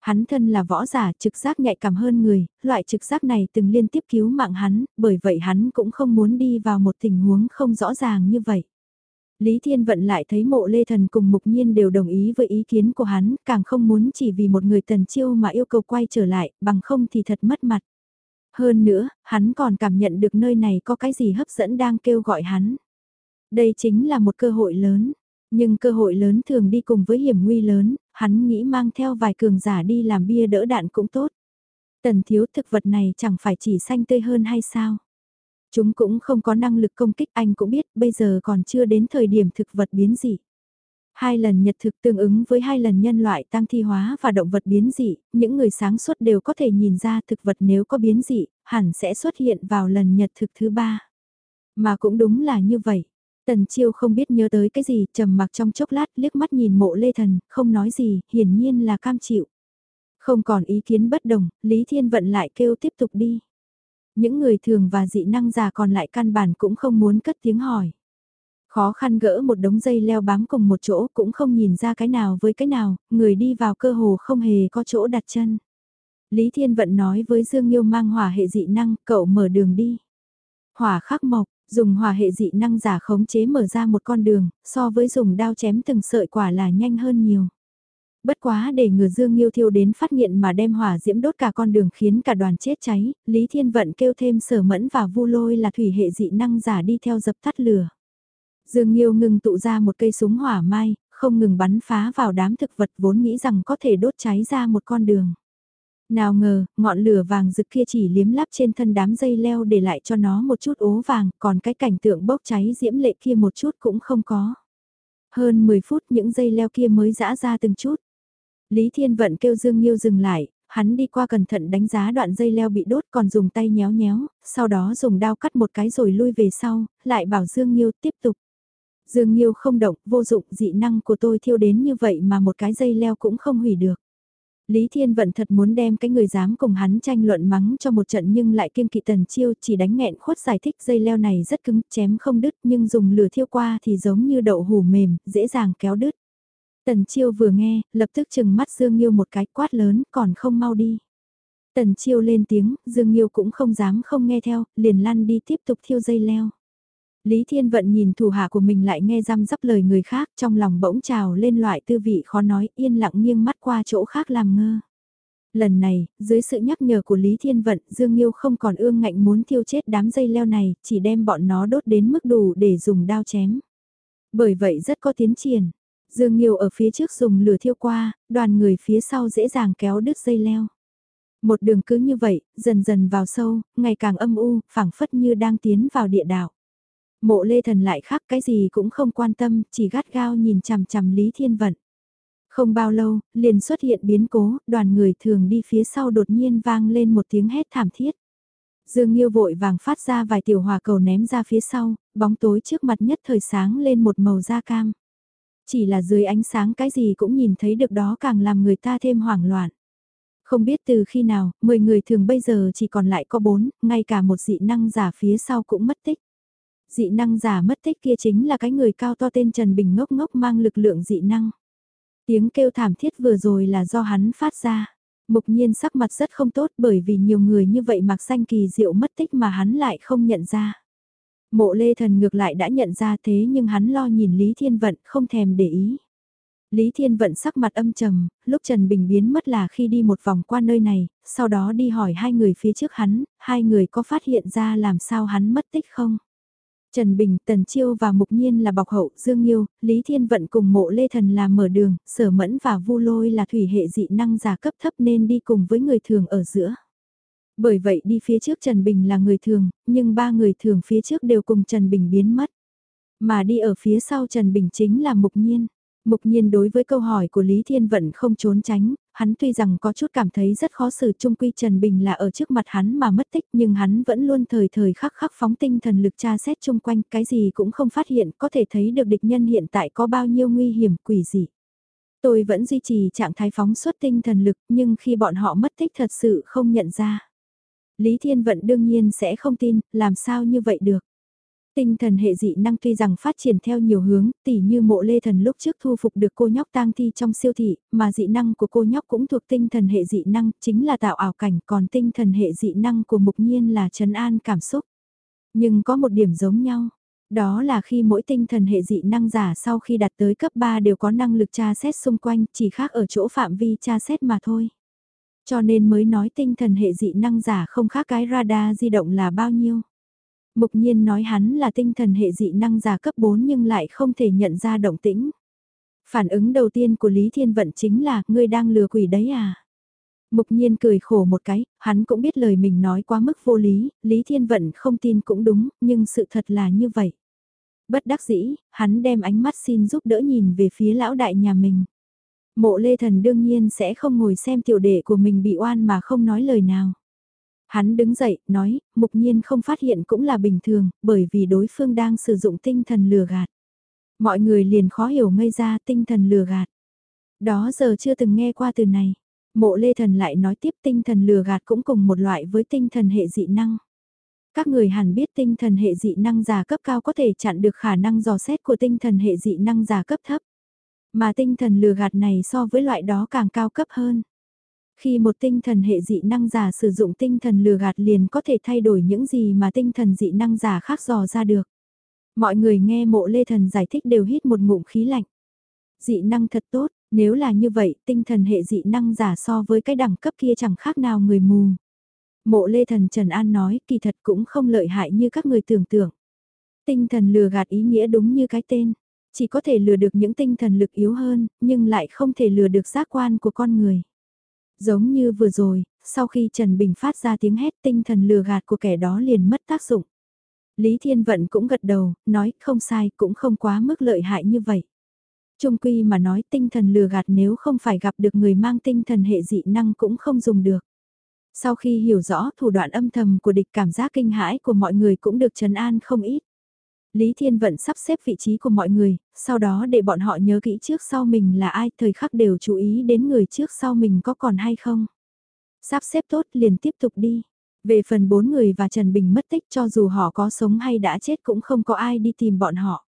Hắn thân là võ giả trực giác nhạy cảm hơn người, loại trực giác này từng liên tiếp cứu mạng hắn, bởi vậy hắn cũng không muốn đi vào một tình huống không rõ ràng như vậy. Lý Thiên Vận lại thấy mộ lê thần cùng mục nhiên đều đồng ý với ý kiến của hắn, càng không muốn chỉ vì một người tần chiêu mà yêu cầu quay trở lại, bằng không thì thật mất mặt. Hơn nữa, hắn còn cảm nhận được nơi này có cái gì hấp dẫn đang kêu gọi hắn. Đây chính là một cơ hội lớn, nhưng cơ hội lớn thường đi cùng với hiểm nguy lớn, hắn nghĩ mang theo vài cường giả đi làm bia đỡ đạn cũng tốt. Tần thiếu thực vật này chẳng phải chỉ xanh tươi hơn hay sao? Chúng cũng không có năng lực công kích anh cũng biết bây giờ còn chưa đến thời điểm thực vật biến dị. Hai lần nhật thực tương ứng với hai lần nhân loại tăng thi hóa và động vật biến dị, những người sáng suốt đều có thể nhìn ra thực vật nếu có biến dị, hẳn sẽ xuất hiện vào lần nhật thực thứ ba. Mà cũng đúng là như vậy. Tần Chiêu không biết nhớ tới cái gì, trầm mặc trong chốc lát, liếc mắt nhìn mộ lê thần, không nói gì, hiển nhiên là cam chịu. Không còn ý kiến bất đồng, Lý Thiên Vận lại kêu tiếp tục đi. Những người thường và dị năng già còn lại căn bản cũng không muốn cất tiếng hỏi. Khó khăn gỡ một đống dây leo bám cùng một chỗ cũng không nhìn ra cái nào với cái nào, người đi vào cơ hồ không hề có chỗ đặt chân. Lý Thiên Vận nói với Dương Nhiêu mang hỏa hệ dị năng, cậu mở đường đi. Hỏa khắc mộc, dùng hỏa hệ dị năng giả khống chế mở ra một con đường, so với dùng đao chém từng sợi quả là nhanh hơn nhiều. Bất quá để ngừa Dương Nhiêu thiêu đến phát nghiện mà đem hỏa diễm đốt cả con đường khiến cả đoàn chết cháy, Lý Thiên Vận kêu thêm sở mẫn và vu lôi là thủy hệ dị năng giả đi theo dập tắt lửa. Dương Nhiêu ngừng tụ ra một cây súng hỏa mai, không ngừng bắn phá vào đám thực vật vốn nghĩ rằng có thể đốt cháy ra một con đường. Nào ngờ, ngọn lửa vàng rực kia chỉ liếm lắp trên thân đám dây leo để lại cho nó một chút ố vàng, còn cái cảnh tượng bốc cháy diễm lệ kia một chút cũng không có. Hơn 10 phút những dây leo kia mới dã ra từng chút. Lý Thiên Vận kêu Dương Nhiêu dừng lại, hắn đi qua cẩn thận đánh giá đoạn dây leo bị đốt còn dùng tay nhéo nhéo, sau đó dùng đao cắt một cái rồi lui về sau, lại bảo Dương Nhiêu tiếp tục. Dương Nhiêu không động, vô dụng, dị năng của tôi thiêu đến như vậy mà một cái dây leo cũng không hủy được. Lý Thiên Vận thật muốn đem cái người dám cùng hắn tranh luận mắng cho một trận nhưng lại kiên kỵ tần chiêu chỉ đánh nghẹn khuất giải thích dây leo này rất cứng, chém không đứt nhưng dùng lửa thiêu qua thì giống như đậu hủ mềm, dễ dàng kéo đứt. Tần chiêu vừa nghe, lập tức chừng mắt Dương Nhiêu một cái quát lớn còn không mau đi. Tần chiêu lên tiếng, Dương Nhiêu cũng không dám không nghe theo, liền lăn đi tiếp tục thiêu dây leo. Lý Thiên Vận nhìn thủ hạ của mình lại nghe răm rắp lời người khác trong lòng bỗng trào lên loại tư vị khó nói yên lặng nghiêng mắt qua chỗ khác làm ngơ. Lần này, dưới sự nhắc nhở của Lý Thiên Vận, Dương Nghiêu không còn ương ngạnh muốn thiêu chết đám dây leo này, chỉ đem bọn nó đốt đến mức đủ để dùng đao chém. Bởi vậy rất có tiến triển. Dương Nhiêu ở phía trước dùng lửa thiêu qua, đoàn người phía sau dễ dàng kéo đứt dây leo. Một đường cứ như vậy, dần dần vào sâu, ngày càng âm u, phảng phất như đang tiến vào địa đạo. Mộ lê thần lại khác cái gì cũng không quan tâm, chỉ gắt gao nhìn chằm chằm Lý Thiên Vận. Không bao lâu, liền xuất hiện biến cố, đoàn người thường đi phía sau đột nhiên vang lên một tiếng hét thảm thiết. Dương Nhiêu vội vàng phát ra vài tiểu hòa cầu ném ra phía sau, bóng tối trước mặt nhất thời sáng lên một màu da cam. Chỉ là dưới ánh sáng cái gì cũng nhìn thấy được đó càng làm người ta thêm hoảng loạn. Không biết từ khi nào, 10 người thường bây giờ chỉ còn lại có 4, ngay cả một dị năng giả phía sau cũng mất tích dị năng giả mất tích kia chính là cái người cao to tên Trần Bình ngốc ngốc mang lực lượng dị năng. Tiếng kêu thảm thiết vừa rồi là do hắn phát ra. Mục nhiên sắc mặt rất không tốt bởi vì nhiều người như vậy mặc danh kỳ diệu mất tích mà hắn lại không nhận ra. Mộ lê thần ngược lại đã nhận ra thế nhưng hắn lo nhìn Lý Thiên Vận không thèm để ý. Lý Thiên Vận sắc mặt âm trầm, lúc Trần Bình biến mất là khi đi một vòng qua nơi này, sau đó đi hỏi hai người phía trước hắn, hai người có phát hiện ra làm sao hắn mất tích không? Trần Bình, Tần Chiêu và Mục Nhiên là bọc hậu, Dương Nhiêu, Lý Thiên Vận cùng mộ Lê Thần là mở đường, Sở Mẫn và Vu Lôi là thủy hệ dị năng giả cấp thấp nên đi cùng với người thường ở giữa. Bởi vậy đi phía trước Trần Bình là người thường, nhưng ba người thường phía trước đều cùng Trần Bình biến mất. Mà đi ở phía sau Trần Bình chính là Mục Nhiên. Mục nhiên đối với câu hỏi của Lý Thiên Vận không trốn tránh, hắn tuy rằng có chút cảm thấy rất khó xử chung quy Trần Bình là ở trước mặt hắn mà mất tích nhưng hắn vẫn luôn thời thời khắc khắc phóng tinh thần lực tra xét chung quanh cái gì cũng không phát hiện có thể thấy được địch nhân hiện tại có bao nhiêu nguy hiểm quỷ gì. Tôi vẫn duy trì trạng thái phóng xuất tinh thần lực nhưng khi bọn họ mất tích thật sự không nhận ra. Lý Thiên Vận đương nhiên sẽ không tin, làm sao như vậy được. Tinh thần hệ dị năng tuy rằng phát triển theo nhiều hướng, tỉ như mộ lê thần lúc trước thu phục được cô nhóc tang thi trong siêu thị, mà dị năng của cô nhóc cũng thuộc tinh thần hệ dị năng, chính là tạo ảo cảnh, còn tinh thần hệ dị năng của mục nhiên là trấn an cảm xúc. Nhưng có một điểm giống nhau, đó là khi mỗi tinh thần hệ dị năng giả sau khi đạt tới cấp 3 đều có năng lực tra xét xung quanh, chỉ khác ở chỗ phạm vi tra xét mà thôi. Cho nên mới nói tinh thần hệ dị năng giả không khác cái radar di động là bao nhiêu. Mục nhiên nói hắn là tinh thần hệ dị năng giả cấp 4 nhưng lại không thể nhận ra động tĩnh. Phản ứng đầu tiên của Lý Thiên Vận chính là, ngươi đang lừa quỷ đấy à? Mục nhiên cười khổ một cái, hắn cũng biết lời mình nói quá mức vô lý, Lý Thiên Vận không tin cũng đúng, nhưng sự thật là như vậy. Bất đắc dĩ, hắn đem ánh mắt xin giúp đỡ nhìn về phía lão đại nhà mình. Mộ lê thần đương nhiên sẽ không ngồi xem tiểu đệ của mình bị oan mà không nói lời nào. Hắn đứng dậy, nói, mục nhiên không phát hiện cũng là bình thường, bởi vì đối phương đang sử dụng tinh thần lừa gạt. Mọi người liền khó hiểu ngây ra tinh thần lừa gạt. Đó giờ chưa từng nghe qua từ này. Mộ lê thần lại nói tiếp tinh thần lừa gạt cũng cùng một loại với tinh thần hệ dị năng. Các người hẳn biết tinh thần hệ dị năng giả cấp cao có thể chặn được khả năng dò xét của tinh thần hệ dị năng giả cấp thấp. Mà tinh thần lừa gạt này so với loại đó càng cao cấp hơn. Khi một tinh thần hệ dị năng giả sử dụng tinh thần lừa gạt liền có thể thay đổi những gì mà tinh thần dị năng giả khác dò ra được. Mọi người nghe mộ lê thần giải thích đều hít một ngụm khí lạnh. Dị năng thật tốt, nếu là như vậy tinh thần hệ dị năng giả so với cái đẳng cấp kia chẳng khác nào người mù. Mộ lê thần Trần An nói kỳ thật cũng không lợi hại như các người tưởng tượng. Tinh thần lừa gạt ý nghĩa đúng như cái tên. Chỉ có thể lừa được những tinh thần lực yếu hơn, nhưng lại không thể lừa được giác quan của con người. Giống như vừa rồi, sau khi Trần Bình phát ra tiếng hét tinh thần lừa gạt của kẻ đó liền mất tác dụng. Lý Thiên Vận cũng gật đầu, nói không sai cũng không quá mức lợi hại như vậy. Trung quy mà nói tinh thần lừa gạt nếu không phải gặp được người mang tinh thần hệ dị năng cũng không dùng được. Sau khi hiểu rõ thủ đoạn âm thầm của địch cảm giác kinh hãi của mọi người cũng được trấn an không ít. Lý Thiên Vận sắp xếp vị trí của mọi người, sau đó để bọn họ nhớ kỹ trước sau mình là ai, thời khắc đều chú ý đến người trước sau mình có còn hay không. Sắp xếp tốt liền tiếp tục đi. Về phần bốn người và Trần Bình mất tích cho dù họ có sống hay đã chết cũng không có ai đi tìm bọn họ.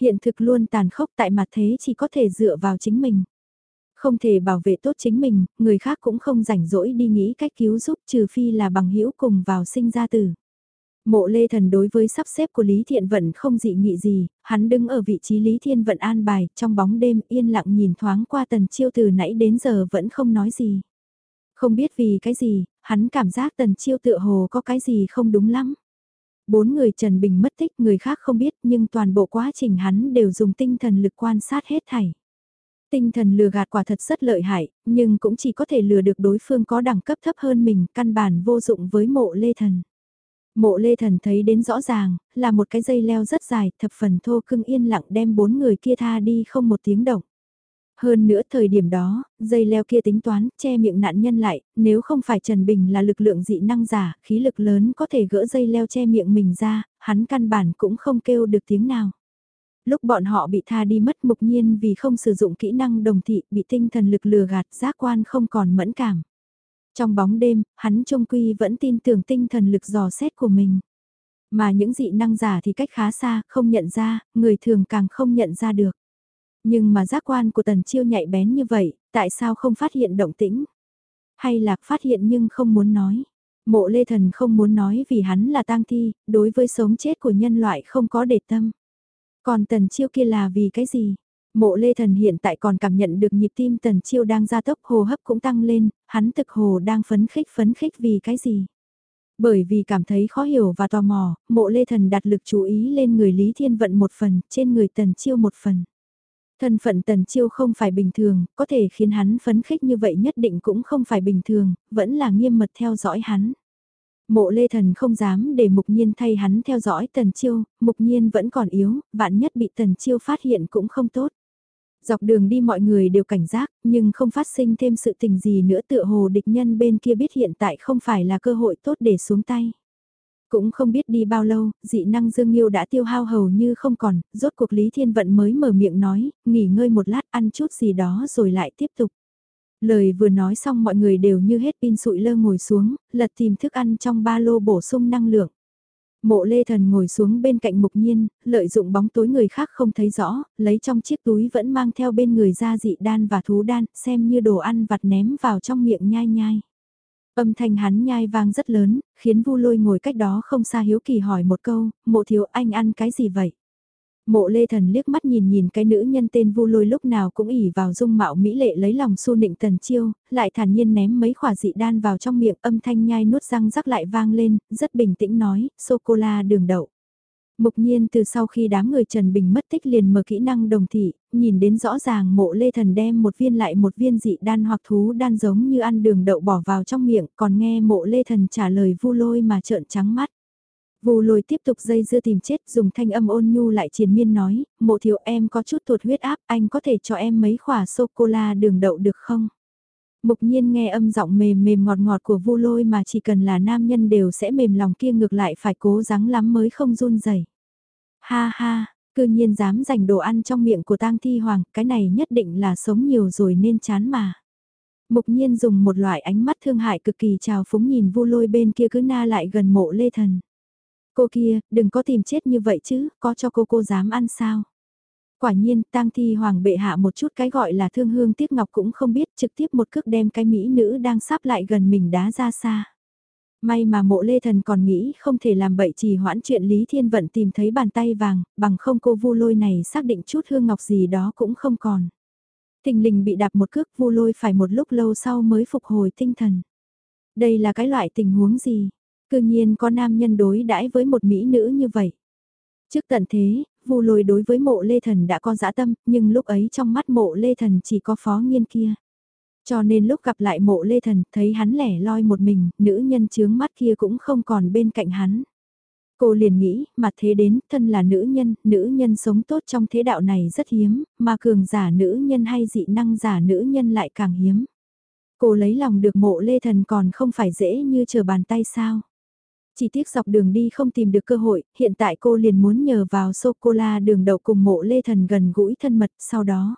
Hiện thực luôn tàn khốc tại mặt thế chỉ có thể dựa vào chính mình. Không thể bảo vệ tốt chính mình, người khác cũng không rảnh rỗi đi nghĩ cách cứu giúp trừ phi là bằng hữu cùng vào sinh ra tử. Mộ lê thần đối với sắp xếp của Lý Thiện Vận không dị nghị gì, hắn đứng ở vị trí Lý Thiên Vận an bài, trong bóng đêm yên lặng nhìn thoáng qua tần chiêu từ nãy đến giờ vẫn không nói gì. Không biết vì cái gì, hắn cảm giác tần chiêu tựa hồ có cái gì không đúng lắm. Bốn người Trần Bình mất tích người khác không biết nhưng toàn bộ quá trình hắn đều dùng tinh thần lực quan sát hết thảy. Tinh thần lừa gạt quả thật rất lợi hại, nhưng cũng chỉ có thể lừa được đối phương có đẳng cấp thấp hơn mình, căn bản vô dụng với mộ lê thần. Mộ lê thần thấy đến rõ ràng, là một cái dây leo rất dài, thập phần thô cưng yên lặng đem bốn người kia tha đi không một tiếng động. Hơn nữa thời điểm đó, dây leo kia tính toán, che miệng nạn nhân lại, nếu không phải Trần Bình là lực lượng dị năng giả, khí lực lớn có thể gỡ dây leo che miệng mình ra, hắn căn bản cũng không kêu được tiếng nào. Lúc bọn họ bị tha đi mất mục nhiên vì không sử dụng kỹ năng đồng thị, bị tinh thần lực lừa gạt, giác quan không còn mẫn cảm. Trong bóng đêm, hắn trông quy vẫn tin tưởng tinh thần lực dò xét của mình. Mà những dị năng giả thì cách khá xa, không nhận ra, người thường càng không nhận ra được. Nhưng mà giác quan của tần chiêu nhạy bén như vậy, tại sao không phát hiện động tĩnh? Hay là phát hiện nhưng không muốn nói? Mộ lê thần không muốn nói vì hắn là tang thi, đối với sống chết của nhân loại không có để tâm. Còn tần chiêu kia là vì cái gì? Mộ lê thần hiện tại còn cảm nhận được nhịp tim tần chiêu đang gia tốc hồ hấp cũng tăng lên, hắn thực hồ đang phấn khích phấn khích vì cái gì? Bởi vì cảm thấy khó hiểu và tò mò, mộ lê thần đặt lực chú ý lên người Lý Thiên Vận một phần, trên người tần chiêu một phần. Thân phận tần chiêu không phải bình thường, có thể khiến hắn phấn khích như vậy nhất định cũng không phải bình thường, vẫn là nghiêm mật theo dõi hắn. Mộ lê thần không dám để mục nhiên thay hắn theo dõi tần chiêu, mục nhiên vẫn còn yếu, vạn nhất bị tần chiêu phát hiện cũng không tốt. Dọc đường đi mọi người đều cảnh giác, nhưng không phát sinh thêm sự tình gì nữa tựa hồ địch nhân bên kia biết hiện tại không phải là cơ hội tốt để xuống tay. Cũng không biết đi bao lâu, dị năng Dương Nhiêu đã tiêu hao hầu như không còn, rốt cuộc Lý Thiên Vận mới mở miệng nói, nghỉ ngơi một lát ăn chút gì đó rồi lại tiếp tục. Lời vừa nói xong mọi người đều như hết pin sụi lơ ngồi xuống, lật tìm thức ăn trong ba lô bổ sung năng lượng. Mộ lê thần ngồi xuống bên cạnh mục nhiên, lợi dụng bóng tối người khác không thấy rõ, lấy trong chiếc túi vẫn mang theo bên người ra dị đan và thú đan, xem như đồ ăn vặt ném vào trong miệng nhai nhai. Âm thanh hắn nhai vang rất lớn, khiến vu lôi ngồi cách đó không xa hiếu kỳ hỏi một câu, mộ thiếu anh ăn cái gì vậy? Mộ lê thần liếc mắt nhìn nhìn cái nữ nhân tên vu lôi lúc nào cũng ỉ vào dung mạo mỹ lệ lấy lòng su nịnh tần chiêu, lại thản nhiên ném mấy khỏa dị đan vào trong miệng âm thanh nhai nuốt răng rắc lại vang lên, rất bình tĩnh nói, sô-cô-la đường đậu. Mục nhiên từ sau khi đám người Trần Bình mất tích liền mở kỹ năng đồng thị, nhìn đến rõ ràng mộ lê thần đem một viên lại một viên dị đan hoặc thú đan giống như ăn đường đậu bỏ vào trong miệng, còn nghe mộ lê thần trả lời vu lôi mà trợn trắng mắt. Vu lôi tiếp tục dây dưa tìm chết dùng thanh âm ôn nhu lại triền miên nói, mộ thiếu em có chút tụt huyết áp, anh có thể cho em mấy khỏa sô-cô-la đường đậu được không? Mục nhiên nghe âm giọng mềm mềm ngọt ngọt của vu lôi mà chỉ cần là nam nhân đều sẽ mềm lòng kia ngược lại phải cố gắng lắm mới không run rẩy. Ha ha, cư nhiên dám dành đồ ăn trong miệng của tang thi hoàng, cái này nhất định là sống nhiều rồi nên chán mà. Mục nhiên dùng một loại ánh mắt thương hại cực kỳ trào phúng nhìn vu lôi bên kia cứ na lại gần mộ lê thần. Cô kia, đừng có tìm chết như vậy chứ, có cho cô cô dám ăn sao? Quả nhiên, tang thi hoàng bệ hạ một chút cái gọi là thương hương tiếc ngọc cũng không biết trực tiếp một cước đem cái mỹ nữ đang sắp lại gần mình đá ra xa. May mà mộ lê thần còn nghĩ không thể làm bậy trì hoãn chuyện Lý Thiên Vận tìm thấy bàn tay vàng, bằng không cô vu lôi này xác định chút hương ngọc gì đó cũng không còn. Tình lình bị đạp một cước vu lôi phải một lúc lâu sau mới phục hồi tinh thần. Đây là cái loại tình huống gì? Cư nhiên có nam nhân đối đãi với một mỹ nữ như vậy. Trước tận thế, Vu Lôi đối với mộ Lê Thần đã có dã tâm, nhưng lúc ấy trong mắt mộ Lê Thần chỉ có phó nghiên kia. Cho nên lúc gặp lại mộ Lê Thần, thấy hắn lẻ loi một mình, nữ nhân chướng mắt kia cũng không còn bên cạnh hắn. Cô liền nghĩ, mà thế đến, thân là nữ nhân, nữ nhân sống tốt trong thế đạo này rất hiếm, mà cường giả nữ nhân hay dị năng giả nữ nhân lại càng hiếm. Cô lấy lòng được mộ Lê Thần còn không phải dễ như chờ bàn tay sao. Chỉ tiếc dọc đường đi không tìm được cơ hội, hiện tại cô liền muốn nhờ vào sô-cô-la đường đậu cùng mộ lê thần gần gũi thân mật sau đó.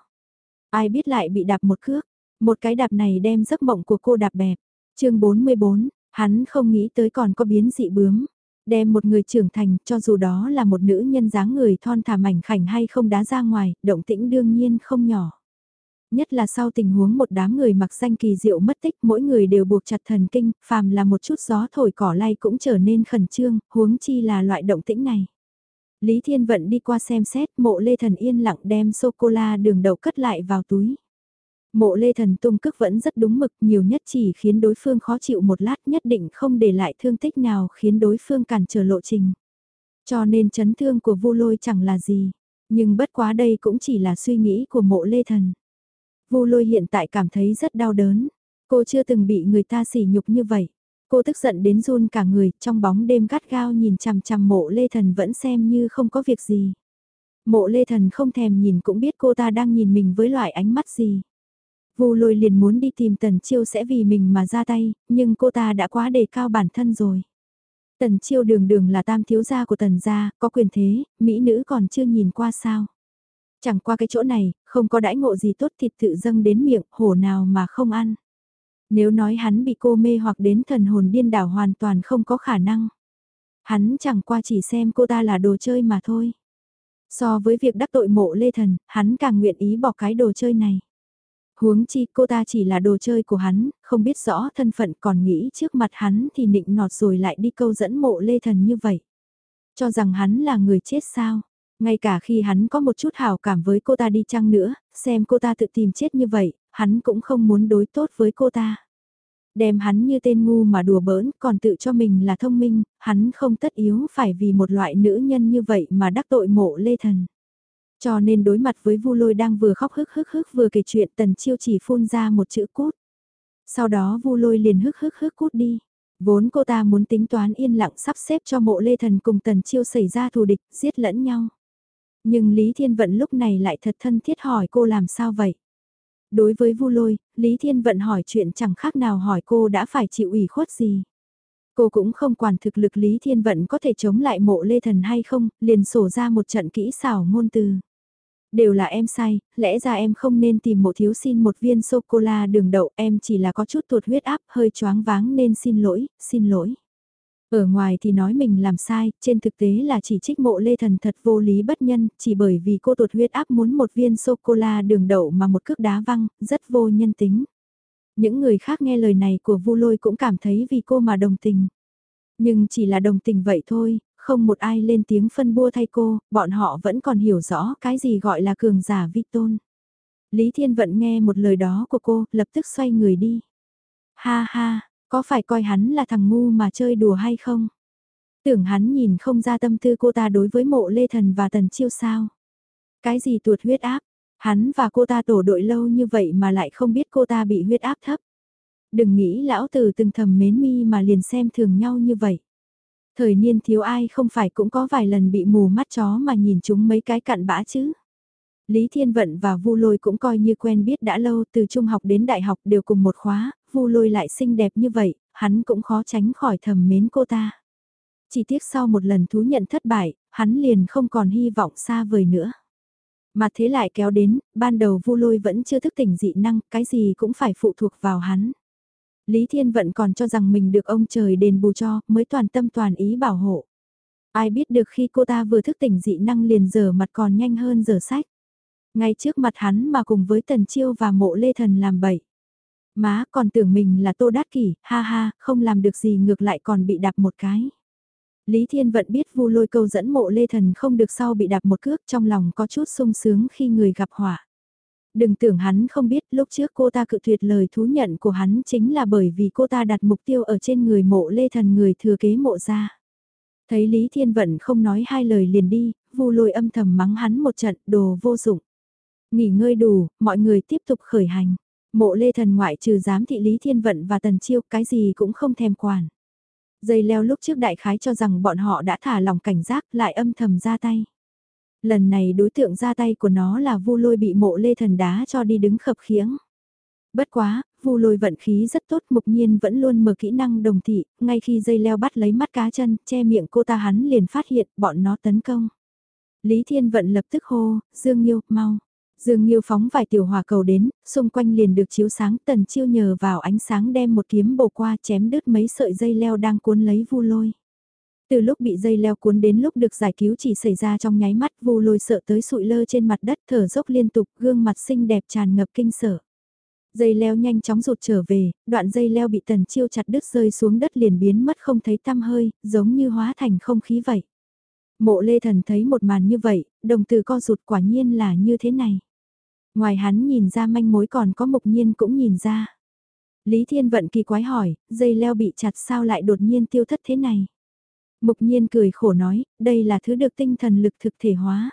Ai biết lại bị đạp một cước, một cái đạp này đem giấc mộng của cô đạp bẹp. chương 44, hắn không nghĩ tới còn có biến dị bướm. Đem một người trưởng thành cho dù đó là một nữ nhân dáng người thon thả mảnh khảnh hay không đá ra ngoài, động tĩnh đương nhiên không nhỏ nhất là sau tình huống một đám người mặc danh kỳ diệu mất tích mỗi người đều buộc chặt thần kinh, phàm là một chút gió thổi cỏ lay cũng trở nên khẩn trương, huống chi là loại động tĩnh này. Lý Thiên Vận đi qua xem xét mộ lê thần yên lặng đem sô-cô-la đường đậu cất lại vào túi. Mộ lê thần tung cước vẫn rất đúng mực nhiều nhất chỉ khiến đối phương khó chịu một lát nhất định không để lại thương tích nào khiến đối phương cản trở lộ trình. Cho nên chấn thương của vu lôi chẳng là gì, nhưng bất quá đây cũng chỉ là suy nghĩ của mộ lê thần. Vu lôi hiện tại cảm thấy rất đau đớn. Cô chưa từng bị người ta sỉ nhục như vậy. Cô tức giận đến run cả người, trong bóng đêm gắt gao nhìn chằm chằm mộ lê thần vẫn xem như không có việc gì. Mộ lê thần không thèm nhìn cũng biết cô ta đang nhìn mình với loại ánh mắt gì. Vu lôi liền muốn đi tìm tần chiêu sẽ vì mình mà ra tay, nhưng cô ta đã quá đề cao bản thân rồi. Tần chiêu đường đường là tam thiếu gia của tần gia, có quyền thế, mỹ nữ còn chưa nhìn qua sao. Chẳng qua cái chỗ này, không có đãi ngộ gì tốt thịt tự dâng đến miệng, hổ nào mà không ăn. Nếu nói hắn bị cô mê hoặc đến thần hồn điên đảo hoàn toàn không có khả năng. Hắn chẳng qua chỉ xem cô ta là đồ chơi mà thôi. So với việc đắc tội mộ lê thần, hắn càng nguyện ý bỏ cái đồ chơi này. Huống chi cô ta chỉ là đồ chơi của hắn, không biết rõ thân phận còn nghĩ trước mặt hắn thì nịnh nọt rồi lại đi câu dẫn mộ lê thần như vậy. Cho rằng hắn là người chết sao, ngay cả khi hắn có một chút hào cảm với cô ta đi chăng nữa, xem cô ta tự tìm chết như vậy, hắn cũng không muốn đối tốt với cô ta. Đem hắn như tên ngu mà đùa bỡn, còn tự cho mình là thông minh, hắn không tất yếu phải vì một loại nữ nhân như vậy mà đắc tội mộ lê thần. Cho nên đối mặt với Vu Lôi đang vừa khóc hức hức hức vừa kể chuyện Tần Chiêu chỉ phun ra một chữ cút. Sau đó Vu Lôi liền hức hức hức cút đi. Vốn cô ta muốn tính toán yên lặng sắp xếp cho mộ lê thần cùng Tần Chiêu xảy ra thù địch, giết lẫn nhau. Nhưng Lý Thiên Vận lúc này lại thật thân thiết hỏi cô làm sao vậy? Đối với Vu Lôi, Lý Thiên Vận hỏi chuyện chẳng khác nào hỏi cô đã phải chịu ủy khuất gì. Cô cũng không quản thực lực Lý Thiên Vận có thể chống lại mộ lê thần hay không, liền sổ ra một trận kỹ xảo ngôn từ. Đều là em sai, lẽ ra em không nên tìm mộ thiếu xin một viên sô-cô-la đường đậu, em chỉ là có chút tuột huyết áp, hơi choáng váng nên xin lỗi, xin lỗi. Ở ngoài thì nói mình làm sai, trên thực tế là chỉ trích mộ lê thần thật vô lý bất nhân, chỉ bởi vì cô tuột huyết áp muốn một viên sô-cô-la đường đậu mà một cước đá văng, rất vô nhân tính. Những người khác nghe lời này của vu lôi cũng cảm thấy vì cô mà đồng tình. Nhưng chỉ là đồng tình vậy thôi, không một ai lên tiếng phân bua thay cô, bọn họ vẫn còn hiểu rõ cái gì gọi là cường giả vi tôn. Lý Thiên Vận nghe một lời đó của cô, lập tức xoay người đi. Ha ha, có phải coi hắn là thằng ngu mà chơi đùa hay không? Tưởng hắn nhìn không ra tâm tư cô ta đối với mộ lê thần và tần chiêu sao? Cái gì tuột huyết áp? Hắn và cô ta tổ đội lâu như vậy mà lại không biết cô ta bị huyết áp thấp. Đừng nghĩ lão tử từng thầm mến mi mà liền xem thường nhau như vậy. Thời niên thiếu ai không phải cũng có vài lần bị mù mắt chó mà nhìn chúng mấy cái cặn bã chứ. Lý Thiên Vận và Vu Lôi cũng coi như quen biết đã lâu từ trung học đến đại học đều cùng một khóa, Vu Lôi lại xinh đẹp như vậy, hắn cũng khó tránh khỏi thầm mến cô ta. Chỉ tiếc sau một lần thú nhận thất bại, hắn liền không còn hy vọng xa vời nữa. Mà thế lại kéo đến, ban đầu Vu Lôi vẫn chưa thức tỉnh dị năng, cái gì cũng phải phụ thuộc vào hắn. Lý Thiên Vận còn cho rằng mình được ông trời đền bù cho, mới toàn tâm toàn ý bảo hộ. Ai biết được khi cô ta vừa thức tỉnh dị năng liền giờ mặt còn nhanh hơn giờ sách. Ngay trước mặt hắn mà cùng với Tần Chiêu và mộ Lê Thần làm bậy. Má còn tưởng mình là Tô Đát Kỷ, ha ha, không làm được gì ngược lại còn bị đạp một cái. Lý Thiên Vận biết vu lôi câu dẫn mộ Lê Thần không được sau bị đạp một cước trong lòng có chút sung sướng khi người gặp họa. Đừng tưởng hắn không biết lúc trước cô ta cự tuyệt lời thú nhận của hắn chính là bởi vì cô ta đặt mục tiêu ở trên người mộ Lê Thần người thừa kế mộ ra. Thấy Lý Thiên Vận không nói hai lời liền đi, vu lôi âm thầm mắng hắn một trận đồ vô dụng. Nghỉ ngơi đủ, mọi người tiếp tục khởi hành. Mộ Lê Thần ngoại trừ giám thị Lý Thiên Vận và Tần Chiêu cái gì cũng không thèm quản. Dây leo lúc trước đại khái cho rằng bọn họ đã thả lòng cảnh giác lại âm thầm ra tay. Lần này đối tượng ra tay của nó là vu lôi bị mộ lê thần đá cho đi đứng khập khiễng. Bất quá, vu lôi vận khí rất tốt mục nhiên vẫn luôn mở kỹ năng đồng thị, ngay khi dây leo bắt lấy mắt cá chân, che miệng cô ta hắn liền phát hiện bọn nó tấn công. Lý Thiên Vận lập tức hô, Dương Nhiêu, mau. Dương Nhiêu phóng vài tiểu hỏa cầu đến, xung quanh liền được chiếu sáng tần chiêu nhờ vào ánh sáng đem một kiếm bổ qua chém đứt mấy sợi dây leo đang cuốn lấy vu lôi. Từ lúc bị dây leo cuốn đến lúc được giải cứu chỉ xảy ra trong nháy mắt vu lôi sợ tới sụi lơ trên mặt đất thở dốc liên tục gương mặt xinh đẹp tràn ngập kinh sợ. Dây leo nhanh chóng rụt trở về, đoạn dây leo bị tần chiêu chặt đứt rơi xuống đất liền biến mất không thấy tăm hơi, giống như hóa thành không khí vậy. Mộ lê thần thấy một màn như vậy, đồng từ co rụt quả nhiên là như thế này. Ngoài hắn nhìn ra manh mối còn có mục nhiên cũng nhìn ra. Lý Thiên Vận kỳ quái hỏi, dây leo bị chặt sao lại đột nhiên tiêu thất thế này? Mục nhiên cười khổ nói, đây là thứ được tinh thần lực thực thể hóa.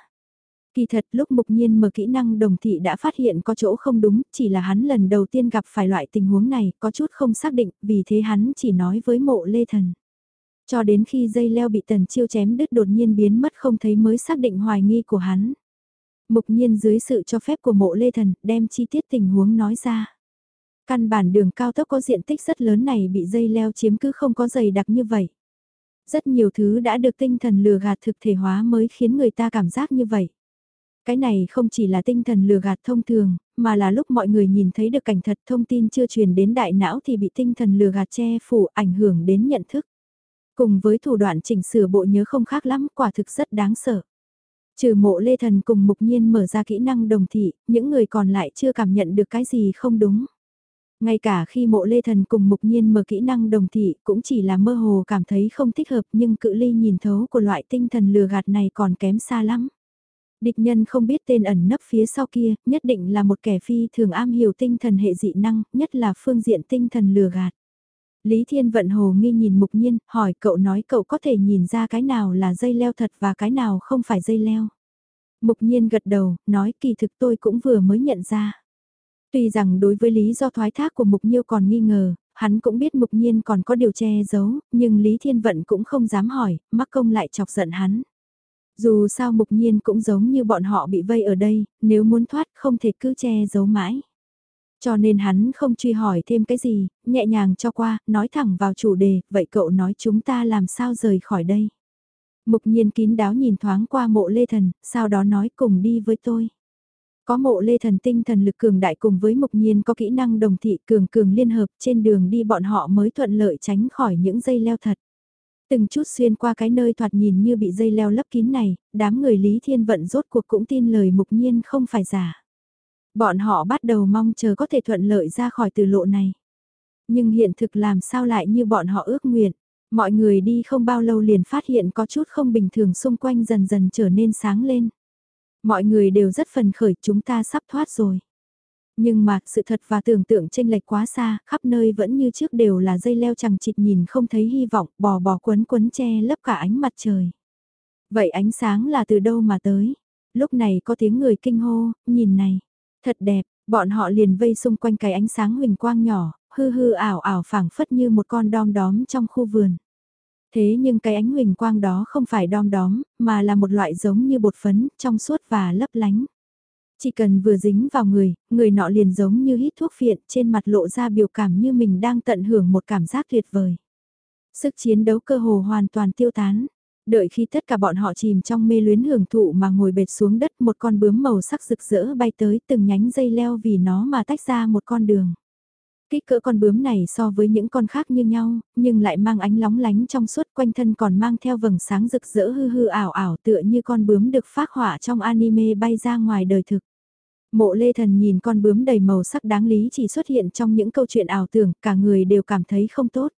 Kỳ thật lúc mục nhiên mở kỹ năng đồng thị đã phát hiện có chỗ không đúng, chỉ là hắn lần đầu tiên gặp phải loại tình huống này, có chút không xác định, vì thế hắn chỉ nói với mộ lê thần. Cho đến khi dây leo bị tần chiêu chém đứt đột nhiên biến mất không thấy mới xác định hoài nghi của hắn. Mục nhiên dưới sự cho phép của mộ lê thần đem chi tiết tình huống nói ra. Căn bản đường cao tốc có diện tích rất lớn này bị dây leo chiếm cứ không có dày đặc như vậy. Rất nhiều thứ đã được tinh thần lừa gạt thực thể hóa mới khiến người ta cảm giác như vậy. Cái này không chỉ là tinh thần lừa gạt thông thường, mà là lúc mọi người nhìn thấy được cảnh thật thông tin chưa truyền đến đại não thì bị tinh thần lừa gạt che phủ ảnh hưởng đến nhận thức. Cùng với thủ đoạn chỉnh sửa bộ nhớ không khác lắm, quả thực rất đáng sợ. Trừ mộ lê thần cùng mục nhiên mở ra kỹ năng đồng thị, những người còn lại chưa cảm nhận được cái gì không đúng. Ngay cả khi mộ lê thần cùng mục nhiên mở kỹ năng đồng thị cũng chỉ là mơ hồ cảm thấy không thích hợp nhưng cự ly nhìn thấu của loại tinh thần lừa gạt này còn kém xa lắm. Địch nhân không biết tên ẩn nấp phía sau kia, nhất định là một kẻ phi thường am hiểu tinh thần hệ dị năng, nhất là phương diện tinh thần lừa gạt. Lý Thiên Vận hồ nghi nhìn mục nhiên, hỏi cậu nói cậu có thể nhìn ra cái nào là dây leo thật và cái nào không phải dây leo. Mục nhiên gật đầu, nói kỳ thực tôi cũng vừa mới nhận ra. Tuy rằng đối với lý do thoái thác của mục nhiêu còn nghi ngờ, hắn cũng biết mục nhiên còn có điều che giấu, nhưng Lý Thiên Vận cũng không dám hỏi, mắc công lại chọc giận hắn. Dù sao mục nhiên cũng giống như bọn họ bị vây ở đây, nếu muốn thoát không thể cứ che giấu mãi. Cho nên hắn không truy hỏi thêm cái gì, nhẹ nhàng cho qua, nói thẳng vào chủ đề, vậy cậu nói chúng ta làm sao rời khỏi đây. Mục nhiên kín đáo nhìn thoáng qua mộ lê thần, sau đó nói cùng đi với tôi. Có mộ lê thần tinh thần lực cường đại cùng với mục nhiên có kỹ năng đồng thị cường cường liên hợp trên đường đi bọn họ mới thuận lợi tránh khỏi những dây leo thật. Từng chút xuyên qua cái nơi thoạt nhìn như bị dây leo lấp kín này, đám người Lý Thiên Vận rốt cuộc cũng tin lời mục nhiên không phải giả. Bọn họ bắt đầu mong chờ có thể thuận lợi ra khỏi từ lộ này. Nhưng hiện thực làm sao lại như bọn họ ước nguyện. Mọi người đi không bao lâu liền phát hiện có chút không bình thường xung quanh dần dần trở nên sáng lên. Mọi người đều rất phần khởi chúng ta sắp thoát rồi. Nhưng mà, sự thật và tưởng tượng chênh lệch quá xa, khắp nơi vẫn như trước đều là dây leo chẳng chịt nhìn không thấy hy vọng, bò bò quấn quấn che lấp cả ánh mặt trời. Vậy ánh sáng là từ đâu mà tới? Lúc này có tiếng người kinh hô, nhìn này, thật đẹp, bọn họ liền vây xung quanh cái ánh sáng huỳnh quang nhỏ, hư hư ảo ảo phảng phất như một con đom đóm trong khu vườn. Thế nhưng cái ánh huỳnh quang đó không phải đom đóm, mà là một loại giống như bột phấn, trong suốt và lấp lánh. Chỉ cần vừa dính vào người, người nọ liền giống như hít thuốc phiện, trên mặt lộ ra biểu cảm như mình đang tận hưởng một cảm giác tuyệt vời. Sức chiến đấu cơ hồ hoàn toàn tiêu tán. Đợi khi tất cả bọn họ chìm trong mê luyến hưởng thụ mà ngồi bệt xuống đất một con bướm màu sắc rực rỡ bay tới từng nhánh dây leo vì nó mà tách ra một con đường. Kích cỡ con bướm này so với những con khác như nhau, nhưng lại mang ánh lóng lánh trong suốt quanh thân còn mang theo vầng sáng rực rỡ hư hư ảo ảo tựa như con bướm được phát họa trong anime bay ra ngoài đời thực. Mộ lê thần nhìn con bướm đầy màu sắc đáng lý chỉ xuất hiện trong những câu chuyện ảo tưởng, cả người đều cảm thấy không tốt.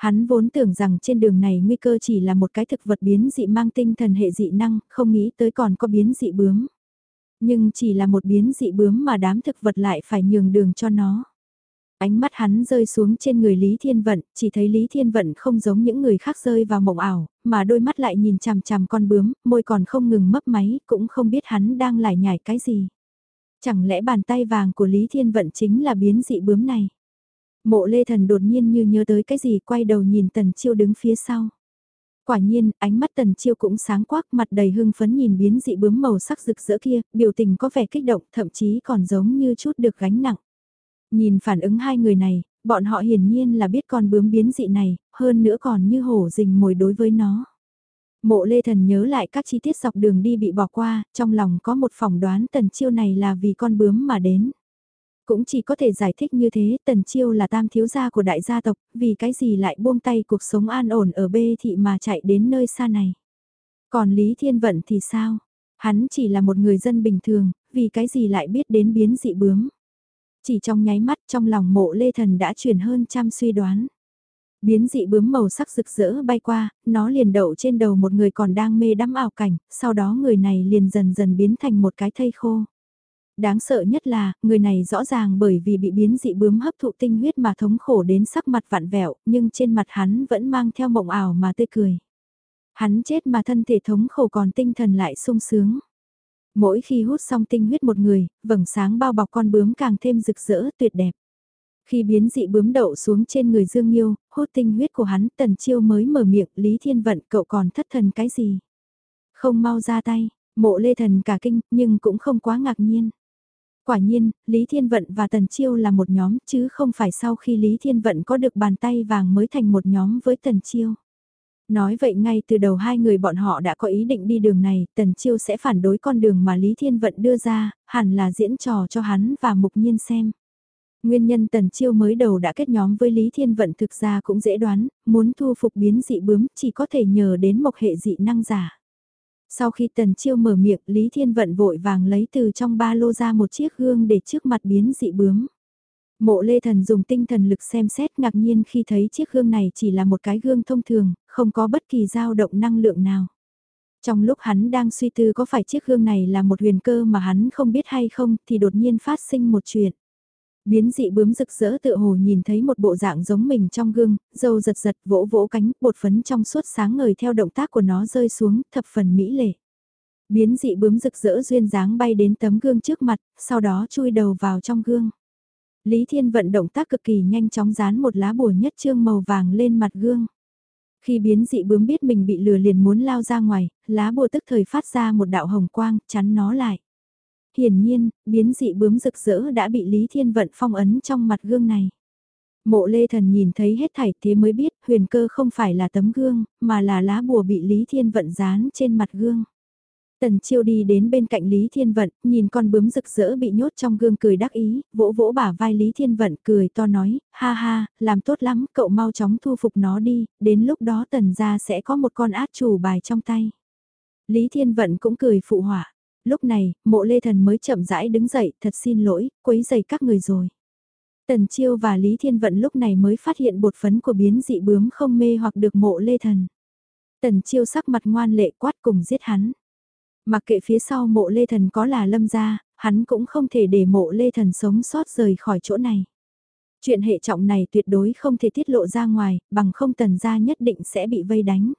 Hắn vốn tưởng rằng trên đường này nguy cơ chỉ là một cái thực vật biến dị mang tinh thần hệ dị năng, không nghĩ tới còn có biến dị bướm. Nhưng chỉ là một biến dị bướm mà đám thực vật lại phải nhường đường cho nó. Ánh mắt hắn rơi xuống trên người Lý Thiên Vận, chỉ thấy Lý Thiên Vận không giống những người khác rơi vào mộng ảo, mà đôi mắt lại nhìn chằm chằm con bướm, môi còn không ngừng mấp máy, cũng không biết hắn đang lải nhải cái gì. Chẳng lẽ bàn tay vàng của Lý Thiên Vận chính là biến dị bướm này? Mộ Lê Thần đột nhiên như nhớ tới cái gì quay đầu nhìn Tần Chiêu đứng phía sau. Quả nhiên, ánh mắt Tần Chiêu cũng sáng quắc mặt đầy hưng phấn nhìn biến dị bướm màu sắc rực rỡ kia, biểu tình có vẻ kích động, thậm chí còn giống như chút được gánh nặng. Nhìn phản ứng hai người này, bọn họ hiển nhiên là biết con bướm biến dị này, hơn nữa còn như hổ rình mồi đối với nó. Mộ Lê Thần nhớ lại các chi tiết dọc đường đi bị bỏ qua, trong lòng có một phỏng đoán Tần Chiêu này là vì con bướm mà đến. Cũng chỉ có thể giải thích như thế, Tần Chiêu là tam thiếu gia của đại gia tộc, vì cái gì lại buông tay cuộc sống an ổn ở bê thị mà chạy đến nơi xa này. Còn Lý Thiên Vận thì sao? Hắn chỉ là một người dân bình thường, vì cái gì lại biết đến biến dị bướm. Chỉ trong nháy mắt trong lòng mộ lê thần đã chuyển hơn trăm suy đoán. Biến dị bướm màu sắc rực rỡ bay qua, nó liền đậu trên đầu một người còn đang mê đắm ảo cảnh, sau đó người này liền dần dần biến thành một cái thây khô. Đáng sợ nhất là, người này rõ ràng bởi vì bị biến dị bướm hấp thụ tinh huyết mà thống khổ đến sắc mặt vặn vẹo, nhưng trên mặt hắn vẫn mang theo mộng ảo mà tươi cười. Hắn chết mà thân thể thống khổ còn tinh thần lại sung sướng. Mỗi khi hút xong tinh huyết một người, vầng sáng bao bọc con bướm càng thêm rực rỡ tuyệt đẹp. Khi biến dị bướm đậu xuống trên người Dương Nhiêu, hút tinh huyết của hắn, Tần Chiêu mới mở miệng, Lý Thiên Vận cậu còn thất thần cái gì? Không mau ra tay, mộ lê thần cả kinh, nhưng cũng không quá ngạc nhiên. Quả nhiên, Lý Thiên Vận và Tần Chiêu là một nhóm chứ không phải sau khi Lý Thiên Vận có được bàn tay vàng mới thành một nhóm với Tần Chiêu. Nói vậy ngay từ đầu hai người bọn họ đã có ý định đi đường này, Tần Chiêu sẽ phản đối con đường mà Lý Thiên Vận đưa ra, hẳn là diễn trò cho hắn và Mục Nhiên xem. Nguyên nhân Tần Chiêu mới đầu đã kết nhóm với Lý Thiên Vận thực ra cũng dễ đoán, muốn thu phục biến dị bướm chỉ có thể nhờ đến một hệ dị năng giả. Sau khi Tần Chiêu mở miệng, Lý Thiên Vận vội vàng lấy từ trong ba lô ra một chiếc gương để trước mặt biến dị bướm. Mộ Lê Thần dùng tinh thần lực xem xét ngạc nhiên khi thấy chiếc gương này chỉ là một cái gương thông thường, không có bất kỳ dao động năng lượng nào. Trong lúc hắn đang suy tư có phải chiếc gương này là một huyền cơ mà hắn không biết hay không thì đột nhiên phát sinh một chuyện. Biến dị bướm rực rỡ tựa hồ nhìn thấy một bộ dạng giống mình trong gương, dâu giật giật vỗ vỗ cánh, bột phấn trong suốt sáng ngời theo động tác của nó rơi xuống, thập phần mỹ lệ. Biến dị bướm rực rỡ duyên dáng bay đến tấm gương trước mặt, sau đó chui đầu vào trong gương. Lý Thiên vận động tác cực kỳ nhanh chóng dán một lá bùa nhất trương màu vàng lên mặt gương. Khi biến dị bướm biết mình bị lừa liền muốn lao ra ngoài, lá bùa tức thời phát ra một đạo hồng quang, chắn nó lại. Hiển nhiên, biến dị bướm rực rỡ đã bị Lý Thiên Vận phong ấn trong mặt gương này. Mộ Lê Thần nhìn thấy hết thảy thế mới biết huyền cơ không phải là tấm gương, mà là lá bùa bị Lý Thiên Vận dán trên mặt gương. Tần Chiêu đi đến bên cạnh Lý Thiên Vận, nhìn con bướm rực rỡ bị nhốt trong gương cười đắc ý, vỗ vỗ bả vai Lý Thiên Vận cười to nói, ha ha, làm tốt lắm, cậu mau chóng thu phục nó đi, đến lúc đó tần gia sẽ có một con át chủ bài trong tay. Lý Thiên Vận cũng cười phụ họa. Lúc này, mộ lê thần mới chậm rãi đứng dậy, thật xin lỗi, quấy giày các người rồi. Tần Chiêu và Lý Thiên Vận lúc này mới phát hiện bột phấn của biến dị bướm không mê hoặc được mộ lê thần. Tần Chiêu sắc mặt ngoan lệ quát cùng giết hắn. Mặc kệ phía sau mộ lê thần có là lâm gia, hắn cũng không thể để mộ lê thần sống sót rời khỏi chỗ này. Chuyện hệ trọng này tuyệt đối không thể tiết lộ ra ngoài, bằng không tần gia nhất định sẽ bị vây đánh.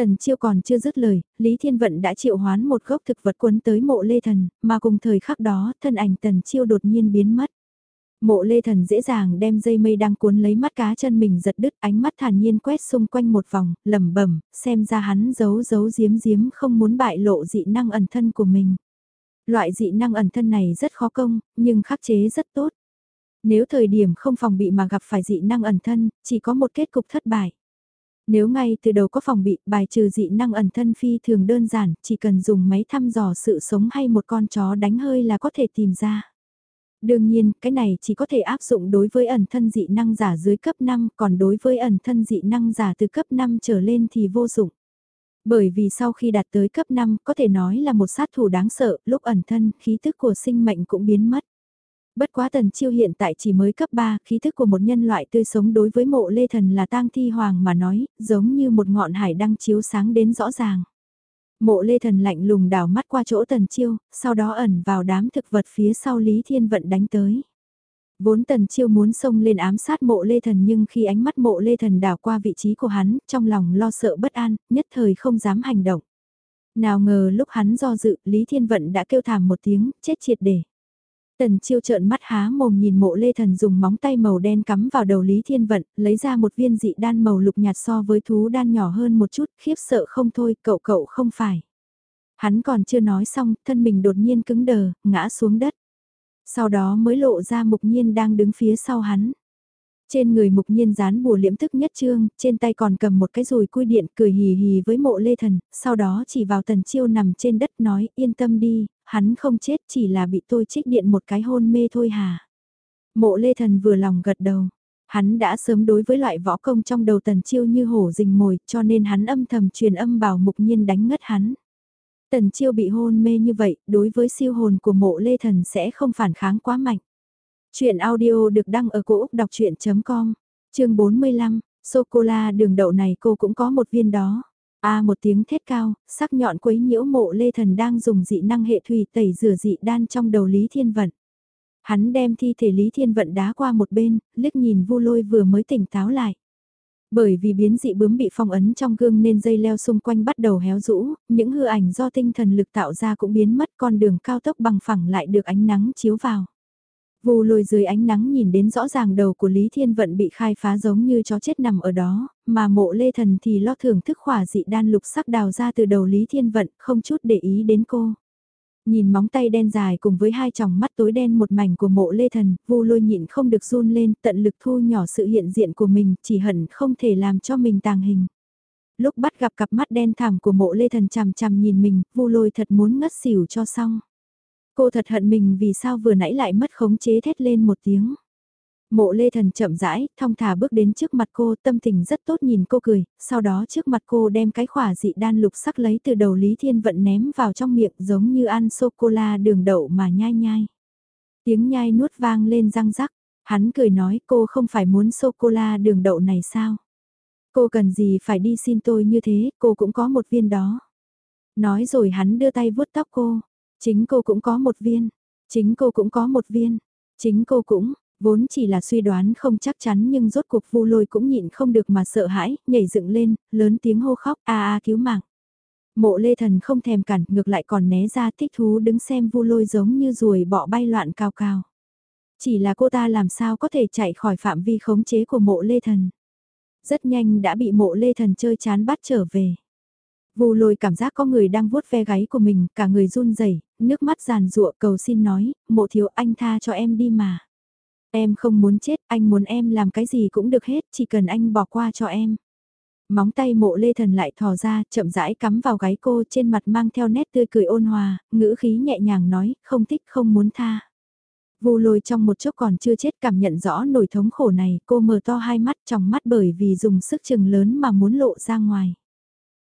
Tần chiêu còn chưa dứt lời, Lý Thiên Vận đã triệu hoán một gốc thực vật quấn tới mộ lê thần, mà cùng thời khắc đó thân ảnh tần chiêu đột nhiên biến mất. Mộ lê thần dễ dàng đem dây mây đang cuốn lấy mắt cá chân mình giật đứt ánh mắt thản nhiên quét xung quanh một vòng, lẩm bẩm xem ra hắn giấu giấu giếm giếm không muốn bại lộ dị năng ẩn thân của mình. Loại dị năng ẩn thân này rất khó công, nhưng khắc chế rất tốt. Nếu thời điểm không phòng bị mà gặp phải dị năng ẩn thân, chỉ có một kết cục thất bại. Nếu ngay từ đầu có phòng bị bài trừ dị năng ẩn thân phi thường đơn giản, chỉ cần dùng máy thăm dò sự sống hay một con chó đánh hơi là có thể tìm ra. Đương nhiên, cái này chỉ có thể áp dụng đối với ẩn thân dị năng giả dưới cấp 5, còn đối với ẩn thân dị năng giả từ cấp 5 trở lên thì vô dụng. Bởi vì sau khi đạt tới cấp 5 có thể nói là một sát thủ đáng sợ, lúc ẩn thân, khí tức của sinh mệnh cũng biến mất. Bất quá tần chiêu hiện tại chỉ mới cấp 3, khí thức của một nhân loại tươi sống đối với mộ lê thần là tang thi hoàng mà nói, giống như một ngọn hải đăng chiếu sáng đến rõ ràng. Mộ lê thần lạnh lùng đảo mắt qua chỗ tần chiêu, sau đó ẩn vào đám thực vật phía sau Lý Thiên Vận đánh tới. Vốn tần chiêu muốn xông lên ám sát mộ lê thần nhưng khi ánh mắt mộ lê thần đảo qua vị trí của hắn, trong lòng lo sợ bất an, nhất thời không dám hành động. Nào ngờ lúc hắn do dự, Lý Thiên Vận đã kêu thảm một tiếng, chết triệt để. Tần chiêu trợn mắt há mồm nhìn mộ lê thần dùng móng tay màu đen cắm vào đầu Lý Thiên Vận, lấy ra một viên dị đan màu lục nhạt so với thú đan nhỏ hơn một chút, khiếp sợ không thôi, cậu cậu không phải. Hắn còn chưa nói xong, thân mình đột nhiên cứng đờ, ngã xuống đất. Sau đó mới lộ ra mục nhiên đang đứng phía sau hắn. Trên người mục nhiên dán bùa liễm thức nhất trương, trên tay còn cầm một cái rùi cui điện cười hì hì với mộ lê thần, sau đó chỉ vào tần chiêu nằm trên đất nói yên tâm đi, hắn không chết chỉ là bị tôi trích điện một cái hôn mê thôi hà. Mộ lê thần vừa lòng gật đầu. Hắn đã sớm đối với loại võ công trong đầu tần chiêu như hổ rình mồi cho nên hắn âm thầm truyền âm bảo mục nhiên đánh ngất hắn. Tần chiêu bị hôn mê như vậy, đối với siêu hồn của mộ lê thần sẽ không phản kháng quá mạnh. Chuyện audio được đăng ở cổ Úc đọc chuyện.com, chương 45, sô-cô-la đường đậu này cô cũng có một viên đó. A à, một tiếng thét cao, sắc nhọn quấy nhiễu mộ lê thần đang dùng dị năng hệ thủy tẩy rửa dị đan trong đầu Lý Thiên Vận. Hắn đem thi thể Lý Thiên Vận đá qua một bên, liếc nhìn vu lôi vừa mới tỉnh táo lại. Bởi vì biến dị bướm bị phong ấn trong gương nên dây leo xung quanh bắt đầu héo rũ, những hư ảnh do tinh thần lực tạo ra cũng biến mất con đường cao tốc bằng phẳng lại được ánh nắng chiếu vào. Vù lùi dưới ánh nắng nhìn đến rõ ràng đầu của Lý Thiên Vận bị khai phá giống như chó chết nằm ở đó, mà mộ lê thần thì lo thưởng thức khỏa dị đan lục sắc đào ra từ đầu Lý Thiên Vận, không chút để ý đến cô. Nhìn móng tay đen dài cùng với hai tròng mắt tối đen một mảnh của mộ lê thần, vu lôi nhịn không được run lên, tận lực thu nhỏ sự hiện diện của mình, chỉ hận không thể làm cho mình tàng hình. Lúc bắt gặp cặp mắt đen thảm của mộ lê thần chằm chằm nhìn mình, vu lôi thật muốn ngất xỉu cho xong. Cô thật hận mình vì sao vừa nãy lại mất khống chế thét lên một tiếng. Mộ lê thần chậm rãi, thong thả bước đến trước mặt cô, tâm tình rất tốt nhìn cô cười, sau đó trước mặt cô đem cái khỏa dị đan lục sắc lấy từ đầu Lý Thiên Vận ném vào trong miệng giống như ăn sô-cô-la đường đậu mà nhai nhai. Tiếng nhai nuốt vang lên răng rắc, hắn cười nói cô không phải muốn sô-cô-la đường đậu này sao? Cô cần gì phải đi xin tôi như thế, cô cũng có một viên đó. Nói rồi hắn đưa tay vuốt tóc cô, Chính cô cũng có một viên, chính cô cũng có một viên, chính cô cũng, vốn chỉ là suy đoán không chắc chắn nhưng rốt cuộc vu lôi cũng nhịn không được mà sợ hãi, nhảy dựng lên, lớn tiếng hô khóc, a a cứu mạng. Mộ lê thần không thèm cản, ngược lại còn né ra thích thú đứng xem vu lôi giống như ruồi bọ bay loạn cao cao. Chỉ là cô ta làm sao có thể chạy khỏi phạm vi khống chế của mộ lê thần. Rất nhanh đã bị mộ lê thần chơi chán bắt trở về. Vu lôi cảm giác có người đang vuốt ve gáy của mình, cả người run rẩy, nước mắt giàn rụa cầu xin nói, mộ thiếu anh tha cho em đi mà. Em không muốn chết, anh muốn em làm cái gì cũng được hết, chỉ cần anh bỏ qua cho em. Móng tay mộ lê thần lại thò ra, chậm rãi cắm vào gáy cô trên mặt mang theo nét tươi cười ôn hòa, ngữ khí nhẹ nhàng nói, không thích không muốn tha. Vu lôi trong một chốc còn chưa chết cảm nhận rõ nổi thống khổ này, cô mở to hai mắt trong mắt bởi vì dùng sức chừng lớn mà muốn lộ ra ngoài.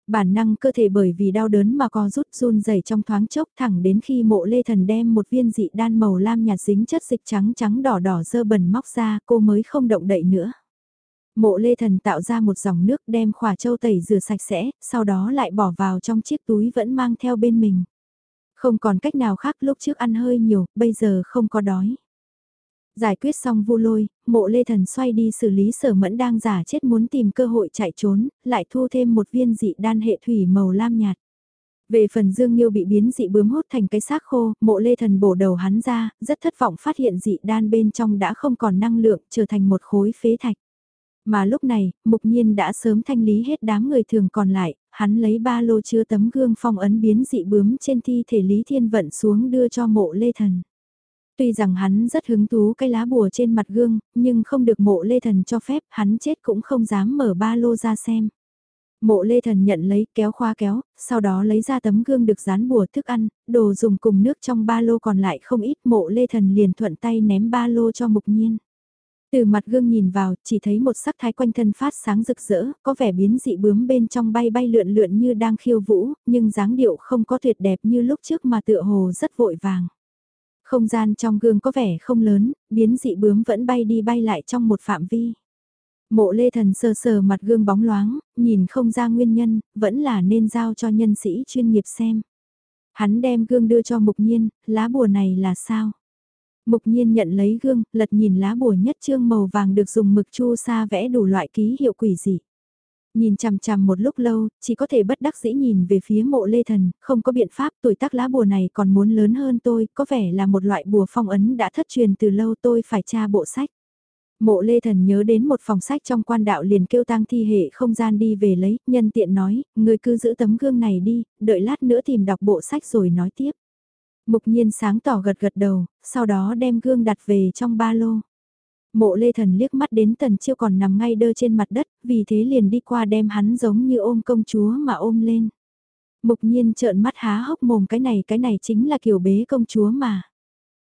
Bản năng cơ thể bởi vì đau đớn mà co rút run rẩy trong thoáng chốc thẳng đến khi mộ lê thần đem một viên dị đan màu lam nhạt dính chất dịch trắng trắng đỏ đỏ dơ bẩn móc ra cô mới không động đậy nữa. Mộ lê thần tạo ra một dòng nước đem khỏa châu tẩy rửa sạch sẽ, sau đó lại bỏ vào trong chiếc túi vẫn mang theo bên mình. Không còn cách nào khác lúc trước ăn hơi nhiều, bây giờ không có đói. Giải quyết xong vu lôi, mộ lê thần xoay đi xử lý sở mẫn đang giả chết muốn tìm cơ hội chạy trốn, lại thu thêm một viên dị đan hệ thủy màu lam nhạt. Về phần Dương Nhiêu bị biến dị bướm hút thành cái xác khô, mộ lê thần bổ đầu hắn ra, rất thất vọng phát hiện dị đan bên trong đã không còn năng lượng, trở thành một khối phế thạch. Mà lúc này, mục nhiên đã sớm thanh lý hết đám người thường còn lại, hắn lấy ba lô chứa tấm gương phong ấn biến dị bướm trên thi thể Lý Thiên Vận xuống đưa cho mộ lê thần. Tuy rằng hắn rất hứng thú cái lá bùa trên mặt gương, nhưng không được mộ lê thần cho phép, hắn chết cũng không dám mở ba lô ra xem. Mộ lê thần nhận lấy kéo khoa kéo, sau đó lấy ra tấm gương được dán bùa thức ăn, đồ dùng cùng nước trong ba lô còn lại không ít mộ lê thần liền thuận tay ném ba lô cho mục nhiên. Từ mặt gương nhìn vào, chỉ thấy một sắc thái quanh thân phát sáng rực rỡ, có vẻ biến dị bướm bên trong bay bay lượn lượn như đang khiêu vũ, nhưng dáng điệu không có tuyệt đẹp như lúc trước mà tựa hồ rất vội vàng. Không gian trong gương có vẻ không lớn, biến dị bướm vẫn bay đi bay lại trong một phạm vi. Mộ lê thần sờ sờ mặt gương bóng loáng, nhìn không ra nguyên nhân, vẫn là nên giao cho nhân sĩ chuyên nghiệp xem. Hắn đem gương đưa cho mục nhiên, lá bùa này là sao? Mục nhiên nhận lấy gương, lật nhìn lá bùa nhất trương màu vàng được dùng mực chu sa vẽ đủ loại ký hiệu quỷ dị. Nhìn chằm chằm một lúc lâu, chỉ có thể bất đắc dĩ nhìn về phía mộ lê thần, không có biện pháp tuổi tác lá bùa này còn muốn lớn hơn tôi, có vẻ là một loại bùa phong ấn đã thất truyền từ lâu tôi phải tra bộ sách. Mộ lê thần nhớ đến một phòng sách trong quan đạo liền kêu tang thi hệ không gian đi về lấy, nhân tiện nói, người cứ giữ tấm gương này đi, đợi lát nữa tìm đọc bộ sách rồi nói tiếp. Mục nhiên sáng tỏ gật gật đầu, sau đó đem gương đặt về trong ba lô. Mộ lê thần liếc mắt đến tần chiêu còn nằm ngay đơ trên mặt đất, vì thế liền đi qua đem hắn giống như ôm công chúa mà ôm lên. Mục nhiên trợn mắt há hốc mồm cái này cái này chính là kiểu bế công chúa mà.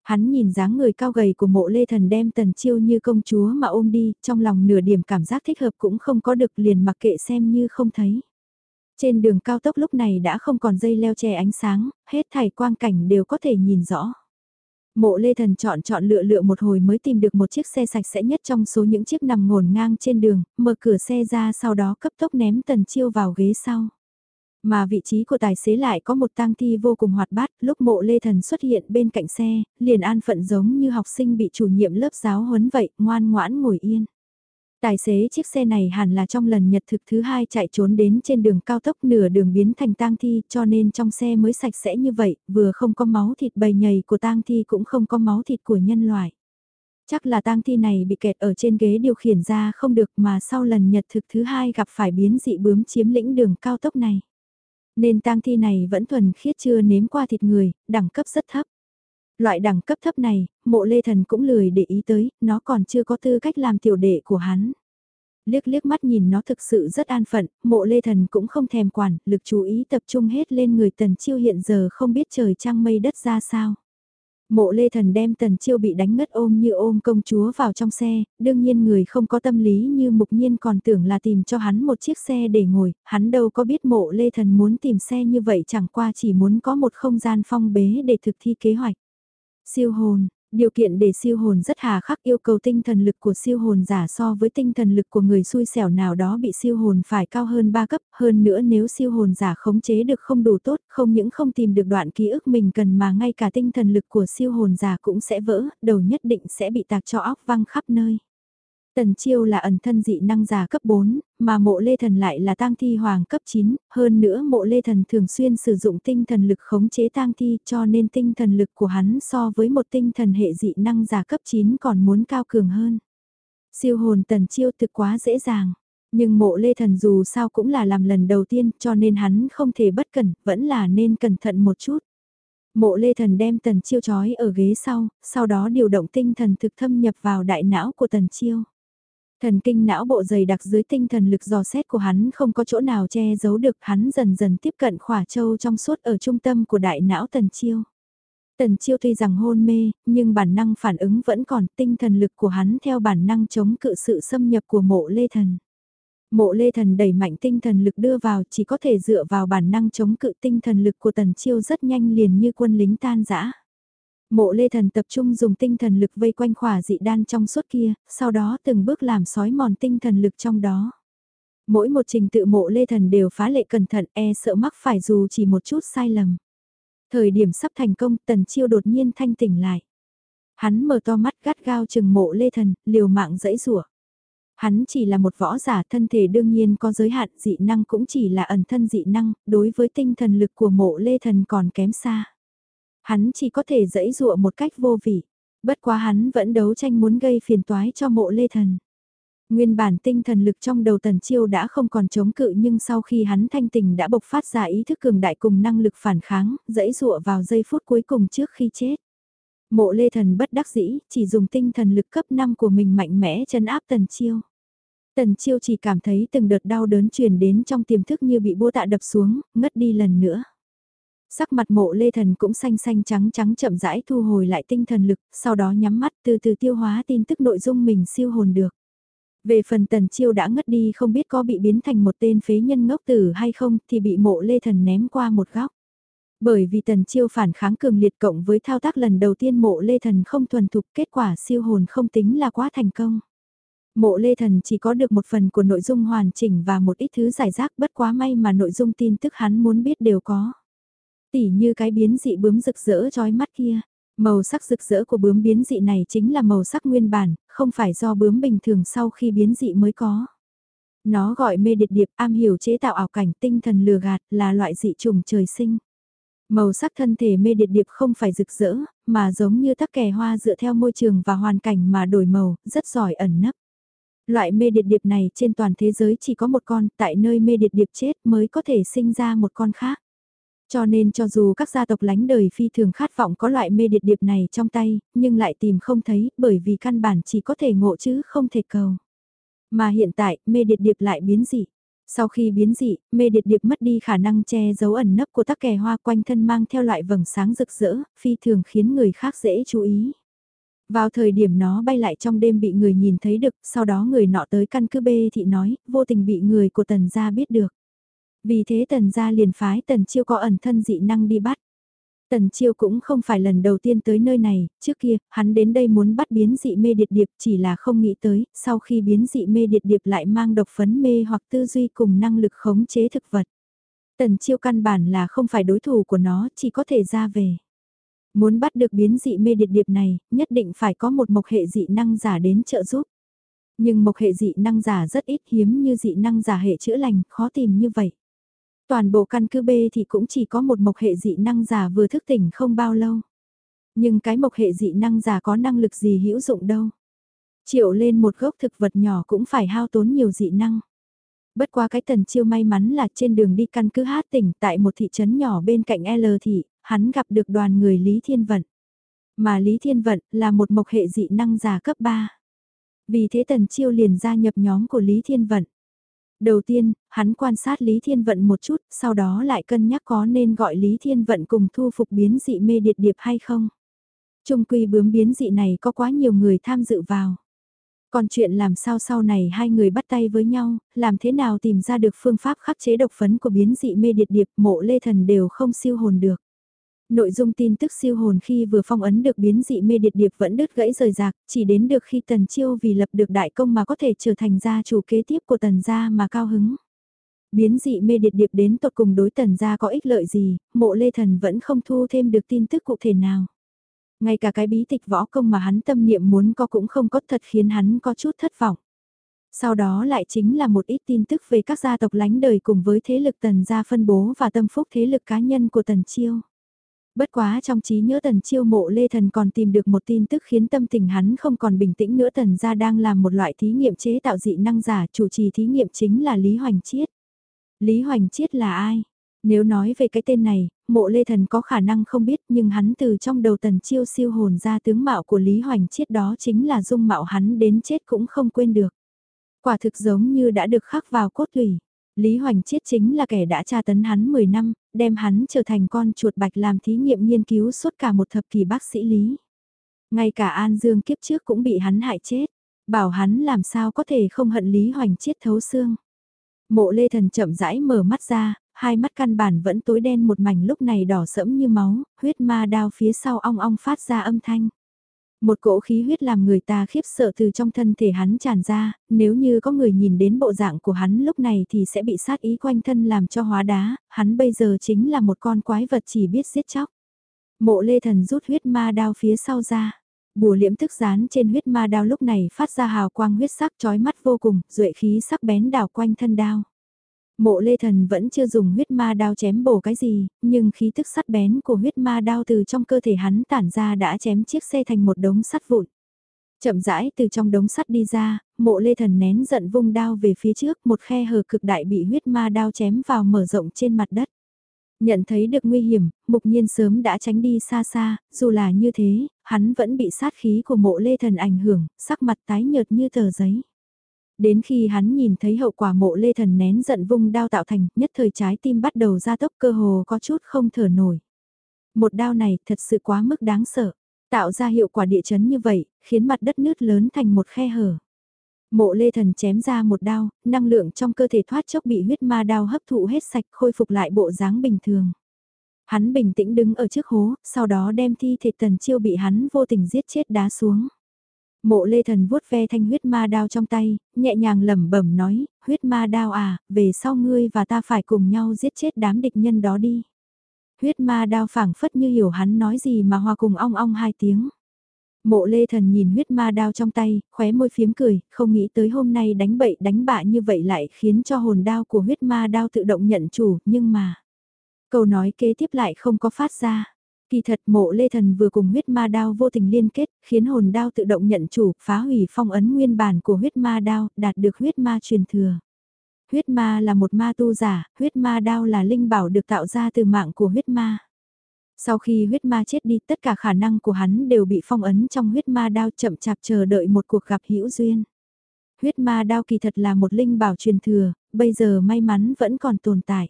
Hắn nhìn dáng người cao gầy của mộ lê thần đem tần chiêu như công chúa mà ôm đi, trong lòng nửa điểm cảm giác thích hợp cũng không có được liền mặc kệ xem như không thấy. Trên đường cao tốc lúc này đã không còn dây leo che ánh sáng, hết thảy quang cảnh đều có thể nhìn rõ. Mộ Lê Thần chọn chọn lựa lựa một hồi mới tìm được một chiếc xe sạch sẽ nhất trong số những chiếc nằm ngổn ngang trên đường, mở cửa xe ra sau đó cấp tốc ném tần chiêu vào ghế sau. Mà vị trí của tài xế lại có một tang thi vô cùng hoạt bát, lúc mộ Lê Thần xuất hiện bên cạnh xe, liền an phận giống như học sinh bị chủ nhiệm lớp giáo huấn vậy, ngoan ngoãn ngồi yên. Tài xế chiếc xe này hẳn là trong lần nhật thực thứ hai chạy trốn đến trên đường cao tốc nửa đường biến thành tang thi cho nên trong xe mới sạch sẽ như vậy, vừa không có máu thịt bầy nhầy của tang thi cũng không có máu thịt của nhân loại. Chắc là tang thi này bị kẹt ở trên ghế điều khiển ra không được mà sau lần nhật thực thứ hai gặp phải biến dị bướm chiếm lĩnh đường cao tốc này. Nên tang thi này vẫn thuần khiết chưa nếm qua thịt người, đẳng cấp rất thấp. Loại đẳng cấp thấp này, mộ lê thần cũng lười để ý tới, nó còn chưa có tư cách làm tiểu đệ của hắn. Liếc liếc mắt nhìn nó thực sự rất an phận, mộ lê thần cũng không thèm quản, lực chú ý tập trung hết lên người tần chiêu hiện giờ không biết trời trăng mây đất ra sao. Mộ lê thần đem tần chiêu bị đánh ngất ôm như ôm công chúa vào trong xe, đương nhiên người không có tâm lý như mục nhiên còn tưởng là tìm cho hắn một chiếc xe để ngồi, hắn đâu có biết mộ lê thần muốn tìm xe như vậy chẳng qua chỉ muốn có một không gian phong bế để thực thi kế hoạch. Siêu hồn, điều kiện để siêu hồn rất hà khắc yêu cầu tinh thần lực của siêu hồn giả so với tinh thần lực của người xui xẻo nào đó bị siêu hồn phải cao hơn 3 cấp, hơn nữa nếu siêu hồn giả khống chế được không đủ tốt, không những không tìm được đoạn ký ức mình cần mà ngay cả tinh thần lực của siêu hồn giả cũng sẽ vỡ, đầu nhất định sẽ bị tạc cho óc văng khắp nơi. Tần Chiêu là ẩn thân dị năng giả cấp 4, mà mộ lê thần lại là tang thi hoàng cấp 9, hơn nữa mộ lê thần thường xuyên sử dụng tinh thần lực khống chế tang thi cho nên tinh thần lực của hắn so với một tinh thần hệ dị năng giả cấp 9 còn muốn cao cường hơn. Siêu hồn Tần Chiêu thực quá dễ dàng, nhưng mộ lê thần dù sao cũng là làm lần đầu tiên cho nên hắn không thể bất cẩn, vẫn là nên cẩn thận một chút. Mộ lê thần đem tần chiêu chói ở ghế sau, sau đó điều động tinh thần thực thâm nhập vào đại não của tần chiêu. Thần kinh não bộ dày đặc dưới tinh thần lực dò xét của hắn không có chỗ nào che giấu được hắn dần dần tiếp cận khỏa châu trong suốt ở trung tâm của đại não tần chiêu. Tần chiêu tuy rằng hôn mê, nhưng bản năng phản ứng vẫn còn tinh thần lực của hắn theo bản năng chống cự sự xâm nhập của mộ lê thần. Mộ lê thần đẩy mạnh tinh thần lực đưa vào chỉ có thể dựa vào bản năng chống cự tinh thần lực của tần chiêu rất nhanh liền như quân lính tan rã. Mộ lê thần tập trung dùng tinh thần lực vây quanh khỏa dị đan trong suốt kia, sau đó từng bước làm sói mòn tinh thần lực trong đó. Mỗi một trình tự mộ lê thần đều phá lệ cẩn thận e sợ mắc phải dù chỉ một chút sai lầm. Thời điểm sắp thành công tần chiêu đột nhiên thanh tỉnh lại. Hắn mở to mắt gắt gao chừng mộ lê thần, liều mạng dẫy rủa Hắn chỉ là một võ giả thân thể đương nhiên có giới hạn dị năng cũng chỉ là ẩn thân dị năng, đối với tinh thần lực của mộ lê thần còn kém xa. Hắn chỉ có thể dẫy dụa một cách vô vị, bất quá hắn vẫn đấu tranh muốn gây phiền toái cho mộ lê thần. Nguyên bản tinh thần lực trong đầu tần chiêu đã không còn chống cự nhưng sau khi hắn thanh tình đã bộc phát ra ý thức cường đại cùng năng lực phản kháng, dẫy dụa vào giây phút cuối cùng trước khi chết. Mộ lê thần bất đắc dĩ, chỉ dùng tinh thần lực cấp 5 của mình mạnh mẽ chân áp tần chiêu. Tần chiêu chỉ cảm thấy từng đợt đau đớn truyền đến trong tiềm thức như bị búa tạ đập xuống, ngất đi lần nữa. Sắc mặt mộ lê thần cũng xanh xanh trắng trắng chậm rãi thu hồi lại tinh thần lực, sau đó nhắm mắt từ từ tiêu hóa tin tức nội dung mình siêu hồn được. Về phần tần chiêu đã ngất đi không biết có bị biến thành một tên phế nhân ngốc tử hay không thì bị mộ lê thần ném qua một góc. Bởi vì tần chiêu phản kháng cường liệt cộng với thao tác lần đầu tiên mộ lê thần không thuần thục kết quả siêu hồn không tính là quá thành công. Mộ lê thần chỉ có được một phần của nội dung hoàn chỉnh và một ít thứ giải rác bất quá may mà nội dung tin tức hắn muốn biết đều có. Tỉ như cái biến dị bướm rực rỡ trói mắt kia. Màu sắc rực rỡ của bướm biến dị này chính là màu sắc nguyên bản, không phải do bướm bình thường sau khi biến dị mới có. Nó gọi mê điệt điệp am hiểu chế tạo ảo cảnh tinh thần lừa gạt là loại dị trùng trời sinh. Màu sắc thân thể mê điệt điệp không phải rực rỡ, mà giống như tắc kè hoa dựa theo môi trường và hoàn cảnh mà đổi màu, rất giỏi ẩn nấp. Loại mê điệt điệp này trên toàn thế giới chỉ có một con, tại nơi mê điệt điệp chết mới có thể sinh ra một con khác. Cho nên cho dù các gia tộc lánh đời phi thường khát vọng có loại mê điệt điệp này trong tay, nhưng lại tìm không thấy bởi vì căn bản chỉ có thể ngộ chứ không thể cầu. Mà hiện tại, mê điệt điệp lại biến dị. Sau khi biến dị, mê điệt điệp mất đi khả năng che giấu ẩn nấp của tắc kè hoa quanh thân mang theo loại vầng sáng rực rỡ, phi thường khiến người khác dễ chú ý. Vào thời điểm nó bay lại trong đêm bị người nhìn thấy được, sau đó người nọ tới căn cứ B thị nói, vô tình bị người của tần gia biết được. Vì thế tần gia liền phái tần chiêu có ẩn thân dị năng đi bắt. Tần chiêu cũng không phải lần đầu tiên tới nơi này, trước kia, hắn đến đây muốn bắt biến dị mê điệt điệp chỉ là không nghĩ tới, sau khi biến dị mê điệt điệp lại mang độc phấn mê hoặc tư duy cùng năng lực khống chế thực vật. Tần chiêu căn bản là không phải đối thủ của nó, chỉ có thể ra về. Muốn bắt được biến dị mê điệt điệp này, nhất định phải có một mộc hệ dị năng giả đến trợ giúp. Nhưng mộc hệ dị năng giả rất ít hiếm như dị năng giả hệ chữa lành, khó tìm như vậy. Toàn bộ căn cứ B thì cũng chỉ có một mộc hệ dị năng giả vừa thức tỉnh không bao lâu. Nhưng cái mộc hệ dị năng giả có năng lực gì hữu dụng đâu. Triệu lên một gốc thực vật nhỏ cũng phải hao tốn nhiều dị năng. Bất qua cái tần chiêu may mắn là trên đường đi căn cứ hát tỉnh tại một thị trấn nhỏ bên cạnh L thị, hắn gặp được đoàn người Lý Thiên Vận. Mà Lý Thiên Vận là một mộc hệ dị năng giả cấp 3. Vì thế tần chiêu liền gia nhập nhóm của Lý Thiên Vận. Đầu tiên, hắn quan sát Lý Thiên Vận một chút, sau đó lại cân nhắc có nên gọi Lý Thiên Vận cùng thu phục biến dị mê điệt điệp hay không. Trung quy bướm biến dị này có quá nhiều người tham dự vào. Còn chuyện làm sao sau này hai người bắt tay với nhau, làm thế nào tìm ra được phương pháp khắc chế độc phấn của biến dị mê điệt điệp mộ lê thần đều không siêu hồn được. Nội dung tin tức siêu hồn khi vừa phong ấn được biến dị mê điệt điệp vẫn đứt gãy rời rạc, chỉ đến được khi tần chiêu vì lập được đại công mà có thể trở thành gia chủ kế tiếp của tần gia mà cao hứng. Biến dị mê điệt điệp đến tột cùng đối tần gia có ích lợi gì, mộ lê thần vẫn không thu thêm được tin tức cụ thể nào. Ngay cả cái bí tịch võ công mà hắn tâm niệm muốn có cũng không có thật khiến hắn có chút thất vọng. Sau đó lại chính là một ít tin tức về các gia tộc lánh đời cùng với thế lực tần gia phân bố và tâm phúc thế lực cá nhân của tần chiêu. Bất quá trong trí nhớ tần chiêu mộ Lê Thần còn tìm được một tin tức khiến tâm tình hắn không còn bình tĩnh nữa tần gia đang làm một loại thí nghiệm chế tạo dị năng giả chủ trì thí nghiệm chính là Lý Hoành Chiết. Lý Hoành Chiết là ai? Nếu nói về cái tên này, mộ Lê Thần có khả năng không biết nhưng hắn từ trong đầu tần chiêu siêu hồn ra tướng mạo của Lý Hoành Chiết đó chính là dung mạo hắn đến chết cũng không quên được. Quả thực giống như đã được khắc vào cốt thủy. Lý Hoành Chiết chính là kẻ đã tra tấn hắn 10 năm, đem hắn trở thành con chuột bạch làm thí nghiệm nghiên cứu suốt cả một thập kỷ bác sĩ Lý. Ngay cả An Dương kiếp trước cũng bị hắn hại chết, bảo hắn làm sao có thể không hận Lý Hoành Chiết thấu xương. Mộ Lê Thần chậm rãi mở mắt ra, hai mắt căn bản vẫn tối đen một mảnh lúc này đỏ sẫm như máu, huyết ma đao phía sau ong ong phát ra âm thanh. Một cỗ khí huyết làm người ta khiếp sợ từ trong thân thể hắn tràn ra, nếu như có người nhìn đến bộ dạng của hắn lúc này thì sẽ bị sát ý quanh thân làm cho hóa đá, hắn bây giờ chính là một con quái vật chỉ biết giết chóc. Mộ lê thần rút huyết ma đao phía sau ra. Bùa liễm tức dán trên huyết ma đao lúc này phát ra hào quang huyết sắc chói mắt vô cùng, duệ khí sắc bén đảo quanh thân đao. Mộ lê thần vẫn chưa dùng huyết ma đao chém bổ cái gì, nhưng khí tức sắt bén của huyết ma đao từ trong cơ thể hắn tản ra đã chém chiếc xe thành một đống sắt vụn. Chậm rãi từ trong đống sắt đi ra, mộ lê thần nén giận vung đao về phía trước, một khe hở cực đại bị huyết ma đao chém vào mở rộng trên mặt đất. Nhận thấy được nguy hiểm, mục nhiên sớm đã tránh đi xa xa, dù là như thế, hắn vẫn bị sát khí của mộ lê thần ảnh hưởng, sắc mặt tái nhợt như tờ giấy. Đến khi hắn nhìn thấy hậu quả mộ lê thần nén giận vung đao tạo thành, nhất thời trái tim bắt đầu ra tốc cơ hồ có chút không thở nổi. Một đao này thật sự quá mức đáng sợ, tạo ra hiệu quả địa chấn như vậy, khiến mặt đất nứt lớn thành một khe hở. Mộ lê thần chém ra một đao, năng lượng trong cơ thể thoát chốc bị huyết ma đao hấp thụ hết sạch khôi phục lại bộ dáng bình thường. Hắn bình tĩnh đứng ở trước hố, sau đó đem thi thể tần chiêu bị hắn vô tình giết chết đá xuống. Mộ lê thần vuốt ve thanh huyết ma đao trong tay, nhẹ nhàng lẩm bẩm nói, huyết ma đao à, về sau ngươi và ta phải cùng nhau giết chết đám địch nhân đó đi. Huyết ma đao phảng phất như hiểu hắn nói gì mà hòa cùng ong ong hai tiếng. Mộ lê thần nhìn huyết ma đao trong tay, khóe môi phiếm cười, không nghĩ tới hôm nay đánh bậy đánh bạ như vậy lại khiến cho hồn đao của huyết ma đao tự động nhận chủ, nhưng mà... Câu nói kế tiếp lại không có phát ra. Kỳ thật mộ lê thần vừa cùng huyết ma đao vô tình liên kết, khiến hồn đao tự động nhận chủ, phá hủy phong ấn nguyên bản của huyết ma đao, đạt được huyết ma truyền thừa. Huyết ma là một ma tu giả, huyết ma đao là linh bảo được tạo ra từ mạng của huyết ma. Sau khi huyết ma chết đi tất cả khả năng của hắn đều bị phong ấn trong huyết ma đao chậm chạp chờ đợi một cuộc gặp hữu duyên. Huyết ma đao kỳ thật là một linh bảo truyền thừa, bây giờ may mắn vẫn còn tồn tại.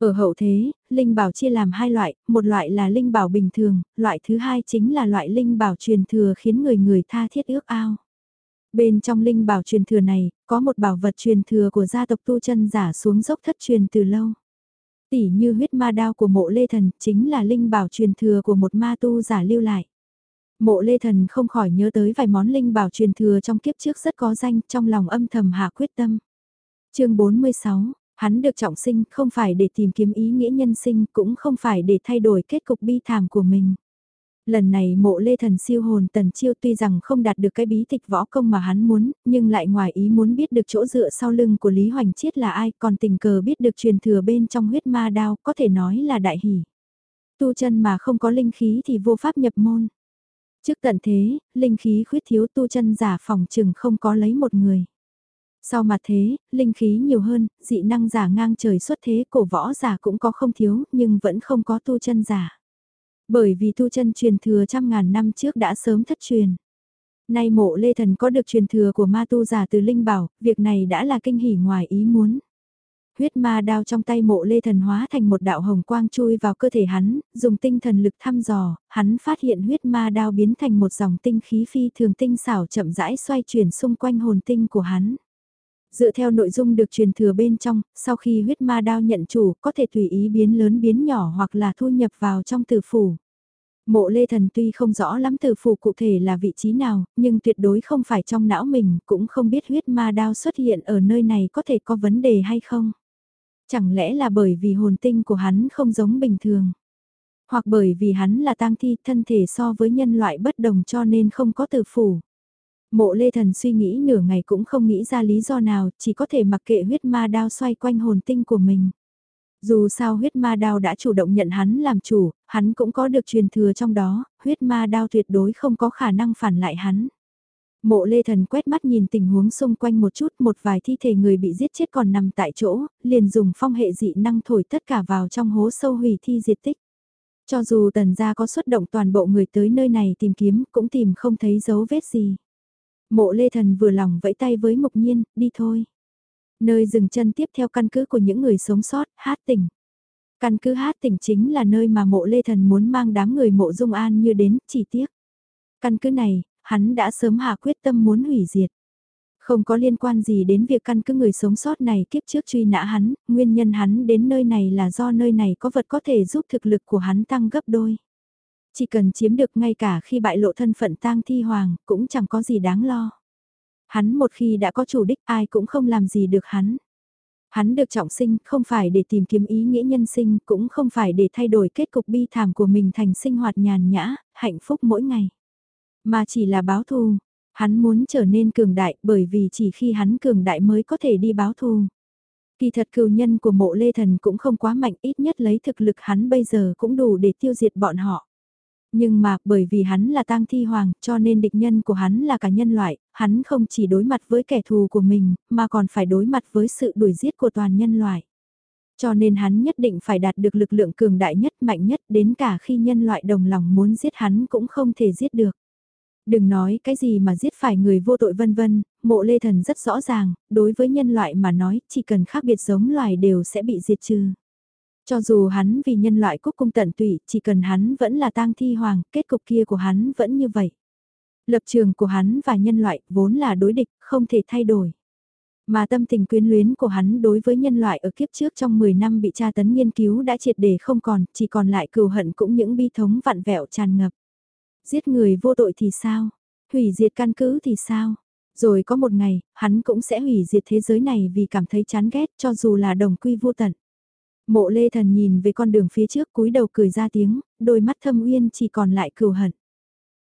Ở hậu thế, linh bảo chia làm hai loại, một loại là linh bảo bình thường, loại thứ hai chính là loại linh bảo truyền thừa khiến người người tha thiết ước ao. Bên trong linh bảo truyền thừa này, có một bảo vật truyền thừa của gia tộc tu chân giả xuống dốc thất truyền từ lâu. Tỷ như huyết ma đao của mộ lê thần, chính là linh bảo truyền thừa của một ma tu giả lưu lại. Mộ lê thần không khỏi nhớ tới vài món linh bảo truyền thừa trong kiếp trước rất có danh, trong lòng âm thầm hạ quyết tâm. chương 46, hắn được trọng sinh không phải để tìm kiếm ý nghĩa nhân sinh, cũng không phải để thay đổi kết cục bi thảm của mình. Lần này mộ lê thần siêu hồn tần chiêu tuy rằng không đạt được cái bí tịch võ công mà hắn muốn, nhưng lại ngoài ý muốn biết được chỗ dựa sau lưng của Lý Hoành Chiết là ai, còn tình cờ biết được truyền thừa bên trong huyết ma đao, có thể nói là đại hỷ. Tu chân mà không có linh khí thì vô pháp nhập môn. Trước tận thế, linh khí khuyết thiếu tu chân giả phòng chừng không có lấy một người. Sau mặt thế, linh khí nhiều hơn, dị năng giả ngang trời xuất thế cổ võ giả cũng có không thiếu, nhưng vẫn không có tu chân giả. Bởi vì tu chân truyền thừa trăm ngàn năm trước đã sớm thất truyền. Nay mộ lê thần có được truyền thừa của ma tu giả từ linh bảo, việc này đã là kinh hỉ ngoài ý muốn. Huyết ma đao trong tay mộ lê thần hóa thành một đạo hồng quang chui vào cơ thể hắn, dùng tinh thần lực thăm dò, hắn phát hiện huyết ma đao biến thành một dòng tinh khí phi thường tinh xảo chậm rãi xoay chuyển xung quanh hồn tinh của hắn. Dựa theo nội dung được truyền thừa bên trong, sau khi huyết ma đao nhận chủ có thể tùy ý biến lớn biến nhỏ hoặc là thu nhập vào trong tử phủ. Mộ lê thần tuy không rõ lắm tử phủ cụ thể là vị trí nào, nhưng tuyệt đối không phải trong não mình, cũng không biết huyết ma đao xuất hiện ở nơi này có thể có vấn đề hay không. Chẳng lẽ là bởi vì hồn tinh của hắn không giống bình thường. Hoặc bởi vì hắn là tang thi thân thể so với nhân loại bất đồng cho nên không có tử phủ. Mộ lê thần suy nghĩ nửa ngày cũng không nghĩ ra lý do nào, chỉ có thể mặc kệ huyết ma đao xoay quanh hồn tinh của mình. Dù sao huyết ma đao đã chủ động nhận hắn làm chủ, hắn cũng có được truyền thừa trong đó, huyết ma đao tuyệt đối không có khả năng phản lại hắn. Mộ lê thần quét mắt nhìn tình huống xung quanh một chút một vài thi thể người bị giết chết còn nằm tại chỗ, liền dùng phong hệ dị năng thổi tất cả vào trong hố sâu hủy thi diệt tích. Cho dù tần gia có xuất động toàn bộ người tới nơi này tìm kiếm cũng tìm không thấy dấu vết gì. Mộ lê thần vừa lòng vẫy tay với mục nhiên, đi thôi. Nơi dừng chân tiếp theo căn cứ của những người sống sót, hát tỉnh. Căn cứ hát tỉnh chính là nơi mà mộ lê thần muốn mang đám người mộ dung an như đến, chỉ tiếc. Căn cứ này, hắn đã sớm hạ quyết tâm muốn hủy diệt. Không có liên quan gì đến việc căn cứ người sống sót này kiếp trước truy nã hắn, nguyên nhân hắn đến nơi này là do nơi này có vật có thể giúp thực lực của hắn tăng gấp đôi. Chỉ cần chiếm được ngay cả khi bại lộ thân phận tang thi hoàng, cũng chẳng có gì đáng lo. Hắn một khi đã có chủ đích ai cũng không làm gì được hắn. Hắn được trọng sinh không phải để tìm kiếm ý nghĩa nhân sinh, cũng không phải để thay đổi kết cục bi thảm của mình thành sinh hoạt nhàn nhã, hạnh phúc mỗi ngày. mà chỉ là báo thù. Hắn muốn trở nên cường đại bởi vì chỉ khi hắn cường đại mới có thể đi báo thù. Kỳ thật cừu nhân của mộ lê thần cũng không quá mạnh ít nhất lấy thực lực hắn bây giờ cũng đủ để tiêu diệt bọn họ. Nhưng mà bởi vì hắn là tang thi hoàng cho nên địch nhân của hắn là cả nhân loại, hắn không chỉ đối mặt với kẻ thù của mình mà còn phải đối mặt với sự đuổi giết của toàn nhân loại. Cho nên hắn nhất định phải đạt được lực lượng cường đại nhất mạnh nhất đến cả khi nhân loại đồng lòng muốn giết hắn cũng không thể giết được. Đừng nói cái gì mà giết phải người vô tội vân vân, mộ lê thần rất rõ ràng, đối với nhân loại mà nói chỉ cần khác biệt giống loài đều sẽ bị diệt trừ. Cho dù hắn vì nhân loại quốc cung tận tụy, chỉ cần hắn vẫn là tang thi hoàng, kết cục kia của hắn vẫn như vậy. Lập trường của hắn và nhân loại vốn là đối địch, không thể thay đổi. Mà tâm tình quyến luyến của hắn đối với nhân loại ở kiếp trước trong 10 năm bị tra tấn nghiên cứu đã triệt để không còn, chỉ còn lại cừu hận cũng những bi thống vặn vẹo tràn ngập. Giết người vô tội thì sao? Hủy diệt căn cứ thì sao? Rồi có một ngày, hắn cũng sẽ hủy diệt thế giới này vì cảm thấy chán ghét cho dù là đồng quy vô tận. Mộ lê thần nhìn về con đường phía trước cúi đầu cười ra tiếng, đôi mắt thâm uyên chỉ còn lại cừu hận.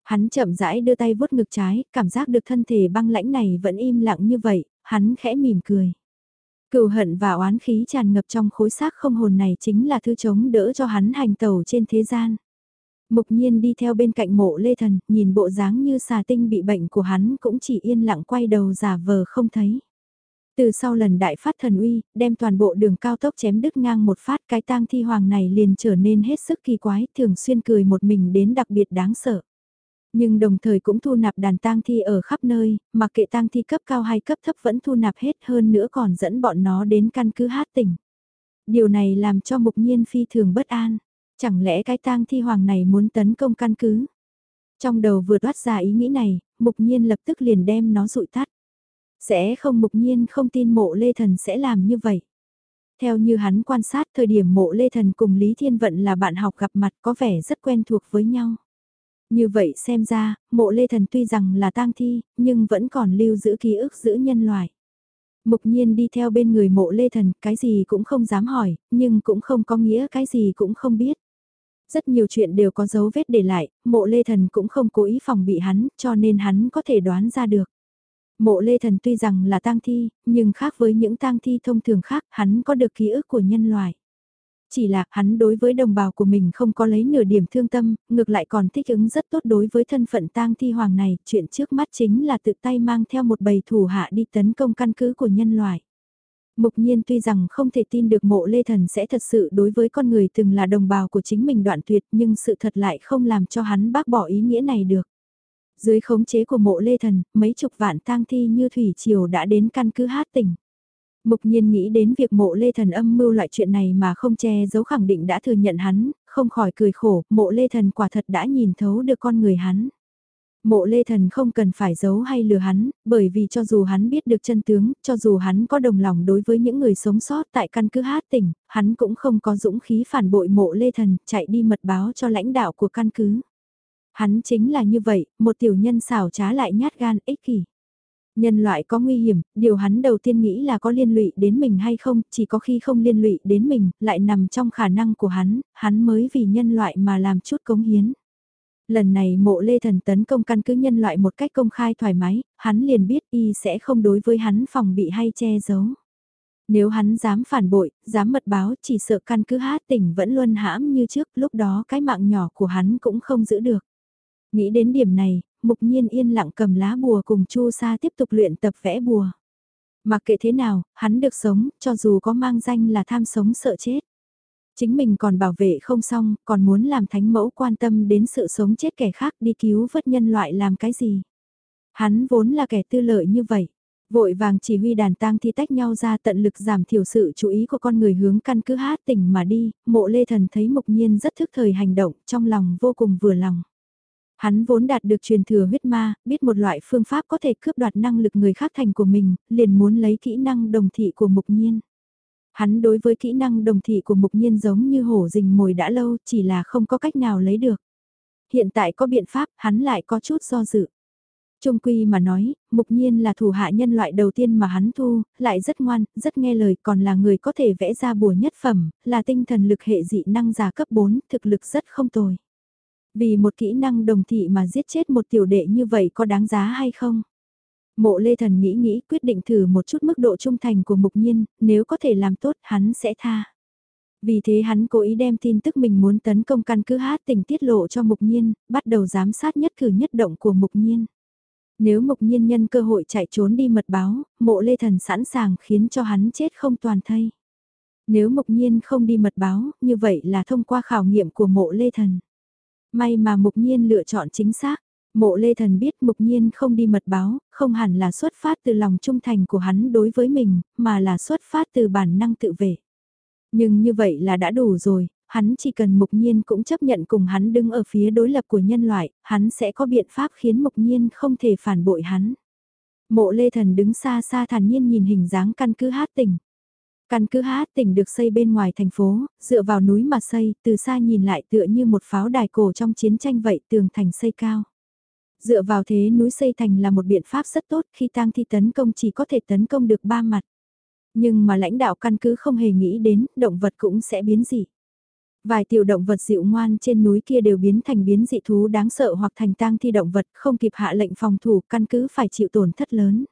Hắn chậm rãi đưa tay vuốt ngực trái, cảm giác được thân thể băng lãnh này vẫn im lặng như vậy, hắn khẽ mỉm cười. Cừu hận và oán khí tràn ngập trong khối xác không hồn này chính là thứ chống đỡ cho hắn hành tẩu trên thế gian. Mục nhiên đi theo bên cạnh mộ lê thần, nhìn bộ dáng như xà tinh bị bệnh của hắn cũng chỉ yên lặng quay đầu giả vờ không thấy. Từ sau lần đại phát thần uy, đem toàn bộ đường cao tốc chém đứt ngang một phát cái tang thi hoàng này liền trở nên hết sức kỳ quái, thường xuyên cười một mình đến đặc biệt đáng sợ. Nhưng đồng thời cũng thu nạp đàn tang thi ở khắp nơi, mà kệ tang thi cấp cao hay cấp thấp vẫn thu nạp hết hơn nữa còn dẫn bọn nó đến căn cứ hát tỉnh. Điều này làm cho mục nhiên phi thường bất an. Chẳng lẽ cái tang thi hoàng này muốn tấn công căn cứ? Trong đầu vừa toát ra ý nghĩ này, mục nhiên lập tức liền đem nó rụi tắt. Sẽ không mục nhiên không tin mộ lê thần sẽ làm như vậy. Theo như hắn quan sát thời điểm mộ lê thần cùng Lý Thiên Vận là bạn học gặp mặt có vẻ rất quen thuộc với nhau. Như vậy xem ra, mộ lê thần tuy rằng là tang thi, nhưng vẫn còn lưu giữ ký ức giữ nhân loại. Mục nhiên đi theo bên người mộ lê thần, cái gì cũng không dám hỏi, nhưng cũng không có nghĩa cái gì cũng không biết. Rất nhiều chuyện đều có dấu vết để lại, mộ lê thần cũng không cố ý phòng bị hắn, cho nên hắn có thể đoán ra được. Mộ lê thần tuy rằng là tang thi, nhưng khác với những tang thi thông thường khác, hắn có được ký ức của nhân loại. Chỉ là hắn đối với đồng bào của mình không có lấy nửa điểm thương tâm, ngược lại còn thích ứng rất tốt đối với thân phận tang thi hoàng này, chuyện trước mắt chính là tự tay mang theo một bầy thủ hạ đi tấn công căn cứ của nhân loại. Mục nhiên tuy rằng không thể tin được mộ lê thần sẽ thật sự đối với con người từng là đồng bào của chính mình đoạn tuyệt nhưng sự thật lại không làm cho hắn bác bỏ ý nghĩa này được. Dưới khống chế của mộ lê thần, mấy chục vạn tang thi như thủy triều đã đến căn cứ hát tỉnh. Mục nhiên nghĩ đến việc mộ lê thần âm mưu loại chuyện này mà không che giấu khẳng định đã thừa nhận hắn, không khỏi cười khổ, mộ lê thần quả thật đã nhìn thấu được con người hắn. Mộ lê thần không cần phải giấu hay lừa hắn, bởi vì cho dù hắn biết được chân tướng, cho dù hắn có đồng lòng đối với những người sống sót tại căn cứ hát tỉnh, hắn cũng không có dũng khí phản bội mộ lê thần, chạy đi mật báo cho lãnh đạo của căn cứ. Hắn chính là như vậy, một tiểu nhân xảo trá lại nhát gan ích kỷ. Nhân loại có nguy hiểm, điều hắn đầu tiên nghĩ là có liên lụy đến mình hay không, chỉ có khi không liên lụy đến mình, lại nằm trong khả năng của hắn, hắn mới vì nhân loại mà làm chút cống hiến. Lần này mộ lê thần tấn công căn cứ nhân loại một cách công khai thoải mái, hắn liền biết y sẽ không đối với hắn phòng bị hay che giấu. Nếu hắn dám phản bội, dám mật báo chỉ sợ căn cứ hát tỉnh vẫn luôn hãm như trước, lúc đó cái mạng nhỏ của hắn cũng không giữ được. Nghĩ đến điểm này, mục nhiên yên lặng cầm lá bùa cùng chu sa tiếp tục luyện tập vẽ bùa. Mặc kệ thế nào, hắn được sống, cho dù có mang danh là tham sống sợ chết. Chính mình còn bảo vệ không xong, còn muốn làm thánh mẫu quan tâm đến sự sống chết kẻ khác đi cứu vớt nhân loại làm cái gì. Hắn vốn là kẻ tư lợi như vậy. Vội vàng chỉ huy đàn tang thi tách nhau ra tận lực giảm thiểu sự chú ý của con người hướng căn cứ hát tỉnh mà đi, mộ lê thần thấy mục nhiên rất thức thời hành động, trong lòng vô cùng vừa lòng. Hắn vốn đạt được truyền thừa huyết ma, biết một loại phương pháp có thể cướp đoạt năng lực người khác thành của mình, liền muốn lấy kỹ năng đồng thị của mục nhiên. Hắn đối với kỹ năng đồng thị của mục nhiên giống như hổ rình mồi đã lâu chỉ là không có cách nào lấy được. Hiện tại có biện pháp, hắn lại có chút do dự. Trung quy mà nói, mục nhiên là thủ hạ nhân loại đầu tiên mà hắn thu, lại rất ngoan, rất nghe lời, còn là người có thể vẽ ra bùa nhất phẩm, là tinh thần lực hệ dị năng giả cấp 4, thực lực rất không tồi. Vì một kỹ năng đồng thị mà giết chết một tiểu đệ như vậy có đáng giá hay không? Mộ Lê Thần nghĩ nghĩ quyết định thử một chút mức độ trung thành của Mục Nhiên, nếu có thể làm tốt hắn sẽ tha. Vì thế hắn cố ý đem tin tức mình muốn tấn công căn cứ hát tình tiết lộ cho Mục Nhiên, bắt đầu giám sát nhất cử nhất động của Mục Nhiên. Nếu Mục Nhiên nhân cơ hội chạy trốn đi mật báo, mộ Lê Thần sẵn sàng khiến cho hắn chết không toàn thây. Nếu Mục Nhiên không đi mật báo, như vậy là thông qua khảo nghiệm của mộ Lê Thần. May mà Mục Nhiên lựa chọn chính xác. Mộ Lê Thần biết Mục Nhiên không đi mật báo, không hẳn là xuất phát từ lòng trung thành của hắn đối với mình, mà là xuất phát từ bản năng tự vệ. Nhưng như vậy là đã đủ rồi, hắn chỉ cần Mục Nhiên cũng chấp nhận cùng hắn đứng ở phía đối lập của nhân loại, hắn sẽ có biện pháp khiến Mục Nhiên không thể phản bội hắn. Mộ Lê Thần đứng xa xa thản nhiên nhìn hình dáng căn cứ hát tỉnh. Căn cứ hát tỉnh được xây bên ngoài thành phố, dựa vào núi mà xây, từ xa nhìn lại tựa như một pháo đài cổ trong chiến tranh vậy tường thành xây cao. Dựa vào thế núi xây thành là một biện pháp rất tốt khi tang thi tấn công chỉ có thể tấn công được ba mặt. Nhưng mà lãnh đạo căn cứ không hề nghĩ đến, động vật cũng sẽ biến dị. Vài tiểu động vật dịu ngoan trên núi kia đều biến thành biến dị thú đáng sợ hoặc thành tang thi động vật không kịp hạ lệnh phòng thủ căn cứ phải chịu tổn thất lớn.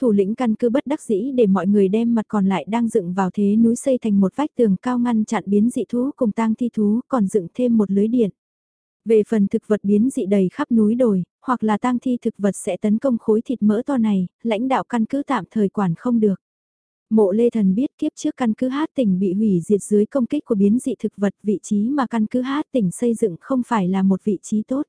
Thủ lĩnh căn cứ bất đắc dĩ để mọi người đem mặt còn lại đang dựng vào thế núi xây thành một vách tường cao ngăn chặn biến dị thú cùng tang thi thú còn dựng thêm một lưới điện. Về phần thực vật biến dị đầy khắp núi đồi, hoặc là tang thi thực vật sẽ tấn công khối thịt mỡ to này, lãnh đạo căn cứ tạm thời quản không được. Mộ Lê Thần biết kiếp trước căn cứ hát tỉnh bị hủy diệt dưới công kích của biến dị thực vật vị trí mà căn cứ hát tỉnh xây dựng không phải là một vị trí tốt.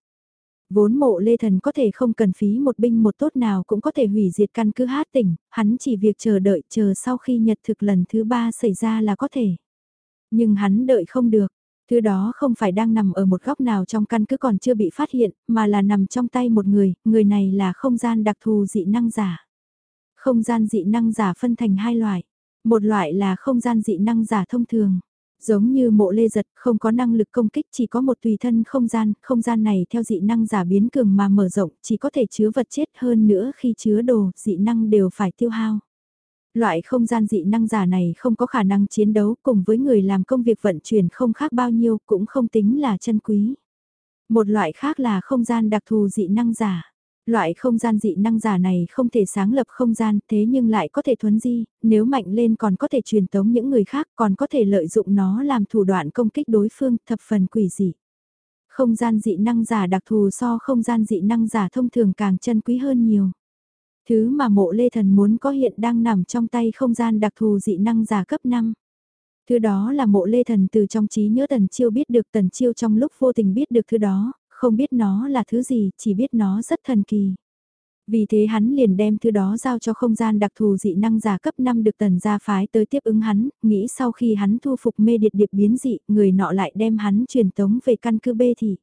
Vốn mộ Lê Thần có thể không cần phí một binh một tốt nào cũng có thể hủy diệt căn cứ hát tỉnh, hắn chỉ việc chờ đợi chờ sau khi nhật thực lần thứ ba xảy ra là có thể. Nhưng hắn đợi không được, Thứ đó không phải đang nằm ở một góc nào trong căn cứ còn chưa bị phát hiện, mà là nằm trong tay một người, người này là không gian đặc thù dị năng giả. Không gian dị năng giả phân thành hai loại. Một loại là không gian dị năng giả thông thường. Giống như mộ lê giật không có năng lực công kích chỉ có một tùy thân không gian, không gian này theo dị năng giả biến cường mà mở rộng chỉ có thể chứa vật chết hơn nữa khi chứa đồ, dị năng đều phải tiêu hao. Loại không gian dị năng giả này không có khả năng chiến đấu cùng với người làm công việc vận chuyển không khác bao nhiêu cũng không tính là chân quý. Một loại khác là không gian đặc thù dị năng giả. Loại không gian dị năng giả này không thể sáng lập không gian thế nhưng lại có thể thuấn di, nếu mạnh lên còn có thể truyền tống những người khác còn có thể lợi dụng nó làm thủ đoạn công kích đối phương thập phần quỷ dị. Không gian dị năng giả đặc thù so không gian dị năng giả thông thường càng chân quý hơn nhiều. Thứ mà mộ lê thần muốn có hiện đang nằm trong tay không gian đặc thù dị năng giả cấp 5. Thứ đó là mộ lê thần từ trong trí nhớ tần chiêu biết được tần chiêu trong lúc vô tình biết được thứ đó, không biết nó là thứ gì, chỉ biết nó rất thần kỳ. Vì thế hắn liền đem thứ đó giao cho không gian đặc thù dị năng giả cấp 5 được tần gia phái tới tiếp ứng hắn, nghĩ sau khi hắn thu phục mê điệt điệp biến dị, người nọ lại đem hắn truyền tống về căn cứ b thì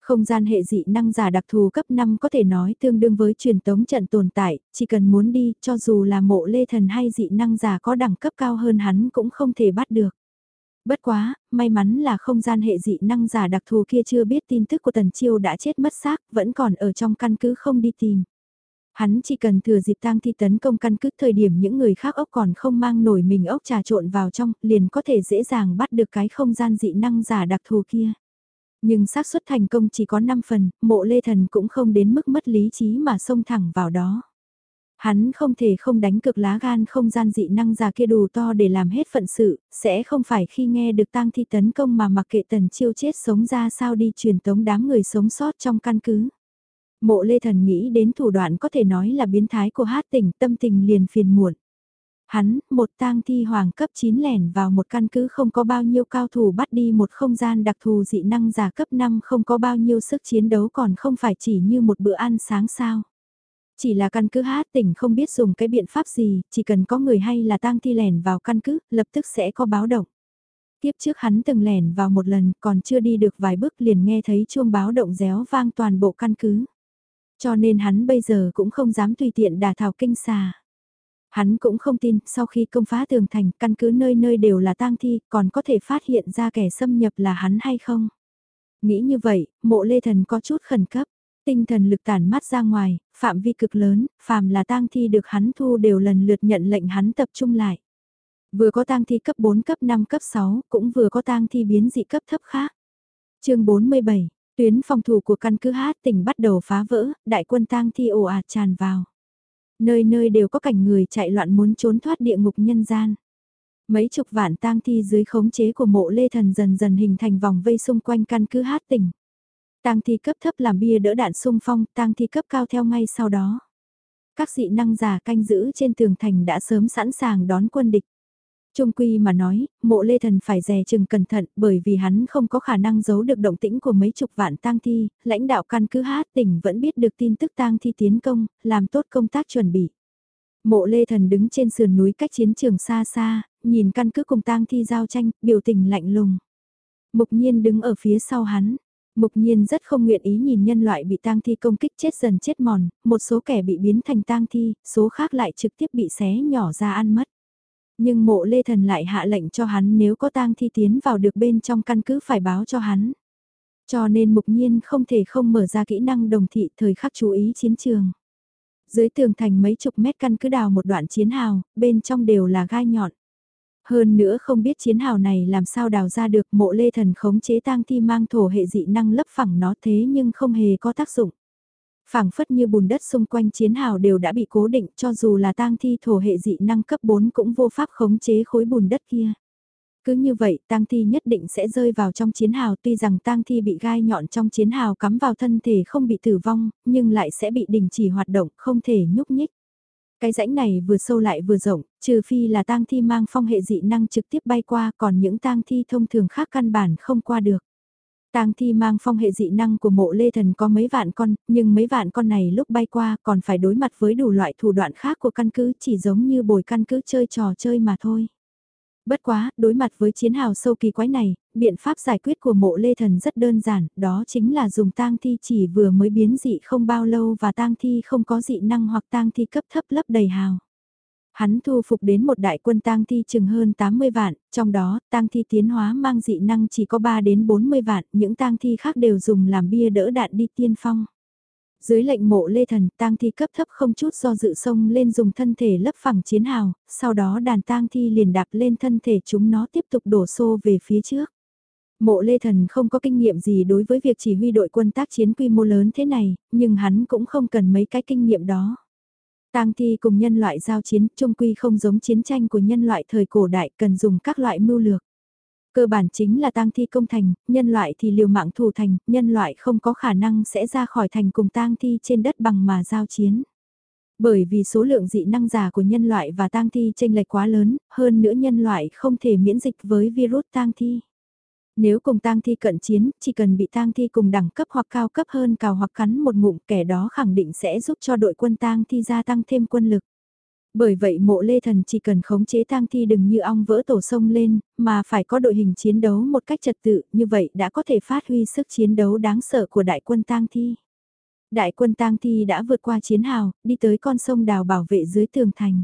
Không gian hệ dị năng giả đặc thù cấp 5 có thể nói tương đương với truyền tống trận tồn tại, chỉ cần muốn đi, cho dù là mộ lê thần hay dị năng giả có đẳng cấp cao hơn hắn cũng không thể bắt được. Bất quá, may mắn là không gian hệ dị năng giả đặc thù kia chưa biết tin tức của Tần Chiêu đã chết mất xác, vẫn còn ở trong căn cứ không đi tìm. Hắn chỉ cần thừa dịp tang thi tấn công căn cứ thời điểm những người khác ốc còn không mang nổi mình ốc trà trộn vào trong, liền có thể dễ dàng bắt được cái không gian dị năng giả đặc thù kia. Nhưng xác suất thành công chỉ có 5 phần, mộ lê thần cũng không đến mức mất lý trí mà xông thẳng vào đó. Hắn không thể không đánh cực lá gan không gian dị năng già kia đủ to để làm hết phận sự, sẽ không phải khi nghe được tang thi tấn công mà mặc kệ tần chiêu chết sống ra sao đi truyền tống đám người sống sót trong căn cứ. Mộ lê thần nghĩ đến thủ đoạn có thể nói là biến thái của hát tỉnh tâm tình liền phiền muộn. Hắn, một tang thi hoàng cấp 9 lẻn vào một căn cứ không có bao nhiêu cao thủ bắt đi một không gian đặc thù dị năng giả cấp 5 không có bao nhiêu sức chiến đấu còn không phải chỉ như một bữa ăn sáng sao. Chỉ là căn cứ hát tỉnh không biết dùng cái biện pháp gì, chỉ cần có người hay là tang thi lẻn vào căn cứ, lập tức sẽ có báo động. Tiếp trước hắn từng lẻn vào một lần, còn chưa đi được vài bước liền nghe thấy chuông báo động réo vang toàn bộ căn cứ. Cho nên hắn bây giờ cũng không dám tùy tiện đả thảo kinh xà. Hắn cũng không tin, sau khi công phá tường thành, căn cứ nơi nơi đều là tang thi, còn có thể phát hiện ra kẻ xâm nhập là hắn hay không. Nghĩ như vậy, mộ lê thần có chút khẩn cấp. Tinh thần lực tản mắt ra ngoài, phạm vi cực lớn, phàm là tang thi được hắn thu đều lần lượt nhận lệnh hắn tập trung lại. Vừa có tang thi cấp 4 cấp 5 cấp 6, cũng vừa có tang thi biến dị cấp thấp khác. chương 47 Tuyến phòng thủ của căn cứ hát tỉnh bắt đầu phá vỡ, đại quân tang thi ồ ạt tràn vào. Nơi nơi đều có cảnh người chạy loạn muốn trốn thoát địa ngục nhân gian. Mấy chục vạn tang thi dưới khống chế của mộ lê thần dần dần hình thành vòng vây xung quanh căn cứ hát tỉnh. Tang thi cấp thấp làm bia đỡ đạn xung phong, tang thi cấp cao theo ngay sau đó. Các dị năng giả canh giữ trên tường thành đã sớm sẵn sàng đón quân địch. Trung quy mà nói, mộ lê thần phải dè chừng cẩn thận bởi vì hắn không có khả năng giấu được động tĩnh của mấy chục vạn tang thi, lãnh đạo căn cứ hát tỉnh vẫn biết được tin tức tang thi tiến công, làm tốt công tác chuẩn bị. Mộ lê thần đứng trên sườn núi cách chiến trường xa xa, nhìn căn cứ cùng tang thi giao tranh, biểu tình lạnh lùng. Mục nhiên đứng ở phía sau hắn. Mục nhiên rất không nguyện ý nhìn nhân loại bị tang thi công kích chết dần chết mòn, một số kẻ bị biến thành tang thi, số khác lại trực tiếp bị xé nhỏ ra ăn mất. Nhưng mộ lê thần lại hạ lệnh cho hắn nếu có tang thi tiến vào được bên trong căn cứ phải báo cho hắn. Cho nên mục nhiên không thể không mở ra kỹ năng đồng thị thời khắc chú ý chiến trường. Dưới tường thành mấy chục mét căn cứ đào một đoạn chiến hào, bên trong đều là gai nhọn. Hơn nữa không biết chiến hào này làm sao đào ra được mộ lê thần khống chế tang thi mang thổ hệ dị năng lấp phẳng nó thế nhưng không hề có tác dụng. phẳng phất như bùn đất xung quanh chiến hào đều đã bị cố định cho dù là tang thi thổ hệ dị năng cấp 4 cũng vô pháp khống chế khối bùn đất kia. Cứ như vậy, tang thi nhất định sẽ rơi vào trong chiến hào tuy rằng tang thi bị gai nhọn trong chiến hào cắm vào thân thể không bị tử vong, nhưng lại sẽ bị đình chỉ hoạt động, không thể nhúc nhích. Cái rãnh này vừa sâu lại vừa rộng, trừ phi là tang thi mang phong hệ dị năng trực tiếp bay qua, còn những tang thi thông thường khác căn bản không qua được. Tang thi mang phong hệ dị năng của mộ lê thần có mấy vạn con, nhưng mấy vạn con này lúc bay qua còn phải đối mặt với đủ loại thủ đoạn khác của căn cứ chỉ giống như bồi căn cứ chơi trò chơi mà thôi. Bất quá, đối mặt với chiến hào sâu kỳ quái này, biện pháp giải quyết của mộ lê thần rất đơn giản, đó chính là dùng tang thi chỉ vừa mới biến dị không bao lâu và tang thi không có dị năng hoặc tang thi cấp thấp lấp đầy hào. Hắn thu phục đến một đại quân tang thi chừng hơn 80 vạn, trong đó, tang thi tiến hóa mang dị năng chỉ có 3 đến 40 vạn, những tang thi khác đều dùng làm bia đỡ đạn đi tiên phong. Dưới lệnh mộ lê thần, tang thi cấp thấp không chút do dự sông lên dùng thân thể lấp phẳng chiến hào, sau đó đàn tang thi liền đạp lên thân thể chúng nó tiếp tục đổ xô về phía trước. Mộ Lê Thần không có kinh nghiệm gì đối với việc chỉ huy đội quân tác chiến quy mô lớn thế này, nhưng hắn cũng không cần mấy cái kinh nghiệm đó. Tang thi cùng nhân loại giao chiến, trung quy không giống chiến tranh của nhân loại thời cổ đại cần dùng các loại mưu lược. Cơ bản chính là tang thi công thành, nhân loại thì liều mạng thủ thành, nhân loại không có khả năng sẽ ra khỏi thành cùng tang thi trên đất bằng mà giao chiến. Bởi vì số lượng dị năng giả của nhân loại và tang thi chênh lệch quá lớn, hơn nữa nhân loại không thể miễn dịch với virus tang thi. Nếu cùng tang thi cận chiến, chỉ cần bị tang thi cùng đẳng cấp hoặc cao cấp hơn cào hoặc cắn một ngụm kẻ đó khẳng định sẽ giúp cho đội quân tang thi gia tăng thêm quân lực. Bởi vậy mộ lê thần chỉ cần khống chế tang thi đừng như ong vỡ tổ sông lên, mà phải có đội hình chiến đấu một cách trật tự, như vậy đã có thể phát huy sức chiến đấu đáng sợ của đại quân tang thi. Đại quân tang thi đã vượt qua chiến hào, đi tới con sông đào bảo vệ dưới tường thành.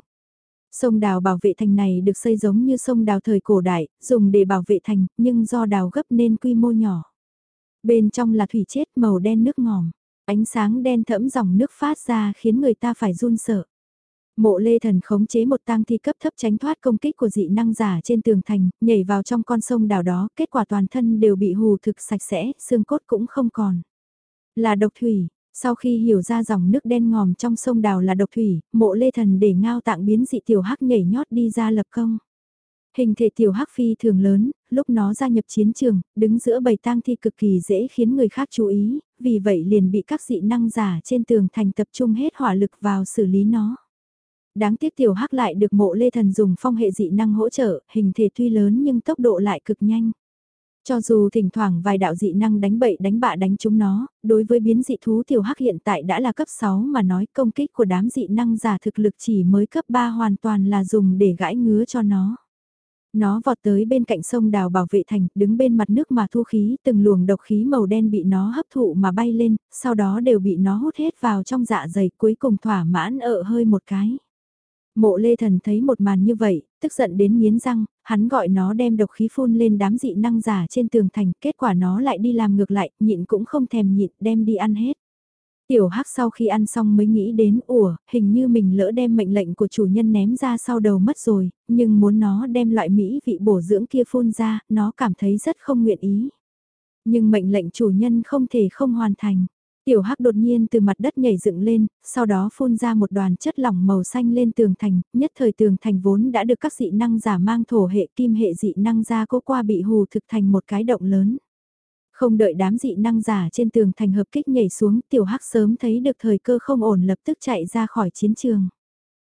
Sông đào bảo vệ thành này được xây giống như sông đào thời cổ đại, dùng để bảo vệ thành, nhưng do đào gấp nên quy mô nhỏ. Bên trong là thủy chết màu đen nước ngòm, ánh sáng đen thẫm dòng nước phát ra khiến người ta phải run sợ. Mộ lê thần khống chế một tang thi cấp thấp tránh thoát công kích của dị năng giả trên tường thành, nhảy vào trong con sông đào đó, kết quả toàn thân đều bị hù thực sạch sẽ, xương cốt cũng không còn. Là độc thủy, sau khi hiểu ra dòng nước đen ngòm trong sông đào là độc thủy, mộ lê thần để ngao tạng biến dị tiểu hắc nhảy nhót đi ra lập công. Hình thể tiểu hắc phi thường lớn, lúc nó gia nhập chiến trường, đứng giữa bầy tang thi cực kỳ dễ khiến người khác chú ý, vì vậy liền bị các dị năng giả trên tường thành tập trung hết hỏa lực vào xử lý nó. Đáng tiếc tiểu hắc lại được mộ lê thần dùng phong hệ dị năng hỗ trợ, hình thể tuy lớn nhưng tốc độ lại cực nhanh. Cho dù thỉnh thoảng vài đạo dị năng đánh bậy đánh bạ đánh chúng nó, đối với biến dị thú tiểu hắc hiện tại đã là cấp 6 mà nói công kích của đám dị năng giả thực lực chỉ mới cấp 3 hoàn toàn là dùng để gãi ngứa cho nó. Nó vọt tới bên cạnh sông đào bảo vệ thành, đứng bên mặt nước mà thu khí, từng luồng độc khí màu đen bị nó hấp thụ mà bay lên, sau đó đều bị nó hút hết vào trong dạ dày cuối cùng thỏa mãn ợ hơi một cái. Mộ lê thần thấy một màn như vậy, tức giận đến miến răng, hắn gọi nó đem độc khí phun lên đám dị năng giả trên tường thành, kết quả nó lại đi làm ngược lại, nhịn cũng không thèm nhịn, đem đi ăn hết. Tiểu hắc sau khi ăn xong mới nghĩ đến, ủa, hình như mình lỡ đem mệnh lệnh của chủ nhân ném ra sau đầu mất rồi, nhưng muốn nó đem loại mỹ vị bổ dưỡng kia phun ra, nó cảm thấy rất không nguyện ý. Nhưng mệnh lệnh chủ nhân không thể không hoàn thành. Tiểu hắc đột nhiên từ mặt đất nhảy dựng lên, sau đó phun ra một đoàn chất lỏng màu xanh lên tường thành, nhất thời tường thành vốn đã được các dị năng giả mang thổ hệ kim hệ dị năng ra cố qua bị hù thực thành một cái động lớn. Không đợi đám dị năng giả trên tường thành hợp kích nhảy xuống, tiểu hắc sớm thấy được thời cơ không ổn lập tức chạy ra khỏi chiến trường.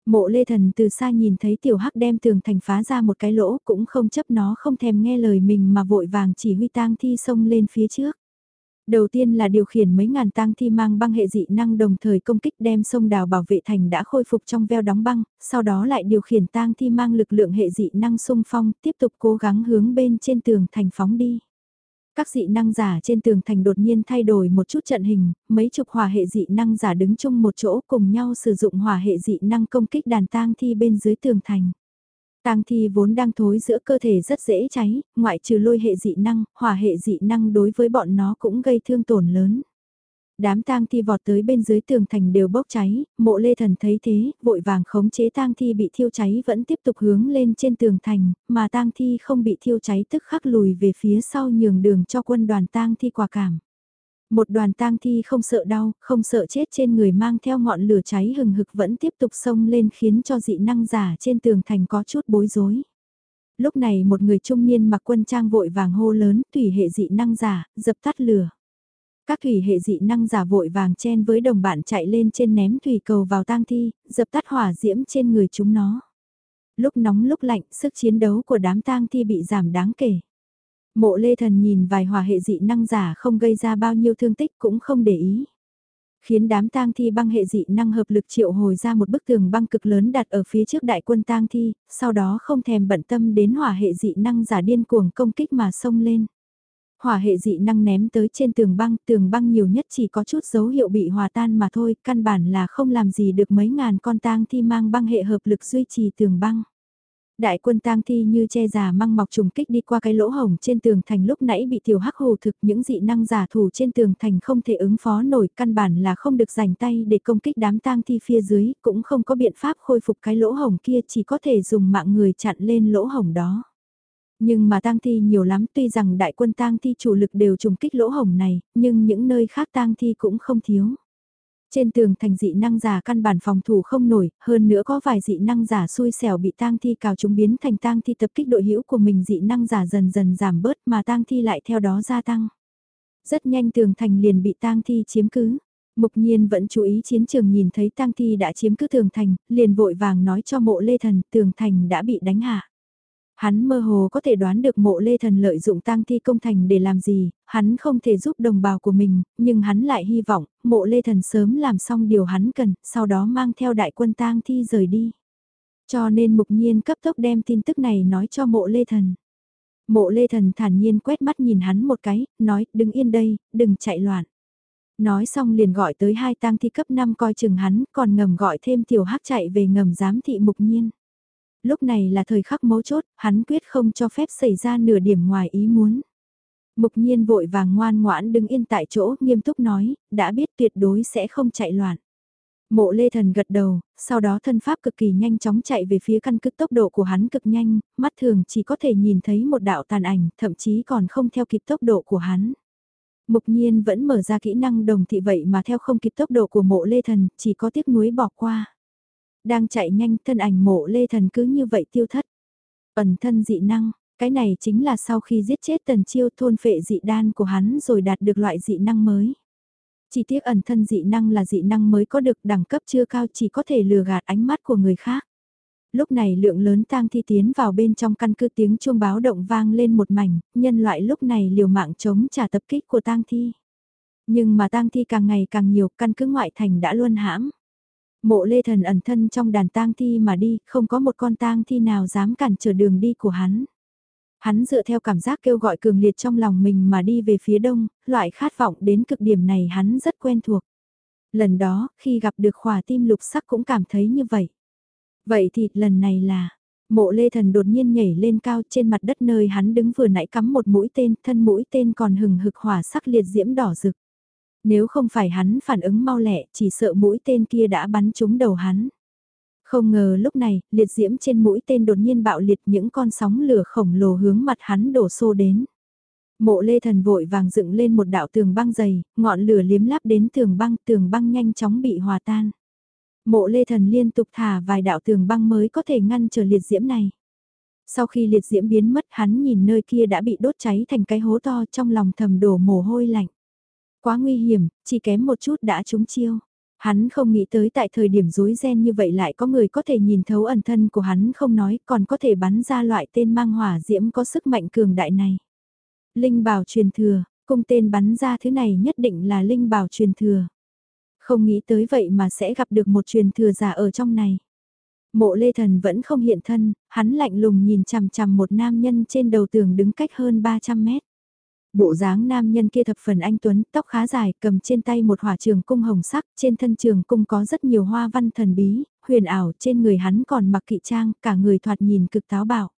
Mộ lê thần từ xa nhìn thấy tiểu hắc đem tường thành phá ra một cái lỗ cũng không chấp nó không thèm nghe lời mình mà vội vàng chỉ huy tang thi xông lên phía trước. Đầu tiên là điều khiển mấy ngàn tang thi mang băng hệ dị năng đồng thời công kích đem sông đào bảo vệ thành đã khôi phục trong veo đóng băng, sau đó lại điều khiển tang thi mang lực lượng hệ dị năng xung phong tiếp tục cố gắng hướng bên trên tường thành phóng đi. Các dị năng giả trên tường thành đột nhiên thay đổi một chút trận hình, mấy chục hỏa hệ dị năng giả đứng chung một chỗ cùng nhau sử dụng hỏa hệ dị năng công kích đàn tang thi bên dưới tường thành. Tang thi vốn đang thối giữa cơ thể rất dễ cháy, ngoại trừ lôi hệ dị năng, hỏa hệ dị năng đối với bọn nó cũng gây thương tổn lớn. Đám tang thi vọt tới bên dưới tường thành đều bốc cháy, mộ lê thần thấy thế, vội vàng khống chế tang thi bị thiêu cháy vẫn tiếp tục hướng lên trên tường thành, mà tang thi không bị thiêu cháy tức khắc lùi về phía sau nhường đường cho quân đoàn tang thi quả cảm. Một đoàn tang thi không sợ đau, không sợ chết trên người mang theo ngọn lửa cháy hừng hực vẫn tiếp tục xông lên khiến cho dị năng giả trên tường thành có chút bối rối. Lúc này một người trung niên mặc quân trang vội vàng hô lớn tùy hệ dị năng giả, dập tắt lửa. Các thủy hệ dị năng giả vội vàng chen với đồng bạn chạy lên trên ném thủy cầu vào tang thi, dập tắt hỏa diễm trên người chúng nó. Lúc nóng lúc lạnh, sức chiến đấu của đám tang thi bị giảm đáng kể. Mộ lê thần nhìn vài hỏa hệ dị năng giả không gây ra bao nhiêu thương tích cũng không để ý. Khiến đám tang thi băng hệ dị năng hợp lực triệu hồi ra một bức tường băng cực lớn đặt ở phía trước đại quân tang thi, sau đó không thèm bận tâm đến hỏa hệ dị năng giả điên cuồng công kích mà xông lên hỏa hệ dị năng ném tới trên tường băng, tường băng nhiều nhất chỉ có chút dấu hiệu bị hòa tan mà thôi, căn bản là không làm gì được mấy ngàn con tang thi mang băng hệ hợp lực duy trì tường băng. Đại quân tang thi như che già măng mọc trùng kích đi qua cái lỗ hổng trên tường thành lúc nãy bị tiểu hắc hồ thực những dị năng giả thủ trên tường thành không thể ứng phó nổi căn bản là không được rảnh tay để công kích đám tang thi phía dưới cũng không có biện pháp khôi phục cái lỗ hổng kia chỉ có thể dùng mạng người chặn lên lỗ hổng đó. Nhưng mà tang thi nhiều lắm tuy rằng đại quân tang thi chủ lực đều trùng kích lỗ hổng này, nhưng những nơi khác tang thi cũng không thiếu. Trên tường thành dị năng giả căn bản phòng thủ không nổi, hơn nữa có vài dị năng giả xui xẻo bị tang thi cào chúng biến thành tang thi tập kích đội hữu của mình dị năng giả dần dần giảm bớt mà tang thi lại theo đó gia tăng. Rất nhanh tường thành liền bị tang thi chiếm cứ. Mục nhiên vẫn chú ý chiến trường nhìn thấy tang thi đã chiếm cứ tường thành, liền vội vàng nói cho mộ lê thần tường thành đã bị đánh hạ. Hắn mơ hồ có thể đoán được mộ lê thần lợi dụng tang thi công thành để làm gì, hắn không thể giúp đồng bào của mình, nhưng hắn lại hy vọng mộ lê thần sớm làm xong điều hắn cần, sau đó mang theo đại quân tang thi rời đi. Cho nên mục nhiên cấp tốc đem tin tức này nói cho mộ lê thần. Mộ lê thần thản nhiên quét mắt nhìn hắn một cái, nói đừng yên đây, đừng chạy loạn. Nói xong liền gọi tới hai tang thi cấp 5 coi chừng hắn, còn ngầm gọi thêm tiểu hắc chạy về ngầm giám thị mục nhiên lúc này là thời khắc mấu chốt, hắn quyết không cho phép xảy ra nửa điểm ngoài ý muốn. Mục nhiên vội vàng ngoan ngoãn đứng yên tại chỗ, nghiêm túc nói, đã biết tuyệt đối sẽ không chạy loạn. Mộ lê thần gật đầu, sau đó thân pháp cực kỳ nhanh chóng chạy về phía căn cứ tốc độ của hắn cực nhanh, mắt thường chỉ có thể nhìn thấy một đạo tàn ảnh, thậm chí còn không theo kịp tốc độ của hắn. Mục nhiên vẫn mở ra kỹ năng đồng thị vậy mà theo không kịp tốc độ của mộ lê thần, chỉ có tiếc nuối bỏ qua. Đang chạy nhanh thân ảnh mộ lê thần cứ như vậy tiêu thất. Ẩn thân dị năng, cái này chính là sau khi giết chết tần chiêu thôn phệ dị đan của hắn rồi đạt được loại dị năng mới. Chỉ tiếc ẩn thân dị năng là dị năng mới có được đẳng cấp chưa cao chỉ có thể lừa gạt ánh mắt của người khác. Lúc này lượng lớn tang thi tiến vào bên trong căn cứ tiếng chuông báo động vang lên một mảnh, nhân loại lúc này liều mạng chống trả tập kích của tang thi. Nhưng mà tang thi càng ngày càng nhiều, căn cứ ngoại thành đã luôn hãm. Mộ lê thần ẩn thân trong đàn tang thi mà đi, không có một con tang thi nào dám cản trở đường đi của hắn. Hắn dựa theo cảm giác kêu gọi cường liệt trong lòng mình mà đi về phía đông, loại khát vọng đến cực điểm này hắn rất quen thuộc. Lần đó, khi gặp được khỏa tim lục sắc cũng cảm thấy như vậy. Vậy thì lần này là, mộ lê thần đột nhiên nhảy lên cao trên mặt đất nơi hắn đứng vừa nãy cắm một mũi tên, thân mũi tên còn hừng hực hỏa sắc liệt diễm đỏ rực. Nếu không phải hắn phản ứng mau lẹ, chỉ sợ mũi tên kia đã bắn trúng đầu hắn. Không ngờ lúc này, liệt diễm trên mũi tên đột nhiên bạo liệt những con sóng lửa khổng lồ hướng mặt hắn đổ xô đến. Mộ lê thần vội vàng dựng lên một đạo tường băng dày, ngọn lửa liếm láp đến tường băng, tường băng nhanh chóng bị hòa tan. Mộ lê thần liên tục thả vài đạo tường băng mới có thể ngăn trở liệt diễm này. Sau khi liệt diễm biến mất hắn nhìn nơi kia đã bị đốt cháy thành cái hố to trong lòng thầm đổ mồ hôi lạnh. Quá nguy hiểm, chỉ kém một chút đã trúng chiêu. Hắn không nghĩ tới tại thời điểm rối ren như vậy lại có người có thể nhìn thấu ẩn thân của hắn không nói còn có thể bắn ra loại tên mang hỏa diễm có sức mạnh cường đại này. Linh bảo truyền thừa, cung tên bắn ra thứ này nhất định là linh bảo truyền thừa. Không nghĩ tới vậy mà sẽ gặp được một truyền thừa giả ở trong này. Mộ lê thần vẫn không hiện thân, hắn lạnh lùng nhìn chằm chằm một nam nhân trên đầu tường đứng cách hơn 300 mét. Bộ dáng nam nhân kia thập phần anh Tuấn, tóc khá dài, cầm trên tay một hỏa trường cung hồng sắc, trên thân trường cung có rất nhiều hoa văn thần bí, huyền ảo, trên người hắn còn mặc kỵ trang, cả người thoạt nhìn cực táo bạo.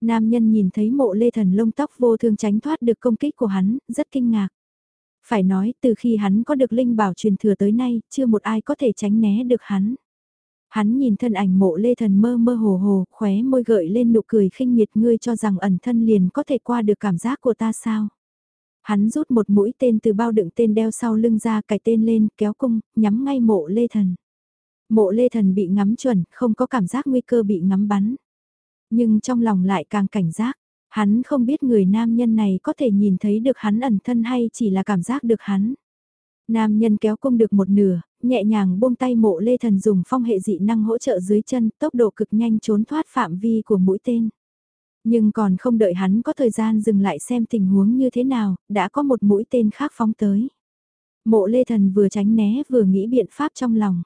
Nam nhân nhìn thấy mộ lê thần lông tóc vô thương tránh thoát được công kích của hắn, rất kinh ngạc. Phải nói, từ khi hắn có được linh bảo truyền thừa tới nay, chưa một ai có thể tránh né được hắn. Hắn nhìn thân ảnh mộ lê thần mơ mơ hồ hồ, khóe môi gợi lên nụ cười khinh miệt ngươi cho rằng ẩn thân liền có thể qua được cảm giác của ta sao. Hắn rút một mũi tên từ bao đựng tên đeo sau lưng ra cài tên lên, kéo cung, nhắm ngay mộ lê thần. Mộ lê thần bị ngắm chuẩn, không có cảm giác nguy cơ bị ngắm bắn. Nhưng trong lòng lại càng cảnh giác, hắn không biết người nam nhân này có thể nhìn thấy được hắn ẩn thân hay chỉ là cảm giác được hắn. Nam nhân kéo cung được một nửa, nhẹ nhàng buông tay mộ lê thần dùng phong hệ dị năng hỗ trợ dưới chân, tốc độ cực nhanh trốn thoát phạm vi của mũi tên. Nhưng còn không đợi hắn có thời gian dừng lại xem tình huống như thế nào, đã có một mũi tên khác phóng tới. Mộ lê thần vừa tránh né vừa nghĩ biện pháp trong lòng.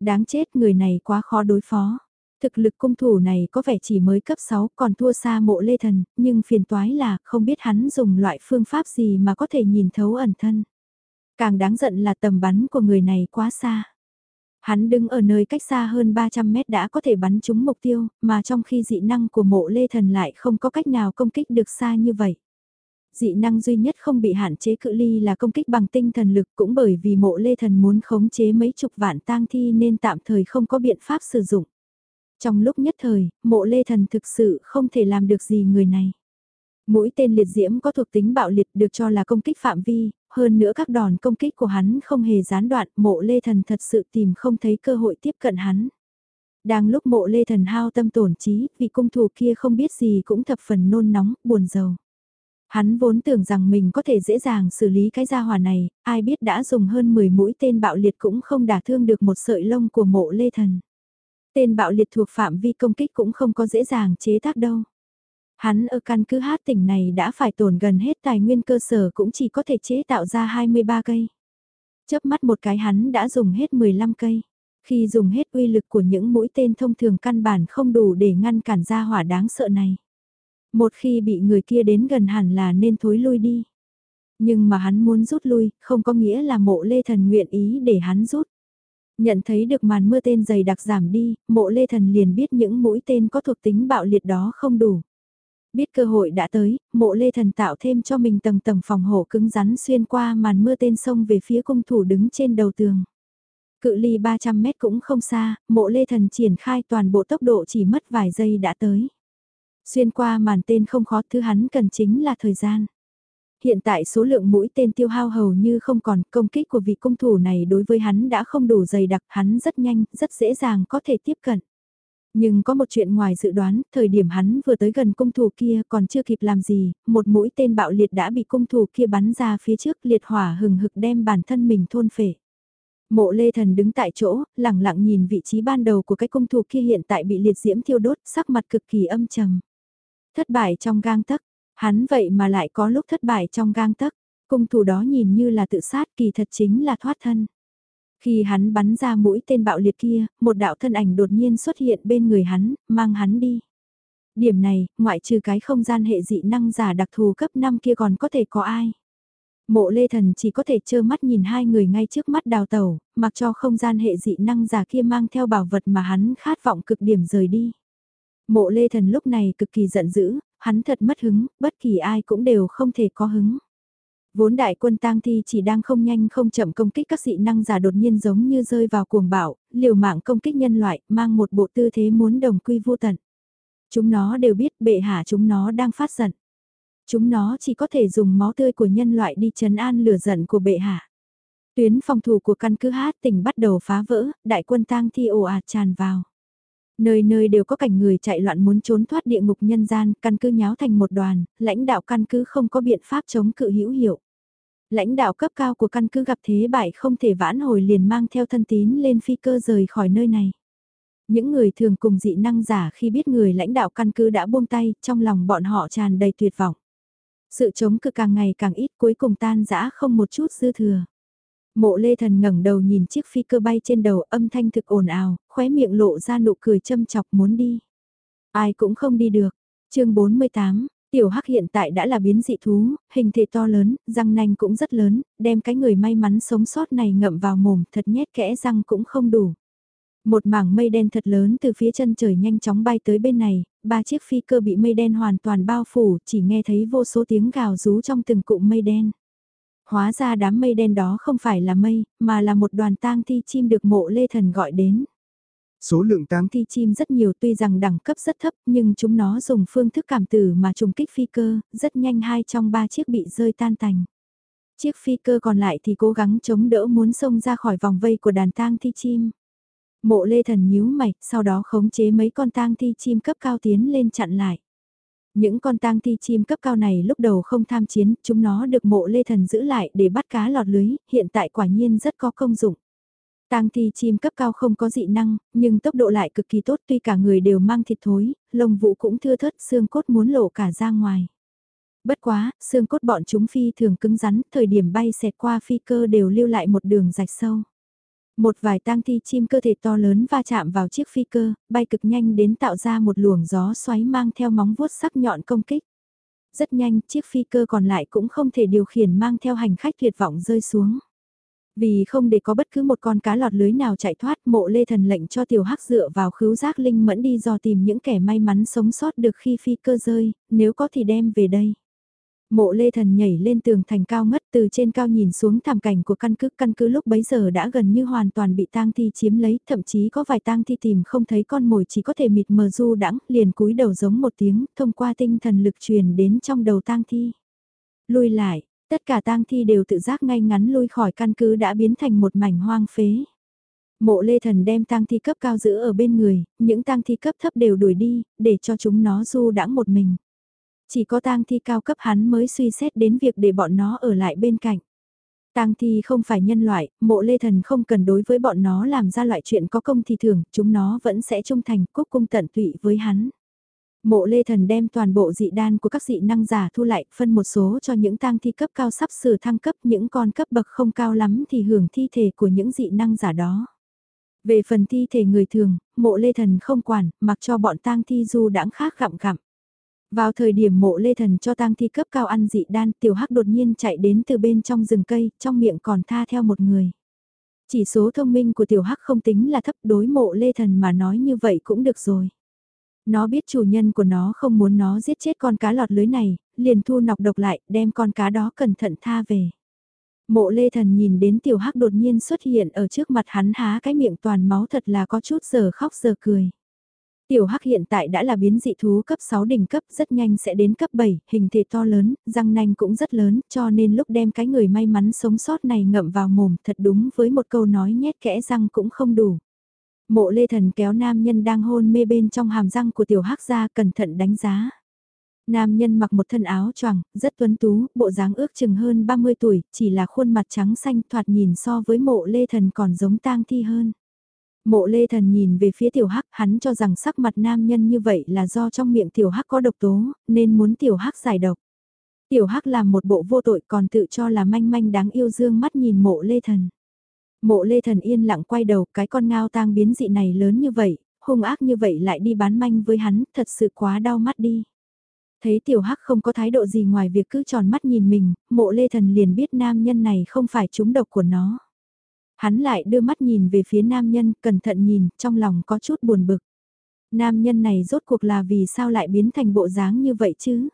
Đáng chết người này quá khó đối phó. Thực lực cung thủ này có vẻ chỉ mới cấp 6 còn thua xa mộ lê thần, nhưng phiền toái là không biết hắn dùng loại phương pháp gì mà có thể nhìn thấu ẩn thân. Càng đáng giận là tầm bắn của người này quá xa. Hắn đứng ở nơi cách xa hơn 300 mét đã có thể bắn trúng mục tiêu, mà trong khi dị năng của mộ lê thần lại không có cách nào công kích được xa như vậy. Dị năng duy nhất không bị hạn chế cự ly là công kích bằng tinh thần lực cũng bởi vì mộ lê thần muốn khống chế mấy chục vạn tang thi nên tạm thời không có biện pháp sử dụng. Trong lúc nhất thời, mộ lê thần thực sự không thể làm được gì người này. Mũi tên liệt diễm có thuộc tính bạo liệt được cho là công kích phạm vi, hơn nữa các đòn công kích của hắn không hề gián đoạn, mộ lê thần thật sự tìm không thấy cơ hội tiếp cận hắn. Đang lúc mộ lê thần hao tâm tổn trí, vị cung thủ kia không biết gì cũng thập phần nôn nóng, buồn rầu. Hắn vốn tưởng rằng mình có thể dễ dàng xử lý cái gia hỏa này, ai biết đã dùng hơn 10 mũi tên bạo liệt cũng không đả thương được một sợi lông của mộ lê thần. Tên bạo liệt thuộc phạm vi công kích cũng không có dễ dàng chế tác đâu. Hắn ở căn cứ hát tỉnh này đã phải tổn gần hết tài nguyên cơ sở cũng chỉ có thể chế tạo ra 23 cây. Chớp mắt một cái hắn đã dùng hết 15 cây. Khi dùng hết uy lực của những mũi tên thông thường căn bản không đủ để ngăn cản ra hỏa đáng sợ này. Một khi bị người kia đến gần hẳn là nên thối lui đi. Nhưng mà hắn muốn rút lui, không có nghĩa là mộ lê thần nguyện ý để hắn rút. Nhận thấy được màn mưa tên dày đặc giảm đi, mộ lê thần liền biết những mũi tên có thuộc tính bạo liệt đó không đủ. Biết cơ hội đã tới, mộ lê thần tạo thêm cho mình tầng tầng phòng hộ cứng rắn xuyên qua màn mưa tên sông về phía cung thủ đứng trên đầu tường. Cự ly 300 mét cũng không xa, mộ lê thần triển khai toàn bộ tốc độ chỉ mất vài giây đã tới. Xuyên qua màn tên không khó thứ hắn cần chính là thời gian. Hiện tại số lượng mũi tên tiêu hao hầu như không còn, công kích của vị cung thủ này đối với hắn đã không đủ dày đặc, hắn rất nhanh, rất dễ dàng có thể tiếp cận. Nhưng có một chuyện ngoài dự đoán, thời điểm hắn vừa tới gần cung thủ kia còn chưa kịp làm gì, một mũi tên bạo liệt đã bị cung thủ kia bắn ra phía trước liệt hỏa hừng hực đem bản thân mình thôn phệ. Mộ lê thần đứng tại chỗ, lặng lặng nhìn vị trí ban đầu của cái cung thủ kia hiện tại bị liệt diễm thiêu đốt, sắc mặt cực kỳ âm trầm. Thất bại trong gang tấc, hắn vậy mà lại có lúc thất bại trong gang tấc, cung thủ đó nhìn như là tự sát kỳ thật chính là thoát thân. Khi hắn bắn ra mũi tên bạo liệt kia, một đạo thân ảnh đột nhiên xuất hiện bên người hắn, mang hắn đi. Điểm này, ngoại trừ cái không gian hệ dị năng giả đặc thù cấp 5 kia còn có thể có ai. Mộ lê thần chỉ có thể trơ mắt nhìn hai người ngay trước mắt đào tẩu, mặc cho không gian hệ dị năng giả kia mang theo bảo vật mà hắn khát vọng cực điểm rời đi. Mộ lê thần lúc này cực kỳ giận dữ, hắn thật mất hứng, bất kỳ ai cũng đều không thể có hứng. Vốn đại quân tang thi chỉ đang không nhanh không chậm công kích các dị năng giả đột nhiên giống như rơi vào cuồng bạo, liều mạng công kích nhân loại, mang một bộ tư thế muốn đồng quy vô tận. Chúng nó đều biết bệ hạ chúng nó đang phát giận. Chúng nó chỉ có thể dùng máu tươi của nhân loại đi chấn an lửa giận của bệ hạ. Tuyến phòng thủ của căn cứ hát tỉnh bắt đầu phá vỡ, đại quân tang thi ồ ạt tràn vào. Nơi nơi đều có cảnh người chạy loạn muốn trốn thoát địa ngục nhân gian, căn cứ nháo thành một đoàn, lãnh đạo căn cứ không có biện pháp chống cự hữu hiệu. Lãnh đạo cấp cao của căn cứ gặp thế bại không thể vãn hồi liền mang theo thân tín lên phi cơ rời khỏi nơi này. Những người thường cùng dị năng giả khi biết người lãnh đạo căn cứ đã buông tay, trong lòng bọn họ tràn đầy tuyệt vọng. Sự chống cự càng ngày càng ít cuối cùng tan rã không một chút dư thừa. Mộ lê thần ngẩng đầu nhìn chiếc phi cơ bay trên đầu âm thanh thực ồn ào, khóe miệng lộ ra nụ cười châm chọc muốn đi. Ai cũng không đi được. chương 48, Tiểu Hắc hiện tại đã là biến dị thú, hình thể to lớn, răng nanh cũng rất lớn, đem cái người may mắn sống sót này ngậm vào mồm thật nhét kẽ răng cũng không đủ. Một mảng mây đen thật lớn từ phía chân trời nhanh chóng bay tới bên này, ba chiếc phi cơ bị mây đen hoàn toàn bao phủ, chỉ nghe thấy vô số tiếng gào rú trong từng cụm mây đen. Hóa ra đám mây đen đó không phải là mây, mà là một đoàn tang thi chim được mộ lê thần gọi đến. Số lượng tang thi chim rất nhiều tuy rằng đẳng cấp rất thấp nhưng chúng nó dùng phương thức cảm tử mà trùng kích phi cơ, rất nhanh hai trong ba chiếc bị rơi tan tành. Chiếc phi cơ còn lại thì cố gắng chống đỡ muốn xông ra khỏi vòng vây của đàn tang thi chim. Mộ lê thần nhíu mày, sau đó khống chế mấy con tang thi chim cấp cao tiến lên chặn lại. Những con tang thi chim cấp cao này lúc đầu không tham chiến, chúng nó được mộ lê thần giữ lại để bắt cá lọt lưới, hiện tại quả nhiên rất có công dụng. Tang thi chim cấp cao không có dị năng, nhưng tốc độ lại cực kỳ tốt tuy cả người đều mang thịt thối, lông vũ cũng thưa thớt xương cốt muốn lộ cả ra ngoài. Bất quá, xương cốt bọn chúng phi thường cứng rắn, thời điểm bay xẹt qua phi cơ đều lưu lại một đường rạch sâu. Một vài tang thi chim cơ thể to lớn va chạm vào chiếc phi cơ, bay cực nhanh đến tạo ra một luồng gió xoáy mang theo móng vuốt sắc nhọn công kích. Rất nhanh, chiếc phi cơ còn lại cũng không thể điều khiển mang theo hành khách tuyệt vọng rơi xuống. Vì không để có bất cứ một con cá lọt lưới nào chạy thoát, mộ lê thần lệnh cho tiểu hắc dựa vào khứu giác linh mẫn đi dò tìm những kẻ may mắn sống sót được khi phi cơ rơi, nếu có thì đem về đây. Mộ lê thần nhảy lên tường thành cao ngất từ trên cao nhìn xuống thảm cảnh của căn cứ. Căn cứ lúc bấy giờ đã gần như hoàn toàn bị tang thi chiếm lấy, thậm chí có vài tang thi tìm không thấy con mồi chỉ có thể mịt mờ du đãng liền cúi đầu giống một tiếng, thông qua tinh thần lực truyền đến trong đầu tang thi. Lui lại, tất cả tang thi đều tự giác ngay ngắn lui khỏi căn cứ đã biến thành một mảnh hoang phế. Mộ lê thần đem tang thi cấp cao giữ ở bên người, những tang thi cấp thấp đều đuổi đi, để cho chúng nó du đãng một mình. Chỉ có tang thi cao cấp hắn mới suy xét đến việc để bọn nó ở lại bên cạnh. Tang thi không phải nhân loại, mộ lê thần không cần đối với bọn nó làm ra loại chuyện có công thì thường, chúng nó vẫn sẽ trung thành cúc cung tận tụy với hắn. Mộ lê thần đem toàn bộ dị đan của các dị năng giả thu lại, phân một số cho những tang thi cấp cao sắp sửa thăng cấp, những con cấp bậc không cao lắm thì hưởng thi thể của những dị năng giả đó. Về phần thi thể người thường, mộ lê thần không quản, mặc cho bọn tang thi du đãng khác gặm gặm. Vào thời điểm mộ lê thần cho tang thi cấp cao ăn dị đan, tiểu hắc đột nhiên chạy đến từ bên trong rừng cây, trong miệng còn tha theo một người. Chỉ số thông minh của tiểu hắc không tính là thấp đối mộ lê thần mà nói như vậy cũng được rồi. Nó biết chủ nhân của nó không muốn nó giết chết con cá lọt lưới này, liền thu nọc độc lại, đem con cá đó cẩn thận tha về. Mộ lê thần nhìn đến tiểu hắc đột nhiên xuất hiện ở trước mặt hắn há cái miệng toàn máu thật là có chút giờ khóc giờ cười. Tiểu Hắc hiện tại đã là biến dị thú cấp 6 đỉnh cấp rất nhanh sẽ đến cấp 7, hình thể to lớn, răng nanh cũng rất lớn, cho nên lúc đem cái người may mắn sống sót này ngậm vào mồm thật đúng với một câu nói nhét kẽ răng cũng không đủ. Mộ lê thần kéo nam nhân đang hôn mê bên trong hàm răng của tiểu hắc ra cẩn thận đánh giá. Nam nhân mặc một thân áo choàng, rất tuấn tú, bộ dáng ước chừng hơn 30 tuổi, chỉ là khuôn mặt trắng xanh thoạt nhìn so với mộ lê thần còn giống tang thi hơn. Mộ lê thần nhìn về phía tiểu hắc, hắn cho rằng sắc mặt nam nhân như vậy là do trong miệng tiểu hắc có độc tố, nên muốn tiểu hắc giải độc. Tiểu hắc làm một bộ vô tội còn tự cho là manh manh đáng yêu dương mắt nhìn mộ lê thần. Mộ lê thần yên lặng quay đầu cái con ngao tang biến dị này lớn như vậy, hung ác như vậy lại đi bán manh với hắn, thật sự quá đau mắt đi. Thấy tiểu hắc không có thái độ gì ngoài việc cứ tròn mắt nhìn mình, mộ lê thần liền biết nam nhân này không phải trúng độc của nó. Hắn lại đưa mắt nhìn về phía nam nhân, cẩn thận nhìn, trong lòng có chút buồn bực. Nam nhân này rốt cuộc là vì sao lại biến thành bộ dáng như vậy chứ?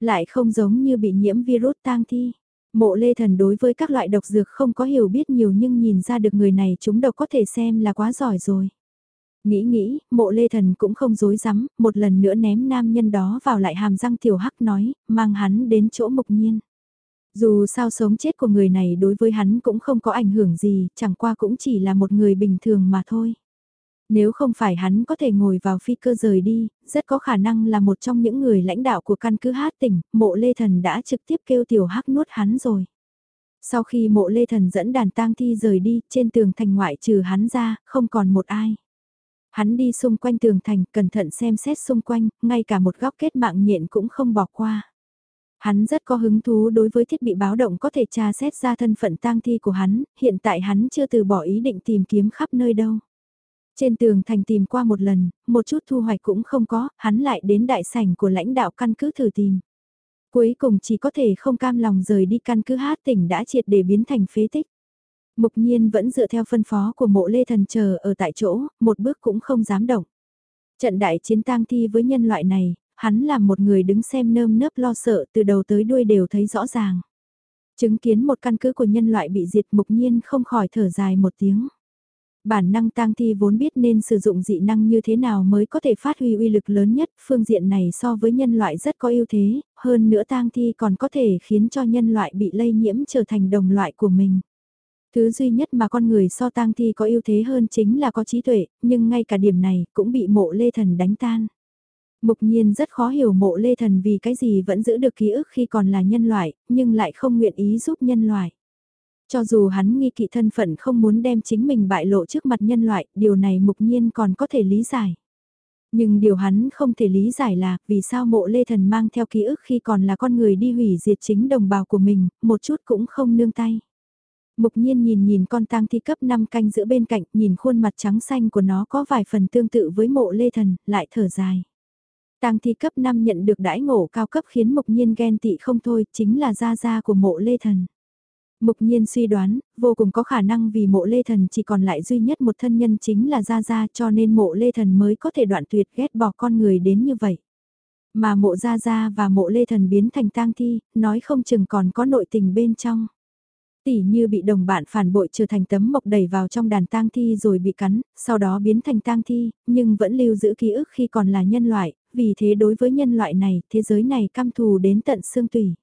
Lại không giống như bị nhiễm virus tang thi. Mộ lê thần đối với các loại độc dược không có hiểu biết nhiều nhưng nhìn ra được người này chúng độc có thể xem là quá giỏi rồi. Nghĩ nghĩ, mộ lê thần cũng không dối rắm một lần nữa ném nam nhân đó vào lại hàm răng tiểu hắc nói, mang hắn đến chỗ mục nhiên. Dù sao sống chết của người này đối với hắn cũng không có ảnh hưởng gì, chẳng qua cũng chỉ là một người bình thường mà thôi. Nếu không phải hắn có thể ngồi vào phi cơ rời đi, rất có khả năng là một trong những người lãnh đạo của căn cứ hát tỉnh, mộ lê thần đã trực tiếp kêu tiểu hắc nuốt hắn rồi. Sau khi mộ lê thần dẫn đàn tang thi rời đi, trên tường thành ngoại trừ hắn ra, không còn một ai. Hắn đi xung quanh tường thành, cẩn thận xem xét xung quanh, ngay cả một góc kết mạng nhện cũng không bỏ qua. Hắn rất có hứng thú đối với thiết bị báo động có thể tra xét ra thân phận tang thi của hắn, hiện tại hắn chưa từ bỏ ý định tìm kiếm khắp nơi đâu. Trên tường thành tìm qua một lần, một chút thu hoạch cũng không có, hắn lại đến đại sảnh của lãnh đạo căn cứ thử tìm. Cuối cùng chỉ có thể không cam lòng rời đi căn cứ hát tỉnh đã triệt để biến thành phế tích. Mục nhiên vẫn dựa theo phân phó của mộ lê thần chờ ở tại chỗ, một bước cũng không dám động. Trận đại chiến tang thi với nhân loại này, hắn là một người đứng xem nơm nớp lo sợ từ đầu tới đuôi đều thấy rõ ràng. Chứng kiến một căn cứ của nhân loại bị diệt mục nhiên không khỏi thở dài một tiếng. Bản năng tang thi vốn biết nên sử dụng dị năng như thế nào mới có thể phát huy uy lực lớn nhất, phương diện này so với nhân loại rất có ưu thế, hơn nữa tang thi còn có thể khiến cho nhân loại bị lây nhiễm trở thành đồng loại của mình. Thứ duy nhất mà con người so tang thi có ưu thế hơn chính là có trí tuệ, nhưng ngay cả điểm này cũng bị mộ lê thần đánh tan. Mục nhiên rất khó hiểu mộ lê thần vì cái gì vẫn giữ được ký ức khi còn là nhân loại, nhưng lại không nguyện ý giúp nhân loại. Cho dù hắn nghi kỵ thân phận không muốn đem chính mình bại lộ trước mặt nhân loại, điều này mục nhiên còn có thể lý giải. Nhưng điều hắn không thể lý giải là vì sao mộ lê thần mang theo ký ức khi còn là con người đi hủy diệt chính đồng bào của mình, một chút cũng không nương tay. Mục nhiên nhìn nhìn con tang thi cấp 5 canh giữa bên cạnh, nhìn khuôn mặt trắng xanh của nó có vài phần tương tự với mộ lê thần, lại thở dài. Tang thi cấp 5 nhận được đãi ngộ cao cấp khiến mục nhiên ghen tị không thôi, chính là gia gia của mộ lê thần. Mục nhiên suy đoán, vô cùng có khả năng vì mộ lê thần chỉ còn lại duy nhất một thân nhân chính là Gia Gia cho nên mộ lê thần mới có thể đoạn tuyệt ghét bỏ con người đến như vậy. Mà mộ Gia Gia và mộ lê thần biến thành tang thi, nói không chừng còn có nội tình bên trong. Tỷ như bị đồng bạn phản bội trở thành tấm mộc đẩy vào trong đàn tang thi rồi bị cắn, sau đó biến thành tang thi, nhưng vẫn lưu giữ ký ức khi còn là nhân loại, vì thế đối với nhân loại này, thế giới này căm thù đến tận xương tủy.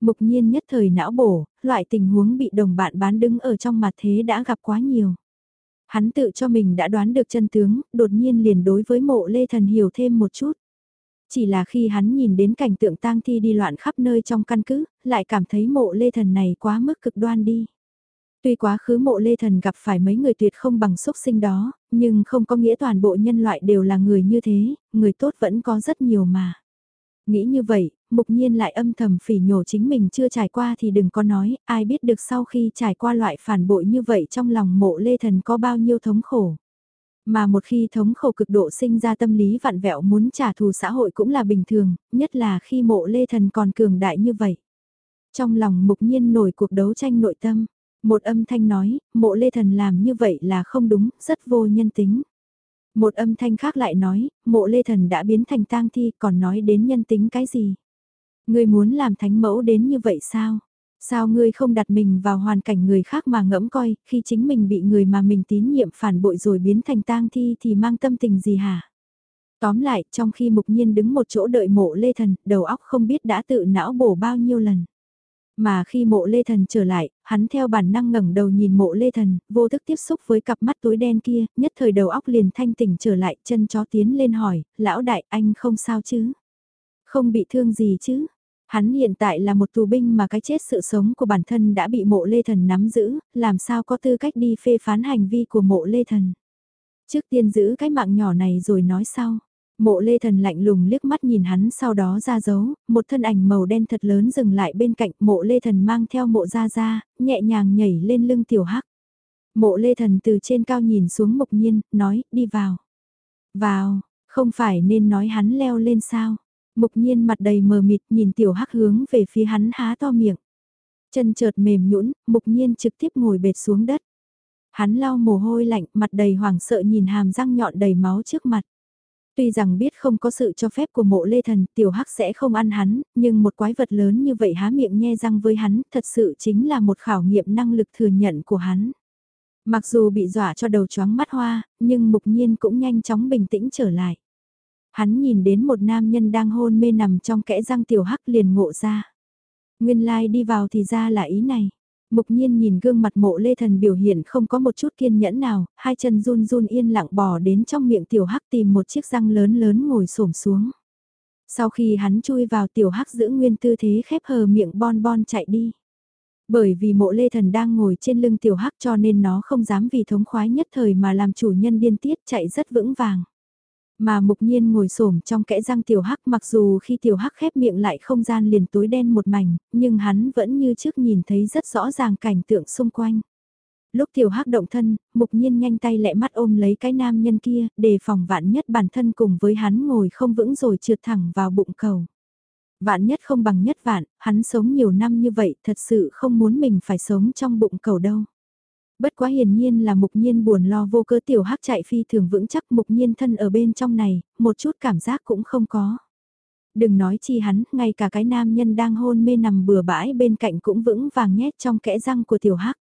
Mục nhiên nhất thời não bổ, loại tình huống bị đồng bạn bán đứng ở trong mặt thế đã gặp quá nhiều. Hắn tự cho mình đã đoán được chân tướng, đột nhiên liền đối với mộ lê thần hiểu thêm một chút. Chỉ là khi hắn nhìn đến cảnh tượng tang thi đi loạn khắp nơi trong căn cứ, lại cảm thấy mộ lê thần này quá mức cực đoan đi. Tuy quá khứ mộ lê thần gặp phải mấy người tuyệt không bằng xúc sinh đó, nhưng không có nghĩa toàn bộ nhân loại đều là người như thế, người tốt vẫn có rất nhiều mà. Nghĩ như vậy, mục nhiên lại âm thầm phỉ nhổ chính mình chưa trải qua thì đừng có nói, ai biết được sau khi trải qua loại phản bội như vậy trong lòng mộ lê thần có bao nhiêu thống khổ. Mà một khi thống khổ cực độ sinh ra tâm lý vặn vẹo muốn trả thù xã hội cũng là bình thường, nhất là khi mộ lê thần còn cường đại như vậy. Trong lòng mục nhiên nổi cuộc đấu tranh nội tâm, một âm thanh nói, mộ lê thần làm như vậy là không đúng, rất vô nhân tính. Một âm thanh khác lại nói, mộ lê thần đã biến thành tang thi còn nói đến nhân tính cái gì. Ngươi muốn làm thánh mẫu đến như vậy sao? Sao ngươi không đặt mình vào hoàn cảnh người khác mà ngẫm coi, khi chính mình bị người mà mình tín nhiệm phản bội rồi biến thành tang thi thì mang tâm tình gì hả? Tóm lại, trong khi mục nhiên đứng một chỗ đợi mộ lê thần, đầu óc không biết đã tự não bổ bao nhiêu lần. Mà khi mộ lê thần trở lại, hắn theo bản năng ngẩng đầu nhìn mộ lê thần, vô thức tiếp xúc với cặp mắt tối đen kia, nhất thời đầu óc liền thanh tỉnh trở lại, chân chó tiến lên hỏi, lão đại anh không sao chứ? Không bị thương gì chứ? Hắn hiện tại là một tù binh mà cái chết sự sống của bản thân đã bị mộ lê thần nắm giữ, làm sao có tư cách đi phê phán hành vi của mộ lê thần. Trước tiên giữ cái mạng nhỏ này rồi nói sau. Mộ lê thần lạnh lùng liếc mắt nhìn hắn sau đó ra dấu, một thân ảnh màu đen thật lớn dừng lại bên cạnh mộ lê thần mang theo mộ ra ra, nhẹ nhàng nhảy lên lưng tiểu hắc. Mộ lê thần từ trên cao nhìn xuống mục nhiên, nói, đi vào. Vào, không phải nên nói hắn leo lên sao. Mục nhiên mặt đầy mờ mịt nhìn tiểu hắc hướng về phía hắn há to miệng. Chân chợt mềm nhũn, mục nhiên trực tiếp ngồi bệt xuống đất. Hắn lau mồ hôi lạnh, mặt đầy hoảng sợ nhìn hàm răng nhọn đầy máu trước mặt. Tuy rằng biết không có sự cho phép của mộ lê thần, tiểu hắc sẽ không ăn hắn, nhưng một quái vật lớn như vậy há miệng nhe răng với hắn, thật sự chính là một khảo nghiệm năng lực thừa nhận của hắn. Mặc dù bị dọa cho đầu chóng mắt hoa, nhưng mục nhiên cũng nhanh chóng bình tĩnh trở lại. Hắn nhìn đến một nam nhân đang hôn mê nằm trong kẽ răng tiểu hắc liền ngộ ra. Nguyên lai like đi vào thì ra là ý này. Mục nhiên nhìn gương mặt mộ lê thần biểu hiện không có một chút kiên nhẫn nào, hai chân run run yên lặng bò đến trong miệng tiểu hắc tìm một chiếc răng lớn lớn ngồi xổm xuống. Sau khi hắn chui vào tiểu hắc giữ nguyên tư thế khép hờ miệng bon bon chạy đi. Bởi vì mộ lê thần đang ngồi trên lưng tiểu hắc cho nên nó không dám vì thống khoái nhất thời mà làm chủ nhân điên tiết chạy rất vững vàng. Mà mục nhiên ngồi xổm trong kẽ răng tiểu hắc mặc dù khi tiểu hắc khép miệng lại không gian liền tối đen một mảnh, nhưng hắn vẫn như trước nhìn thấy rất rõ ràng cảnh tượng xung quanh. Lúc tiểu hắc động thân, mục nhiên nhanh tay lẹ mắt ôm lấy cái nam nhân kia, đề phòng vạn nhất bản thân cùng với hắn ngồi không vững rồi trượt thẳng vào bụng cầu. Vạn nhất không bằng nhất vạn, hắn sống nhiều năm như vậy thật sự không muốn mình phải sống trong bụng cầu đâu. Bất quá hiển nhiên là mục nhiên buồn lo vô cơ tiểu hắc chạy phi thường vững chắc mục nhiên thân ở bên trong này, một chút cảm giác cũng không có. Đừng nói chi hắn, ngay cả cái nam nhân đang hôn mê nằm bừa bãi bên cạnh cũng vững vàng nhét trong kẽ răng của tiểu hắc.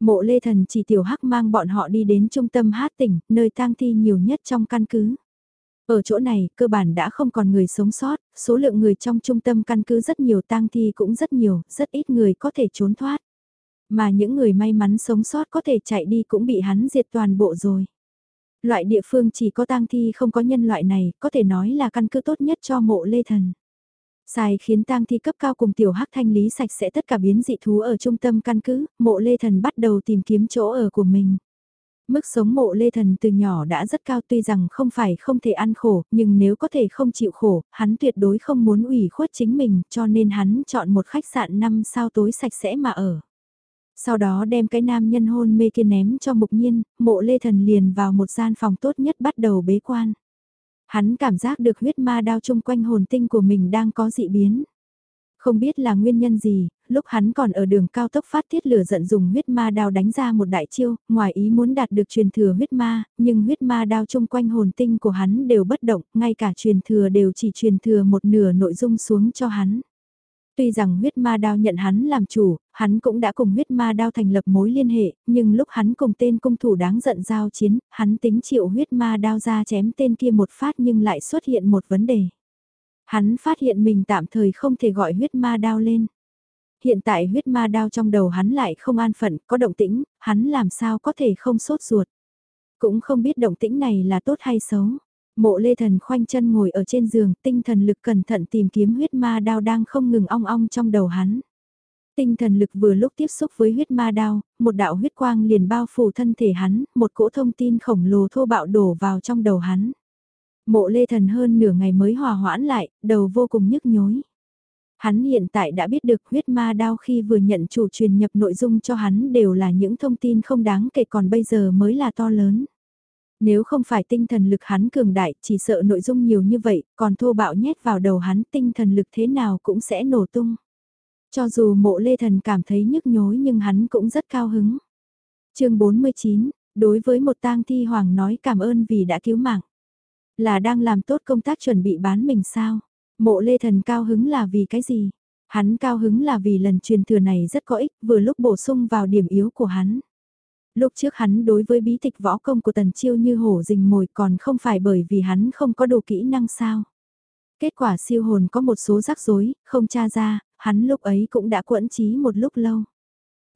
Mộ lê thần chỉ tiểu hắc mang bọn họ đi đến trung tâm hát tỉnh, nơi tang thi nhiều nhất trong căn cứ. Ở chỗ này, cơ bản đã không còn người sống sót, số lượng người trong trung tâm căn cứ rất nhiều tang thi cũng rất nhiều, rất ít người có thể trốn thoát. Mà những người may mắn sống sót có thể chạy đi cũng bị hắn diệt toàn bộ rồi. Loại địa phương chỉ có tang thi không có nhân loại này, có thể nói là căn cứ tốt nhất cho mộ lê thần. Sai khiến tang thi cấp cao cùng tiểu hắc thanh lý sạch sẽ tất cả biến dị thú ở trung tâm căn cứ, mộ lê thần bắt đầu tìm kiếm chỗ ở của mình. Mức sống mộ lê thần từ nhỏ đã rất cao tuy rằng không phải không thể ăn khổ, nhưng nếu có thể không chịu khổ, hắn tuyệt đối không muốn ủy khuất chính mình cho nên hắn chọn một khách sạn 5 sao tối sạch sẽ mà ở. Sau đó đem cái nam nhân hôn mê kia ném cho mục nhiên, mộ lê thần liền vào một gian phòng tốt nhất bắt đầu bế quan. Hắn cảm giác được huyết ma đao chung quanh hồn tinh của mình đang có dị biến. Không biết là nguyên nhân gì, lúc hắn còn ở đường cao tốc phát tiết lửa giận dùng huyết ma đao đánh ra một đại chiêu, ngoài ý muốn đạt được truyền thừa huyết ma, nhưng huyết ma đao chung quanh hồn tinh của hắn đều bất động, ngay cả truyền thừa đều chỉ truyền thừa một nửa nội dung xuống cho hắn. Tuy rằng huyết ma đao nhận hắn làm chủ, hắn cũng đã cùng huyết ma đao thành lập mối liên hệ, nhưng lúc hắn cùng tên cung thủ đáng giận giao chiến, hắn tính chịu huyết ma đao ra chém tên kia một phát nhưng lại xuất hiện một vấn đề. Hắn phát hiện mình tạm thời không thể gọi huyết ma đao lên. Hiện tại huyết ma đao trong đầu hắn lại không an phận, có động tĩnh, hắn làm sao có thể không sốt ruột. Cũng không biết động tĩnh này là tốt hay xấu. Mộ lê thần khoanh chân ngồi ở trên giường, tinh thần lực cẩn thận tìm kiếm huyết ma đao đang không ngừng ong ong trong đầu hắn. Tinh thần lực vừa lúc tiếp xúc với huyết ma đao, một đạo huyết quang liền bao phủ thân thể hắn, một cỗ thông tin khổng lồ thô bạo đổ vào trong đầu hắn. Mộ lê thần hơn nửa ngày mới hòa hoãn lại, đầu vô cùng nhức nhối. Hắn hiện tại đã biết được huyết ma đao khi vừa nhận chủ truyền nhập nội dung cho hắn đều là những thông tin không đáng kể còn bây giờ mới là to lớn. Nếu không phải tinh thần lực hắn cường đại, chỉ sợ nội dung nhiều như vậy, còn thô bạo nhét vào đầu hắn tinh thần lực thế nào cũng sẽ nổ tung. Cho dù mộ lê thần cảm thấy nhức nhối nhưng hắn cũng rất cao hứng. chương 49, đối với một tang thi hoàng nói cảm ơn vì đã cứu mạng. Là đang làm tốt công tác chuẩn bị bán mình sao? Mộ lê thần cao hứng là vì cái gì? Hắn cao hứng là vì lần truyền thừa này rất có ích vừa lúc bổ sung vào điểm yếu của hắn. Lúc trước hắn đối với bí tịch võ công của tần chiêu như hổ rình mồi còn không phải bởi vì hắn không có đủ kỹ năng sao. Kết quả siêu hồn có một số rắc rối, không tra ra, hắn lúc ấy cũng đã quẫn trí một lúc lâu.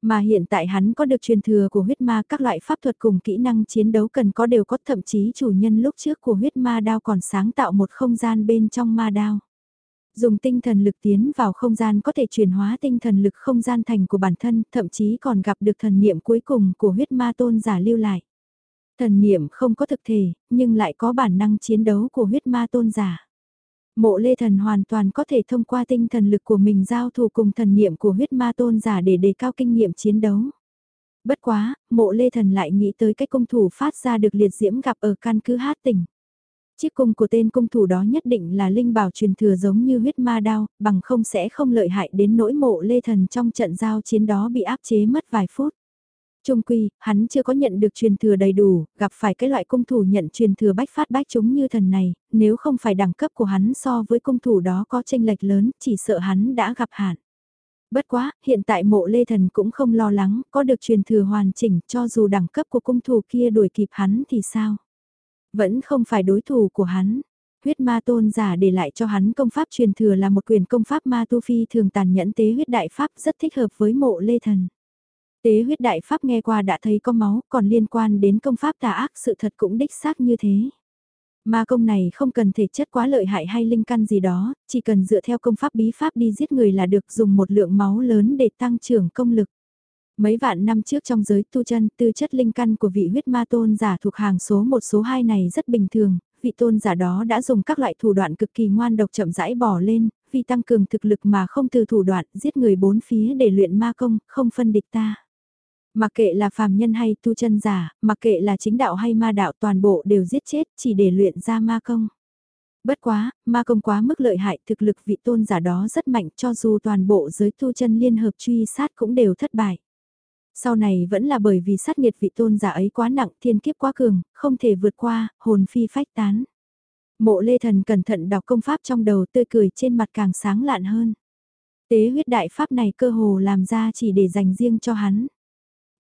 Mà hiện tại hắn có được truyền thừa của huyết ma các loại pháp thuật cùng kỹ năng chiến đấu cần có đều có thậm chí chủ nhân lúc trước của huyết ma đao còn sáng tạo một không gian bên trong ma đao. Dùng tinh thần lực tiến vào không gian có thể chuyển hóa tinh thần lực không gian thành của bản thân, thậm chí còn gặp được thần niệm cuối cùng của huyết ma tôn giả lưu lại. Thần niệm không có thực thể, nhưng lại có bản năng chiến đấu của huyết ma tôn giả. Mộ lê thần hoàn toàn có thể thông qua tinh thần lực của mình giao thủ cùng thần niệm của huyết ma tôn giả để đề cao kinh nghiệm chiến đấu. Bất quá, mộ lê thần lại nghĩ tới cái công thủ phát ra được liệt diễm gặp ở căn cứ hát tỉnh. Chiếc cung của tên cung thủ đó nhất định là linh bảo truyền thừa giống như huyết ma đao, bằng không sẽ không lợi hại đến nỗi mộ lê thần trong trận giao chiến đó bị áp chế mất vài phút. Trung quy, hắn chưa có nhận được truyền thừa đầy đủ, gặp phải cái loại cung thủ nhận truyền thừa bách phát bách chúng như thần này, nếu không phải đẳng cấp của hắn so với cung thủ đó có tranh lệch lớn, chỉ sợ hắn đã gặp hạn. Bất quá, hiện tại mộ lê thần cũng không lo lắng, có được truyền thừa hoàn chỉnh cho dù đẳng cấp của cung thủ kia đuổi kịp hắn thì sao. Vẫn không phải đối thủ của hắn. Huyết ma tôn giả để lại cho hắn công pháp truyền thừa là một quyền công pháp ma tu phi thường tàn nhẫn tế huyết đại pháp rất thích hợp với mộ lê thần. Tế huyết đại pháp nghe qua đã thấy có máu, còn liên quan đến công pháp tà ác sự thật cũng đích xác như thế. Ma công này không cần thể chất quá lợi hại hay linh căn gì đó, chỉ cần dựa theo công pháp bí pháp đi giết người là được dùng một lượng máu lớn để tăng trưởng công lực. Mấy vạn năm trước trong giới tu chân tư chất linh căn của vị huyết ma tôn giả thuộc hàng số một số 2 này rất bình thường, vị tôn giả đó đã dùng các loại thủ đoạn cực kỳ ngoan độc chậm rãi bỏ lên, vì tăng cường thực lực mà không từ thủ đoạn giết người bốn phía để luyện ma công, không phân địch ta. Mặc kệ là phàm nhân hay tu chân giả, mặc kệ là chính đạo hay ma đạo toàn bộ đều giết chết chỉ để luyện ra ma công. Bất quá, ma công quá mức lợi hại thực lực vị tôn giả đó rất mạnh cho dù toàn bộ giới tu chân liên hợp truy sát cũng đều thất bại. Sau này vẫn là bởi vì sát nghiệt vị tôn giả ấy quá nặng thiên kiếp quá cường, không thể vượt qua, hồn phi phách tán. Mộ lê thần cẩn thận đọc công pháp trong đầu tươi cười trên mặt càng sáng lạn hơn. Tế huyết đại pháp này cơ hồ làm ra chỉ để dành riêng cho hắn.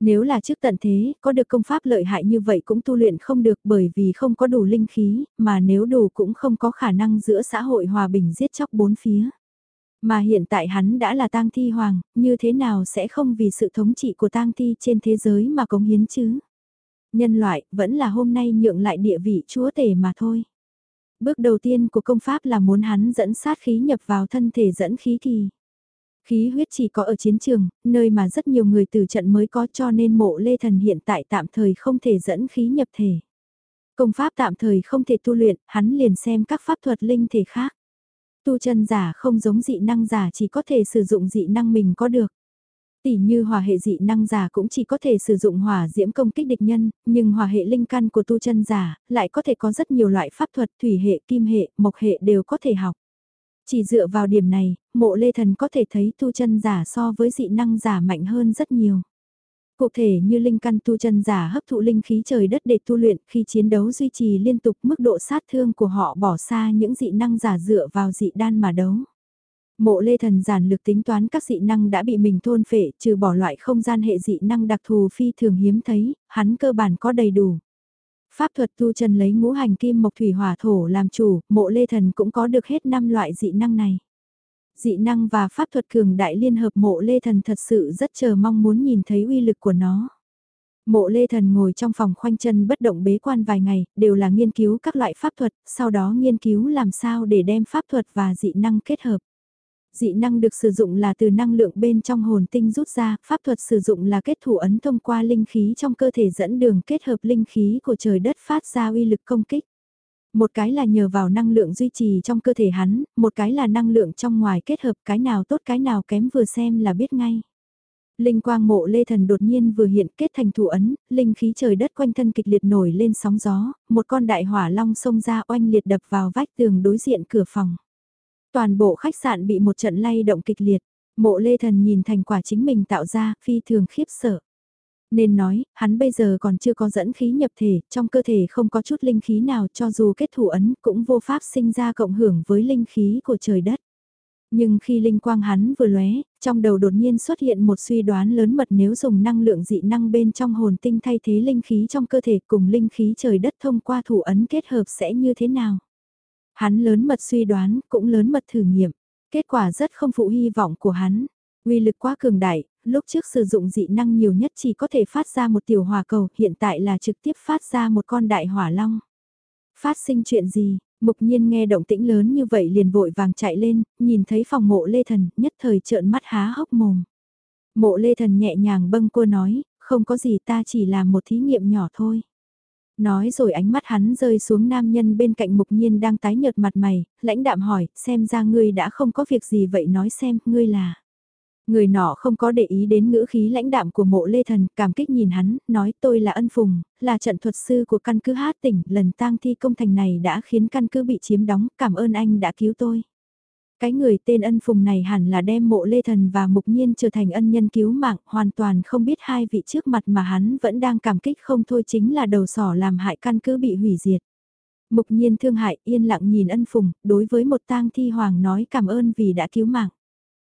Nếu là trước tận thế, có được công pháp lợi hại như vậy cũng tu luyện không được bởi vì không có đủ linh khí, mà nếu đủ cũng không có khả năng giữa xã hội hòa bình giết chóc bốn phía. Mà hiện tại hắn đã là tang thi hoàng, như thế nào sẽ không vì sự thống trị của tang thi trên thế giới mà cống hiến chứ? Nhân loại vẫn là hôm nay nhượng lại địa vị chúa tể mà thôi. Bước đầu tiên của công pháp là muốn hắn dẫn sát khí nhập vào thân thể dẫn khí kỳ. Khí huyết chỉ có ở chiến trường, nơi mà rất nhiều người từ trận mới có cho nên mộ lê thần hiện tại tạm thời không thể dẫn khí nhập thể. Công pháp tạm thời không thể tu luyện, hắn liền xem các pháp thuật linh thể khác. Tu chân giả không giống dị năng giả chỉ có thể sử dụng dị năng mình có được. Tỷ như hỏa hệ dị năng giả cũng chỉ có thể sử dụng hỏa diễm công kích địch nhân, nhưng hỏa hệ linh căn của tu chân giả lại có thể có rất nhiều loại pháp thuật thủy hệ, kim hệ, mộc hệ đều có thể học. Chỉ dựa vào điểm này, mộ lê thần có thể thấy tu chân giả so với dị năng giả mạnh hơn rất nhiều. Cụ thể như linh căn tu chân giả hấp thụ linh khí trời đất để tu luyện khi chiến đấu duy trì liên tục mức độ sát thương của họ bỏ xa những dị năng giả dựa vào dị đan mà đấu. Mộ lê thần giản lược tính toán các dị năng đã bị mình thôn phệ trừ bỏ loại không gian hệ dị năng đặc thù phi thường hiếm thấy, hắn cơ bản có đầy đủ. Pháp thuật tu chân lấy ngũ hành kim mộc thủy hỏa thổ làm chủ, mộ lê thần cũng có được hết 5 loại dị năng này. Dị năng và pháp thuật cường đại liên hợp mộ lê thần thật sự rất chờ mong muốn nhìn thấy uy lực của nó. Mộ lê thần ngồi trong phòng khoanh chân bất động bế quan vài ngày, đều là nghiên cứu các loại pháp thuật, sau đó nghiên cứu làm sao để đem pháp thuật và dị năng kết hợp dị năng được sử dụng là từ năng lượng bên trong hồn tinh rút ra, pháp thuật sử dụng là kết thủ ấn thông qua linh khí trong cơ thể dẫn đường kết hợp linh khí của trời đất phát ra uy lực công kích. Một cái là nhờ vào năng lượng duy trì trong cơ thể hắn, một cái là năng lượng trong ngoài kết hợp cái nào tốt cái nào kém vừa xem là biết ngay. Linh quang mộ lê thần đột nhiên vừa hiện kết thành thủ ấn, linh khí trời đất quanh thân kịch liệt nổi lên sóng gió, một con đại hỏa long xông ra oanh liệt đập vào vách tường đối diện cửa phòng. Toàn bộ khách sạn bị một trận lay động kịch liệt, mộ lê thần nhìn thành quả chính mình tạo ra, phi thường khiếp sợ. Nên nói, hắn bây giờ còn chưa có dẫn khí nhập thể, trong cơ thể không có chút linh khí nào cho dù kết thủ ấn cũng vô pháp sinh ra cộng hưởng với linh khí của trời đất. Nhưng khi linh quang hắn vừa lóe, trong đầu đột nhiên xuất hiện một suy đoán lớn mật nếu dùng năng lượng dị năng bên trong hồn tinh thay thế linh khí trong cơ thể cùng linh khí trời đất thông qua thủ ấn kết hợp sẽ như thế nào. Hắn lớn mật suy đoán, cũng lớn mật thử nghiệm. Kết quả rất không phụ hy vọng của hắn. Uy lực quá cường đại, lúc trước sử dụng dị năng nhiều nhất chỉ có thể phát ra một tiểu hỏa cầu, hiện tại là trực tiếp phát ra một con đại hỏa long. Phát sinh chuyện gì? Mục nhiên nghe động tĩnh lớn như vậy liền vội vàng chạy lên, nhìn thấy phòng mộ lê thần, nhất thời trợn mắt há hốc mồm. Mộ lê thần nhẹ nhàng bâng cô nói, không có gì ta chỉ làm một thí nghiệm nhỏ thôi. Nói rồi ánh mắt hắn rơi xuống nam nhân bên cạnh mục nhiên đang tái nhợt mặt mày, lãnh đạm hỏi, xem ra ngươi đã không có việc gì vậy nói xem, ngươi là... Người nọ không có để ý đến ngữ khí lãnh đạm của mộ lê thần, cảm kích nhìn hắn, nói tôi là ân phùng, là trận thuật sư của căn cứ hát tỉnh, lần tang thi công thành này đã khiến căn cứ bị chiếm đóng, cảm ơn anh đã cứu tôi. Cái người tên ân phùng này hẳn là đem mộ lê thần và mục nhiên trở thành ân nhân cứu mạng, hoàn toàn không biết hai vị trước mặt mà hắn vẫn đang cảm kích không thôi chính là đầu sỏ làm hại căn cứ bị hủy diệt. Mục nhiên thương hại yên lặng nhìn ân phùng, đối với một tang thi hoàng nói cảm ơn vì đã cứu mạng.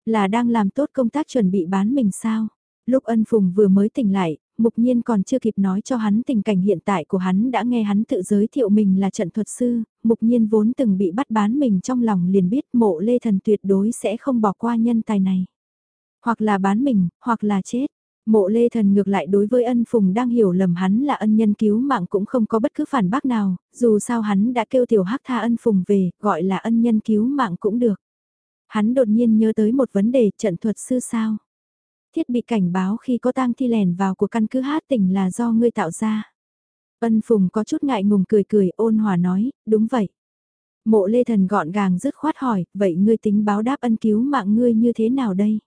Là đang làm tốt công tác chuẩn bị bán mình sao? Lúc ân phùng vừa mới tỉnh lại, mục nhiên còn chưa kịp nói cho hắn tình cảnh hiện tại của hắn đã nghe hắn tự giới thiệu mình là trận thuật sư, mục nhiên vốn từng bị bắt bán mình trong lòng liền biết mộ lê thần tuyệt đối sẽ không bỏ qua nhân tài này. Hoặc là bán mình, hoặc là chết. Mộ lê thần ngược lại đối với ân phùng đang hiểu lầm hắn là ân nhân cứu mạng cũng không có bất cứ phản bác nào, dù sao hắn đã kêu tiểu hắc tha ân phùng về, gọi là ân nhân cứu mạng cũng được. Hắn đột nhiên nhớ tới một vấn đề trận thuật sư sao. Thiết bị cảnh báo khi có tang thi lèn vào của căn cứ hát tỉnh là do ngươi tạo ra. Ân phùng có chút ngại ngùng cười cười ôn hòa nói, đúng vậy. Mộ lê thần gọn gàng dứt khoát hỏi, vậy ngươi tính báo đáp ân cứu mạng ngươi như thế nào đây?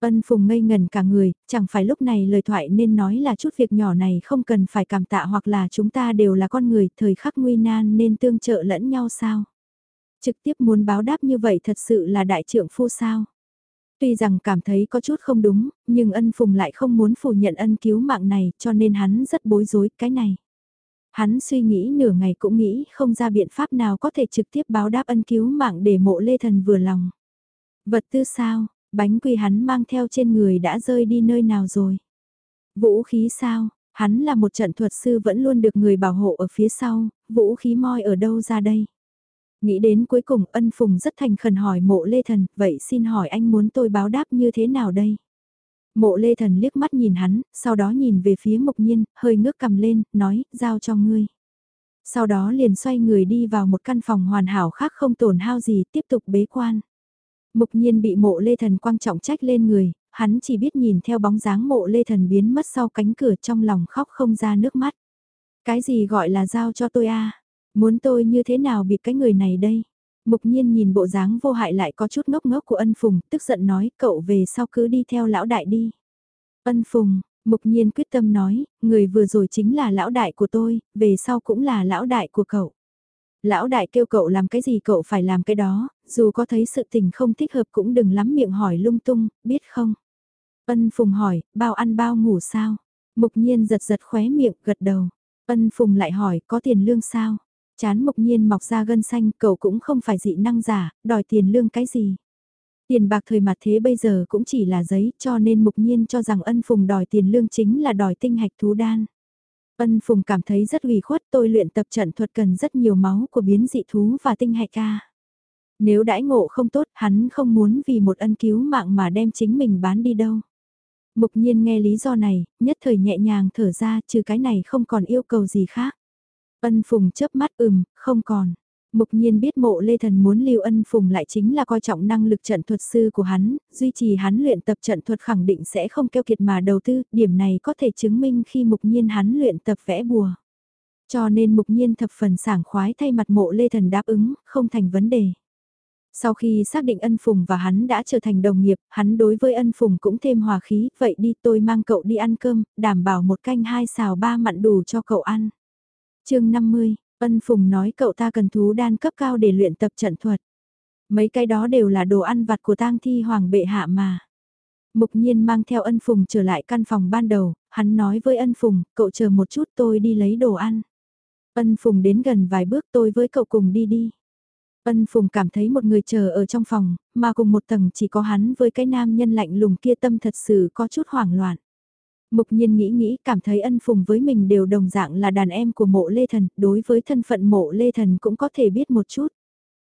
Ân Phùng ngây ngần cả người, chẳng phải lúc này lời thoại nên nói là chút việc nhỏ này không cần phải cảm tạ hoặc là chúng ta đều là con người, thời khắc nguy nan nên tương trợ lẫn nhau sao? Trực tiếp muốn báo đáp như vậy thật sự là đại trưởng phu sao? Tuy rằng cảm thấy có chút không đúng, nhưng ân phùng lại không muốn phủ nhận ân cứu mạng này cho nên hắn rất bối rối cái này. Hắn suy nghĩ nửa ngày cũng nghĩ không ra biện pháp nào có thể trực tiếp báo đáp ân cứu mạng để mộ lê thần vừa lòng. Vật tư sao, bánh quy hắn mang theo trên người đã rơi đi nơi nào rồi. Vũ khí sao, hắn là một trận thuật sư vẫn luôn được người bảo hộ ở phía sau, vũ khí moi ở đâu ra đây. Nghĩ đến cuối cùng ân phùng rất thành khẩn hỏi mộ lê thần, vậy xin hỏi anh muốn tôi báo đáp như thế nào đây? Mộ lê thần liếc mắt nhìn hắn, sau đó nhìn về phía mục nhiên, hơi ngước cầm lên, nói, giao cho ngươi. Sau đó liền xoay người đi vào một căn phòng hoàn hảo khác không tổn hao gì, tiếp tục bế quan. Mục nhiên bị mộ lê thần quang trọng trách lên người, hắn chỉ biết nhìn theo bóng dáng mộ lê thần biến mất sau cánh cửa trong lòng khóc không ra nước mắt. Cái gì gọi là giao cho tôi a Muốn tôi như thế nào bị cái người này đây? Mục nhiên nhìn bộ dáng vô hại lại có chút ngốc ngốc của ân phùng, tức giận nói cậu về sau cứ đi theo lão đại đi. Ân phùng, mục nhiên quyết tâm nói, người vừa rồi chính là lão đại của tôi, về sau cũng là lão đại của cậu. Lão đại kêu cậu làm cái gì cậu phải làm cái đó, dù có thấy sự tình không thích hợp cũng đừng lắm miệng hỏi lung tung, biết không? Ân Phùng hỏi, bao ăn bao ngủ sao? Mục nhiên giật giật khóe miệng, gật đầu. Ân Phùng lại hỏi, có tiền lương sao? Chán mục nhiên mọc ra gân xanh, cậu cũng không phải dị năng giả, đòi tiền lương cái gì? Tiền bạc thời mặt thế bây giờ cũng chỉ là giấy, cho nên mục nhiên cho rằng ân Phùng đòi tiền lương chính là đòi tinh hạch thú đan. Ân Phùng cảm thấy rất ủy khuất tôi luyện tập trận thuật cần rất nhiều máu của biến dị thú và tinh hạch ca. Nếu đãi ngộ không tốt hắn không muốn vì một ân cứu mạng mà đem chính mình bán đi đâu. Mục nhiên nghe lý do này, nhất thời nhẹ nhàng thở ra trừ cái này không còn yêu cầu gì khác. Ân Phùng chớp mắt ừm, không còn. Mục nhiên biết mộ Lê Thần muốn lưu ân phùng lại chính là coi trọng năng lực trận thuật sư của hắn, duy trì hắn luyện tập trận thuật khẳng định sẽ không keo kiệt mà đầu tư, điểm này có thể chứng minh khi mục nhiên hắn luyện tập vẽ bùa. Cho nên mục nhiên thập phần sảng khoái thay mặt mộ Lê Thần đáp ứng, không thành vấn đề. Sau khi xác định ân phùng và hắn đã trở thành đồng nghiệp, hắn đối với ân phùng cũng thêm hòa khí, vậy đi tôi mang cậu đi ăn cơm, đảm bảo một canh hai xào ba mặn đủ cho cậu ăn chương 50, Ân Phùng nói cậu ta cần thú đan cấp cao để luyện tập trận thuật. Mấy cái đó đều là đồ ăn vặt của tang thi hoàng bệ hạ mà. Mục nhiên mang theo ân phùng trở lại căn phòng ban đầu, hắn nói với ân phùng, cậu chờ một chút tôi đi lấy đồ ăn. Ân phùng đến gần vài bước tôi với cậu cùng đi đi. Ân phùng cảm thấy một người chờ ở trong phòng, mà cùng một tầng chỉ có hắn với cái nam nhân lạnh lùng kia tâm thật sự có chút hoảng loạn. Mục nhiên nghĩ nghĩ cảm thấy ân phùng với mình đều đồng dạng là đàn em của mộ lê thần, đối với thân phận mộ lê thần cũng có thể biết một chút.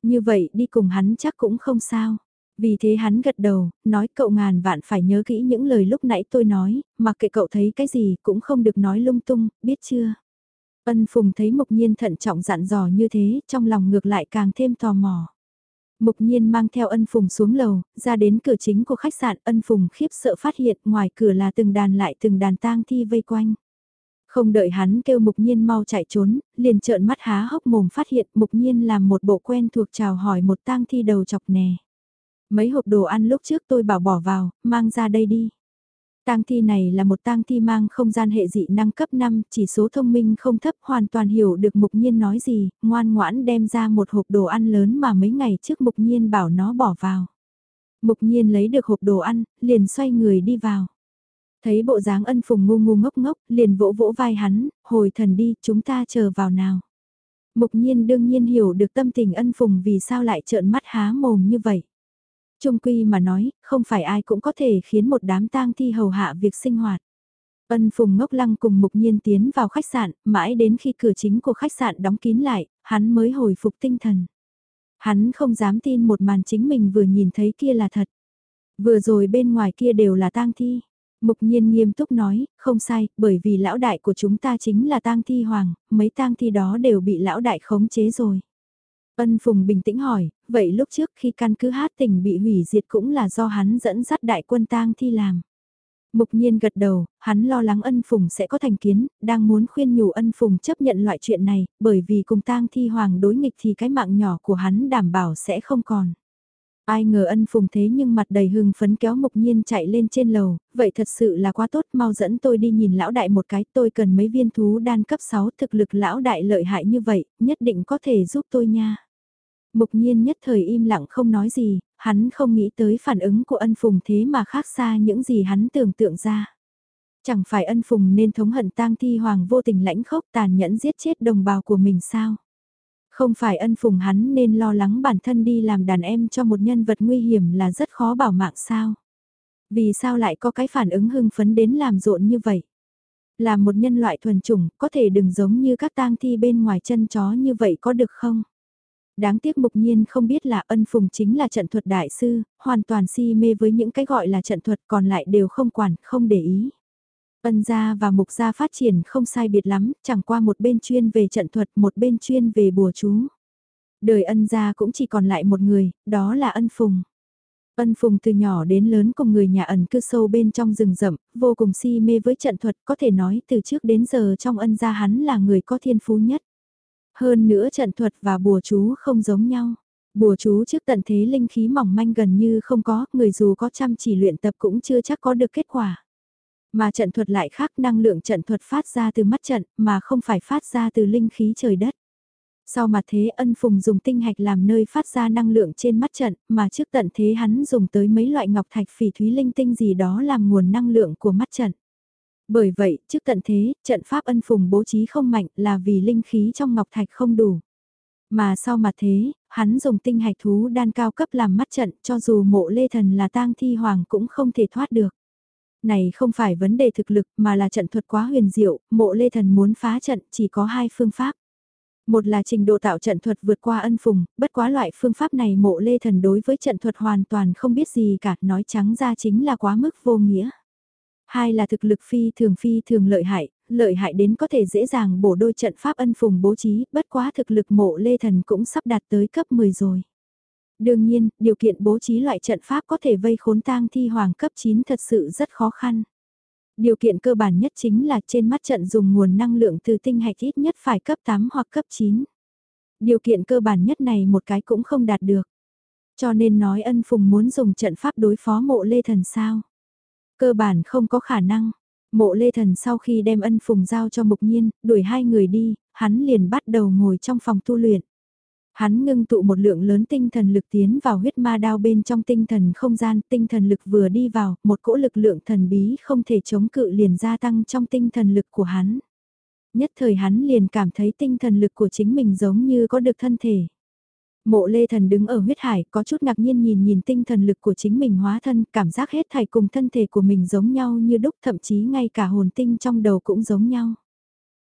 Như vậy đi cùng hắn chắc cũng không sao. Vì thế hắn gật đầu, nói cậu ngàn vạn phải nhớ kỹ những lời lúc nãy tôi nói, mặc kệ cậu thấy cái gì cũng không được nói lung tung, biết chưa? Ân Phùng thấy Mục Nhiên thận trọng dặn dò như thế, trong lòng ngược lại càng thêm tò mò. Mục nhiên mang theo ân phùng xuống lầu, ra đến cửa chính của khách sạn ân phùng khiếp sợ phát hiện ngoài cửa là từng đàn lại từng đàn tang thi vây quanh. Không đợi hắn kêu mục nhiên mau chạy trốn, liền trợn mắt há hốc mồm phát hiện mục nhiên làm một bộ quen thuộc chào hỏi một tang thi đầu chọc nè. Mấy hộp đồ ăn lúc trước tôi bảo bỏ vào, mang ra đây đi. Tang thi này là một tang thi mang không gian hệ dị năng cấp 5, chỉ số thông minh không thấp hoàn toàn hiểu được mục nhiên nói gì, ngoan ngoãn đem ra một hộp đồ ăn lớn mà mấy ngày trước mục nhiên bảo nó bỏ vào. Mục nhiên lấy được hộp đồ ăn, liền xoay người đi vào. Thấy bộ dáng ân phùng ngu ngu ngốc ngốc, liền vỗ vỗ vai hắn, hồi thần đi, chúng ta chờ vào nào. Mục nhiên đương nhiên hiểu được tâm tình ân phùng vì sao lại trợn mắt há mồm như vậy. Trung quy mà nói, không phải ai cũng có thể khiến một đám tang thi hầu hạ việc sinh hoạt. Ân Phùng ngốc lăng cùng mục nhiên tiến vào khách sạn, mãi đến khi cửa chính của khách sạn đóng kín lại, hắn mới hồi phục tinh thần. Hắn không dám tin một màn chính mình vừa nhìn thấy kia là thật. Vừa rồi bên ngoài kia đều là tang thi. Mục nhiên nghiêm túc nói, không sai, bởi vì lão đại của chúng ta chính là tang thi hoàng, mấy tang thi đó đều bị lão đại khống chế rồi. Ân Phùng bình tĩnh hỏi, vậy lúc trước khi căn cứ hát tỉnh bị hủy diệt cũng là do hắn dẫn dắt đại quân tang thi làm. Mục nhiên gật đầu, hắn lo lắng ân phùng sẽ có thành kiến, đang muốn khuyên nhủ ân phùng chấp nhận loại chuyện này, bởi vì cùng tang thi hoàng đối nghịch thì cái mạng nhỏ của hắn đảm bảo sẽ không còn. Ai ngờ ân phùng thế nhưng mặt đầy hưng phấn kéo mục nhiên chạy lên trên lầu, vậy thật sự là quá tốt, mau dẫn tôi đi nhìn lão đại một cái, tôi cần mấy viên thú đan cấp 6 thực lực lão đại lợi hại như vậy, nhất định có thể giúp tôi nha. Mục nhiên nhất thời im lặng không nói gì, hắn không nghĩ tới phản ứng của ân phùng thế mà khác xa những gì hắn tưởng tượng ra. Chẳng phải ân phùng nên thống hận tang thi hoàng vô tình lãnh khốc tàn nhẫn giết chết đồng bào của mình sao? Không phải ân phùng hắn nên lo lắng bản thân đi làm đàn em cho một nhân vật nguy hiểm là rất khó bảo mạng sao? Vì sao lại có cái phản ứng hưng phấn đến làm rộn như vậy? Là một nhân loại thuần chủng, có thể đừng giống như các tang thi bên ngoài chân chó như vậy có được không? Đáng tiếc mục nhiên không biết là ân phùng chính là trận thuật đại sư, hoàn toàn si mê với những cái gọi là trận thuật còn lại đều không quản, không để ý. Ân gia và mục gia phát triển không sai biệt lắm, chẳng qua một bên chuyên về trận thuật, một bên chuyên về bùa chú. Đời ân gia cũng chỉ còn lại một người, đó là ân phùng. Ân Phùng từ nhỏ đến lớn cùng người nhà ẩn cư sâu bên trong rừng rậm, vô cùng si mê với trận thuật, có thể nói từ trước đến giờ trong ân gia hắn là người có thiên phú nhất. Hơn nữa trận thuật và bùa chú không giống nhau. Bùa chú trước tận thế linh khí mỏng manh gần như không có, người dù có chăm chỉ luyện tập cũng chưa chắc có được kết quả. Mà trận thuật lại khác năng lượng trận thuật phát ra từ mắt trận mà không phải phát ra từ linh khí trời đất. Sau mà thế ân phùng dùng tinh hạch làm nơi phát ra năng lượng trên mắt trận mà trước tận thế hắn dùng tới mấy loại ngọc thạch phỉ thúy linh tinh gì đó làm nguồn năng lượng của mắt trận. Bởi vậy, trước tận thế, trận pháp ân phùng bố trí không mạnh là vì linh khí trong ngọc thạch không đủ. Mà sau mà thế, hắn dùng tinh hạch thú đan cao cấp làm mắt trận cho dù mộ lê thần là tang thi hoàng cũng không thể thoát được. Này không phải vấn đề thực lực mà là trận thuật quá huyền diệu, mộ lê thần muốn phá trận chỉ có hai phương pháp. Một là trình độ tạo trận thuật vượt qua ân phùng, bất quá loại phương pháp này mộ lê thần đối với trận thuật hoàn toàn không biết gì cả, nói trắng ra chính là quá mức vô nghĩa. Hai là thực lực phi thường phi thường lợi hại, lợi hại đến có thể dễ dàng bổ đôi trận pháp ân phùng bố trí, bất quá thực lực mộ lê thần cũng sắp đạt tới cấp 10 rồi. Đương nhiên, điều kiện bố trí loại trận pháp có thể vây khốn tang thi hoàng cấp 9 thật sự rất khó khăn. Điều kiện cơ bản nhất chính là trên mắt trận dùng nguồn năng lượng từ tinh hạch ít nhất phải cấp 8 hoặc cấp 9. Điều kiện cơ bản nhất này một cái cũng không đạt được. Cho nên nói ân phùng muốn dùng trận pháp đối phó mộ lê thần sao. Cơ bản không có khả năng. Mộ lê thần sau khi đem ân phùng giao cho mục nhiên, đuổi hai người đi, hắn liền bắt đầu ngồi trong phòng tu luyện. Hắn ngưng tụ một lượng lớn tinh thần lực tiến vào huyết ma đao bên trong tinh thần không gian, tinh thần lực vừa đi vào, một cỗ lực lượng thần bí không thể chống cự liền gia tăng trong tinh thần lực của hắn. Nhất thời hắn liền cảm thấy tinh thần lực của chính mình giống như có được thân thể. Mộ lê thần đứng ở huyết hải có chút ngạc nhiên nhìn nhìn tinh thần lực của chính mình hóa thân, cảm giác hết thảy cùng thân thể của mình giống nhau như đúc thậm chí ngay cả hồn tinh trong đầu cũng giống nhau.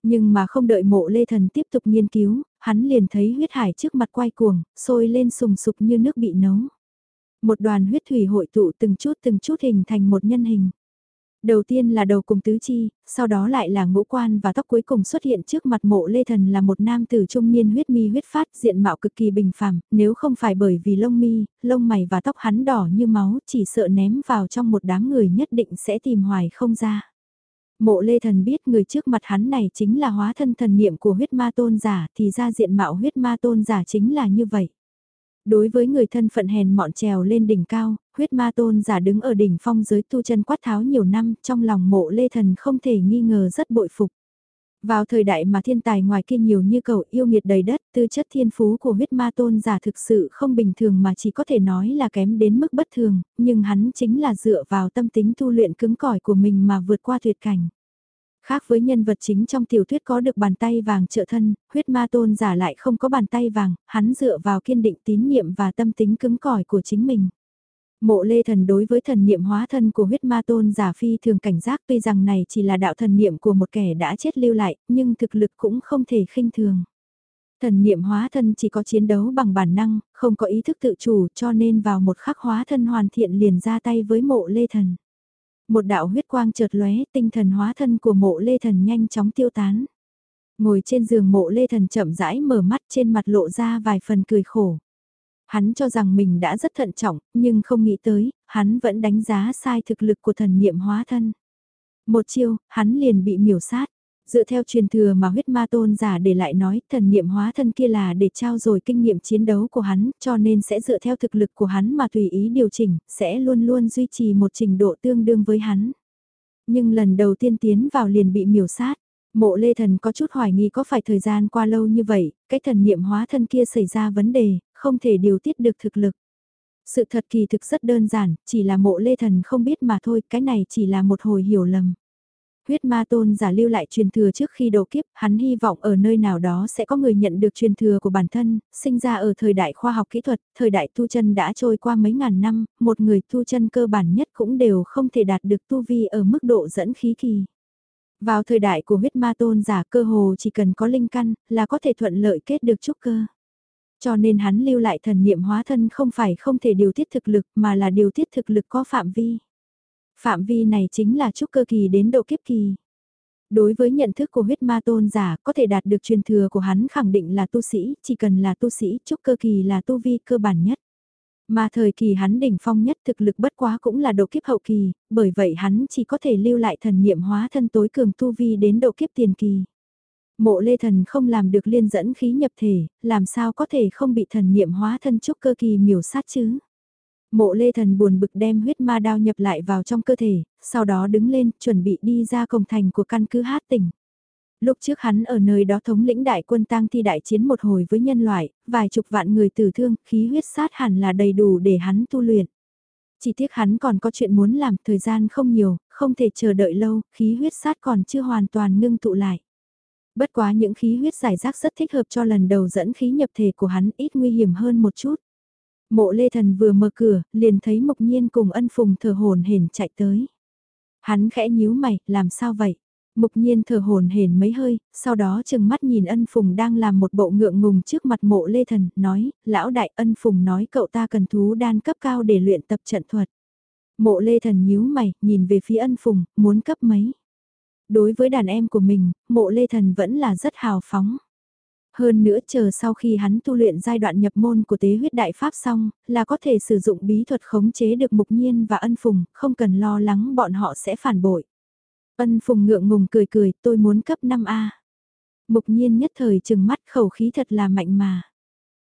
Nhưng mà không đợi mộ lê thần tiếp tục nghiên cứu, hắn liền thấy huyết hải trước mặt quay cuồng, sôi lên sùng sục như nước bị nấu. Một đoàn huyết thủy hội tụ từng chút từng chút hình thành một nhân hình. Đầu tiên là đầu cùng tứ chi, sau đó lại là ngũ quan và tóc cuối cùng xuất hiện trước mặt mộ lê thần là một nam tử trung niên huyết mi huyết phát diện mạo cực kỳ bình phàm, nếu không phải bởi vì lông mi, lông mày và tóc hắn đỏ như máu chỉ sợ ném vào trong một đám người nhất định sẽ tìm hoài không ra. Mộ lê thần biết người trước mặt hắn này chính là hóa thân thần niệm của huyết ma tôn giả thì ra diện mạo huyết ma tôn giả chính là như vậy. Đối với người thân phận hèn mọn trèo lên đỉnh cao, huyết ma tôn giả đứng ở đỉnh phong giới tu chân quát tháo nhiều năm, trong lòng mộ lê thần không thể nghi ngờ rất bội phục. Vào thời đại mà thiên tài ngoài kia nhiều như cầu yêu nghiệt đầy đất, tư chất thiên phú của huyết ma tôn giả thực sự không bình thường mà chỉ có thể nói là kém đến mức bất thường, nhưng hắn chính là dựa vào tâm tính tu luyện cứng cỏi của mình mà vượt qua tuyệt cảnh. Khác với nhân vật chính trong tiểu thuyết có được bàn tay vàng trợ thân, huyết ma tôn giả lại không có bàn tay vàng, hắn dựa vào kiên định tín nhiệm và tâm tính cứng cỏi của chính mình. Mộ lê thần đối với thần niệm hóa thân của huyết ma tôn giả phi thường cảnh giác tuy rằng này chỉ là đạo thần niệm của một kẻ đã chết lưu lại, nhưng thực lực cũng không thể khinh thường. Thần niệm hóa thân chỉ có chiến đấu bằng bản năng, không có ý thức tự chủ cho nên vào một khắc hóa thân hoàn thiện liền ra tay với mộ lê thần. Một đạo huyết quang chợt lóe tinh thần hóa thân của mộ lê thần nhanh chóng tiêu tán. Ngồi trên giường mộ lê thần chậm rãi mở mắt trên mặt lộ ra vài phần cười khổ. Hắn cho rằng mình đã rất thận trọng, nhưng không nghĩ tới, hắn vẫn đánh giá sai thực lực của thần niệm hóa thân. Một chiêu, hắn liền bị miểu sát. Dựa theo truyền thừa mà huyết ma tôn giả để lại nói, thần niệm hóa thân kia là để trao dồi kinh nghiệm chiến đấu của hắn, cho nên sẽ dựa theo thực lực của hắn mà tùy ý điều chỉnh, sẽ luôn luôn duy trì một trình độ tương đương với hắn. Nhưng lần đầu tiên tiến vào liền bị miểu sát. Mộ lê thần có chút hoài nghi có phải thời gian qua lâu như vậy, cái thần niệm hóa thân kia xảy ra vấn đề, không thể điều tiết được thực lực. Sự thật kỳ thực rất đơn giản, chỉ là mộ lê thần không biết mà thôi, cái này chỉ là một hồi hiểu lầm. Huyết ma tôn giả lưu lại truyền thừa trước khi độ kiếp, hắn hy vọng ở nơi nào đó sẽ có người nhận được truyền thừa của bản thân, sinh ra ở thời đại khoa học kỹ thuật, thời đại tu chân đã trôi qua mấy ngàn năm, một người tu chân cơ bản nhất cũng đều không thể đạt được tu vi ở mức độ dẫn khí kỳ. Vào thời đại của huyết ma tôn giả cơ hồ chỉ cần có linh căn là có thể thuận lợi kết được trúc cơ. Cho nên hắn lưu lại thần niệm hóa thân không phải không thể điều tiết thực lực mà là điều tiết thực lực có phạm vi. Phạm vi này chính là trúc cơ kỳ đến độ kiếp kỳ. Đối với nhận thức của huyết ma tôn giả có thể đạt được truyền thừa của hắn khẳng định là tu sĩ, chỉ cần là tu sĩ trúc cơ kỳ là tu vi cơ bản nhất. Mà thời kỳ hắn đỉnh phong nhất thực lực bất quá cũng là độ kiếp hậu kỳ, bởi vậy hắn chỉ có thể lưu lại thần niệm hóa thân tối cường tu vi đến độ kiếp tiền kỳ. Mộ lê thần không làm được liên dẫn khí nhập thể, làm sao có thể không bị thần niệm hóa thân trúc cơ kỳ miểu sát chứ? Mộ lê thần buồn bực đem huyết ma đao nhập lại vào trong cơ thể, sau đó đứng lên, chuẩn bị đi ra cổng thành của căn cứ hát tỉnh. Lúc trước hắn ở nơi đó thống lĩnh đại quân tang thi đại chiến một hồi với nhân loại, vài chục vạn người tử thương, khí huyết sát hẳn là đầy đủ để hắn tu luyện. Chỉ tiếc hắn còn có chuyện muốn làm, thời gian không nhiều, không thể chờ đợi lâu, khí huyết sát còn chưa hoàn toàn ngưng tụ lại. Bất quá những khí huyết giải rác rất thích hợp cho lần đầu dẫn khí nhập thể của hắn ít nguy hiểm hơn một chút. Mộ lê thần vừa mở cửa, liền thấy mộc nhiên cùng ân phùng thở hồn hển chạy tới. Hắn khẽ nhíu mày, làm sao vậy? Mục nhiên thở hồn hển mấy hơi, sau đó chừng mắt nhìn ân phùng đang làm một bộ ngượng ngùng trước mặt mộ lê thần, nói, lão đại ân phùng nói cậu ta cần thú đan cấp cao để luyện tập trận thuật. Mộ lê thần nhíu mày, nhìn về phía ân phùng, muốn cấp mấy. Đối với đàn em của mình, mộ lê thần vẫn là rất hào phóng. Hơn nữa chờ sau khi hắn tu luyện giai đoạn nhập môn của tế huyết đại pháp xong, là có thể sử dụng bí thuật khống chế được mục nhiên và ân phùng, không cần lo lắng bọn họ sẽ phản bội. Ân phùng ngượng ngùng cười cười, tôi muốn cấp 5A. Mục nhiên nhất thời chừng mắt khẩu khí thật là mạnh mà.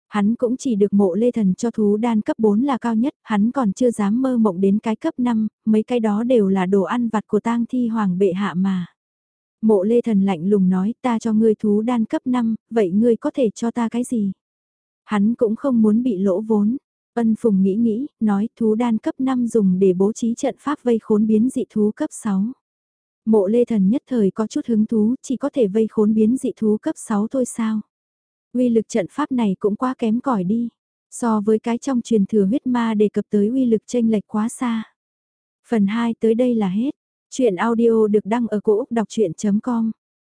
Hắn cũng chỉ được mộ lê thần cho thú đan cấp 4 là cao nhất, hắn còn chưa dám mơ mộng đến cái cấp 5, mấy cái đó đều là đồ ăn vặt của tang thi hoàng bệ hạ mà. Mộ lê thần lạnh lùng nói ta cho ngươi thú đan cấp 5, vậy ngươi có thể cho ta cái gì? Hắn cũng không muốn bị lỗ vốn. Ân Phùng nghĩ nghĩ, nói thú đan cấp 5 dùng để bố trí trận pháp vây khốn biến dị thú cấp 6. Mộ lê thần nhất thời có chút hứng thú, chỉ có thể vây khốn biến dị thú cấp 6 thôi sao. Uy lực trận pháp này cũng quá kém cỏi đi. So với cái trong truyền thừa huyết ma đề cập tới uy lực tranh lệch quá xa. Phần 2 tới đây là hết. Chuyện audio được đăng ở cổ Úc đọc chuyện.com